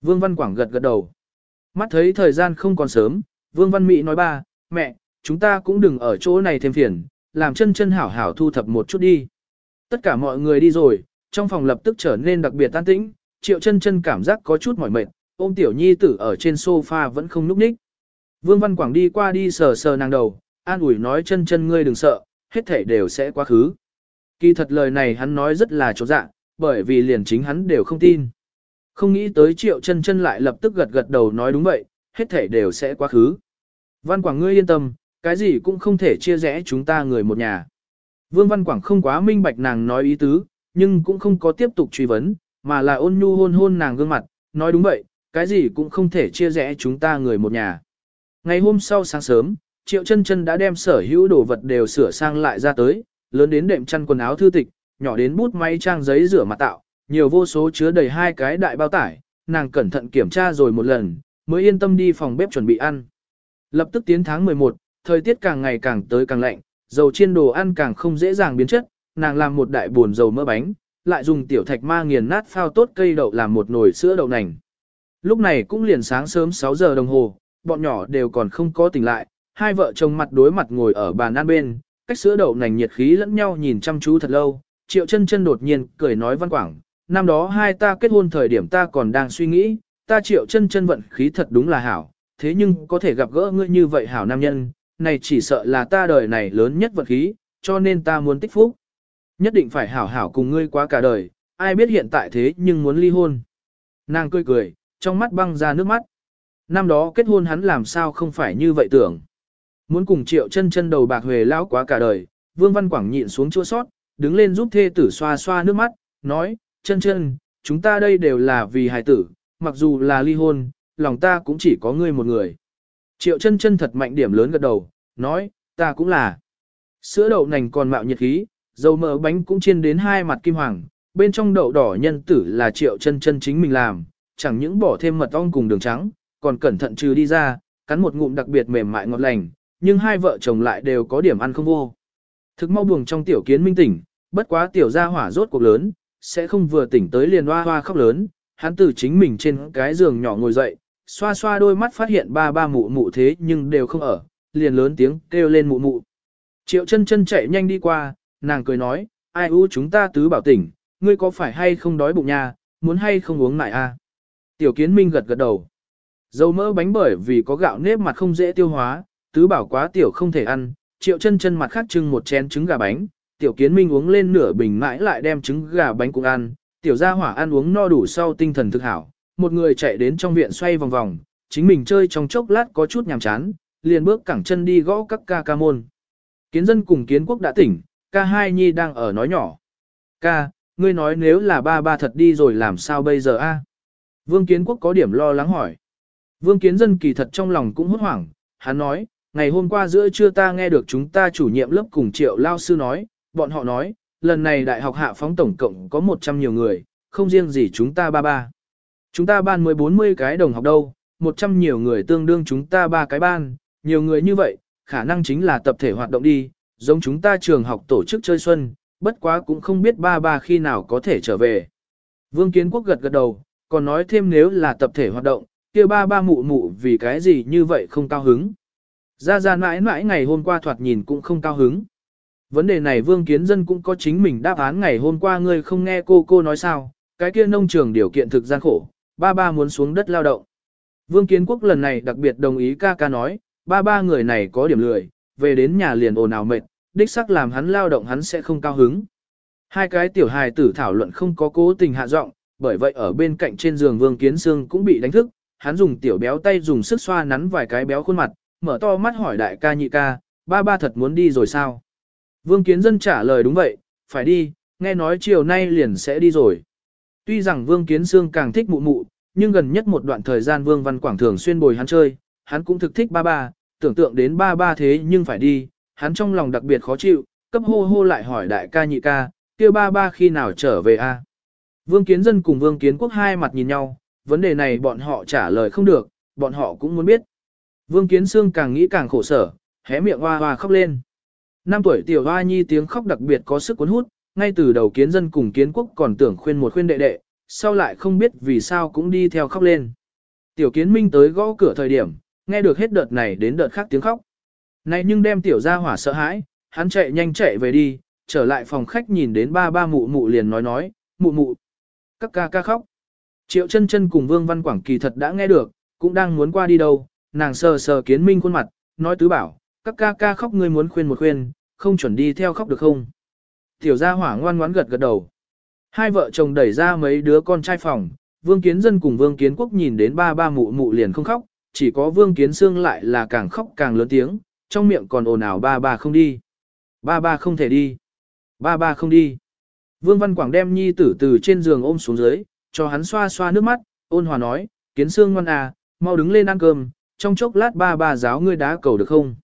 Vương Văn Quảng gật gật đầu. Mắt thấy thời gian không còn sớm, Vương Văn Mỹ nói ba, mẹ, chúng ta cũng đừng ở chỗ này thêm phiền, làm chân chân hảo hảo thu thập một chút đi. Tất cả mọi người đi rồi, trong phòng lập tức trở nên đặc biệt tan tĩnh, triệu chân chân cảm giác có chút mỏi mệt, ôm tiểu nhi tử ở trên sofa vẫn không núp ních. Vương Văn Quảng đi qua đi sờ sờ nàng đầu, an ủi nói chân chân ngươi đừng sợ, hết thể đều sẽ quá khứ. Kỳ thật lời này hắn nói rất là chỗ dạ, bởi vì liền chính hắn đều không tin. Không nghĩ tới triệu chân chân lại lập tức gật gật đầu nói đúng vậy, hết thể đều sẽ quá khứ. Văn Quảng ngươi yên tâm, cái gì cũng không thể chia rẽ chúng ta người một nhà. Vương Văn Quảng không quá minh bạch nàng nói ý tứ, nhưng cũng không có tiếp tục truy vấn, mà là ôn nhu hôn hôn nàng gương mặt, nói đúng vậy, cái gì cũng không thể chia rẽ chúng ta người một nhà. Ngày hôm sau sáng sớm, Triệu chân chân đã đem sở hữu đồ vật đều sửa sang lại ra tới, lớn đến đệm chăn quần áo thư tịch, nhỏ đến bút máy trang giấy rửa mặt tạo, nhiều vô số chứa đầy hai cái đại bao tải, nàng cẩn thận kiểm tra rồi một lần, mới yên tâm đi phòng bếp chuẩn bị ăn. Lập tức tiến tháng 11, thời tiết càng ngày càng tới càng lạnh, dầu chiên đồ ăn càng không dễ dàng biến chất, nàng làm một đại buồn dầu mỡ bánh, lại dùng tiểu thạch ma nghiền nát phao tốt cây đậu làm một nồi sữa đậu nành. Lúc này cũng liền sáng sớm 6 giờ đồng hồ, bọn nhỏ đều còn không có tỉnh lại, hai vợ chồng mặt đối mặt ngồi ở bàn ăn bên, cách sữa đậu nành nhiệt khí lẫn nhau nhìn chăm chú thật lâu, triệu chân chân đột nhiên cười nói văn quảng, năm đó hai ta kết hôn thời điểm ta còn đang suy nghĩ, ta triệu chân chân vận khí thật đúng là hảo, thế nhưng có thể gặp gỡ ngươi như vậy hảo nam nhân, này chỉ sợ là ta đời này lớn nhất vật khí, cho nên ta muốn tích phúc. Nhất định phải hảo hảo cùng ngươi quá cả đời, ai biết hiện tại thế nhưng muốn ly hôn. Nàng cười cười, trong mắt băng ra nước mắt. Năm đó kết hôn hắn làm sao không phải như vậy tưởng. Muốn cùng triệu chân chân đầu bạc huề lão quá cả đời, Vương Văn Quảng nhịn xuống chua sót, đứng lên giúp thê tử xoa xoa nước mắt, nói, chân chân, chúng ta đây đều là vì hài tử, mặc dù là ly hôn, lòng ta cũng chỉ có ngươi một người. Triệu chân chân thật mạnh điểm lớn gật đầu, nói, ta cũng là. Sữa đậu nành còn mạo nhiệt khí, dầu mỡ bánh cũng chiên đến hai mặt kim hoàng, bên trong đậu đỏ nhân tử là triệu chân chân chính mình làm, chẳng những bỏ thêm mật ong cùng đường trắng, còn cẩn thận trừ đi ra, cắn một ngụm đặc biệt mềm mại ngọt lành, nhưng hai vợ chồng lại đều có điểm ăn không vô. Thực mau buồng trong tiểu kiến minh tỉnh, bất quá tiểu gia hỏa rốt cuộc lớn, sẽ không vừa tỉnh tới liền hoa hoa khóc lớn, hắn từ chính mình trên cái giường nhỏ ngồi dậy, xoa xoa đôi mắt phát hiện ba ba mụ mụ thế nhưng đều không ở, liền lớn tiếng kêu lên mụ mụ. Triệu chân chân chạy nhanh đi qua, nàng cười nói, ai u chúng ta tứ bảo tỉnh, ngươi có phải hay không đói bụng nha, muốn hay không uống lại a? Tiểu kiến minh gật gật đầu. Dầu mỡ bánh bởi vì có gạo nếp mặt không dễ tiêu hóa, tứ bảo quá tiểu không thể ăn, triệu chân chân mặt khác trưng một chén trứng gà bánh, tiểu kiến minh uống lên nửa bình mãi lại đem trứng gà bánh cũng ăn, tiểu gia hỏa ăn uống no đủ sau tinh thần thực hảo, một người chạy đến trong viện xoay vòng vòng, chính mình chơi trong chốc lát có chút nhàm chán, liền bước cẳng chân đi gõ các ca ca môn. Kiến dân cùng kiến quốc đã tỉnh, ca hai nhi đang ở nói nhỏ. Ca, ngươi nói nếu là ba ba thật đi rồi làm sao bây giờ a? Vương kiến quốc có điểm lo lắng hỏi. Vương kiến dân kỳ thật trong lòng cũng hốt hoảng, hắn nói, ngày hôm qua giữa trưa ta nghe được chúng ta chủ nhiệm lớp cùng triệu lao sư nói, bọn họ nói, lần này đại học hạ phóng tổng cộng có 100 nhiều người, không riêng gì chúng ta ba ba. Chúng ta ban mới 40 cái đồng học đâu, 100 nhiều người tương đương chúng ta ba cái ban, nhiều người như vậy, khả năng chính là tập thể hoạt động đi, giống chúng ta trường học tổ chức chơi xuân, bất quá cũng không biết ba ba khi nào có thể trở về. Vương Kiến Quốc gật gật đầu, còn nói thêm nếu là tập thể hoạt động, kia ba ba mụ mụ vì cái gì như vậy không cao hứng. Ra ra mãi mãi ngày hôm qua thoạt nhìn cũng không cao hứng. Vấn đề này Vương Kiến Dân cũng có chính mình đáp án ngày hôm qua ngươi không nghe cô cô nói sao, cái kia nông trường điều kiện thực gian khổ, ba ba muốn xuống đất lao động. Vương Kiến Quốc lần này đặc biệt đồng ý ca ca nói, ba ba người này có điểm lười, về đến nhà liền ồn ào mệt, đích sắc làm hắn lao động hắn sẽ không cao hứng. Hai cái tiểu hài tử thảo luận không có cố tình hạ giọng, bởi vậy ở bên cạnh trên giường Vương Kiến Sương cũng bị đánh thức, hắn dùng tiểu béo tay dùng sức xoa nắn vài cái béo khuôn mặt, mở to mắt hỏi đại ca nhị ca, ba ba thật muốn đi rồi sao? Vương Kiến Dân trả lời đúng vậy, phải đi, nghe nói chiều nay liền sẽ đi rồi. Tuy rằng Vương Kiến Sương càng thích mụ mụ, nhưng gần nhất một đoạn thời gian Vương Văn Quảng thường xuyên bồi hắn chơi, hắn cũng thực thích ba ba, tưởng tượng đến ba ba thế nhưng phải đi, hắn trong lòng đặc biệt khó chịu, cấp hô hô lại hỏi đại ca nhị ca, kia ba ba khi nào trở về a? Vương Kiến Dân cùng Vương Kiến Quốc hai mặt nhìn nhau, vấn đề này bọn họ trả lời không được, bọn họ cũng muốn biết. Vương Kiến Sương càng nghĩ càng khổ sở, hé miệng hoa hoa khóc lên. Năm tuổi tiểu hoa nhi tiếng khóc đặc biệt có sức cuốn hút, ngay từ đầu kiến dân cùng kiến quốc còn tưởng khuyên một khuyên đệ đệ, sau lại không biết vì sao cũng đi theo khóc lên. Tiểu kiến minh tới gõ cửa thời điểm, nghe được hết đợt này đến đợt khác tiếng khóc. Này nhưng đem tiểu gia hỏa sợ hãi, hắn chạy nhanh chạy về đi, trở lại phòng khách nhìn đến ba ba mụ mụ liền nói nói, mụ mụ. Các ca ca khóc. Triệu chân chân cùng Vương Văn Quảng kỳ thật đã nghe được, cũng đang muốn qua đi đâu, nàng sờ sờ kiến minh khuôn mặt, nói tứ bảo, các ca ca khóc ngươi muốn khuyên một khuyên, không chuẩn đi theo khóc được không? Tiểu gia hỏa ngoan ngoãn gật gật đầu. Hai vợ chồng đẩy ra mấy đứa con trai phòng, Vương Kiến Dân cùng Vương Kiến Quốc nhìn đến ba ba mụ mụ liền không khóc, chỉ có Vương Kiến Sương lại là càng khóc càng lớn tiếng, trong miệng còn ồn ào ba ba không đi. Ba ba không thể đi. Ba ba không đi. Vương Văn Quảng đem nhi tử từ trên giường ôm xuống dưới, cho hắn xoa xoa nước mắt, ôn hòa nói, Kiến Sương ngoan à, mau đứng lên ăn cơm, trong chốc lát ba ba giáo ngươi đá cầu được không?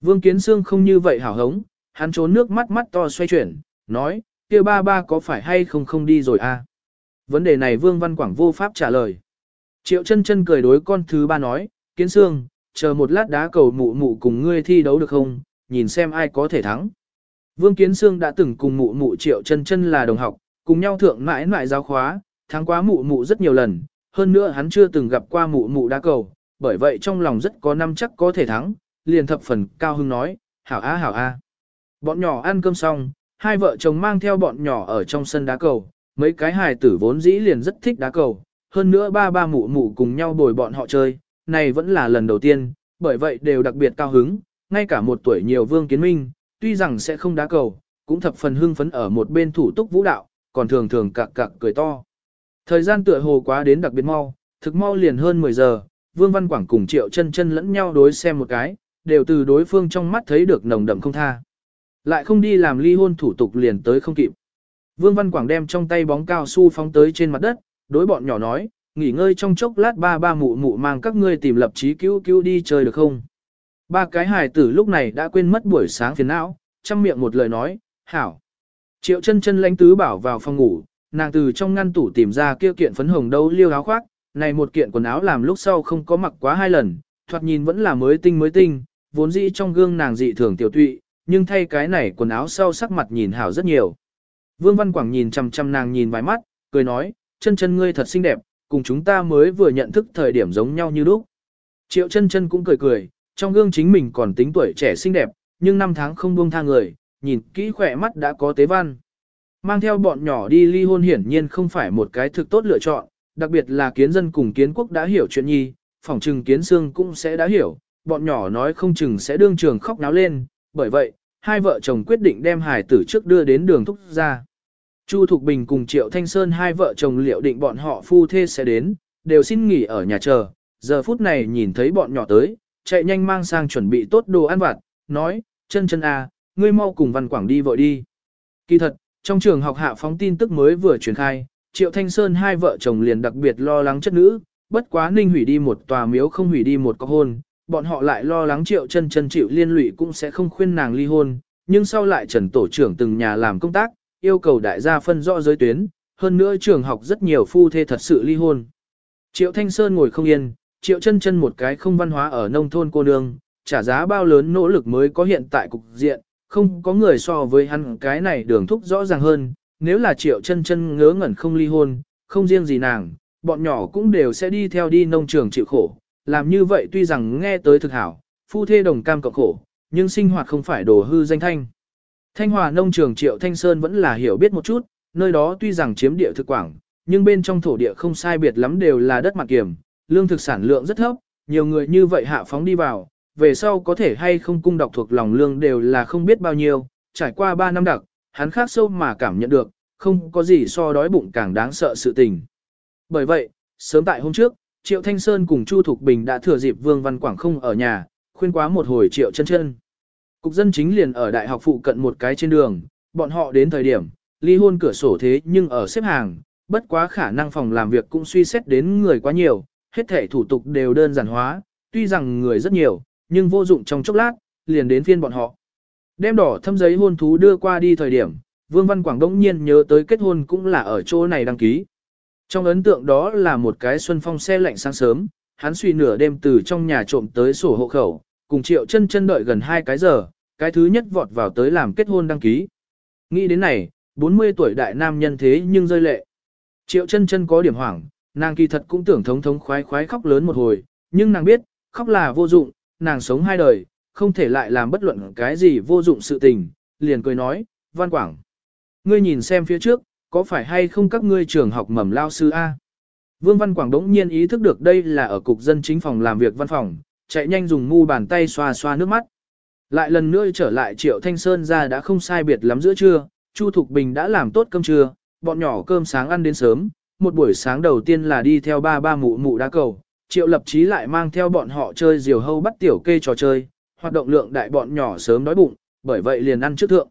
Vương Kiến Sương không như vậy hảo hống, hắn trốn nước mắt mắt to xoay chuyển, nói, kia ba ba có phải hay không không đi rồi à? Vấn đề này Vương Văn Quảng vô pháp trả lời. Triệu chân chân cười đối con thứ ba nói, Kiến Sương, chờ một lát đá cầu mụ mụ cùng ngươi thi đấu được không, nhìn xem ai có thể thắng. Vương Kiến Sương đã từng cùng mụ mụ Triệu chân chân là đồng học, cùng nhau thượng mãi mãi giáo khóa, thắng quá mụ mụ rất nhiều lần, hơn nữa hắn chưa từng gặp qua mụ mụ đá cầu, bởi vậy trong lòng rất có năm chắc có thể thắng, liền thập phần cao hưng nói, hảo a hảo a. Bọn nhỏ ăn cơm xong, hai vợ chồng mang theo bọn nhỏ ở trong sân đá cầu, mấy cái hài tử vốn dĩ liền rất thích đá cầu, hơn nữa ba ba mụ mụ cùng nhau bồi bọn họ chơi, này vẫn là lần đầu tiên, bởi vậy đều đặc biệt cao hứng, ngay cả một tuổi nhiều vương kiến minh, tuy rằng sẽ không đá cầu, cũng thập phần hưng phấn ở một bên thủ túc vũ đạo, còn thường thường cặc cặc cười to. Thời gian tựa hồ quá đến đặc biệt mau, thực mau liền hơn 10 giờ, Vương Văn Quảng cùng Triệu chân chân lẫn nhau đối xem một cái, đều từ đối phương trong mắt thấy được nồng đậm không tha. Lại không đi làm ly hôn thủ tục liền tới không kịp. Vương Văn Quảng đem trong tay bóng cao su phóng tới trên mặt đất, đối bọn nhỏ nói, nghỉ ngơi trong chốc lát ba ba mụ mụ mang các ngươi tìm lập chí cứu cứu đi chơi được không? Ba cái hài tử lúc này đã quên mất buổi sáng phiền não, chăm miệng một lời nói, hảo. Triệu chân chân lãnh tứ bảo vào phòng ngủ, nàng từ trong ngăn tủ tìm ra kia kiện phấn hồng đâu liêu áo khoác, này một kiện quần áo làm lúc sau không có mặc quá hai lần, thoạt nhìn vẫn là mới tinh mới tinh, vốn dĩ trong gương nàng dị thường tiểu tụy, nhưng thay cái này quần áo sau sắc mặt nhìn hảo rất nhiều. Vương Văn Quảng nhìn chằm chằm nàng nhìn vài mắt, cười nói, chân chân ngươi thật xinh đẹp, cùng chúng ta mới vừa nhận thức thời điểm giống nhau như lúc. Triệu chân chân cũng cười cười, trong gương chính mình còn tính tuổi trẻ xinh đẹp, nhưng năm tháng không buông tha người, nhìn kỹ khỏe mắt đã có tế văn. Mang theo bọn nhỏ đi ly hôn hiển nhiên không phải một cái thực tốt lựa chọn, đặc biệt là kiến dân cùng kiến quốc đã hiểu chuyện nhi, phỏng trừng kiến xương cũng sẽ đã hiểu, bọn nhỏ nói không chừng sẽ đương trường khóc náo lên, bởi vậy, hai vợ chồng quyết định đem hải tử trước đưa đến đường thúc ra. Chu Thục Bình cùng Triệu Thanh Sơn hai vợ chồng liệu định bọn họ phu thê sẽ đến, đều xin nghỉ ở nhà chờ, giờ phút này nhìn thấy bọn nhỏ tới, chạy nhanh mang sang chuẩn bị tốt đồ ăn vặt, nói, chân chân à, ngươi mau cùng Văn Quảng đi vội đi. Kỳ thật, trong trường học hạ phóng tin tức mới vừa truyền khai, Triệu Thanh Sơn hai vợ chồng liền đặc biệt lo lắng chất nữ, bất quá ninh hủy đi một tòa miếu không hủy đi một cọc hôn, bọn họ lại lo lắng triệu chân chân chịu liên lụy cũng sẽ không khuyên nàng ly hôn, nhưng sau lại trần tổ trưởng từng nhà làm công tác, yêu cầu đại gia phân rõ giới tuyến, hơn nữa trường học rất nhiều phu thê thật sự ly hôn. Triệu Thanh Sơn ngồi không yên, triệu chân chân một cái không văn hóa ở nông thôn cô nương, trả giá bao lớn nỗ lực mới có hiện tại cục diện, không có người so với hắn cái này đường thúc rõ ràng hơn, nếu là triệu chân chân ngớ ngẩn không ly hôn, không riêng gì nàng, bọn nhỏ cũng đều sẽ đi theo đi nông trường chịu khổ, làm như vậy tuy rằng nghe tới thực hảo, phu thê đồng cam cộng khổ, nhưng sinh hoạt không phải đồ hư danh thanh. Thanh Hòa nông trường Triệu Thanh Sơn vẫn là hiểu biết một chút, nơi đó tuy rằng chiếm địa thực quảng, nhưng bên trong thổ địa không sai biệt lắm đều là đất mặt kiểm, lương thực sản lượng rất thấp, nhiều người như vậy hạ phóng đi vào, về sau có thể hay không cung đọc thuộc lòng lương đều là không biết bao nhiêu, trải qua 3 năm đặc, hắn khác sâu mà cảm nhận được, không có gì so đói bụng càng đáng sợ sự tình. Bởi vậy, sớm tại hôm trước, Triệu Thanh Sơn cùng Chu Thục Bình đã thừa dịp Vương Văn Quảng không ở nhà, khuyên quá một hồi Triệu chân chân. Cục dân chính liền ở đại học phụ cận một cái trên đường, bọn họ đến thời điểm, ly hôn cửa sổ thế nhưng ở xếp hàng, bất quá khả năng phòng làm việc cũng suy xét đến người quá nhiều, hết thể thủ tục đều đơn giản hóa, tuy rằng người rất nhiều, nhưng vô dụng trong chốc lát, liền đến phiên bọn họ. Đem đỏ thâm giấy hôn thú đưa qua đi thời điểm, Vương Văn Quảng đống nhiên nhớ tới kết hôn cũng là ở chỗ này đăng ký. Trong ấn tượng đó là một cái xuân phong xe lạnh sáng sớm, hắn suy nửa đêm từ trong nhà trộm tới sổ hộ khẩu, cùng triệu chân chân đợi gần hai cái giờ, cái thứ nhất vọt vào tới làm kết hôn đăng ký. Nghĩ đến này, 40 tuổi đại nam nhân thế nhưng rơi lệ. Triệu chân chân có điểm hoảng, nàng kỳ thật cũng tưởng thống thống khoái khoái khóc lớn một hồi, nhưng nàng biết, khóc là vô dụng, nàng sống hai đời, không thể lại làm bất luận cái gì vô dụng sự tình, liền cười nói, Văn Quảng. Ngươi nhìn xem phía trước, có phải hay không các ngươi trường học mầm lao sư A? Vương Văn Quảng đống nhiên ý thức được đây là ở cục dân chính phòng làm việc văn phòng, chạy nhanh dùng mu bàn tay xoa xoa nước mắt. Lại lần nữa trở lại Triệu Thanh Sơn ra đã không sai biệt lắm giữa trưa, Chu Thục Bình đã làm tốt cơm trưa, bọn nhỏ cơm sáng ăn đến sớm, một buổi sáng đầu tiên là đi theo ba ba mụ mụ đá cầu, Triệu Lập Chí lại mang theo bọn họ chơi diều hâu bắt tiểu kê trò chơi, hoạt động lượng đại bọn nhỏ sớm đói bụng, bởi vậy liền ăn trước thượng.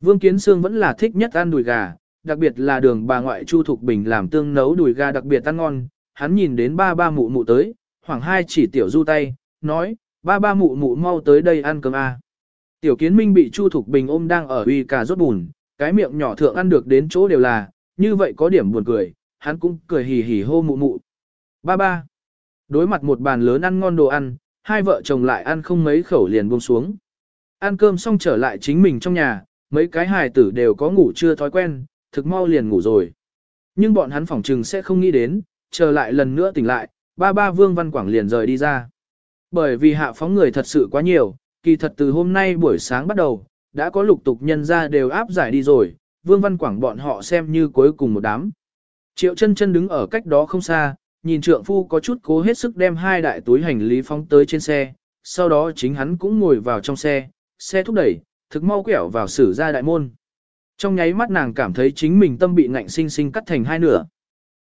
Vương Kiến Sương vẫn là thích nhất ăn đùi gà, đặc biệt là đường bà ngoại Chu Thục Bình làm tương nấu đùi gà đặc biệt ăn ngon, hắn nhìn đến ba ba mụ mụ tới, khoảng hai chỉ tiểu du tay, nói, ba ba mụ mụ mau tới đây ăn cơm a. Tiểu kiến minh bị Chu Thục Bình ôm đang ở uy cà rốt bùn, cái miệng nhỏ thượng ăn được đến chỗ đều là, như vậy có điểm buồn cười, hắn cũng cười hì hì hô mụ mụ. Ba ba. Đối mặt một bàn lớn ăn ngon đồ ăn, hai vợ chồng lại ăn không mấy khẩu liền buông xuống. Ăn cơm xong trở lại chính mình trong nhà, mấy cái hài tử đều có ngủ chưa thói quen, thực mau liền ngủ rồi. Nhưng bọn hắn phỏng trừng sẽ không nghĩ đến, chờ lại lần nữa tỉnh lại, ba ba Vương Văn Quảng liền rời đi ra. Bởi vì hạ phóng người thật sự quá nhiều, kỳ thật từ hôm nay buổi sáng bắt đầu, đã có lục tục nhân ra đều áp giải đi rồi, Vương Văn Quảng bọn họ xem như cuối cùng một đám. Triệu chân chân đứng ở cách đó không xa, nhìn trượng phu có chút cố hết sức đem hai đại túi hành lý phóng tới trên xe, sau đó chính hắn cũng ngồi vào trong xe, xe thúc đẩy, thực mau quẹo vào xử ra đại môn. Trong nháy mắt nàng cảm thấy chính mình tâm bị ngạnh sinh sinh cắt thành hai nửa.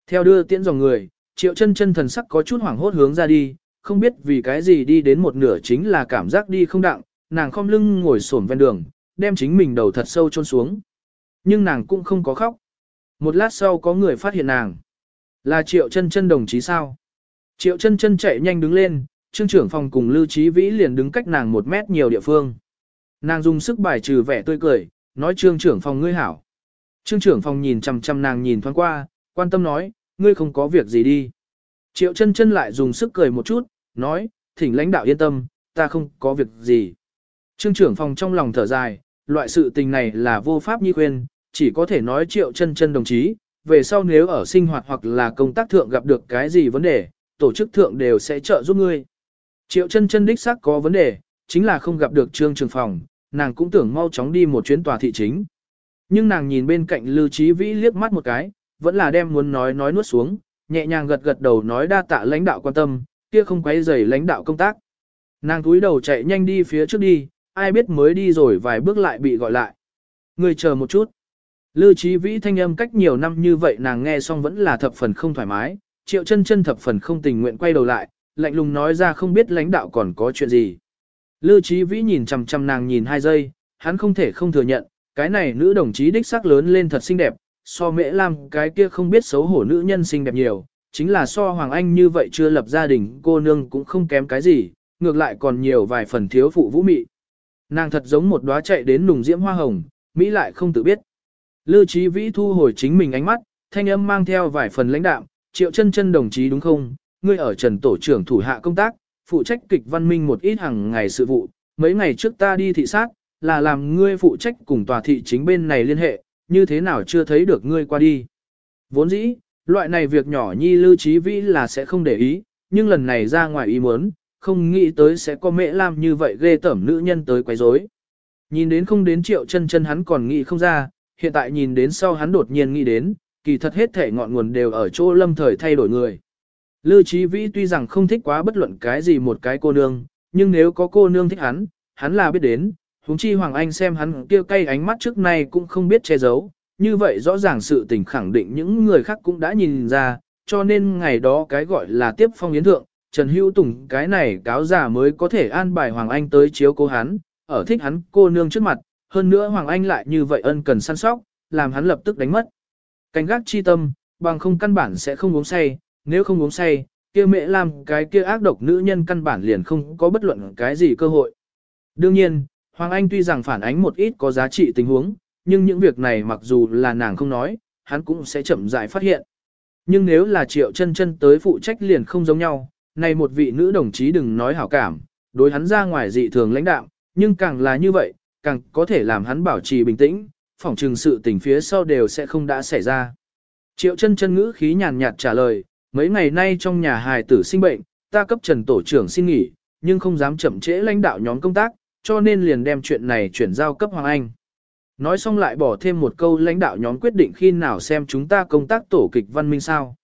Theo đưa tiễn dòng người, triệu chân chân thần sắc có chút hoảng hốt hướng ra đi, không biết vì cái gì đi đến một nửa chính là cảm giác đi không đặng, nàng khom lưng ngồi xổm ven đường, đem chính mình đầu thật sâu chôn xuống. Nhưng nàng cũng không có khóc. Một lát sau có người phát hiện nàng. Là triệu chân chân đồng chí sao? Triệu chân chân chạy nhanh đứng lên, trương trưởng phòng cùng Lưu Trí Vĩ liền đứng cách nàng một mét nhiều địa phương. Nàng dùng sức bài trừ vẻ tươi cười, nói trương trưởng phòng ngươi hảo. Trương trưởng phòng nhìn chằm chằm nàng nhìn thoáng qua, quan tâm nói, ngươi không có việc gì đi. Triệu chân chân lại dùng sức cười một chút, nói, thỉnh lãnh đạo yên tâm, ta không có việc gì. Trương trưởng phòng trong lòng thở dài, loại sự tình này là vô pháp nhi khuyên, chỉ có thể nói triệu chân chân đồng chí, về sau nếu ở sinh hoạt hoặc là công tác thượng gặp được cái gì vấn đề, tổ chức thượng đều sẽ trợ giúp ngươi. Triệu chân chân đích xác có vấn đề, chính là không gặp được trương trường phòng, nàng cũng tưởng mau chóng đi một chuyến tòa thị chính. Nhưng nàng nhìn bên cạnh Lưu Chí Vĩ liếc mắt một cái, vẫn là đem muốn nói nói nuốt xuống, nhẹ nhàng gật gật đầu nói đa tạ lãnh đạo quan tâm, kia không quấy rầy lãnh đạo công tác. Nàng túi đầu chạy nhanh đi phía trước đi, ai biết mới đi rồi vài bước lại bị gọi lại. Người chờ một chút. Lưu Chí Vĩ thanh âm cách nhiều năm như vậy nàng nghe xong vẫn là thập phần không thoải mái, triệu chân chân thập phần không tình nguyện quay đầu lại, lạnh lùng nói ra không biết lãnh đạo còn có chuyện gì. Lưu Trí Vĩ nhìn chằm chằm nàng nhìn hai giây, hắn không thể không thừa nhận, cái này nữ đồng chí đích sắc lớn lên thật xinh đẹp, so mễ lam cái kia không biết xấu hổ nữ nhân xinh đẹp nhiều, chính là so Hoàng Anh như vậy chưa lập gia đình cô nương cũng không kém cái gì, ngược lại còn nhiều vài phần thiếu phụ vũ mị. Nàng thật giống một đóa chạy đến nùng diễm hoa hồng, Mỹ lại không tự biết. Lưu Chí Vĩ thu hồi chính mình ánh mắt, thanh âm mang theo vài phần lãnh đạm, triệu chân chân đồng chí đúng không? Ngươi ở trần tổ trưởng thủ hạ công tác, phụ trách kịch văn minh một ít hàng ngày sự vụ. Mấy ngày trước ta đi thị sát, là làm ngươi phụ trách cùng tòa thị chính bên này liên hệ, như thế nào chưa thấy được ngươi qua đi. Vốn dĩ, loại này việc nhỏ nhi Lưu Chí Vĩ là sẽ không để ý, nhưng lần này ra ngoài ý muốn, không nghĩ tới sẽ có mẹ làm như vậy ghê tẩm nữ nhân tới quấy rối. Nhìn đến không đến triệu chân chân hắn còn nghĩ không ra, hiện tại nhìn đến sau hắn đột nhiên nghĩ đến, kỳ thật hết thể ngọn nguồn đều ở chỗ lâm thời thay đổi người. Lưu Chí Vĩ tuy rằng không thích quá bất luận cái gì một cái cô nương, nhưng nếu có cô nương thích hắn, hắn là biết đến, huống chi Hoàng Anh xem hắn kia cay ánh mắt trước nay cũng không biết che giấu, như vậy rõ ràng sự tình khẳng định những người khác cũng đã nhìn ra, cho nên ngày đó cái gọi là tiếp phong yến thượng, Trần Hữu Tùng cái này cáo giả mới có thể an bài Hoàng Anh tới chiếu cố hắn, ở thích hắn cô nương trước mặt, hơn nữa Hoàng Anh lại như vậy ân cần săn sóc, làm hắn lập tức đánh mất. Canh gác chi tâm, bằng không căn bản sẽ không uống say, nếu không uống say, kia mẹ làm cái kia ác độc nữ nhân căn bản liền không có bất luận cái gì cơ hội. Đương nhiên, Hoàng Anh tuy rằng phản ánh một ít có giá trị tình huống, nhưng những việc này mặc dù là nàng không nói, hắn cũng sẽ chậm rãi phát hiện. Nhưng nếu là triệu chân chân tới phụ trách liền không giống nhau, này một vị nữ đồng chí đừng nói hảo cảm, đối hắn ra ngoài dị thường lãnh đạo, nhưng càng là như vậy, càng có thể làm hắn bảo trì bình tĩnh, phỏng trừng sự tình phía sau đều sẽ không đã xảy ra. Triệu chân chân ngữ khí nhàn nhạt trả lời, mấy ngày nay trong nhà hài tử sinh bệnh, ta cấp trần tổ trưởng xin nghỉ, nhưng không dám chậm trễ lãnh đạo nhóm công tác, cho nên liền đem chuyện này chuyển giao cấp Hoàng Anh. Nói xong lại bỏ thêm một câu lãnh đạo nhóm quyết định khi nào xem chúng ta công tác tổ kịch văn minh sao.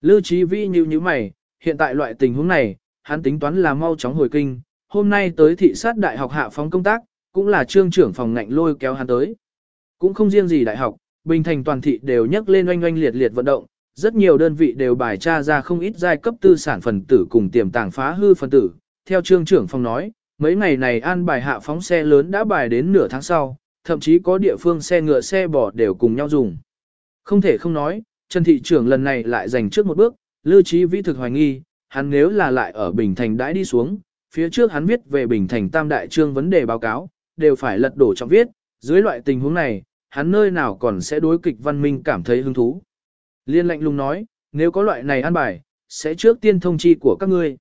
Lưu Chí Vi như như mày, hiện tại loại tình huống này, hắn tính toán là mau chóng hồi kinh, hôm nay tới thị sát đại học hạ phóng công tác, cũng là trương trưởng phòng ngạnh lôi kéo hắn tới. Cũng không riêng gì đại học, Bình Thành toàn thị đều nhắc lên oanh oanh liệt liệt vận động, rất nhiều đơn vị đều bài tra ra không ít giai cấp tư sản phần tử cùng tiềm tàng phá hư phần tử. Theo trương trưởng phòng nói, mấy ngày này an bài hạ phóng xe lớn đã bài đến nửa tháng sau, thậm chí có địa phương xe ngựa xe bò đều cùng nhau dùng. Không thể không nói, Trần Thị trưởng lần này lại giành trước một bước, Lưu Trí Vĩ thực hoài nghi, hắn nếu là lại ở Bình Thành đãi đi xuống, phía trước hắn viết về Bình Thành Tam Đại Trương vấn đề báo cáo, đều phải lật đổ trong viết, dưới loại tình huống này, hắn nơi nào còn sẽ đối kịch văn minh cảm thấy hứng thú. Liên lệnh lùng nói, nếu có loại này ăn bài, sẽ trước tiên thông chi của các ngươi.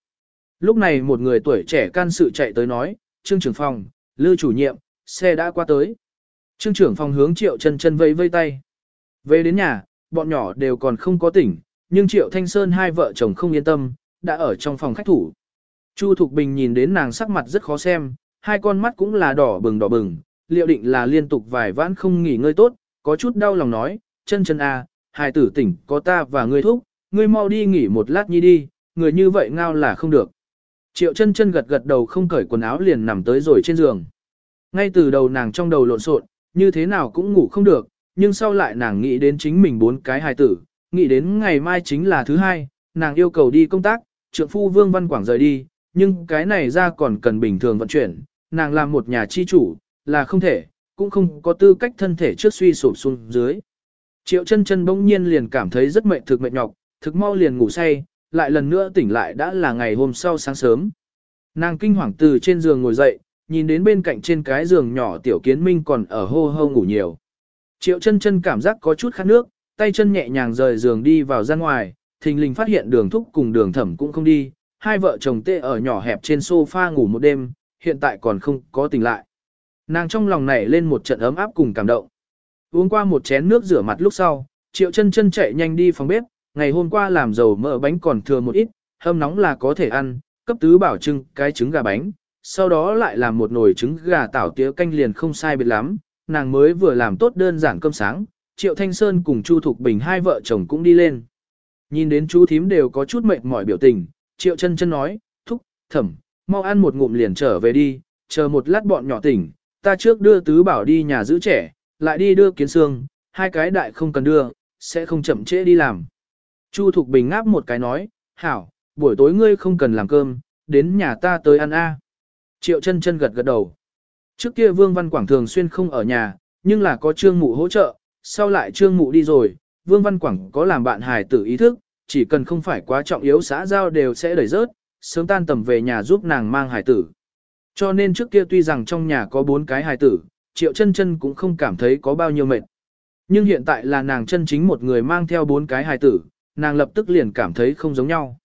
Lúc này một người tuổi trẻ can sự chạy tới nói, Trương trưởng phòng, lư chủ nhiệm, xe đã qua tới. Trương trưởng phòng hướng Triệu chân chân vây vây tay. Về đến nhà, bọn nhỏ đều còn không có tỉnh, nhưng Triệu Thanh Sơn hai vợ chồng không yên tâm, đã ở trong phòng khách thủ. Chu Thục Bình nhìn đến nàng sắc mặt rất khó xem, hai con mắt cũng là đỏ bừng đỏ bừng, liệu định là liên tục vài vãn không nghỉ ngơi tốt, có chút đau lòng nói, chân chân à, hài tử tỉnh có ta và ngươi thúc, ngươi mau đi nghỉ một lát nhi đi, người như vậy ngao là không được. Triệu chân chân gật gật đầu không cởi quần áo liền nằm tới rồi trên giường. Ngay từ đầu nàng trong đầu lộn xộn, như thế nào cũng ngủ không được, nhưng sau lại nàng nghĩ đến chính mình bốn cái hài tử, nghĩ đến ngày mai chính là thứ hai, nàng yêu cầu đi công tác, trượng phu Vương Văn Quảng rời đi, nhưng cái này ra còn cần bình thường vận chuyển, nàng làm một nhà chi chủ, là không thể, cũng không có tư cách thân thể trước suy sụp xuống dưới. Triệu chân chân bỗng nhiên liền cảm thấy rất mệt thực mệt nhọc, thực mau liền ngủ say, lại lần nữa tỉnh lại đã là ngày hôm sau sáng sớm. Nàng kinh hoàng từ trên giường ngồi dậy, nhìn đến bên cạnh trên cái giường nhỏ tiểu kiến minh còn ở hô hô ngủ nhiều. Triệu chân chân cảm giác có chút khát nước, tay chân nhẹ nhàng rời giường đi vào ra ngoài, thình lình phát hiện đường thúc cùng đường thẩm cũng không đi, hai vợ chồng tê ở nhỏ hẹp trên sofa ngủ một đêm, hiện tại còn không có tỉnh lại. Nàng trong lòng nảy lên một trận ấm áp cùng cảm động. Uống qua một chén nước rửa mặt lúc sau, triệu chân chân chạy nhanh đi phòng bếp, ngày hôm qua làm dầu mỡ bánh còn thừa một ít, hâm nóng là có thể ăn, cấp tứ bảo trưng cái trứng gà bánh, sau đó lại làm một nồi trứng gà tảo tía canh liền không sai biệt lắm, nàng mới vừa làm tốt đơn giản cơm sáng, Triệu Thanh Sơn cùng Chu Thục Bình hai vợ chồng cũng đi lên. Nhìn đến chú thím đều có chút mệt mỏi biểu tình, Triệu chân chân nói, thúc, thẩm, mau ăn một ngụm liền trở về đi, chờ một lát bọn nhỏ tỉnh, ta trước đưa tứ bảo đi nhà giữ trẻ, lại đi đưa kiến xương, hai cái đại không cần đưa, sẽ không chậm trễ đi làm. Chu Thục Bình ngáp một cái nói, hảo, buổi tối ngươi không cần làm cơm, đến nhà ta tới ăn a. Triệu chân chân gật gật đầu. Trước kia Vương Văn Quảng thường xuyên không ở nhà, nhưng là có trương mụ hỗ trợ, sau lại trương mụ đi rồi, Vương Văn Quảng có làm bạn hài tử ý thức, chỉ cần không phải quá trọng yếu xã giao đều sẽ đẩy rớt, sớm tan tầm về nhà giúp nàng mang hài tử. Cho nên trước kia tuy rằng trong nhà có bốn cái hài tử, triệu chân chân cũng không cảm thấy có bao nhiêu mệt. Nhưng hiện tại là nàng chân chính một người mang theo bốn cái hài tử, nàng lập tức liền cảm thấy không giống nhau.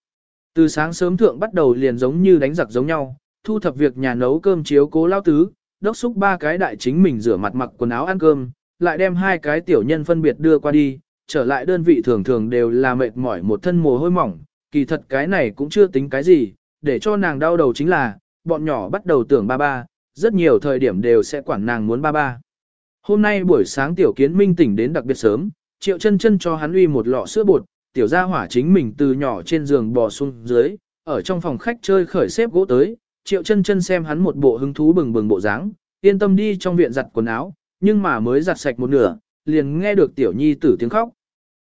Từ sáng sớm thượng bắt đầu liền giống như đánh giặc giống nhau, thu thập việc nhà nấu cơm chiếu cố lao tứ, đốc xúc ba cái đại chính mình rửa mặt mặc quần áo ăn cơm, lại đem hai cái tiểu nhân phân biệt đưa qua đi, trở lại đơn vị thường thường đều là mệt mỏi một thân mồ hôi mỏng, kỳ thật cái này cũng chưa tính cái gì, để cho nàng đau đầu chính là, bọn nhỏ bắt đầu tưởng ba ba, rất nhiều thời điểm đều sẽ quản nàng muốn ba ba. Hôm nay buổi sáng tiểu kiến minh tỉnh đến đặc biệt sớm, triệu chân chân cho hắn uy một lọ sữa bột, tiểu gia hỏa chính mình từ nhỏ trên giường bò xuống dưới, ở trong phòng khách chơi khởi xếp gỗ tới, triệu chân chân xem hắn một bộ hứng thú bừng bừng bộ dáng, yên tâm đi trong viện giặt quần áo, nhưng mà mới giặt sạch một nửa, liền nghe được tiểu nhi tử tiếng khóc.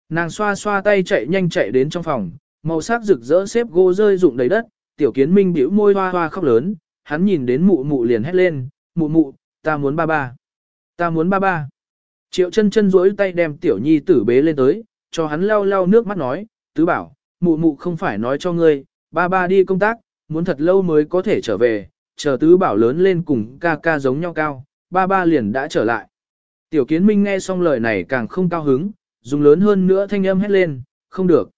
Nàng xoa xoa tay chạy nhanh chạy đến trong phòng, màu sắc rực rỡ xếp gỗ rơi rụng đầy đất, tiểu kiến minh bĩu môi hoa hoa khóc lớn, hắn nhìn đến mụ mụ liền hét lên, mụ mụ, ta muốn ba ba, ta muốn ba ba. Triệu chân chân duỗi tay đem tiểu nhi tử bế lên tới, cho hắn lau lau nước mắt nói, tứ bảo, mụ mụ không phải nói cho ngươi, ba ba đi công tác, muốn thật lâu mới có thể trở về, chờ tứ bảo lớn lên cùng ca ca giống nhau cao, ba ba liền đã trở lại. Tiểu kiến minh nghe xong lời này càng không cao hứng, dùng lớn hơn nữa thanh âm hét lên, không được.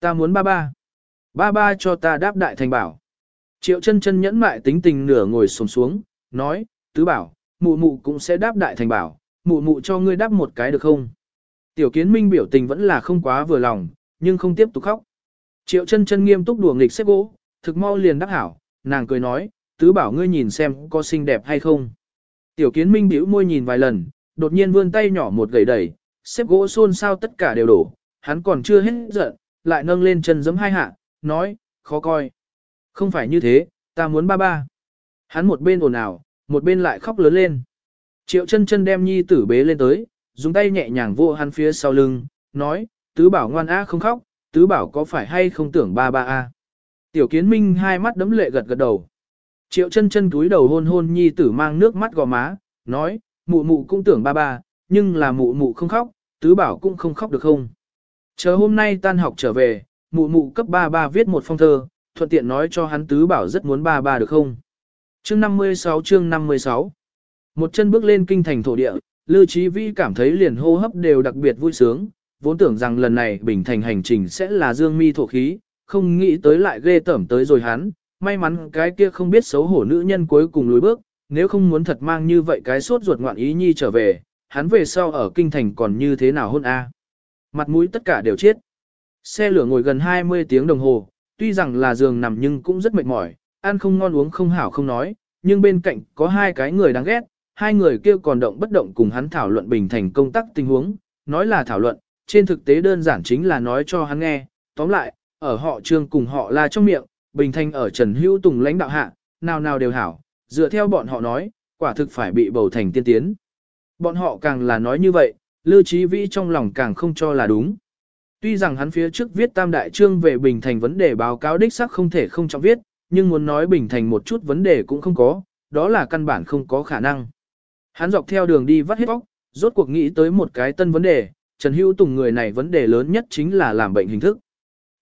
Ta muốn ba ba. Ba ba cho ta đáp đại thành bảo. Triệu chân chân nhẫn mại tính tình nửa ngồi xổm xuống, nói, tứ bảo, mụ mụ cũng sẽ đáp đại thành bảo, mụ mụ cho ngươi đáp một cái được không? Tiểu kiến minh biểu tình vẫn là không quá vừa lòng, nhưng không tiếp tục khóc. Triệu chân chân nghiêm túc đùa nghịch xếp gỗ, thực mau liền đáp hảo, nàng cười nói, tứ bảo ngươi nhìn xem có xinh đẹp hay không. Tiểu kiến minh bĩu môi nhìn vài lần, đột nhiên vươn tay nhỏ một gầy đẩy, xếp gỗ xôn xao tất cả đều đổ, hắn còn chưa hết giận, lại nâng lên chân giấm hai hạ, nói, khó coi. Không phải như thế, ta muốn ba ba. Hắn một bên ồn ào, một bên lại khóc lớn lên. Triệu chân chân đem nhi tử bế lên tới, dùng tay nhẹ nhàng vô hắn phía sau lưng, nói, tứ bảo ngoan á không khóc, tứ bảo có phải hay không tưởng ba ba a? Tiểu kiến minh hai mắt đấm lệ gật gật đầu. Triệu chân chân túi đầu hôn hôn nhi tử mang nước mắt gò má, nói, mụ mụ cũng tưởng ba ba, nhưng là mụ mụ không khóc, tứ bảo cũng không khóc được không. Chờ hôm nay tan học trở về, mụ mụ cấp ba ba viết một phong thơ, thuận tiện nói cho hắn tứ bảo rất muốn ba ba được không. Chương 56 chương 56 Một chân bước lên kinh thành thổ địa, Lưu Chí Vĩ cảm thấy liền hô hấp đều đặc biệt vui sướng, vốn tưởng rằng lần này bình thành hành trình sẽ là dương mi thổ khí, không nghĩ tới lại ghê tởm tới rồi hắn, may mắn cái kia không biết xấu hổ nữ nhân cuối cùng lùi bước, nếu không muốn thật mang như vậy cái sốt ruột ngoạn ý nhi trở về, hắn về sau ở kinh thành còn như thế nào hôn a? Mặt mũi tất cả đều chết. Xe lửa ngồi gần 20 tiếng đồng hồ, tuy rằng là giường nằm nhưng cũng rất mệt mỏi, ăn không ngon uống không hảo không nói, nhưng bên cạnh có hai cái người đáng ghét, hai người kia còn động bất động cùng hắn thảo luận bình thành công tác tình huống, nói là thảo luận, trên thực tế đơn giản chính là nói cho hắn nghe, tóm lại, ở họ trương cùng họ là trong miệng, bình thành ở Trần Hữu Tùng lãnh đạo hạ, nào nào đều hảo, dựa theo bọn họ nói, quả thực phải bị bầu thành tiên tiến. Bọn họ càng là nói như vậy, Lưu Chí Vĩ trong lòng càng không cho là đúng. Tuy rằng hắn phía trước viết tam đại trương về Bình Thành vấn đề báo cáo đích xác không thể không trọng viết, nhưng muốn nói Bình Thành một chút vấn đề cũng không có, đó là căn bản không có khả năng. Hắn dọc theo đường đi vắt hết óc, rốt cuộc nghĩ tới một cái tân vấn đề, Trần Hữu Tùng người này vấn đề lớn nhất chính là làm bệnh hình thức.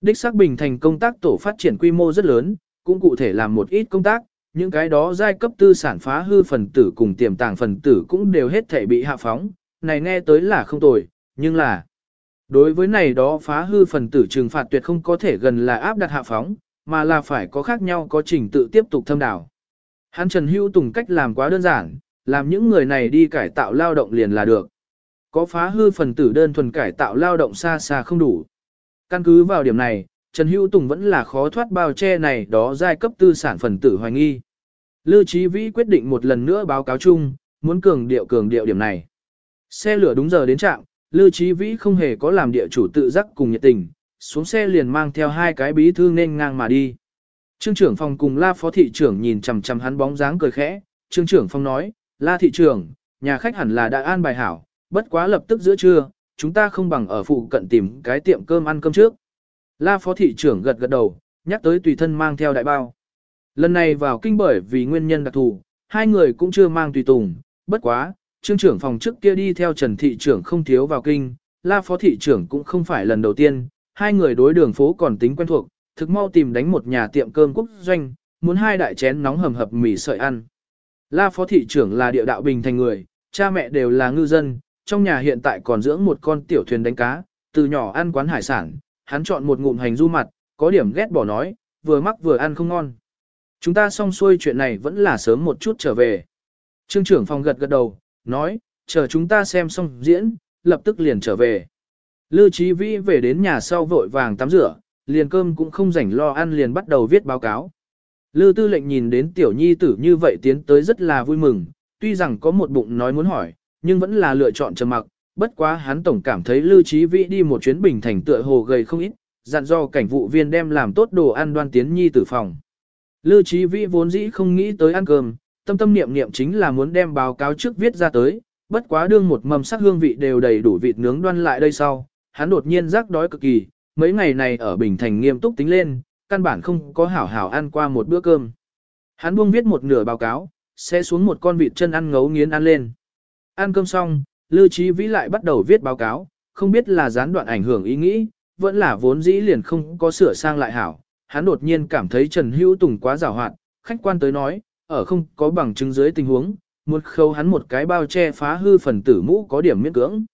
Đích xác Bình Thành công tác tổ phát triển quy mô rất lớn, cũng cụ thể làm một ít công tác, những cái đó giai cấp tư sản phá hư phần tử cùng tiềm tàng phần tử cũng đều hết thể bị hạ phóng, này nghe tới là không tồi, nhưng là đối với này đó phá hư phần tử trừng phạt tuyệt không có thể gần là áp đặt hạ phóng, mà là phải có khác nhau có trình tự tiếp tục thâm đảo. Hắn Trần Hữu Tùng cách làm quá đơn giản, làm những người này đi cải tạo lao động liền là được. Có phá hư phần tử đơn thuần cải tạo lao động xa xa không đủ. Căn cứ vào điểm này, Trần Hữu Tùng vẫn là khó thoát bao che này đó giai cấp tư sản phần tử hoài nghi. Lưu Chí Vĩ quyết định một lần nữa báo cáo chung, muốn cường điệu cường điệu điểm này. Xe lửa đúng giờ đến trạm, Lưu Chí Vĩ không hề có làm địa chủ tự giác cùng nhiệt tình, xuống xe liền mang theo hai cái bí thư nên ngang mà đi. Trương trưởng phòng cùng La phó thị trưởng nhìn chằm chằm hắn bóng dáng cười khẽ, Trương trưởng phòng nói, La thị trưởng, nhà khách hẳn là đã an bài hảo, bất quá lập tức giữa trưa, chúng ta không bằng ở phụ cận tìm cái tiệm cơm ăn cơm trước. La phó thị trưởng gật gật đầu, nhắc tới tùy thân mang theo đại bao. Lần này vào kinh bởi vì nguyên nhân đặc thù, hai người cũng chưa mang tùy tùng, bất quá, trương trưởng phòng trước kia đi theo Trần thị trưởng không thiếu vào kinh, La phó thị trưởng cũng không phải lần đầu tiên, hai người đối đường phố còn tính quen thuộc, thực mau tìm đánh một nhà tiệm cơm quốc doanh, muốn hai đại chén nóng hầm hập mì sợi ăn. La phó thị trưởng là địa đạo bình thành người, cha mẹ đều là ngư dân, trong nhà hiện tại còn dưỡng một con tiểu thuyền đánh cá, từ nhỏ ăn quán hải sản, hắn chọn một ngụm hành du mặt, có điểm ghét bỏ nói, vừa mắc vừa ăn không ngon. Chúng ta xong xuôi chuyện này vẫn là sớm một chút trở về. Trương trưởng phòng gật gật đầu, nói, chờ chúng ta xem xong diễn, lập tức liền trở về. Lưu Chí Vĩ về đến nhà sau vội vàng tắm rửa, liền cơm cũng không rảnh lo ăn liền bắt đầu viết báo cáo. Lưu Tư lệnh nhìn đến tiểu nhi tử như vậy tiến tới rất là vui mừng, tuy rằng có một bụng nói muốn hỏi, nhưng vẫn là lựa chọn trầm mặc, bất quá hắn tổng cảm thấy Lưu Chí Vĩ đi một chuyến bình thành tựa hồ gầy không ít, dặn do cảnh vụ viên đem làm tốt đồ ăn đoan tiến nhi tử phòng. Lưu Chí Vĩ vốn dĩ không nghĩ tới ăn cơm, tâm tâm niệm niệm chính là muốn đem báo cáo trước viết ra tới, bất quá đương một mầm sắc hương vị đều đầy đủ vịt nướng đoan lại đây sau, hắn đột nhiên rắc đói cực kỳ, mấy ngày này ở Bình Thành nghiêm túc tính lên, căn bản không có hảo hảo ăn qua một bữa cơm. Hắn buông viết một nửa báo cáo, sẽ xuống một con vịt chân ăn ngấu nghiến ăn lên. Ăn cơm xong, Lưu Chí Vĩ lại bắt đầu viết báo cáo, không biết là gián đoạn ảnh hưởng ý nghĩ, vẫn là vốn dĩ liền không có sửa sang lại hảo. Hắn đột nhiên cảm thấy Trần Hữu Tùng quá giàu hoạt, khách quan tới nói, ở không có bằng chứng dưới tình huống, muốn khâu hắn một cái bao che phá hư phần tử mũ có điểm miễn cưỡng.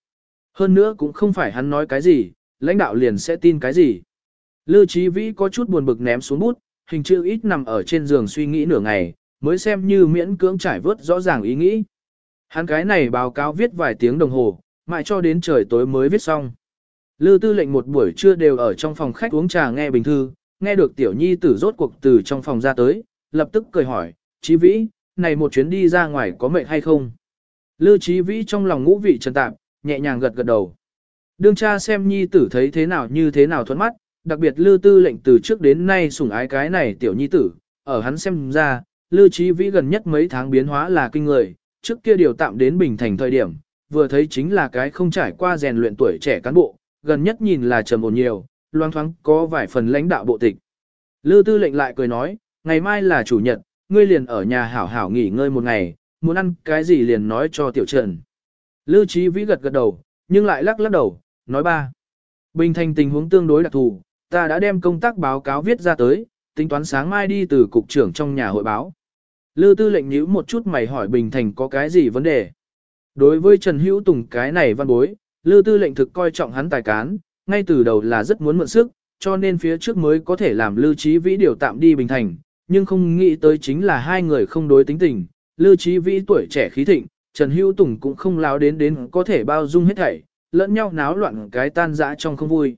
Hơn nữa cũng không phải hắn nói cái gì, lãnh đạo liền sẽ tin cái gì. Lưu Chí Vĩ có chút buồn bực ném xuống bút, hình chữ ít nằm ở trên giường suy nghĩ nửa ngày, mới xem như miễn cưỡng trải vớt rõ ràng ý nghĩ. Hắn cái này báo cáo viết vài tiếng đồng hồ, mãi cho đến trời tối mới viết xong. Lưu Tư lệnh một buổi trưa đều ở trong phòng khách uống trà nghe bình thư, nghe được tiểu nhi tử rốt cuộc từ trong phòng ra tới, lập tức cười hỏi, Chí Vĩ, này một chuyến đi ra ngoài có mệt hay không? Lưu Chí Vĩ trong lòng ngũ vị trần tạp, nhẹ nhàng gật gật đầu. Đương cha xem nhi tử thấy thế nào như thế nào thuận mắt, đặc biệt Lưu Tư lệnh từ trước đến nay sủng ái cái này tiểu nhi tử, ở hắn xem ra, Lưu Chí Vĩ gần nhất mấy tháng biến hóa là kinh người, trước kia điều tạm đến bình thành thời điểm, vừa thấy chính là cái không trải qua rèn luyện tuổi trẻ cán bộ, gần nhất nhìn là trầm ổn nhiều, loang thoáng có vài phần lãnh đạo bộ tịch. Lưu Tư lệnh lại cười nói, ngày mai là chủ nhật, ngươi liền ở nhà hảo hảo nghỉ ngơi một ngày, muốn ăn cái gì liền nói cho tiểu trần. Lưu Chí Vĩ gật gật đầu, nhưng lại lắc lắc đầu, nói ba. Bình thành tình huống tương đối đặc thù, ta đã đem công tác báo cáo viết ra tới, tính toán sáng mai đi từ cục trưởng trong nhà hội báo. Lưu tư lệnh nhíu một chút mày hỏi Bình Thành có cái gì vấn đề. Đối với Trần Hữu Tùng cái này văn bối, Lưu tư lệnh thực coi trọng hắn tài cán, ngay từ đầu là rất muốn mượn sức, cho nên phía trước mới có thể làm Lưu Chí Vĩ điều tạm đi Bình Thành, nhưng không nghĩ tới chính là hai người không đối tính tình. Lưu Chí Vĩ tuổi trẻ khí thịnh, Trần Hữu Tùng cũng không láo đến đến có thể bao dung hết thảy, lẫn nhau náo loạn cái tan dã trong không vui.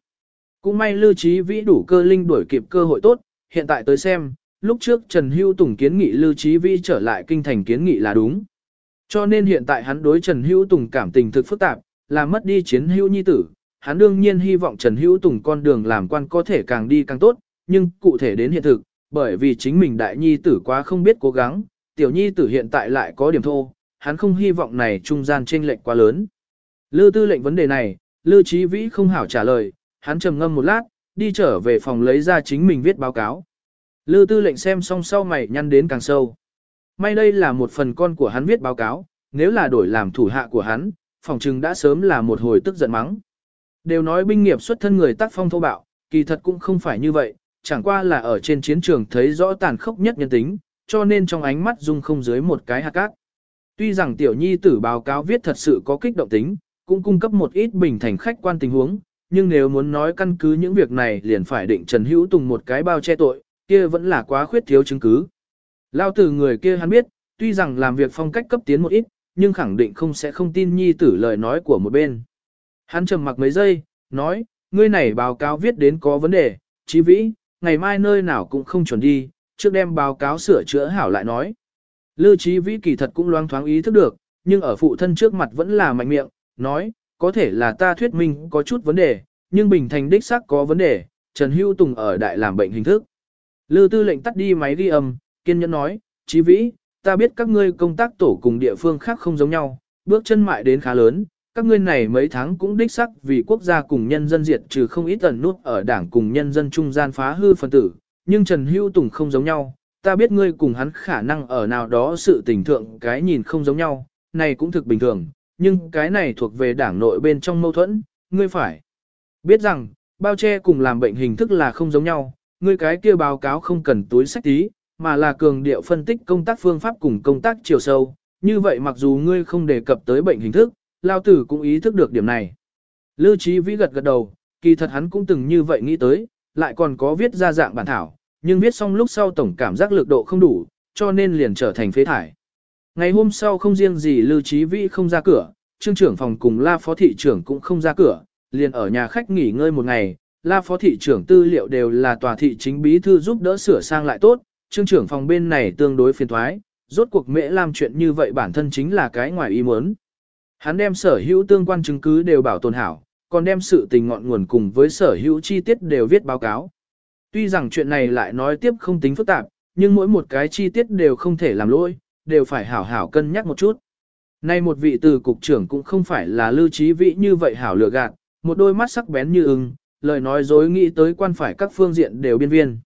Cũng may Lưu Chí Vĩ đủ cơ linh đuổi kịp cơ hội tốt, hiện tại tới xem, lúc trước Trần Hữu Tùng kiến nghị Lưu Chí Vĩ trở lại kinh thành kiến nghị là đúng. Cho nên hiện tại hắn đối Trần Hữu Tùng cảm tình thực phức tạp, làm mất đi chiến hữu nhi tử. Hắn đương nhiên hy vọng Trần Hữu Tùng con đường làm quan có thể càng đi càng tốt, nhưng cụ thể đến hiện thực, bởi vì chính mình đại nhi tử quá không biết cố gắng, tiểu nhi tử hiện tại lại có điểm thô, hắn không hy vọng này trung gian chênh lệch quá lớn. Lưu tư lệnh vấn đề này, Lưu Chí Vĩ không hảo trả lời, hắn trầm ngâm một lát, đi trở về phòng lấy ra chính mình viết báo cáo. Lưu tư lệnh xem xong sau mày nhăn đến càng sâu. May đây là một phần con của hắn viết báo cáo, nếu là đổi làm thủ hạ của hắn, phòng trừng đã sớm là một hồi tức giận mắng. Đều nói binh nghiệp xuất thân người tác phong thô bạo, kỳ thật cũng không phải như vậy, chẳng qua là ở trên chiến trường thấy rõ tàn khốc nhất nhân tính, cho nên trong ánh mắt dung không dưới một cái hạt cát. Tuy rằng tiểu nhi tử báo cáo viết thật sự có kích động tính, cũng cung cấp một ít bình thành khách quan tình huống, nhưng nếu muốn nói căn cứ những việc này liền phải định Trần Hữu Tùng một cái bao che tội, kia vẫn là quá khuyết thiếu chứng cứ. Lao tử người kia hắn biết, tuy rằng làm việc phong cách cấp tiến một ít, nhưng khẳng định không sẽ không tin nhi tử lời nói của một bên. Hắn trầm mặc mấy giây, nói, ngươi này báo cáo viết đến có vấn đề, chí vĩ, ngày mai nơi nào cũng không chuẩn đi, trước đem báo cáo sửa chữa hảo lại nói. Lưu Chí Vĩ kỳ thật cũng loáng thoáng ý thức được, nhưng ở phụ thân trước mặt vẫn là mạnh miệng, nói, có thể là ta thuyết minh có chút vấn đề, nhưng Bình Thành đích xác có vấn đề, Trần Hữu Tùng ở đại làm bệnh hình thức. Lưu tư lệnh tắt đi máy ghi âm, kiên nhẫn nói, Chí Vĩ, ta biết các ngươi công tác tổ cùng địa phương khác không giống nhau, bước chân mại đến khá lớn, các ngươi này mấy tháng cũng đích sắc vì quốc gia cùng nhân dân diệt trừ không ít ẩn nút ở đảng cùng nhân dân trung gian phá hư phần tử, nhưng Trần Hữu Tùng không giống nhau, ta biết ngươi cùng hắn khả năng ở nào đó sự tình thượng cái nhìn không giống nhau, này cũng thực bình thường, nhưng cái này thuộc về đảng nội bên trong mâu thuẫn, ngươi phải biết rằng, bao che cùng làm bệnh hình thức là không giống nhau, ngươi cái kia báo cáo không cần túi sách tí, mà là cường điệu phân tích công tác phương pháp cùng công tác chiều sâu. Như vậy mặc dù ngươi không đề cập tới bệnh hình thức, lao tử cũng ý thức được điểm này. Lưu Trí Vĩ gật gật đầu, kỳ thật hắn cũng từng như vậy nghĩ tới, lại còn có viết ra dạng bản thảo, nhưng viết xong lúc sau tổng cảm giác lực độ không đủ, cho nên liền trở thành phế thải. Ngày hôm sau không riêng gì Lưu Trí Vĩ không ra cửa, trương trưởng phòng cùng la phó thị trưởng cũng không ra cửa, liền ở nhà khách nghỉ ngơi một ngày, la phó thị trưởng tư liệu đều là tòa thị chính bí thư giúp đỡ sửa sang lại tốt, trương trưởng phòng bên này tương đối phiền thoái, rốt cuộc mễ làm chuyện như vậy bản thân chính là cái ngoài ý muốn. Hắn đem sở hữu tương quan chứng cứ đều bảo tồn hảo, còn đem sự tình ngọn nguồn cùng với sở hữu chi tiết đều viết báo cáo. Tuy rằng chuyện này lại nói tiếp không tính phức tạp, nhưng mỗi một cái chi tiết đều không thể làm lỗi, đều phải hảo hảo cân nhắc một chút. Nay một vị từ cục trưởng cũng không phải là lưu trí vị như vậy hảo lựa gạt, một đôi mắt sắc bén như ưng, lời nói dối nghĩ tới quan phải các phương diện đều biên viên.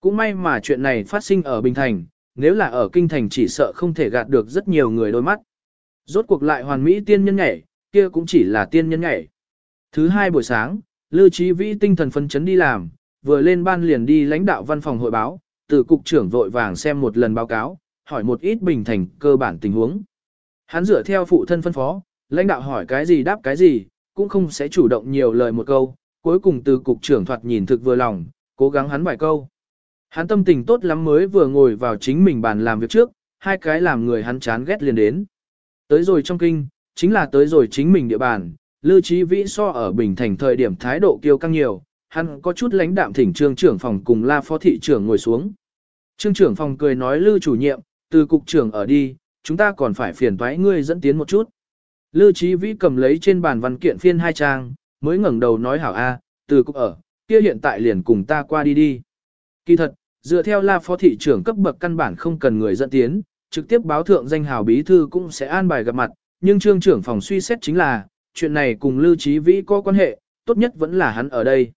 Cũng may mà chuyện này phát sinh ở Bình Thành, nếu là ở Kinh Thành chỉ sợ không thể gạt được rất nhiều người đôi mắt. Rốt cuộc lại hoàn mỹ tiên nhân nhảy, kia cũng chỉ là tiên nhân nhảy. Thứ hai buổi sáng, Lưu Chí Vĩ tinh thần phấn chấn đi làm, vừa lên ban liền đi lãnh đạo văn phòng hội báo, từ cục trưởng vội vàng xem một lần báo cáo, hỏi một ít bình thành cơ bản tình huống. Hắn dựa theo phụ thân phân phó, lãnh đạo hỏi cái gì đáp cái gì, cũng không sẽ chủ động nhiều lời một câu, cuối cùng từ cục trưởng thoạt nhìn thực vừa lòng, cố gắng hắn vài câu. Hắn tâm tình tốt lắm mới vừa ngồi vào chính mình bàn làm việc trước, hai cái làm người hắn chán ghét liền đến. Tới rồi trong kinh, chính là tới rồi chính mình địa bàn, Lưu Trí Vĩ so ở Bình Thành thời điểm thái độ kiêu căng nhiều, hắn có chút lãnh đạm thỉnh trương trưởng phòng cùng la phó thị trưởng ngồi xuống. Trương trưởng phòng cười nói Lưu chủ nhiệm, từ cục trưởng ở đi, chúng ta còn phải phiền thoái ngươi dẫn tiến một chút. Lưu Trí Vĩ cầm lấy trên bàn văn kiện phiên hai trang, mới ngẩng đầu nói hảo a, từ cục ở, kia hiện tại liền cùng ta qua đi đi. Kỳ thật, dựa theo la phó thị trưởng cấp bậc căn bản không cần người dẫn tiến, trực tiếp báo thượng danh hào bí thư cũng sẽ an bài gặp mặt, nhưng trương trưởng phòng suy xét chính là, chuyện này cùng Lưu Trí Vĩ có quan hệ, tốt nhất vẫn là hắn ở đây.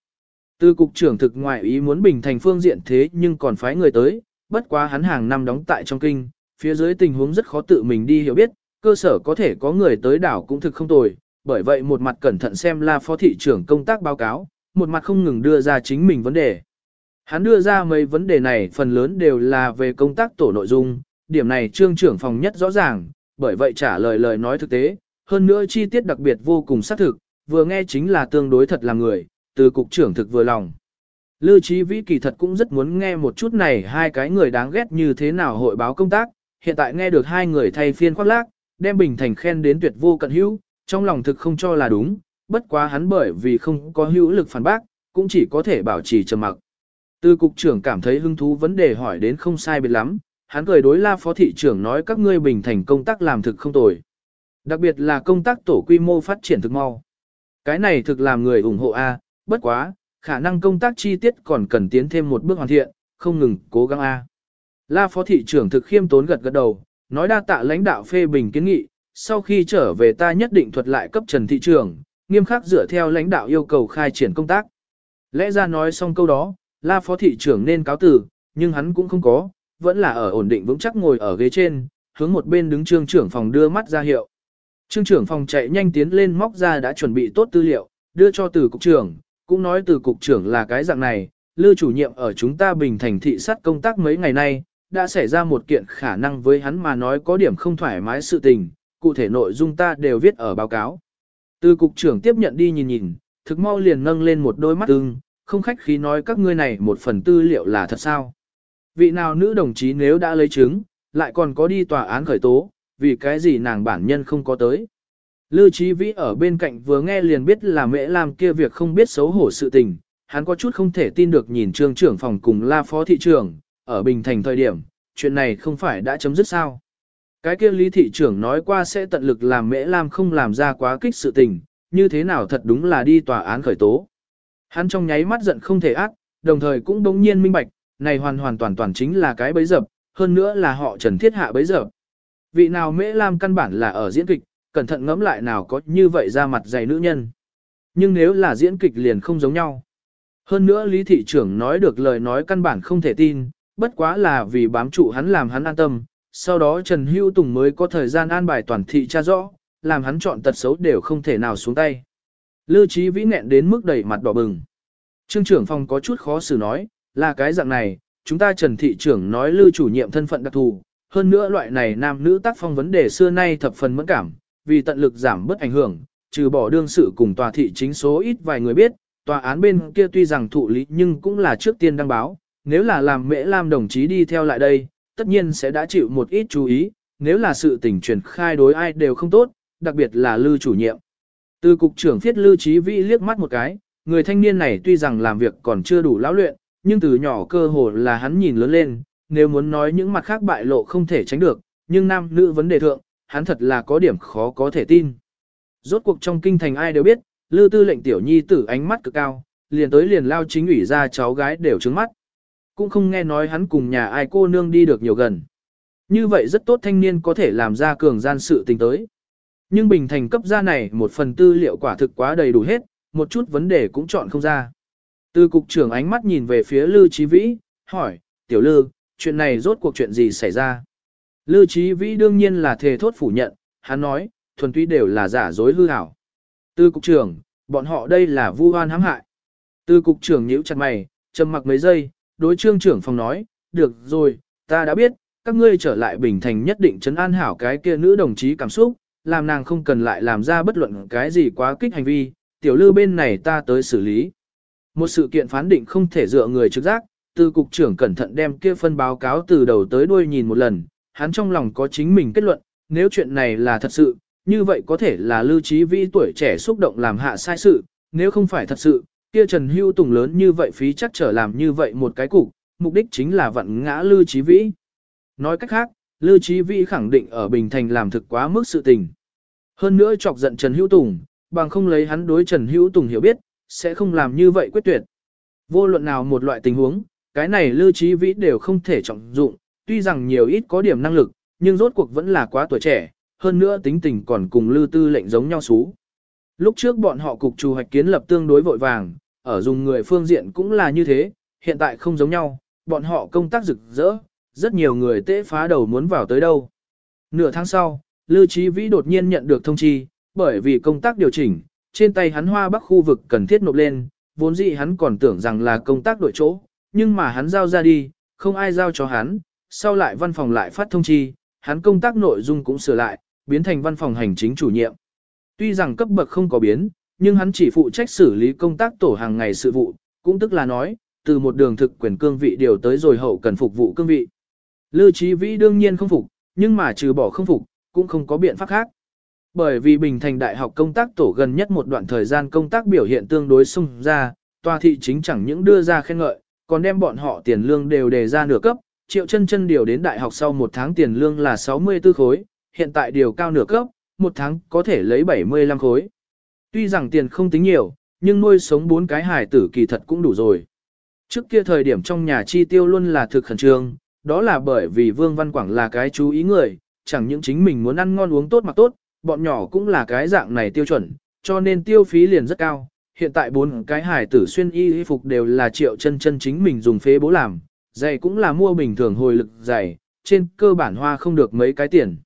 Từ cục trưởng thực ngoại ý muốn bình thành phương diện thế nhưng còn phái người tới, bất quá hắn hàng năm đóng tại trong kinh, phía dưới tình huống rất khó tự mình đi hiểu biết, cơ sở có thể có người tới đảo cũng thực không tồi, bởi vậy một mặt cẩn thận xem là phó thị trưởng công tác báo cáo, một mặt không ngừng đưa ra chính mình vấn đề. Hắn đưa ra mấy vấn đề này phần lớn đều là về công tác tổ nội dung, điểm này trương trưởng phòng nhất rõ ràng, bởi vậy trả lời lời nói thực tế, hơn nữa chi tiết đặc biệt vô cùng xác thực, vừa nghe chính là tương đối thật là người, từ cục trưởng thực vừa lòng. Lưu Chí Vĩ kỳ thật cũng rất muốn nghe một chút này hai cái người đáng ghét như thế nào hội báo công tác, hiện tại nghe được hai người thay phiên khoác lác, đem Bình Thành khen đến tuyệt vô cận hữu, trong lòng thực không cho là đúng, bất quá hắn bởi vì không có hữu lực phản bác, cũng chỉ có thể bảo trì trầm mặc. Từ cục trưởng cảm thấy hứng thú vấn đề hỏi đến không sai biệt lắm, hắn cười đối la phó thị trưởng nói các ngươi Bình Thành công tác làm thực không tồi. Đặc biệt là công tác tổ quy mô phát triển thực mau. Cái này thực làm người ủng hộ A, bất quá, khả năng công tác chi tiết còn cần tiến thêm một bước hoàn thiện, không ngừng cố gắng A. La phó thị trưởng thực khiêm tốn gật gật đầu, nói đa tạ lãnh đạo phê bình kiến nghị, sau khi trở về ta nhất định thuật lại cấp trần thị trưởng, nghiêm khắc dựa theo lãnh đạo yêu cầu khai triển công tác. Lẽ ra nói xong câu đó, la phó thị trưởng nên cáo từ, nhưng hắn cũng không có, vẫn là ở ổn định vững chắc ngồi ở ghế trên, hướng một bên đứng trương trưởng phòng đưa mắt ra hiệu. Trương trưởng phòng chạy nhanh tiến lên móc ra đã chuẩn bị tốt tư liệu, đưa cho từ cục trưởng, cũng nói từ cục trưởng là cái dạng này, lưu chủ nhiệm ở chúng ta bình thành thị sát công tác mấy ngày nay, đã xảy ra một kiện khả năng với hắn mà nói có điểm không thoải mái sự tình, cụ thể nội dung ta đều viết ở báo cáo. Từ cục trưởng tiếp nhận đi nhìn nhìn, thực mau liền nâng lên một đôi mắt ưng, không khách khí nói các ngươi này một phần tư liệu là thật sao. Vị nào nữ đồng chí nếu đã lấy chứng, lại còn có đi tòa án khởi tố, vì cái gì nàng bản nhân không có tới. Lưu Chí Vĩ ở bên cạnh vừa nghe liền biết là mẹ làm kia việc không biết xấu hổ sự tình, hắn có chút không thể tin được nhìn trương trưởng phòng cùng la phó thị trưởng, ở Bình Thành thời điểm, chuyện này không phải đã chấm dứt sao. Cái kia lý thị trưởng nói qua sẽ tận lực làm mẹ lam không làm ra quá kích sự tình, như thế nào thật đúng là đi tòa án khởi tố. Hắn trong nháy mắt giận không thể ác, đồng thời cũng đống nhiên minh bạch, này hoàn hoàn toàn toàn chính là cái bấy dập, hơn nữa là họ trần thiết hạ bấy dập. Vị nào mễ lam căn bản là ở diễn kịch, cẩn thận ngẫm lại nào có như vậy ra mặt dày nữ nhân. Nhưng nếu là diễn kịch liền không giống nhau. Hơn nữa lý thị trưởng nói được lời nói căn bản không thể tin, bất quá là vì bám trụ hắn làm hắn an tâm, sau đó Trần Hữu Tùng mới có thời gian an bài toàn thị tra rõ, làm hắn chọn tật xấu đều không thể nào xuống tay. Lưu Chí Vĩ nghẹn đến mức đầy mặt đỏ bừng. Trương trưởng phòng có chút khó xử nói, là cái dạng này, chúng ta Trần Thị trưởng nói lưu chủ nhiệm thân phận đặc thù, hơn nữa loại này nam nữ tác phong vấn đề xưa nay thập phần mẫn cảm, vì tận lực giảm bớt ảnh hưởng, trừ bỏ đương sự cùng tòa thị chính số ít vài người biết, tòa án bên kia tuy rằng thụ lý nhưng cũng là trước tiên đăng báo, nếu là làm mễ lam đồng chí đi theo lại đây, tất nhiên sẽ đã chịu một ít chú ý, nếu là sự tình truyền khai đối ai đều không tốt, đặc biệt là lưu chủ nhiệm. Từ cục trưởng Thiết lưu trí vĩ liếc mắt một cái, người thanh niên này tuy rằng làm việc còn chưa đủ lão luyện, nhưng từ nhỏ cơ hồ là hắn nhìn lớn lên, nếu muốn nói những mặt khác bại lộ không thể tránh được, nhưng nam nữ vấn đề thượng, hắn thật là có điểm khó có thể tin. Rốt cuộc trong kinh thành ai đều biết, Lư Tư lệnh tiểu nhi tử ánh mắt cực cao, liền tới liền lao chính ủy ra cháu gái đều trứng mắt. Cũng không nghe nói hắn cùng nhà ai cô nương đi được nhiều gần. Như vậy rất tốt thanh niên có thể làm ra cường gian sự tình tới. Nhưng bình thành cấp ra này một phần tư liệu quả thực quá đầy đủ hết, một chút vấn đề cũng chọn không ra. Từ cục trưởng ánh mắt nhìn về phía Lư Chí Vĩ, hỏi, tiểu Lư, chuyện này rốt cuộc chuyện gì xảy ra? Lư Chí Vĩ đương nhiên là thề thốt phủ nhận, hắn nói, thuần túy đều là giả dối hư hảo. Từ cục trưởng, bọn họ đây là vu oan hãm hại. Từ cục trưởng nhíu chặt mày, trầm mặc mấy giây, đối trương trưởng phòng nói, được rồi, ta đã biết, các ngươi trở lại bình thành nhất định chấn an hảo cái kia nữ đồng chí cảm xúc, làm nàng không cần lại làm ra bất luận cái gì quá kích hành vi, tiểu lư bên này ta tới xử lý. Một sự kiện phán định không thể dựa người trực giác, từ cục trưởng cẩn thận đem kia phân báo cáo từ đầu tới đuôi nhìn một lần, hắn trong lòng có chính mình kết luận, nếu chuyện này là thật sự, như vậy có thể là lưu trí vi tuổi trẻ xúc động làm hạ sai sự, nếu không phải thật sự, kia Trần Hưu Tùng lớn như vậy phí chắc trở làm như vậy một cái cục, mục đích chính là vặn ngã lưu trí vĩ. Nói cách khác, lưu trí vĩ khẳng định ở Bình Thành làm thực quá mức sự tình. Hơn nữa chọc giận Trần Hữu Tùng, bằng không lấy hắn đối Trần Hữu Tùng hiểu biết, sẽ không làm như vậy quyết tuyệt. Vô luận nào một loại tình huống, cái này lưu trí vĩ đều không thể trọng dụng, tuy rằng nhiều ít có điểm năng lực, nhưng rốt cuộc vẫn là quá tuổi trẻ, hơn nữa tính tình còn cùng lưu tư lệnh giống nhau xú. Lúc trước bọn họ cục trù hoạch kiến lập tương đối vội vàng, ở dùng người phương diện cũng là như thế, hiện tại không giống nhau, bọn họ công tác rực rỡ, rất nhiều người tế phá đầu muốn vào tới đâu. Nửa tháng sau, Lưu Chí Vĩ đột nhiên nhận được thông chi, bởi vì công tác điều chỉnh, trên tay hắn hoa bắc khu vực cần thiết nộp lên, vốn dĩ hắn còn tưởng rằng là công tác đổi chỗ, nhưng mà hắn giao ra đi, không ai giao cho hắn, sau lại văn phòng lại phát thông chi, hắn công tác nội dung cũng sửa lại, biến thành văn phòng hành chính chủ nhiệm. Tuy rằng cấp bậc không có biến, nhưng hắn chỉ phụ trách xử lý công tác tổ hàng ngày sự vụ, cũng tức là nói, từ một đường thực quyền cương vị điều tới rồi hậu cần phục vụ cương vị. Lưu Chí Vĩ đương nhiên không phục, nhưng mà trừ bỏ không phục, cũng không có biện pháp khác. Bởi vì Bình Thành Đại học công tác tổ gần nhất một đoạn thời gian công tác biểu hiện tương đối sung ra, tòa thị chính chẳng những đưa ra khen ngợi, còn đem bọn họ tiền lương đều đề ra nửa cấp, triệu chân chân điều đến đại học sau một tháng tiền lương là 64 khối, hiện tại điều cao nửa cấp, một tháng có thể lấy 75 khối. Tuy rằng tiền không tính nhiều, nhưng nuôi sống bốn cái hài tử kỳ thật cũng đủ rồi. Trước kia thời điểm trong nhà chi tiêu luôn là thực khẩn trương, đó là bởi vì Vương Văn Quảng là cái chú ý người, chẳng những chính mình muốn ăn ngon uống tốt mặc tốt, bọn nhỏ cũng là cái dạng này tiêu chuẩn, cho nên tiêu phí liền rất cao. Hiện tại bốn cái hải tử xuyên y y phục đều là triệu chân chân chính mình dùng phế bố làm, giày cũng là mua bình thường hồi lực giày, trên cơ bản hoa không được mấy cái tiền.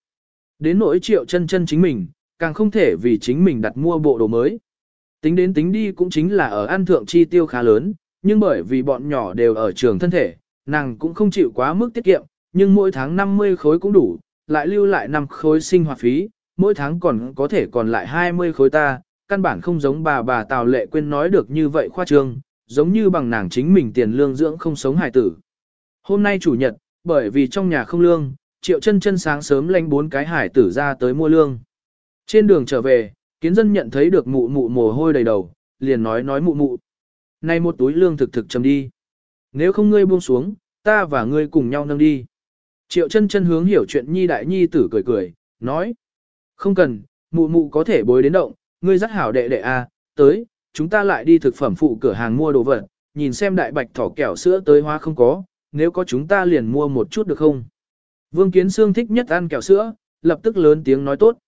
Đến nỗi triệu chân chân chính mình, càng không thể vì chính mình đặt mua bộ đồ mới. Tính đến tính đi cũng chính là ở ăn thượng chi tiêu khá lớn, nhưng bởi vì bọn nhỏ đều ở trường thân thể, nàng cũng không chịu quá mức tiết kiệm, nhưng mỗi tháng 50 khối cũng đủ, lại lưu lại 5 khối sinh hoạt phí, mỗi tháng còn có thể còn lại 20 khối ta, căn bản không giống bà bà Tào Lệ Quyên nói được như vậy khoa trương, giống như bằng nàng chính mình tiền lương dưỡng không sống hài tử. Hôm nay chủ nhật, bởi vì trong nhà không lương, Triệu chân chân sáng sớm lanh bốn cái hải tử ra tới mua lương. Trên đường trở về, kiến dân nhận thấy được mụ mụ mồ hôi đầy đầu, liền nói nói mụ mụ. nay một túi lương thực thực chầm đi. Nếu không ngươi buông xuống, ta và ngươi cùng nhau nâng đi. Triệu chân chân hướng hiểu chuyện nhi đại nhi tử cười cười, nói. Không cần, mụ mụ có thể bối đến động, ngươi dắt hảo đệ đệ a, à, tới, chúng ta lại đi thực phẩm phụ cửa hàng mua đồ vật, nhìn xem đại bạch thỏ kẹo sữa tới hoa không có, nếu có chúng ta liền mua một chút được không? Vương Kiến Sương thích nhất ăn kẹo sữa, lập tức lớn tiếng nói tốt.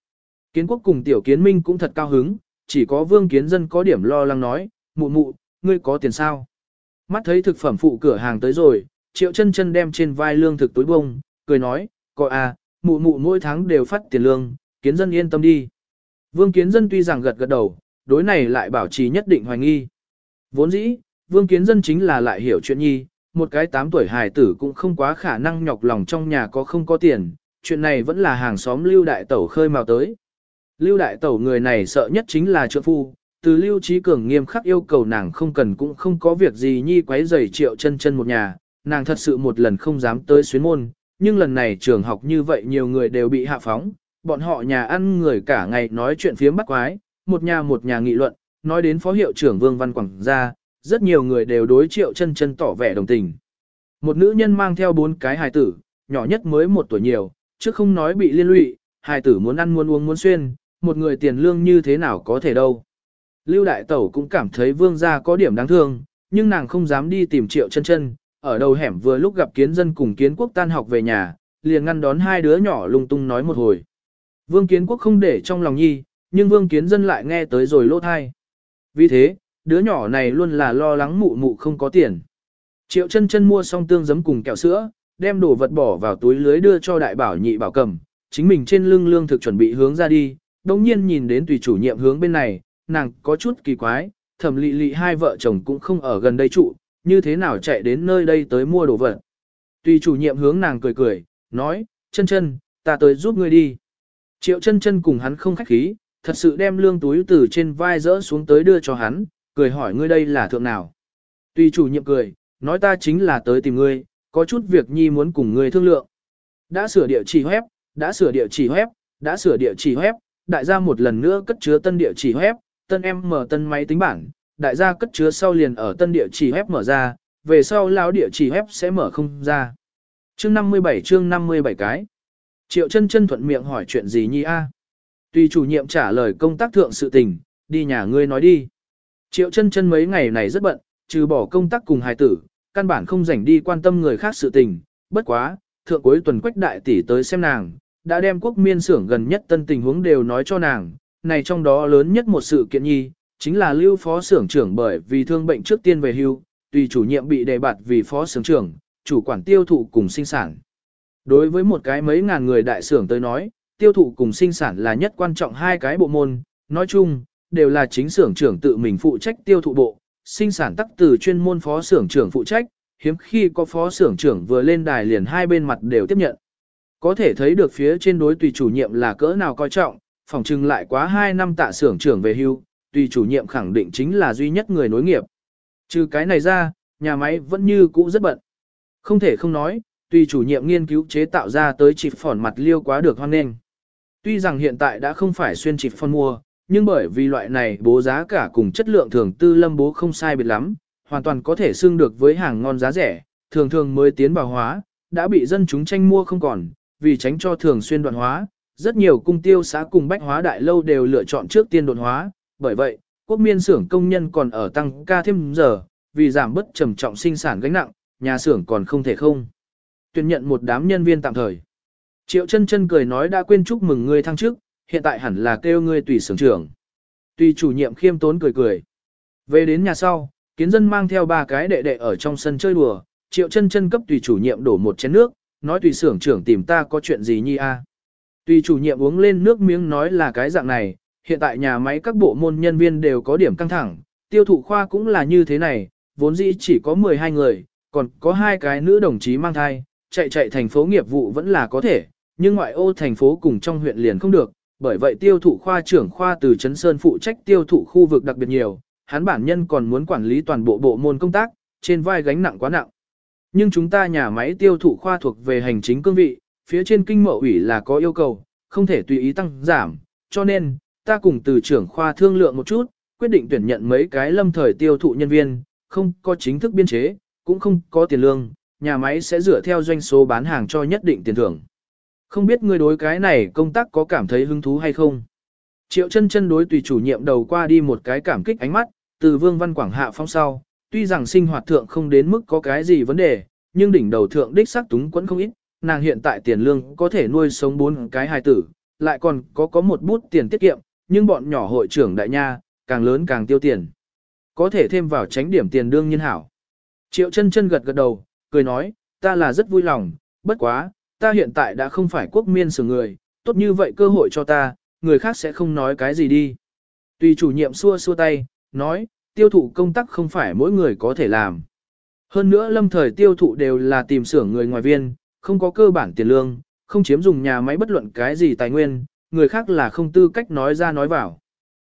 Kiến quốc cùng tiểu kiến minh cũng thật cao hứng, chỉ có vương kiến dân có điểm lo lắng nói, mụ mụ, ngươi có tiền sao? Mắt thấy thực phẩm phụ cửa hàng tới rồi, triệu chân chân đem trên vai lương thực túi bông, cười nói, có à, mụ mụ mỗi tháng đều phát tiền lương, kiến dân yên tâm đi. Vương kiến dân tuy rằng gật gật đầu, đối này lại bảo trì nhất định hoài nghi. Vốn dĩ, vương kiến dân chính là lại hiểu chuyện nhi, một cái 8 tuổi hài tử cũng không quá khả năng nhọc lòng trong nhà có không có tiền, chuyện này vẫn là hàng xóm Lưu Đại Tẩu khơi mào tới. Lưu Đại Tẩu người này sợ nhất chính là trượng phu, từ Lưu Trí Cường nghiêm khắc yêu cầu nàng không cần cũng không có việc gì nhi quấy rầy triệu chân chân một nhà, nàng thật sự một lần không dám tới xuyến môn, nhưng lần này trường học như vậy nhiều người đều bị hạ phóng, bọn họ nhà ăn người cả ngày nói chuyện phiếm bắt quái, một nhà một nhà nghị luận, nói đến phó hiệu trưởng Vương Văn Quảng ra, rất nhiều người đều đối triệu chân chân tỏ vẻ đồng tình. Một nữ nhân mang theo bốn cái hài tử, nhỏ nhất mới một tuổi nhiều, chứ không nói bị liên lụy, hài tử muốn ăn muốn uống muốn xuyên, một người tiền lương như thế nào có thể đâu. Lưu Đại Tẩu cũng cảm thấy vương gia có điểm đáng thương, nhưng nàng không dám đi tìm triệu chân chân, ở đầu hẻm vừa lúc gặp kiến dân cùng kiến quốc tan học về nhà, liền ngăn đón hai đứa nhỏ lung tung nói một hồi. Vương kiến quốc không để trong lòng nhi, nhưng vương kiến dân lại nghe tới rồi lỗ thai. Vì thế, đứa nhỏ này luôn là lo lắng mụ mụ không có tiền. Triệu chân chân mua xong tương giấm cùng kẹo sữa, đem đồ vật bỏ vào túi lưới đưa cho đại bảo nhị bảo cầm, chính mình trên lưng lương thực chuẩn bị hướng ra đi, đồng nhiên nhìn đến tùy chủ nhiệm hướng bên này, nàng có chút kỳ quái, thẩm lị lị hai vợ chồng cũng không ở gần đây trụ, như thế nào chạy đến nơi đây tới mua đồ vật. Tùy chủ nhiệm hướng nàng cười cười, nói, chân chân, ta tới giúp ngươi đi. Triệu chân chân cùng hắn không khách khí, thật sự đem lương túi từ trên vai rỡ xuống tới đưa cho hắn, cười hỏi ngươi đây là thượng nào. Tùy chủ nhiệm cười, nói ta chính là tới tìm ngươi, có chút việc nhi muốn cùng ngươi thương lượng. Đã sửa địa chỉ web, đã sửa địa chỉ web, đã sửa địa chỉ web, đại gia một lần nữa cất chứa tân địa chỉ web, tân em mở tân máy tính bảng, đại gia cất chứa sau liền ở tân địa chỉ web mở ra, về sau lão địa chỉ web sẽ mở không ra. Chương 57 chương 57 cái. Triệu chân chân thuận miệng hỏi chuyện gì nhi a? Tùy chủ nhiệm trả lời công tác thượng sự tình, đi nhà ngươi nói đi. Triệu chân chân mấy ngày này rất bận, trừ bỏ công tác cùng hài tử, căn bản không rảnh đi quan tâm người khác sự tình, bất quá, thượng cuối tuần quách đại tỷ tới xem nàng, đã đem quốc miên xưởng gần nhất tân tình huống đều nói cho nàng, này trong đó lớn nhất một sự kiện nhi, chính là lưu phó xưởng trưởng bởi vì thương bệnh trước tiên về hưu, tùy chủ nhiệm bị đề bạt vì phó xưởng trưởng, chủ quản tiêu thụ cùng sinh sản. Đối với một cái mấy ngàn người đại xưởng tới nói, tiêu thụ cùng sinh sản là nhất quan trọng hai cái bộ môn, nói chung, đều là chính xưởng trưởng tự mình phụ trách tiêu thụ bộ, sinh sản tắc từ chuyên môn phó xưởng trưởng phụ trách, hiếm khi có phó xưởng trưởng vừa lên đài liền hai bên mặt đều tiếp nhận. Có thể thấy được phía trên đối tùy chủ nhiệm là cỡ nào coi trọng, phòng trưng lại quá 2 năm tạ xưởng trưởng về hưu, tùy chủ nhiệm khẳng định chính là duy nhất người nối nghiệp. Trừ cái này ra, nhà máy vẫn như cũ rất bận. Không thể không nói, tùy chủ nhiệm nghiên cứu chế tạo ra tới chịp phỏn mặt liêu quá được hoan nghênh. Tuy rằng hiện tại đã không phải xuyên chịp phỏn mua, nhưng bởi vì loại này bố giá cả cùng chất lượng thường tư lâm bố không sai biệt lắm, hoàn toàn có thể xưng được với hàng ngon giá rẻ, thường thường mới tiến bào hóa, đã bị dân chúng tranh mua không còn, vì tránh cho thường xuyên đoạn hóa, rất nhiều cung tiêu xã cùng bách hóa đại lâu đều lựa chọn trước tiên đột hóa, bởi vậy, quốc miên xưởng công nhân còn ở tăng ca thêm giờ, vì giảm bất trầm trọng sinh sản gánh nặng, nhà xưởng còn không thể không. Tuyển nhận một đám nhân viên tạm thời. Triệu chân chân cười nói đã quên chúc mừng ngươi thăng chức, hiện tại hẳn là kêu ngươi tùy sưởng trưởng. Tùy chủ nhiệm khiêm tốn cười cười. Về đến nhà sau, kiến dân mang theo ba cái đệ đệ ở trong sân chơi đùa, triệu chân chân cấp tùy chủ nhiệm đổ một chén nước, nói tùy sưởng trưởng tìm ta có chuyện gì nhi a. À? Tùy chủ nhiệm uống lên nước miếng nói là cái dạng này, hiện tại nhà máy các bộ môn nhân viên đều có điểm căng thẳng, tiêu thụ khoa cũng là như thế này, vốn dĩ chỉ có 12 người, còn có hai cái nữ đồng chí mang thai, chạy chạy thành phố nghiệp vụ vẫn là có thể, nhưng ngoại ô thành phố cùng trong huyện liền không được, bởi vậy tiêu thụ khoa trưởng khoa từ Trấn Sơn phụ trách tiêu thụ khu vực đặc biệt nhiều, hắn bản nhân còn muốn quản lý toàn bộ bộ môn công tác, trên vai gánh nặng quá nặng. Nhưng chúng ta nhà máy tiêu thụ khoa thuộc về hành chính cương vị, phía trên kinh mậu ủy là có yêu cầu, không thể tùy ý tăng giảm, cho nên, ta cùng từ trưởng khoa thương lượng một chút, quyết định tuyển nhận mấy cái lâm thời tiêu thụ nhân viên, không có chính thức biên chế, cũng không có tiền lương, nhà máy sẽ dựa theo doanh số bán hàng cho nhất định tiền thưởng. Không biết người đối cái này công tác có cảm thấy hứng thú hay không? Triệu chân chân đối tùy chủ nhiệm đầu qua đi một cái cảm kích ánh mắt, từ vương văn quảng hạ phong sau, tuy rằng sinh hoạt thượng không đến mức có cái gì vấn đề, nhưng đỉnh đầu thượng đích sắc túng quẫn không ít, nàng hiện tại tiền lương có thể nuôi sống bốn cái hài tử, lại còn có có một bút tiền tiết kiệm, nhưng bọn nhỏ hội trưởng đại nha, càng lớn càng tiêu tiền. Có thể thêm vào tránh điểm tiền đương nhiên hảo. Triệu chân chân gật gật đầu, cười nói, ta là rất vui lòng, bất quá, ta hiện tại đã không phải quốc miên sửa người, tốt như vậy cơ hội cho ta, người khác sẽ không nói cái gì đi. Tùy chủ nhiệm xua xua tay, nói, tiêu thụ công tác không phải mỗi người có thể làm. Hơn nữa lâm thời tiêu thụ đều là tìm xưởng người ngoài viên, không có cơ bản tiền lương, không chiếm dùng nhà máy bất luận cái gì tài nguyên, người khác là không tư cách nói ra nói vào.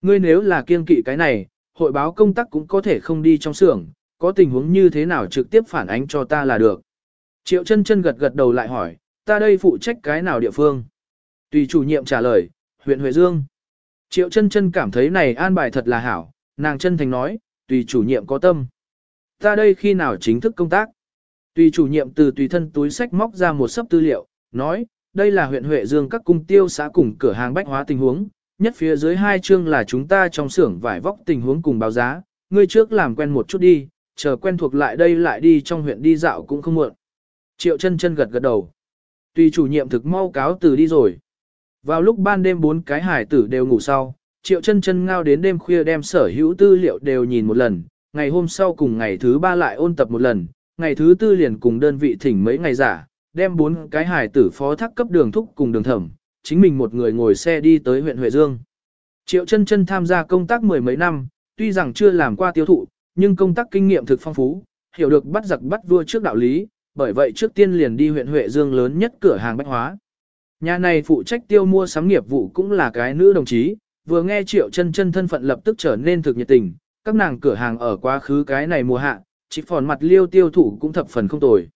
Ngươi nếu là kiên kỵ cái này, hội báo công tác cũng có thể không đi trong xưởng, có tình huống như thế nào trực tiếp phản ánh cho ta là được. Triệu chân chân gật gật đầu lại hỏi, ta đây phụ trách cái nào địa phương? Tùy chủ nhiệm trả lời, huyện Huệ Dương. Triệu chân chân cảm thấy này an bài thật là hảo, nàng chân thành nói, tùy chủ nhiệm có tâm. Ta đây khi nào chính thức công tác? Tùy chủ nhiệm từ tùy thân túi sách móc ra một sấp tư liệu, nói, đây là huyện Huệ Dương các cung tiêu xã cùng cửa hàng bách hóa tình huống, nhất phía dưới hai chương là chúng ta trong xưởng vải vóc tình huống cùng báo giá, ngươi trước làm quen một chút đi, chờ quen thuộc lại đây lại đi trong huyện đi dạo cũng không muộn. Triệu chân chân gật gật đầu. Tùy chủ nhiệm thực mau cáo từ đi rồi. Vào lúc ban đêm bốn cái hải tử đều ngủ sau, triệu chân chân ngao đến đêm khuya đem sở hữu tư liệu đều nhìn một lần, ngày hôm sau cùng ngày thứ ba lại ôn tập một lần, ngày thứ tư liền cùng đơn vị thỉnh mấy ngày giả, đem bốn cái hải tử phó thác cấp đường thúc cùng đường thẩm, chính mình một người ngồi xe đi tới huyện Huệ Dương. Triệu chân chân tham gia công tác mười mấy năm, tuy rằng chưa làm qua tiêu thụ, nhưng công tác kinh nghiệm thực phong phú, hiểu được bắt giặc bắt vua trước đạo lý, bởi vậy trước tiên liền đi huyện Huệ Dương lớn nhất cửa hàng bách hóa. Nhà này phụ trách tiêu mua sắm nghiệp vụ cũng là cái nữ đồng chí, vừa nghe triệu chân chân thân phận lập tức trở nên thực nhiệt tình, các nàng cửa hàng ở quá khứ cái này mùa hạ, chỉ phòn mặt liêu tiêu thụ cũng thập phần không tồi.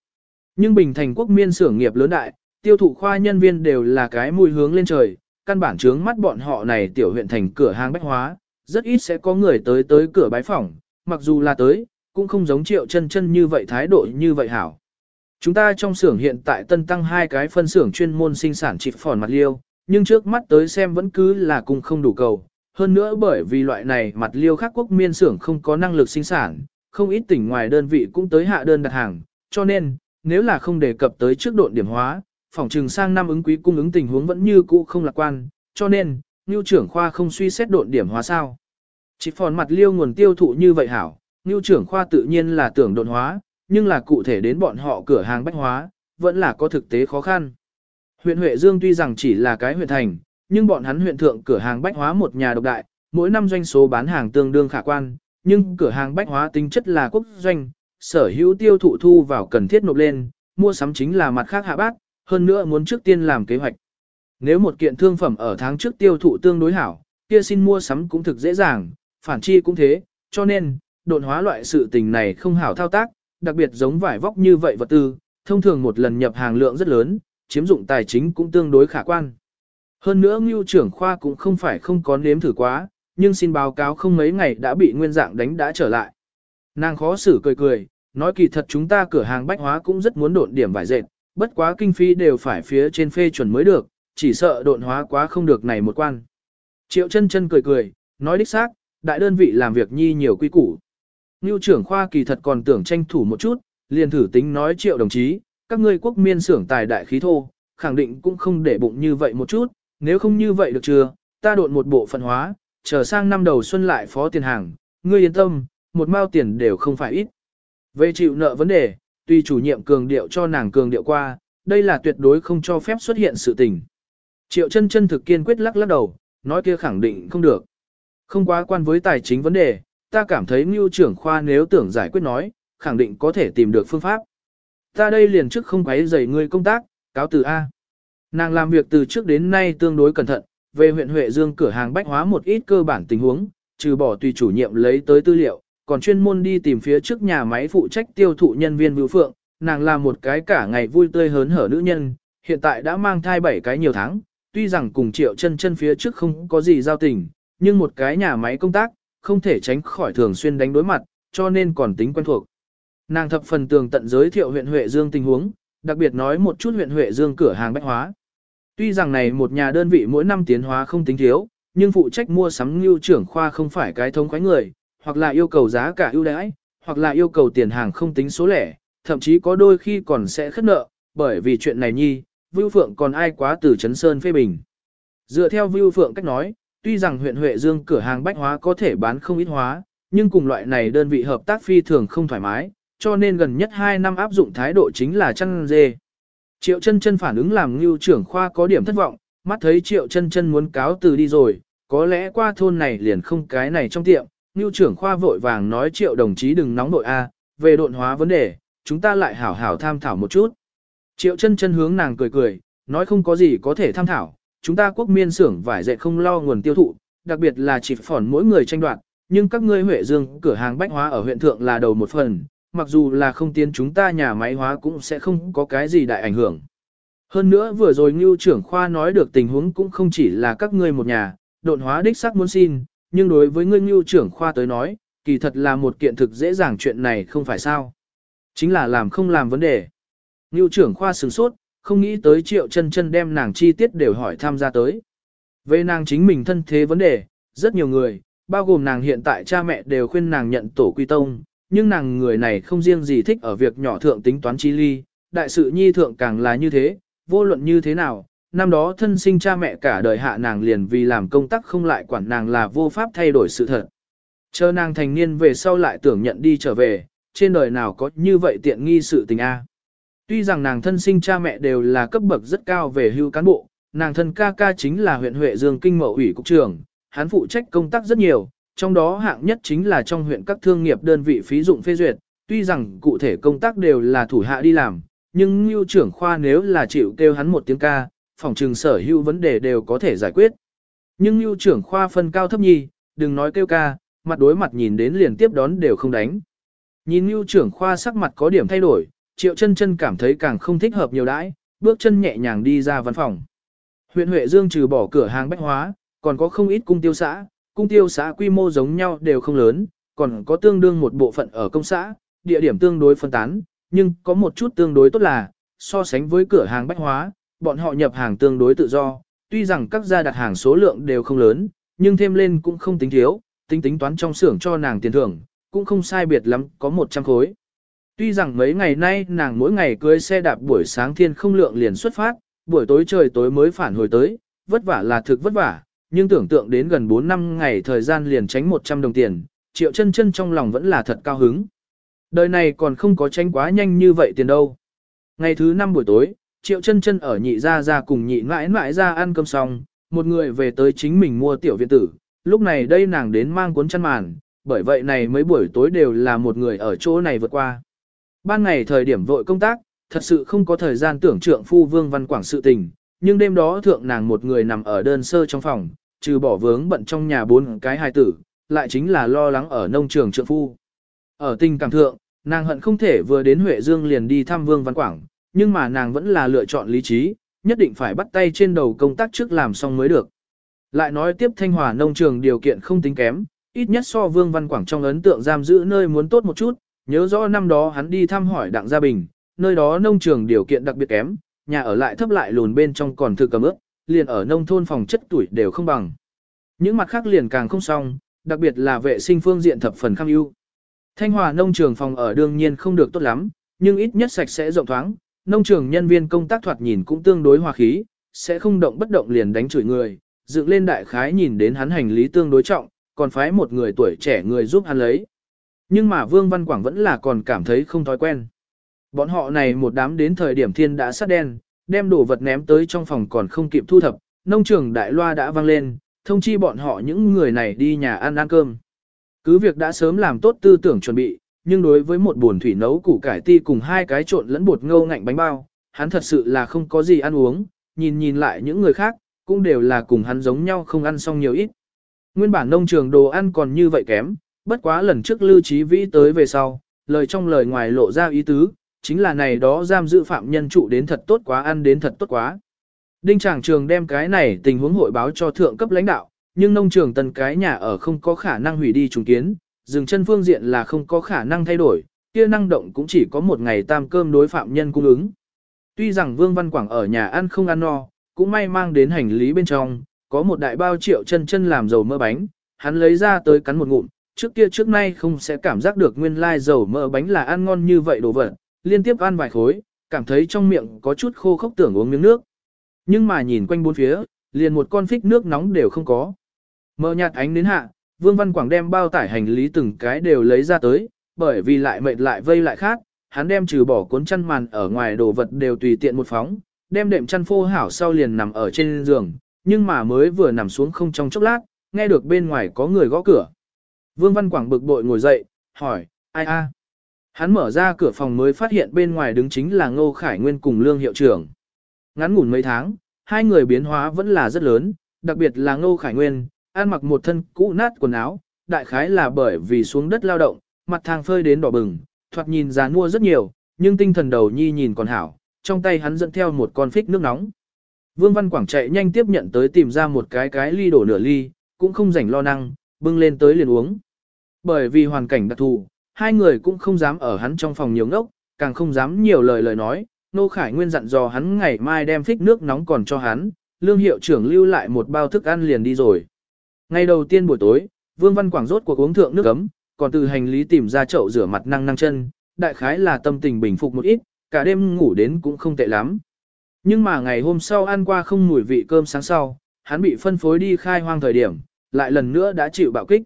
Nhưng Bình Thành quốc miên xưởng nghiệp lớn đại, tiêu thụ khoa nhân viên đều là cái mùi hướng lên trời, căn bản trướng mắt bọn họ này tiểu huyện thành cửa hàng bách hóa, rất ít sẽ có người tới tới cửa bái phỏng, mặc dù là tới, cũng không giống triệu chân chân như vậy thái độ như vậy hảo. Chúng ta trong xưởng hiện tại tân tăng hai cái phân xưởng chuyên môn sinh sản chịp phòn mặt liêu, nhưng trước mắt tới xem vẫn cứ là cùng không đủ cầu. Hơn nữa bởi vì loại này mặt liêu khác quốc miên xưởng không có năng lực sinh sản, không ít tỉnh ngoài đơn vị cũng tới hạ đơn đặt hàng, cho nên, nếu là không đề cập tới trước độn điểm hóa, phòng trừng sang năm ứng quý cung ứng tình huống vẫn như cũ không lạc quan, cho nên, như trưởng khoa không suy xét độn điểm hóa sao. Chỉ phòn mặt liêu nguồn tiêu thụ như vậy hảo, Ngưu trưởng khoa tự nhiên là tưởng đồn hóa, nhưng là cụ thể đến bọn họ cửa hàng bách hóa, vẫn là có thực tế khó khăn. Huyện Huệ Dương tuy rằng chỉ là cái huyện thành, nhưng bọn hắn huyện thượng cửa hàng bách hóa một nhà độc đại, mỗi năm doanh số bán hàng tương đương khả quan, nhưng cửa hàng bách hóa tính chất là quốc doanh, sở hữu tiêu thụ thu vào cần thiết nộp lên, mua sắm chính là mặt khác hạ bát, hơn nữa muốn trước tiên làm kế hoạch. Nếu một kiện thương phẩm ở tháng trước tiêu thụ tương đối hảo, kia xin mua sắm cũng thực dễ dàng, phản chi cũng thế, cho nên, độn hóa loại sự tình này không hảo thao tác, đặc biệt giống vải vóc như vậy vật tư, thông thường một lần nhập hàng lượng rất lớn, chiếm dụng tài chính cũng tương đối khả quan. Hơn nữa ngưu trưởng khoa cũng không phải không có nếm thử quá, nhưng xin báo cáo không mấy ngày đã bị nguyên dạng đánh đã trở lại. Nàng khó xử cười cười, nói kỳ thật chúng ta cửa hàng bách hóa cũng rất muốn độn điểm vải dệt, bất quá kinh phí đều phải phía trên phê chuẩn mới được, chỉ sợ độn hóa quá không được này một quan. Triệu chân chân cười cười, nói đích xác, đại đơn vị làm việc nhi nhiều quy củ. Ngưu trưởng khoa kỳ thật còn tưởng tranh thủ một chút, liền thử tính nói triệu đồng chí, các ngươi quốc miên xưởng tài đại khí thô, khẳng định cũng không để bụng như vậy một chút, nếu không như vậy được chưa, ta độn một bộ phận hóa, chờ sang năm đầu xuân lại phó tiền hàng, ngươi yên tâm, một mao tiền đều không phải ít. Về chịu nợ vấn đề, tuy chủ nhiệm cường điệu cho nàng cường điệu qua, đây là tuyệt đối không cho phép xuất hiện sự tình. Triệu chân chân thực kiên quyết lắc lắc đầu, nói kia khẳng định không được. Không quá quan với tài chính vấn đề, ta cảm thấy Ngưu trưởng khoa nếu tưởng giải quyết nói, khẳng định có thể tìm được phương pháp. Ta đây liền trước không quấy rầy ngươi công tác, cáo từ A. Nàng làm việc từ trước đến nay tương đối cẩn thận, về huyện Huệ Dương cửa hàng bách hóa một ít cơ bản tình huống, trừ bỏ tùy chủ nhiệm lấy tới tư liệu, còn chuyên môn đi tìm phía trước nhà máy phụ trách tiêu thụ nhân viên Vưu Phượng, nàng là một cái cả ngày vui tươi hớn hở nữ nhân, hiện tại đã mang thai 7 cái nhiều tháng, tuy rằng cùng triệu chân chân phía trước không có gì giao tình, nhưng một cái nhà máy công tác, không thể tránh khỏi thường xuyên đánh đối mặt, cho nên còn tính quen thuộc. Nàng thập phần tường tận giới thiệu huyện Huệ Dương tình huống, đặc biệt nói một chút huyện Huệ Dương cửa hàng bách hóa. Tuy rằng này một nhà đơn vị mỗi năm tiến hóa không tính thiếu, nhưng phụ trách mua sắm lưu trưởng khoa không phải cái thông khoái người, hoặc là yêu cầu giá cả ưu đãi, hoặc là yêu cầu tiền hàng không tính số lẻ, thậm chí có đôi khi còn sẽ khất nợ, bởi vì chuyện này nhi, Vưu Phượng còn ai quá từ Trấn Sơn phê bình. Dựa theo Vưu Phượng cách nói, tuy rằng huyện Huệ Dương cửa hàng bách hóa có thể bán không ít hóa, nhưng cùng loại này đơn vị hợp tác phi thường không thoải mái, cho nên gần nhất 2 năm áp dụng thái độ chính là chăn dê. Triệu chân chân phản ứng làm ngưu trưởng khoa có điểm thất vọng, mắt thấy triệu chân chân muốn cáo từ đi rồi, có lẽ qua thôn này liền không cái này trong tiệm, ngưu trưởng khoa vội vàng nói triệu đồng chí đừng nóng nội a, về độn hóa vấn đề, chúng ta lại hảo hảo tham thảo một chút. Triệu chân chân hướng nàng cười cười, nói không có gì có thể tham thảo, chúng ta quốc miên xưởng vải dệt không lo nguồn tiêu thụ, đặc biệt là chỉ phỏn mỗi người tranh đoạt, nhưng các ngươi Huệ Dương cửa hàng bách hóa ở huyện thượng là đầu một phần, mặc dù là không tiến chúng ta nhà máy hóa cũng sẽ không có cái gì đại ảnh hưởng. Hơn nữa vừa rồi Ngưu trưởng khoa nói được tình huống cũng không chỉ là các ngươi một nhà, độn hóa đích xác muốn xin, nhưng đối với ngươi Ngưu trưởng khoa tới nói, kỳ thật là một kiện thực dễ dàng chuyện này không phải sao. Chính là làm không làm vấn đề. Ngưu trưởng khoa sửng sốt, không nghĩ tới triệu chân chân đem nàng chi tiết đều hỏi tham gia tới. Về nàng chính mình thân thế vấn đề, rất nhiều người, bao gồm nàng hiện tại cha mẹ đều khuyên nàng nhận tổ quy tông, nhưng nàng người này không riêng gì thích ở việc nhỏ thượng tính toán chi ly, đại sự nhi thượng càng là như thế, vô luận như thế nào, năm đó thân sinh cha mẹ cả đời hạ nàng liền vì làm công tác không lại quản nàng là vô pháp thay đổi sự thật. Chờ nàng thành niên về sau lại tưởng nhận đi trở về, trên đời nào có như vậy tiện nghi sự tình a. Tuy rằng nàng thân sinh cha mẹ đều là cấp bậc rất cao về hưu cán bộ, nàng thân ca ca chính là huyện Huệ Dương Kinh Mậu ủy cục trưởng, hắn phụ trách công tác rất nhiều, trong đó hạng nhất chính là trong huyện các thương nghiệp đơn vị phí dụng phê duyệt, tuy rằng cụ thể công tác đều là thủ hạ đi làm, nhưng lưu trưởng khoa nếu là chịu kêu hắn một tiếng ca, phòng trừng sở hữu vấn đề đều có thể giải quyết. Nhưng lưu trưởng khoa phân cao thấp nhi, đừng nói kêu ca, mặt đối mặt nhìn đến liền tiếp đón đều không đánh. Nhìn lưu trưởng khoa sắc mặt có điểm thay đổi, triệu chân chân cảm thấy càng không thích hợp nhiều đãi, bước chân nhẹ nhàng đi ra văn phòng. Huyện Huệ Dương trừ bỏ cửa hàng bách hóa, còn có không ít cung tiêu xã, cung tiêu xã quy mô giống nhau đều không lớn, còn có tương đương một bộ phận ở công xã, địa điểm tương đối phân tán, nhưng có một chút tương đối tốt là, so sánh với cửa hàng bách hóa, bọn họ nhập hàng tương đối tự do, tuy rằng các gia đặt hàng số lượng đều không lớn, nhưng thêm lên cũng không tính thiếu, tính tính toán trong xưởng cho nàng tiền thưởng, cũng không sai biệt lắm, có 100 khối. Tuy rằng mấy ngày nay nàng mỗi ngày cưới xe đạp buổi sáng thiên không lượng liền xuất phát, buổi tối trời tối mới phản hồi tới, vất vả là thực vất vả, nhưng tưởng tượng đến gần 4 năm ngày thời gian liền tránh 100 đồng tiền, triệu chân chân trong lòng vẫn là thật cao hứng. Đời này còn không có tránh quá nhanh như vậy tiền đâu. Ngày thứ năm buổi tối, triệu chân chân ở nhị ra ra cùng nhị mãi mãi ra ăn cơm xong, một người về tới chính mình mua tiểu viện tử, lúc này đây nàng đến mang cuốn chăn màn, bởi vậy này mấy buổi tối đều là một người ở chỗ này vượt qua. Ban ngày thời điểm vội công tác, thật sự không có thời gian tưởng trượng phu vương văn quảng sự tình, nhưng đêm đó thượng nàng một người nằm ở đơn sơ trong phòng, trừ bỏ vướng bận trong nhà bốn cái hài tử, lại chính là lo lắng ở nông trường trượng phu. Ở tình cảm thượng, nàng hận không thể vừa đến Huệ Dương liền đi thăm Vương Văn Quảng, nhưng mà nàng vẫn là lựa chọn lý trí, nhất định phải bắt tay trên đầu công tác trước làm xong mới được. Lại nói tiếp Thanh Hòa nông trường điều kiện không tính kém, ít nhất so Vương Văn Quảng trong ấn tượng giam giữ nơi muốn tốt một chút, nhớ rõ năm đó hắn đi thăm hỏi Đặng Gia Bình, nơi đó nông trường điều kiện đặc biệt kém, nhà ở lại thấp lại lùn bên trong còn thực cầm ướp, liền ở nông thôn phòng chất tuổi đều không bằng. Những mặt khác liền càng không xong, đặc biệt là vệ sinh phương diện thập phần kham ưu. Thanh Hòa nông trường phòng ở đương nhiên không được tốt lắm, nhưng ít nhất sạch sẽ rộng thoáng, nông trường nhân viên công tác thoạt nhìn cũng tương đối hòa khí, sẽ không động bất động liền đánh chửi người, dựng lên đại khái nhìn đến hắn hành lý tương đối trọng, còn phái một người tuổi trẻ người giúp hắn lấy. Nhưng mà Vương Văn Quảng vẫn là còn cảm thấy không thói quen. Bọn họ này một đám đến thời điểm thiên đã sát đen, đem đồ vật ném tới trong phòng còn không kịp thu thập, nông trường đại loa đã vang lên, thông chi bọn họ những người này đi nhà ăn ăn cơm. Cứ việc đã sớm làm tốt tư tưởng chuẩn bị, nhưng đối với một buồn thủy nấu củ cải ti cùng hai cái trộn lẫn bột ngâu ngạnh bánh bao, hắn thật sự là không có gì ăn uống, nhìn nhìn lại những người khác, cũng đều là cùng hắn giống nhau không ăn xong nhiều ít. Nguyên bản nông trường đồ ăn còn như vậy kém, bất quá lần trước Lưu Trí Vĩ tới về sau, lời trong lời ngoài lộ ra ý tứ, chính là này đó giam giữ phạm nhân trụ đến thật tốt quá ăn đến thật tốt quá. Đinh Tràng Trường đem cái này tình huống hội báo cho thượng cấp lãnh đạo, nhưng nông trường tần cái nhà ở không có khả năng hủy đi trùng kiến, dừng chân phương diện là không có khả năng thay đổi, kia năng động cũng chỉ có một ngày tam cơm đối phạm nhân cung ứng. Tuy rằng Vương Văn Quảng ở nhà ăn không ăn no, cũng may mang đến hành lý bên trong, có một đại bao triệu chân chân làm dầu mỡ bánh, hắn lấy ra tới cắn một ngụm, trước kia trước nay không sẽ cảm giác được nguyên lai dầu mỡ bánh là ăn ngon như vậy đồ vật, liên tiếp ăn vài khối, cảm thấy trong miệng có chút khô khốc tưởng uống miếng nước. Nhưng mà nhìn quanh bốn phía, liền một con phích nước nóng đều không có. Mờ nhạt ánh đến hạ, Vương Văn Quảng đem bao tải hành lý từng cái đều lấy ra tới, bởi vì lại mệt lại vây lại khác, hắn đem trừ bỏ cuốn chăn màn ở ngoài đồ vật đều tùy tiện một phóng, đem đệm chăn phô hảo sau liền nằm ở trên giường, nhưng mà mới vừa nằm xuống không trong chốc lát, nghe được bên ngoài có người gõ cửa. Vương Văn Quảng bực bội ngồi dậy, hỏi, ai a? Hắn mở ra cửa phòng mới phát hiện bên ngoài đứng chính là Ngô Khải Nguyên cùng Lương Hiệu trưởng. Ngắn ngủn mấy tháng, hai người biến hóa vẫn là rất lớn, đặc biệt là Ngô Khải Nguyên, ăn mặc một thân cũ nát quần áo, đại khái là bởi vì xuống đất lao động, mặt thang phơi đến đỏ bừng, thoạt nhìn già mua rất nhiều, nhưng tinh thần đầu nhi nhìn còn hảo, trong tay hắn dẫn theo một con phích nước nóng. Vương Văn Quảng chạy nhanh tiếp nhận tới tìm ra một cái cái ly đổ nửa ly, cũng không rảnh lo năng, bưng lên tới liền uống. Bởi vì hoàn cảnh đặc thù, hai người cũng không dám ở hắn trong phòng nhiều ngốc, càng không dám nhiều lời lời nói. Nô Khải Nguyên dặn dò hắn ngày mai đem phích nước nóng còn cho hắn, lương hiệu trưởng lưu lại một bao thức ăn liền đi rồi. Ngày đầu tiên buổi tối, Vương Văn Quảng rốt cuộc uống thượng nước ấm, còn từ hành lý tìm ra chậu rửa mặt năng năng chân, đại khái là tâm tình bình phục một ít, cả đêm ngủ đến cũng không tệ lắm. Nhưng mà ngày hôm sau ăn qua không mùi vị cơm sáng sau, hắn bị phân phối đi khai hoang thời điểm, lại lần nữa đã chịu bạo kích.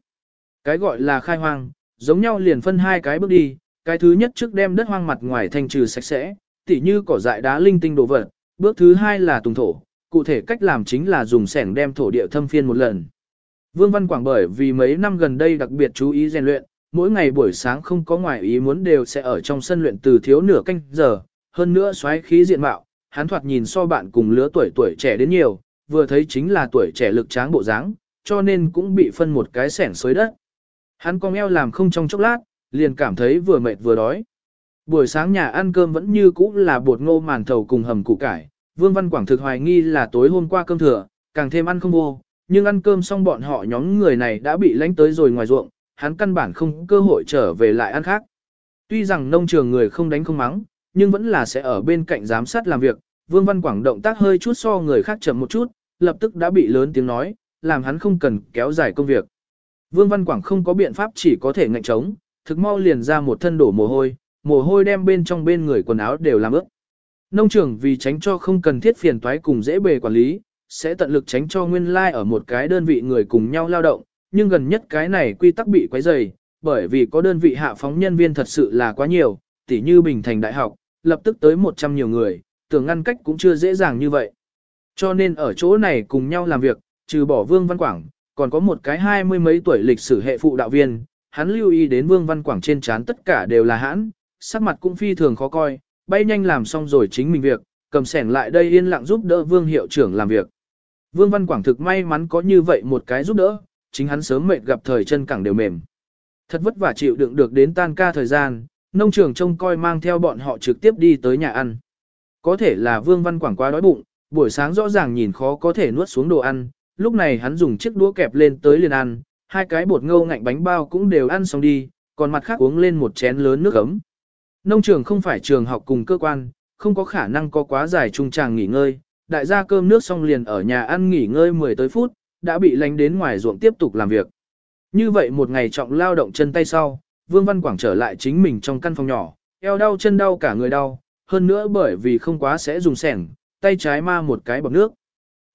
Cái gọi là khai hoang, giống nhau liền phân hai cái bước đi, cái thứ nhất trước đem đất hoang mặt ngoài thanh trừ sạch sẽ, tỉ như cỏ dại đá linh tinh đồ vật, bước thứ hai là tùng thổ, cụ thể cách làm chính là dùng sẻng đem thổ địa thâm phiên một lần. Vương Văn Quảng bởi vì mấy năm gần đây đặc biệt chú ý rèn luyện, mỗi ngày buổi sáng không có ngoài ý muốn đều sẽ ở trong sân luyện từ thiếu nửa canh giờ, hơn nữa xoáy khí diện mạo, hắn thoạt nhìn so bạn cùng lứa tuổi tuổi trẻ đến nhiều, vừa thấy chính là tuổi trẻ lực tráng bộ dáng, cho nên cũng bị phân một cái sẻng xới đất. Hắn cong eo làm không trong chốc lát, liền cảm thấy vừa mệt vừa đói. Buổi sáng nhà ăn cơm vẫn như cũ là bột ngô màn thầu cùng hầm củ cải, Vương Văn Quảng thực hoài nghi là tối hôm qua cơm thừa, càng thêm ăn không vô, nhưng ăn cơm xong bọn họ nhóm người này đã bị lánh tới rồi ngoài ruộng, hắn căn bản không cơ hội trở về lại ăn khác. Tuy rằng nông trường người không đánh không mắng, nhưng vẫn là sẽ ở bên cạnh giám sát làm việc, Vương Văn Quảng động tác hơi chút so người khác chậm một chút, lập tức đã bị lớn tiếng nói, làm hắn không cần kéo dài công việc. Vương Văn Quảng không có biện pháp chỉ có thể ngạnh trống, thực mau liền ra một thân đổ mồ hôi, mồ hôi đem bên trong bên người quần áo đều làm ướt. Nông trường vì tránh cho không cần thiết phiền toái cùng dễ bề quản lý, sẽ tận lực tránh cho nguyên lai like ở một cái đơn vị người cùng nhau lao động, nhưng gần nhất cái này quy tắc bị quấy rầy, bởi vì có đơn vị hạ phóng nhân viên thật sự là quá nhiều, tỉ như Bình Thành Đại học, lập tức tới 100 nhiều người, tưởng ngăn cách cũng chưa dễ dàng như vậy. Cho nên ở chỗ này cùng nhau làm việc, trừ bỏ Vương Văn Quảng, còn có một cái hai mươi mấy tuổi lịch sử hệ phụ đạo viên, hắn lưu ý đến Vương Văn Quảng trên trán tất cả đều là hãn, sắc mặt cũng phi thường khó coi, bay nhanh làm xong rồi chính mình việc, cầm sẻng lại đây yên lặng giúp đỡ Vương hiệu trưởng làm việc. Vương Văn Quảng thực may mắn có như vậy một cái giúp đỡ, chính hắn sớm mệt gặp thời chân cẳng đều mềm. Thật vất vả chịu đựng được đến tan ca thời gian, nông trường trông coi mang theo bọn họ trực tiếp đi tới nhà ăn. Có thể là Vương Văn Quảng quá đói bụng, buổi sáng rõ ràng nhìn khó có thể nuốt xuống đồ ăn, lúc này hắn dùng chiếc đũa kẹp lên tới liền ăn, hai cái bột ngâu ngạnh bánh bao cũng đều ăn xong đi, còn mặt khác uống lên một chén lớn nước ấm. Nông trường không phải trường học cùng cơ quan, không có khả năng có quá dài trung tràng nghỉ ngơi, đại gia cơm nước xong liền ở nhà ăn nghỉ ngơi 10 tới phút, đã bị lánh đến ngoài ruộng tiếp tục làm việc. Như vậy một ngày trọng lao động chân tay sau, Vương Văn Quảng trở lại chính mình trong căn phòng nhỏ, eo đau chân đau cả người đau, hơn nữa bởi vì không quá sẽ dùng sẻng, tay trái ma một cái bọc nước.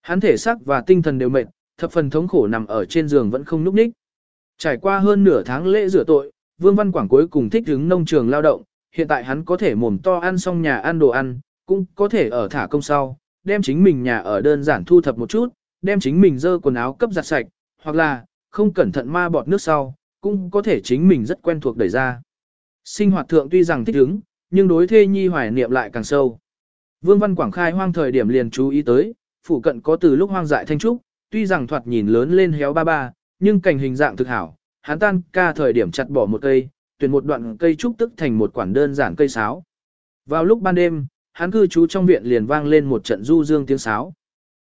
Hắn thể xác và tinh thần đều mệt, thập phần thống khổ nằm ở trên giường vẫn không nhúc ních. Trải qua hơn nửa tháng lễ rửa tội, Vương Văn Quảng cuối cùng thích hứng nông trường lao động, hiện tại hắn có thể mồm to ăn xong nhà ăn đồ ăn, cũng có thể ở thả công sau, đem chính mình nhà ở đơn giản thu thập một chút, đem chính mình dơ quần áo cấp giặt sạch, hoặc là, không cẩn thận ma bọt nước sau, cũng có thể chính mình rất quen thuộc đẩy ra. Sinh hoạt thượng tuy rằng thích hứng, nhưng đối thê nhi hoài niệm lại càng sâu. Vương Văn Quảng khai hoang thời điểm liền chú ý tới, phụ cận có từ lúc hoang dại thanh trúc, tuy rằng thoạt nhìn lớn lên héo ba ba, nhưng cảnh hình dạng thực hảo, hắn tan ca thời điểm chặt bỏ một cây, tuyển một đoạn cây trúc tức thành một quản đơn giản cây sáo. Vào lúc ban đêm, hắn cư trú trong viện liền vang lên một trận du dương tiếng sáo.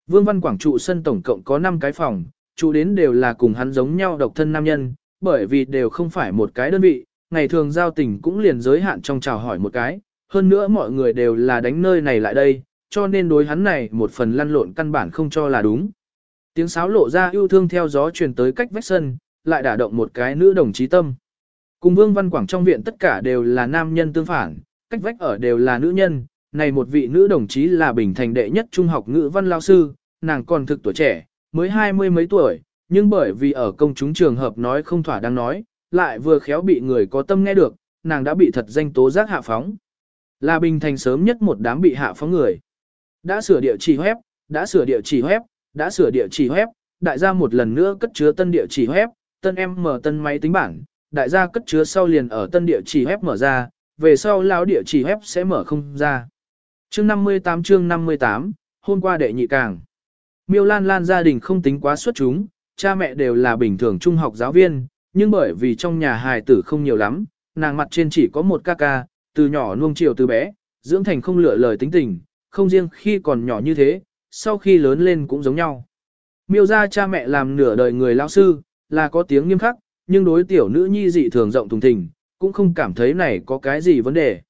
Vương Văn Quảng trụ sân tổng cộng có 5 cái phòng, trụ đến đều là cùng hắn giống nhau độc thân nam nhân, bởi vì đều không phải một cái đơn vị, ngày thường giao tình cũng liền giới hạn trong chào hỏi một cái, hơn nữa mọi người đều là đánh nơi này lại đây, cho nên đối hắn này một phần lăn lộn căn bản không cho là đúng. Tiếng sáo lộ ra yêu thương theo gió truyền tới cách vách sân, lại đả động một cái nữ đồng chí tâm. Cùng Vương Văn Quảng trong viện tất cả đều là nam nhân tương phản, cách vách ở đều là nữ nhân, này một vị nữ đồng chí là bình thành đệ nhất trung học ngữ văn lao sư, nàng còn thực tuổi trẻ, mới hai mươi mấy tuổi, nhưng bởi vì ở công chúng trường hợp nói không thỏa đang nói, lại vừa khéo bị người có tâm nghe được, nàng đã bị thật danh tố giác hạ phóng. Là bình thành sớm nhất một đám bị hạ phóng người. Đã sửa địa chỉ web, đã sửa địa chỉ web, đã sửa địa chỉ web, đại gia một lần nữa cất chứa tân địa chỉ web, tân em mở tân máy tính bảng, đại gia cất chứa sau liền ở tân địa chỉ web mở ra, về sau lão địa chỉ web sẽ mở không ra. Chương 58 chương 58, hôm qua đệ nhị càng. Miêu Lan Lan gia đình không tính quá xuất chúng, cha mẹ đều là bình thường trung học giáo viên, nhưng bởi vì trong nhà hài tử không nhiều lắm, nàng mặt trên chỉ có một ca ca, từ nhỏ nuông chiều từ bé, dưỡng thành không lựa lời tính tình, không riêng khi còn nhỏ như thế, sau khi lớn lên cũng giống nhau. Miêu ra cha mẹ làm nửa đời người lao sư, là có tiếng nghiêm khắc, nhưng đối tiểu nữ nhi dị thường rộng thùng thình, cũng không cảm thấy này có cái gì vấn đề.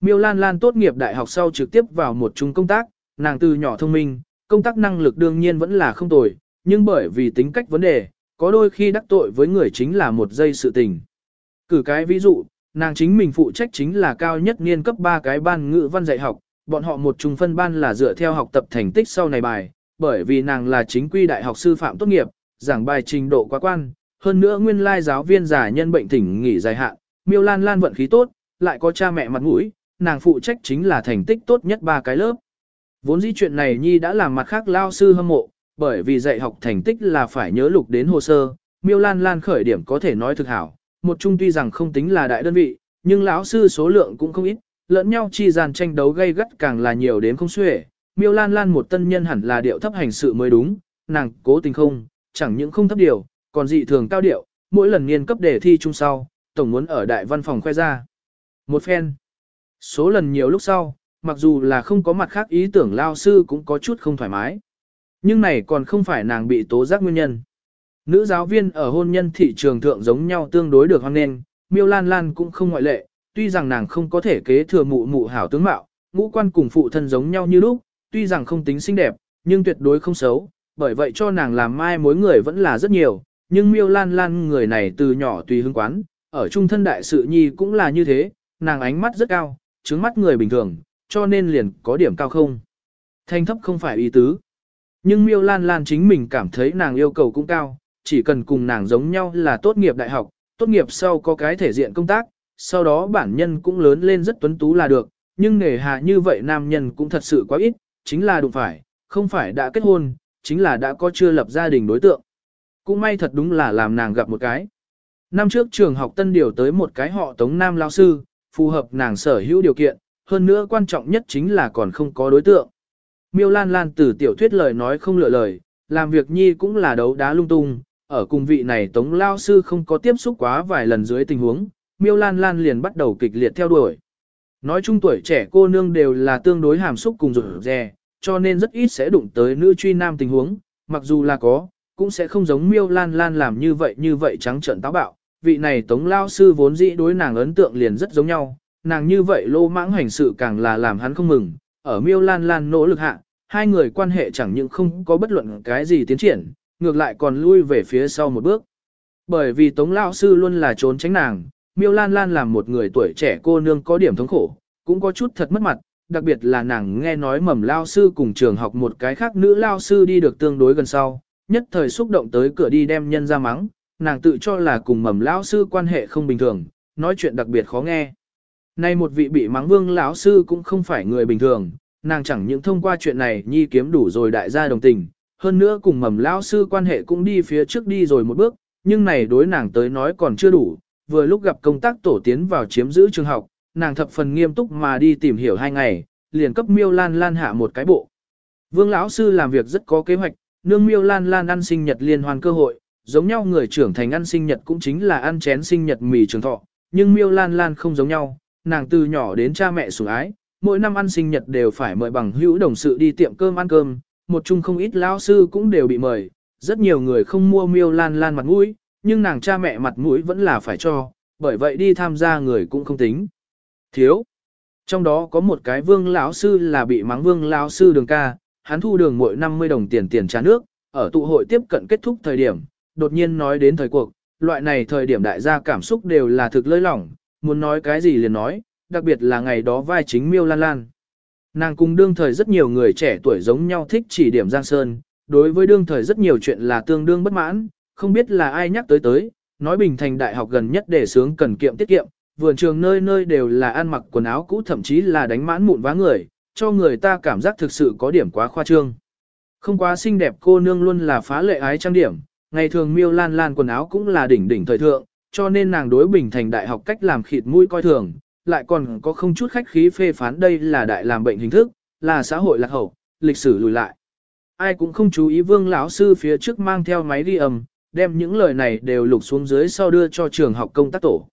Miêu Lan Lan tốt nghiệp đại học sau trực tiếp vào một trung công tác, nàng từ nhỏ thông minh, công tác năng lực đương nhiên vẫn là không tồi, nhưng bởi vì tính cách vấn đề, có đôi khi đắc tội với người chính là một giây sự tình. Cử cái ví dụ, nàng chính mình phụ trách chính là cao nhất niên cấp 3 cái ban ngữ văn dạy học, bọn họ một trung phân ban là dựa theo học tập thành tích sau này bài, bởi vì nàng là chính quy đại học sư phạm tốt nghiệp, giảng bài trình độ quá quan, hơn nữa nguyên lai giáo viên giả nhân bệnh thỉnh nghỉ dài hạn, Miêu Lan Lan vận khí tốt, lại có cha mẹ mặt mũi, nàng phụ trách chính là thành tích tốt nhất ba cái lớp. Vốn dĩ chuyện này Nhi đã làm mặt khác lao sư hâm mộ, bởi vì dạy học thành tích là phải nhớ lục đến hồ sơ, Miêu Lan Lan khởi điểm có thể nói thực hảo, một trung tuy rằng không tính là đại đơn vị, nhưng lão sư số lượng cũng không ít, lẫn nhau chi gian tranh đấu gây gắt càng là nhiều đến không xuể. Miêu Lan Lan một tân nhân hẳn là điệu thấp hành sự mới đúng, nàng cố tình không, chẳng những không thấp điều, còn dị thường cao điệu, mỗi lần niên cấp đề thi chung sau, tổng muốn ở đại văn phòng khoe ra. Một phen. Số lần nhiều lúc sau, mặc dù là không có mặt khác ý tưởng lao sư cũng có chút không thoải mái. Nhưng này còn không phải nàng bị tố giác nguyên nhân. Nữ giáo viên ở hôn nhân thị trường thượng giống nhau tương đối được hoan nghênh, miêu lan lan cũng không ngoại lệ, tuy rằng nàng không có thể kế thừa mụ mụ hảo tướng mạo, ngũ quan cùng phụ thân giống nhau như lúc, tuy rằng không tính xinh đẹp, nhưng tuyệt đối không xấu, bởi vậy cho nàng làm mai mối người vẫn là rất nhiều, nhưng miêu lan lan người này từ nhỏ tùy hứng quán, ở trung thân đại sự nhi cũng là như thế, nàng ánh mắt rất cao, trứng mắt người bình thường, cho nên liền có điểm cao không. Thanh thấp không phải ý tứ. Nhưng miêu lan lan chính mình cảm thấy nàng yêu cầu cũng cao, chỉ cần cùng nàng giống nhau là tốt nghiệp đại học, tốt nghiệp sau có cái thể diện công tác, sau đó bản nhân cũng lớn lên rất tuấn tú là được, nhưng nghề hà như vậy nam nhân cũng thật sự quá ít, chính là đụng phải, không phải đã kết hôn, chính là đã có chưa lập gia đình đối tượng. Cũng may thật đúng là làm nàng gặp một cái. Năm trước trường học tân điều tới một cái họ tống nam lao sư, phù hợp nàng sở hữu điều kiện, hơn nữa quan trọng nhất chính là còn không có đối tượng. Miêu Lan Lan từ tiểu thuyết lời nói không lựa lời, làm việc nhi cũng là đấu đá lung tung, ở cùng vị này tống lao sư không có tiếp xúc quá vài lần dưới tình huống, Miêu Lan Lan liền bắt đầu kịch liệt theo đuổi. Nói chung tuổi trẻ cô nương đều là tương đối hàm xúc cùng rụt rè, cho nên rất ít sẽ đụng tới nữ truy nam tình huống, mặc dù là có, cũng sẽ không giống Miêu Lan Lan làm như vậy như vậy trắng trợn táo bạo. Vị này Tống Lao Sư vốn dĩ đối nàng ấn tượng liền rất giống nhau, nàng như vậy lô mãng hành sự càng là làm hắn không mừng. Ở Miêu Lan Lan nỗ lực hạ, hai người quan hệ chẳng những không có bất luận cái gì tiến triển, ngược lại còn lui về phía sau một bước. Bởi vì Tống Lao Sư luôn là trốn tránh nàng, Miêu Lan Lan làm một người tuổi trẻ cô nương có điểm thống khổ, cũng có chút thật mất mặt, đặc biệt là nàng nghe nói mầm lao sư cùng trường học một cái khác nữ lao sư đi được tương đối gần sau, nhất thời xúc động tới cửa đi đem nhân ra mắng, nàng tự cho là cùng mầm lao sư quan hệ không bình thường, nói chuyện đặc biệt khó nghe. Nay một vị bị mắng vương lão sư cũng không phải người bình thường, nàng chẳng những thông qua chuyện này nhi kiếm đủ rồi đại gia đồng tình, hơn nữa cùng mầm lão sư quan hệ cũng đi phía trước đi rồi một bước, nhưng này đối nàng tới nói còn chưa đủ, vừa lúc gặp công tác tổ tiến vào chiếm giữ trường học, nàng thập phần nghiêm túc mà đi tìm hiểu hai ngày, liền cấp miêu lan lan hạ một cái bộ. Vương lão sư làm việc rất có kế hoạch, nương miêu lan lan ăn sinh nhật liên hoan cơ hội, giống nhau người trưởng thành ăn sinh nhật cũng chính là ăn chén sinh nhật mì trường thọ, nhưng miêu lan lan không giống nhau, nàng từ nhỏ đến cha mẹ sủng ái, mỗi năm ăn sinh nhật đều phải mời bằng hữu đồng sự đi tiệm cơm ăn cơm, một chung không ít lão sư cũng đều bị mời, rất nhiều người không mua miêu lan lan mặt mũi, nhưng nàng cha mẹ mặt mũi vẫn là phải cho, bởi vậy đi tham gia người cũng không tính. Thiếu. Trong đó có một cái vương lão sư là bị mắng vương lão sư đường ca, hắn thu đường mỗi 50 đồng tiền tiền trả nước, ở tụ hội tiếp cận kết thúc thời điểm, đột nhiên nói đến thời cuộc, loại này thời điểm đại gia cảm xúc đều là thực lơi lỏng, muốn nói cái gì liền nói, đặc biệt là ngày đó vai chính miêu lan lan. Nàng cùng đương thời rất nhiều người trẻ tuổi giống nhau thích chỉ điểm Giang Sơn, đối với đương thời rất nhiều chuyện là tương đương bất mãn, không biết là ai nhắc tới tới, nói Bình Thành Đại học gần nhất để sướng cần kiệm tiết kiệm, vườn trường nơi nơi đều là ăn mặc quần áo cũ thậm chí là đánh mãn mụn vá người, cho người ta cảm giác thực sự có điểm quá khoa trương. Không quá xinh đẹp cô nương luôn là phá lệ ái trang điểm, ngày thường miêu lan lan quần áo cũng là đỉnh đỉnh thời thượng, cho nên nàng đối bình thành đại học cách làm khịt mũi coi thường, lại còn có không chút khách khí phê phán đây là đại làm bệnh hình thức, là xã hội lạc hậu, lịch sử lùi lại. Ai cũng không chú ý vương lão sư phía trước mang theo máy đi âm, đem những lời này đều lục xuống dưới sau đưa cho trường học công tác tổ.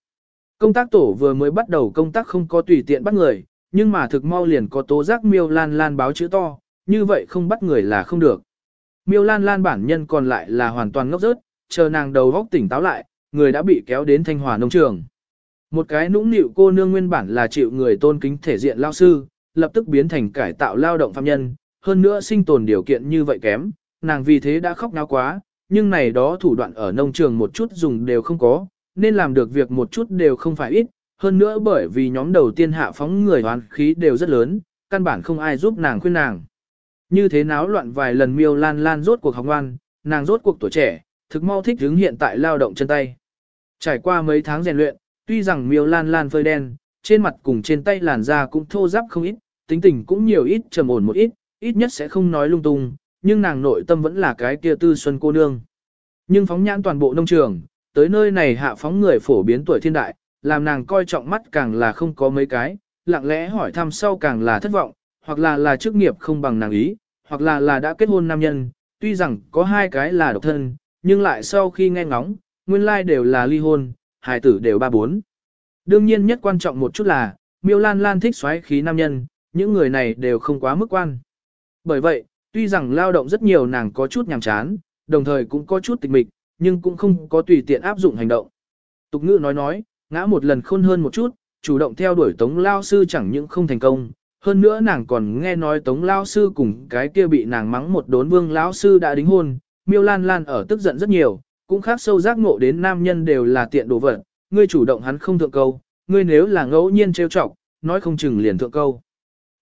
Công tác tổ vừa mới bắt đầu công tác không có tùy tiện bắt người, nhưng mà thực mau liền có tố giác miêu lan lan báo chữ to, như vậy không bắt người là không được. Miêu lan lan bản nhân còn lại là hoàn toàn ngốc rớt, chờ nàng đầu góc tỉnh táo lại, người đã bị kéo đến thanh hòa nông trường. Một cái nũng nịu cô nương nguyên bản là chịu người tôn kính thể diện lao sư, lập tức biến thành cải tạo lao động phạm nhân, hơn nữa sinh tồn điều kiện như vậy kém, nàng vì thế đã khóc náo quá, nhưng này đó thủ đoạn ở nông trường một chút dùng đều không có, nên làm được việc một chút đều không phải ít, hơn nữa bởi vì nhóm đầu tiên hạ phóng người hoàn khí đều rất lớn, căn bản không ai giúp nàng khuyên nàng. Như thế náo loạn vài lần miêu lan lan rốt cuộc học ngoan, nàng rốt cuộc tuổi trẻ, thực mau thích hướng hiện tại lao động chân tay. Trải qua mấy tháng rèn luyện, tuy rằng miêu lan lan phơi đen, trên mặt cùng trên tay làn da cũng thô ráp không ít, tính tình cũng nhiều ít trầm ổn một ít, ít nhất sẽ không nói lung tung, nhưng nàng nội tâm vẫn là cái kia tư xuân cô nương. Nhưng phóng nhãn toàn bộ nông trường, tới nơi này hạ phóng người phổ biến tuổi thiên đại, làm nàng coi trọng mắt càng là không có mấy cái, lặng lẽ hỏi thăm sau càng là thất vọng, hoặc là là chức nghiệp không bằng nàng ý, hoặc là là đã kết hôn nam nhân, tuy rằng có hai cái là độc thân, nhưng lại sau khi nghe ngóng, nguyên lai like đều là ly hôn, hài tử đều ba bốn. Đương nhiên nhất quan trọng một chút là, miêu lan lan thích xoáy khí nam nhân, những người này đều không quá mức quan. Bởi vậy, tuy rằng lao động rất nhiều nàng có chút nhàm chán, đồng thời cũng có chút tịch mịch, nhưng cũng không có tùy tiện áp dụng hành động. Tục ngữ nói nói, ngã một lần khôn hơn một chút, chủ động theo đuổi tống lao sư chẳng những không thành công. Hơn nữa nàng còn nghe nói tống lao sư cùng cái kia bị nàng mắng một đốn vương lão sư đã đính hôn, miêu lan lan ở tức giận rất nhiều, cũng khác sâu giác ngộ đến nam nhân đều là tiện đồ vật, ngươi chủ động hắn không thượng câu, ngươi nếu là ngẫu nhiên trêu chọc, nói không chừng liền thượng câu.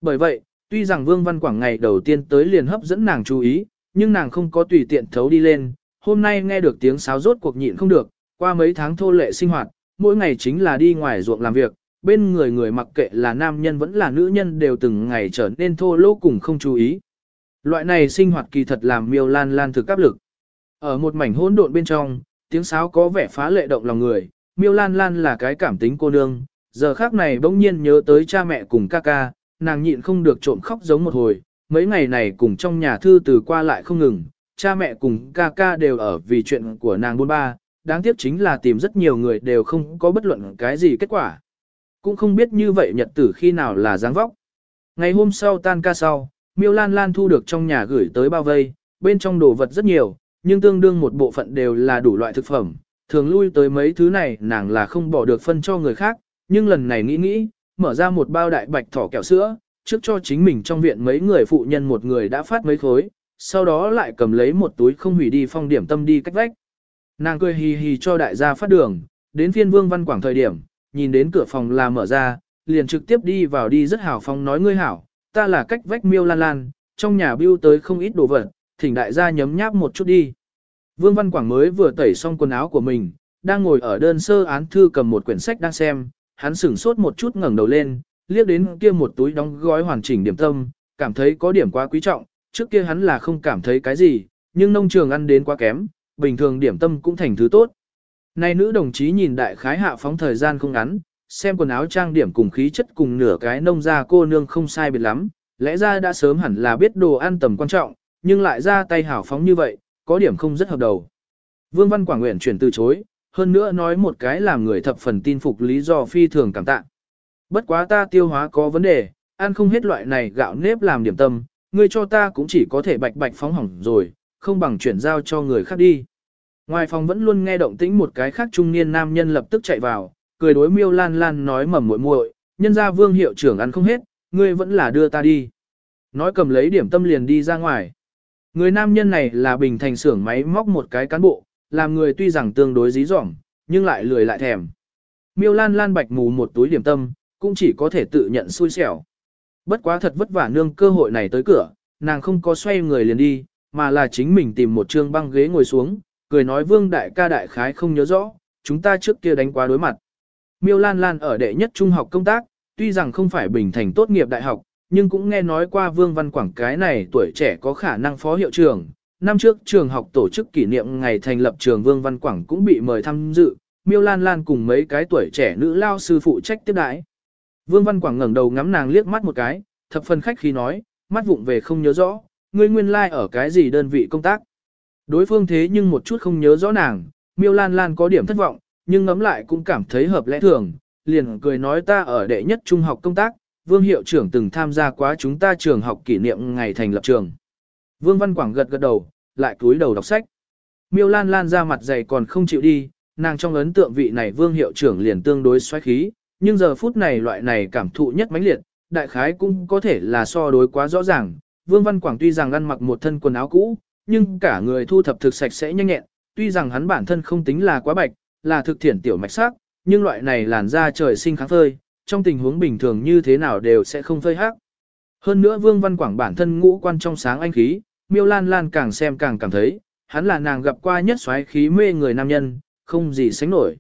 Bởi vậy, tuy rằng Vương Văn Quảng ngày đầu tiên tới liền hấp dẫn nàng chú ý, nhưng nàng không có tùy tiện thấu đi lên, hôm nay nghe được tiếng sáo rốt cuộc nhịn không được, qua mấy tháng thô lệ sinh hoạt, mỗi ngày chính là đi ngoài ruộng làm việc, bên người người mặc kệ là nam nhân vẫn là nữ nhân đều từng ngày trở nên thô lỗ cùng không chú ý. Loại này sinh hoạt kỳ thật làm miêu lan lan thực áp lực. Ở một mảnh hỗn độn bên trong, tiếng sáo có vẻ phá lệ động lòng người, miêu lan lan là cái cảm tính cô nương, giờ khác này bỗng nhiên nhớ tới cha mẹ cùng ca ca, nàng nhịn không được trộm khóc giống một hồi, mấy ngày này cùng trong nhà thư từ qua lại không ngừng, cha mẹ cùng ca ca đều ở vì chuyện của nàng buôn ba, đáng tiếc chính là tìm rất nhiều người đều không có bất luận cái gì kết quả. Cũng không biết như vậy nhật tử khi nào là dáng vóc. Ngày hôm sau tan ca sau, miêu lan lan thu được trong nhà gửi tới bao vây, bên trong đồ vật rất nhiều, nhưng tương đương một bộ phận đều là đủ loại thực phẩm. Thường lui tới mấy thứ này nàng là không bỏ được phân cho người khác, nhưng lần này nghĩ nghĩ, mở ra một bao đại bạch thỏ kẹo sữa, trước cho chính mình trong viện mấy người phụ nhân một người đã phát mấy khối, sau đó lại cầm lấy một túi không hủy đi phong điểm tâm đi cách vách. Nàng cười hì hì cho đại gia phát đường, đến phiên vương văn quảng thời điểm, nhìn đến cửa phòng là mở ra, liền trực tiếp đi vào đi rất hào phong nói ngươi hảo, ta là cách vách miêu lan lan, trong nhà bưu tới không ít đồ vật, thỉnh đại gia nhấm nháp một chút đi. Vương Văn Quảng mới vừa tẩy xong quần áo của mình, đang ngồi ở đơn sơ án thư cầm một quyển sách đang xem, hắn sửng sốt một chút ngẩng đầu lên, liếc đến kia một túi đóng gói hoàn chỉnh điểm tâm, cảm thấy có điểm quá quý trọng, trước kia hắn là không cảm thấy cái gì, nhưng nông trường ăn đến quá kém, bình thường điểm tâm cũng thành thứ tốt. Này nữ đồng chí nhìn đại khái hạ phóng thời gian không ngắn, xem quần áo trang điểm cùng khí chất cùng nửa cái nông gia cô nương không sai biệt lắm, lẽ ra đã sớm hẳn là biết đồ ăn tầm quan trọng, nhưng lại ra tay hảo phóng như vậy, có điểm không rất hợp đầu. Vương Văn Quảng Nguyện chuyển từ chối, hơn nữa nói một cái làm người thập phần tin phục lý do phi thường cảm tạ. Bất quá ta tiêu hóa có vấn đề, ăn không hết loại này gạo nếp làm điểm tâm, ngươi cho ta cũng chỉ có thể bạch bạch phóng hỏng rồi, không bằng chuyển giao cho người khác đi. Ngoài phòng vẫn luôn nghe động tĩnh một cái khác trung niên nam nhân lập tức chạy vào, cười đối miêu lan lan nói mầm muội muội, nhân ra vương hiệu trưởng ăn không hết, ngươi vẫn là đưa ta đi. Nói cầm lấy điểm tâm liền đi ra ngoài. Người nam nhân này là bình thành xưởng máy móc một cái cán bộ, làm người tuy rằng tương đối dí dỏm, nhưng lại lười lại thèm. Miêu lan lan bạch mù một túi điểm tâm, cũng chỉ có thể tự nhận xui xẻo. Bất quá thật vất vả nương cơ hội này tới cửa, nàng không có xoay người liền đi, mà là chính mình tìm một trương băng ghế ngồi xuống, cười nói vương đại ca đại khái không nhớ rõ, chúng ta trước kia đánh quá đối mặt. Miêu Lan Lan ở đệ nhất trung học công tác, tuy rằng không phải bình thành tốt nghiệp đại học, nhưng cũng nghe nói qua Vương Văn Quảng cái này tuổi trẻ có khả năng phó hiệu trưởng. Năm trước trường học tổ chức kỷ niệm ngày thành lập trường Vương Văn Quảng cũng bị mời tham dự, Miêu Lan Lan cùng mấy cái tuổi trẻ nữ lao sư phụ trách tiếp đãi. Vương Văn Quảng ngẩng đầu ngắm nàng liếc mắt một cái, thập phần khách khí nói, mắt vụng về không nhớ rõ, ngươi nguyên lai like ở cái gì đơn vị công tác. Đối phương thế nhưng một chút không nhớ rõ nàng, miêu lan lan có điểm thất vọng, nhưng ngắm lại cũng cảm thấy hợp lẽ thường, liền cười nói ta ở đệ nhất trung học công tác, vương hiệu trưởng từng tham gia quá chúng ta trường học kỷ niệm ngày thành lập trường. Vương Văn Quảng gật gật đầu, lại cúi đầu đọc sách. Miêu Lan Lan ra mặt dày còn không chịu đi, nàng trong ấn tượng vị này vương hiệu trưởng liền tương đối xoáy khí, nhưng giờ phút này loại này cảm thụ nhất mãnh liệt, đại khái cũng có thể là so đối quá rõ ràng. Vương Văn Quảng tuy rằng ăn mặc một thân quần áo cũ, nhưng cả người thu thập thực sạch sẽ nhanh nhẹn, tuy rằng hắn bản thân không tính là quá bạch, là thực thiển tiểu mạch sắc, nhưng loại này làn da trời sinh kháng phơi, trong tình huống bình thường như thế nào đều sẽ không phơi hắc. Hơn nữa Vương Văn Quảng bản thân ngũ quan trong sáng anh khí, Miêu Lan Lan càng xem càng cảm thấy, hắn là nàng gặp qua nhất xoáy khí mê người nam nhân, không gì sánh nổi.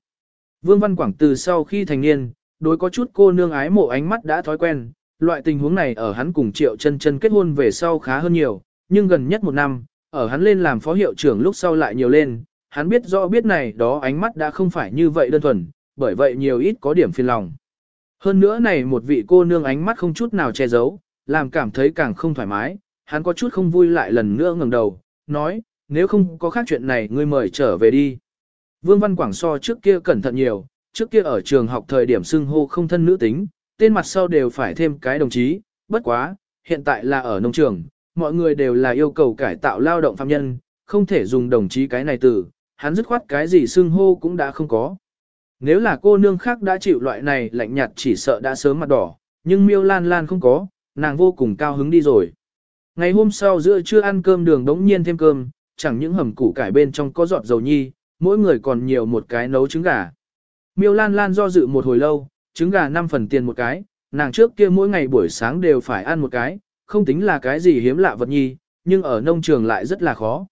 Vương Văn Quảng từ sau khi thành niên, đối có chút cô nương ái mộ ánh mắt đã thói quen, loại tình huống này ở hắn cùng Triệu Chân Chân kết hôn về sau khá hơn nhiều, nhưng gần nhất một năm, ở hắn lên làm phó hiệu trưởng lúc sau lại nhiều lên, hắn biết rõ biết này đó ánh mắt đã không phải như vậy đơn thuần, bởi vậy nhiều ít có điểm phiền lòng. Hơn nữa này một vị cô nương ánh mắt không chút nào che giấu, làm cảm thấy càng không thoải mái, hắn có chút không vui lại lần nữa ngẩng đầu, nói, nếu không có khác chuyện này ngươi mời trở về đi. Vương Văn Quảng so trước kia cẩn thận nhiều, trước kia ở trường học thời điểm xưng hô không thân nữ tính, tên mặt sau đều phải thêm cái đồng chí, bất quá, hiện tại là ở nông trường, mọi người đều là yêu cầu cải tạo lao động phạm nhân, không thể dùng đồng chí cái này từ, hắn dứt khoát cái gì xưng hô cũng đã không có. Nếu là cô nương khác đã chịu loại này lạnh nhạt chỉ sợ đã sớm mặt đỏ, nhưng miêu lan lan không có, nàng vô cùng cao hứng đi rồi. Ngày hôm sau giữa trưa ăn cơm đường đống nhiên thêm cơm, chẳng những hầm củ cải bên trong có giọt dầu nhi, mỗi người còn nhiều một cái nấu trứng gà. Miêu Lan Lan do dự một hồi lâu, trứng gà 5 phần tiền một cái, nàng trước kia mỗi ngày buổi sáng đều phải ăn một cái, không tính là cái gì hiếm lạ vật nhi, nhưng ở nông trường lại rất là khó.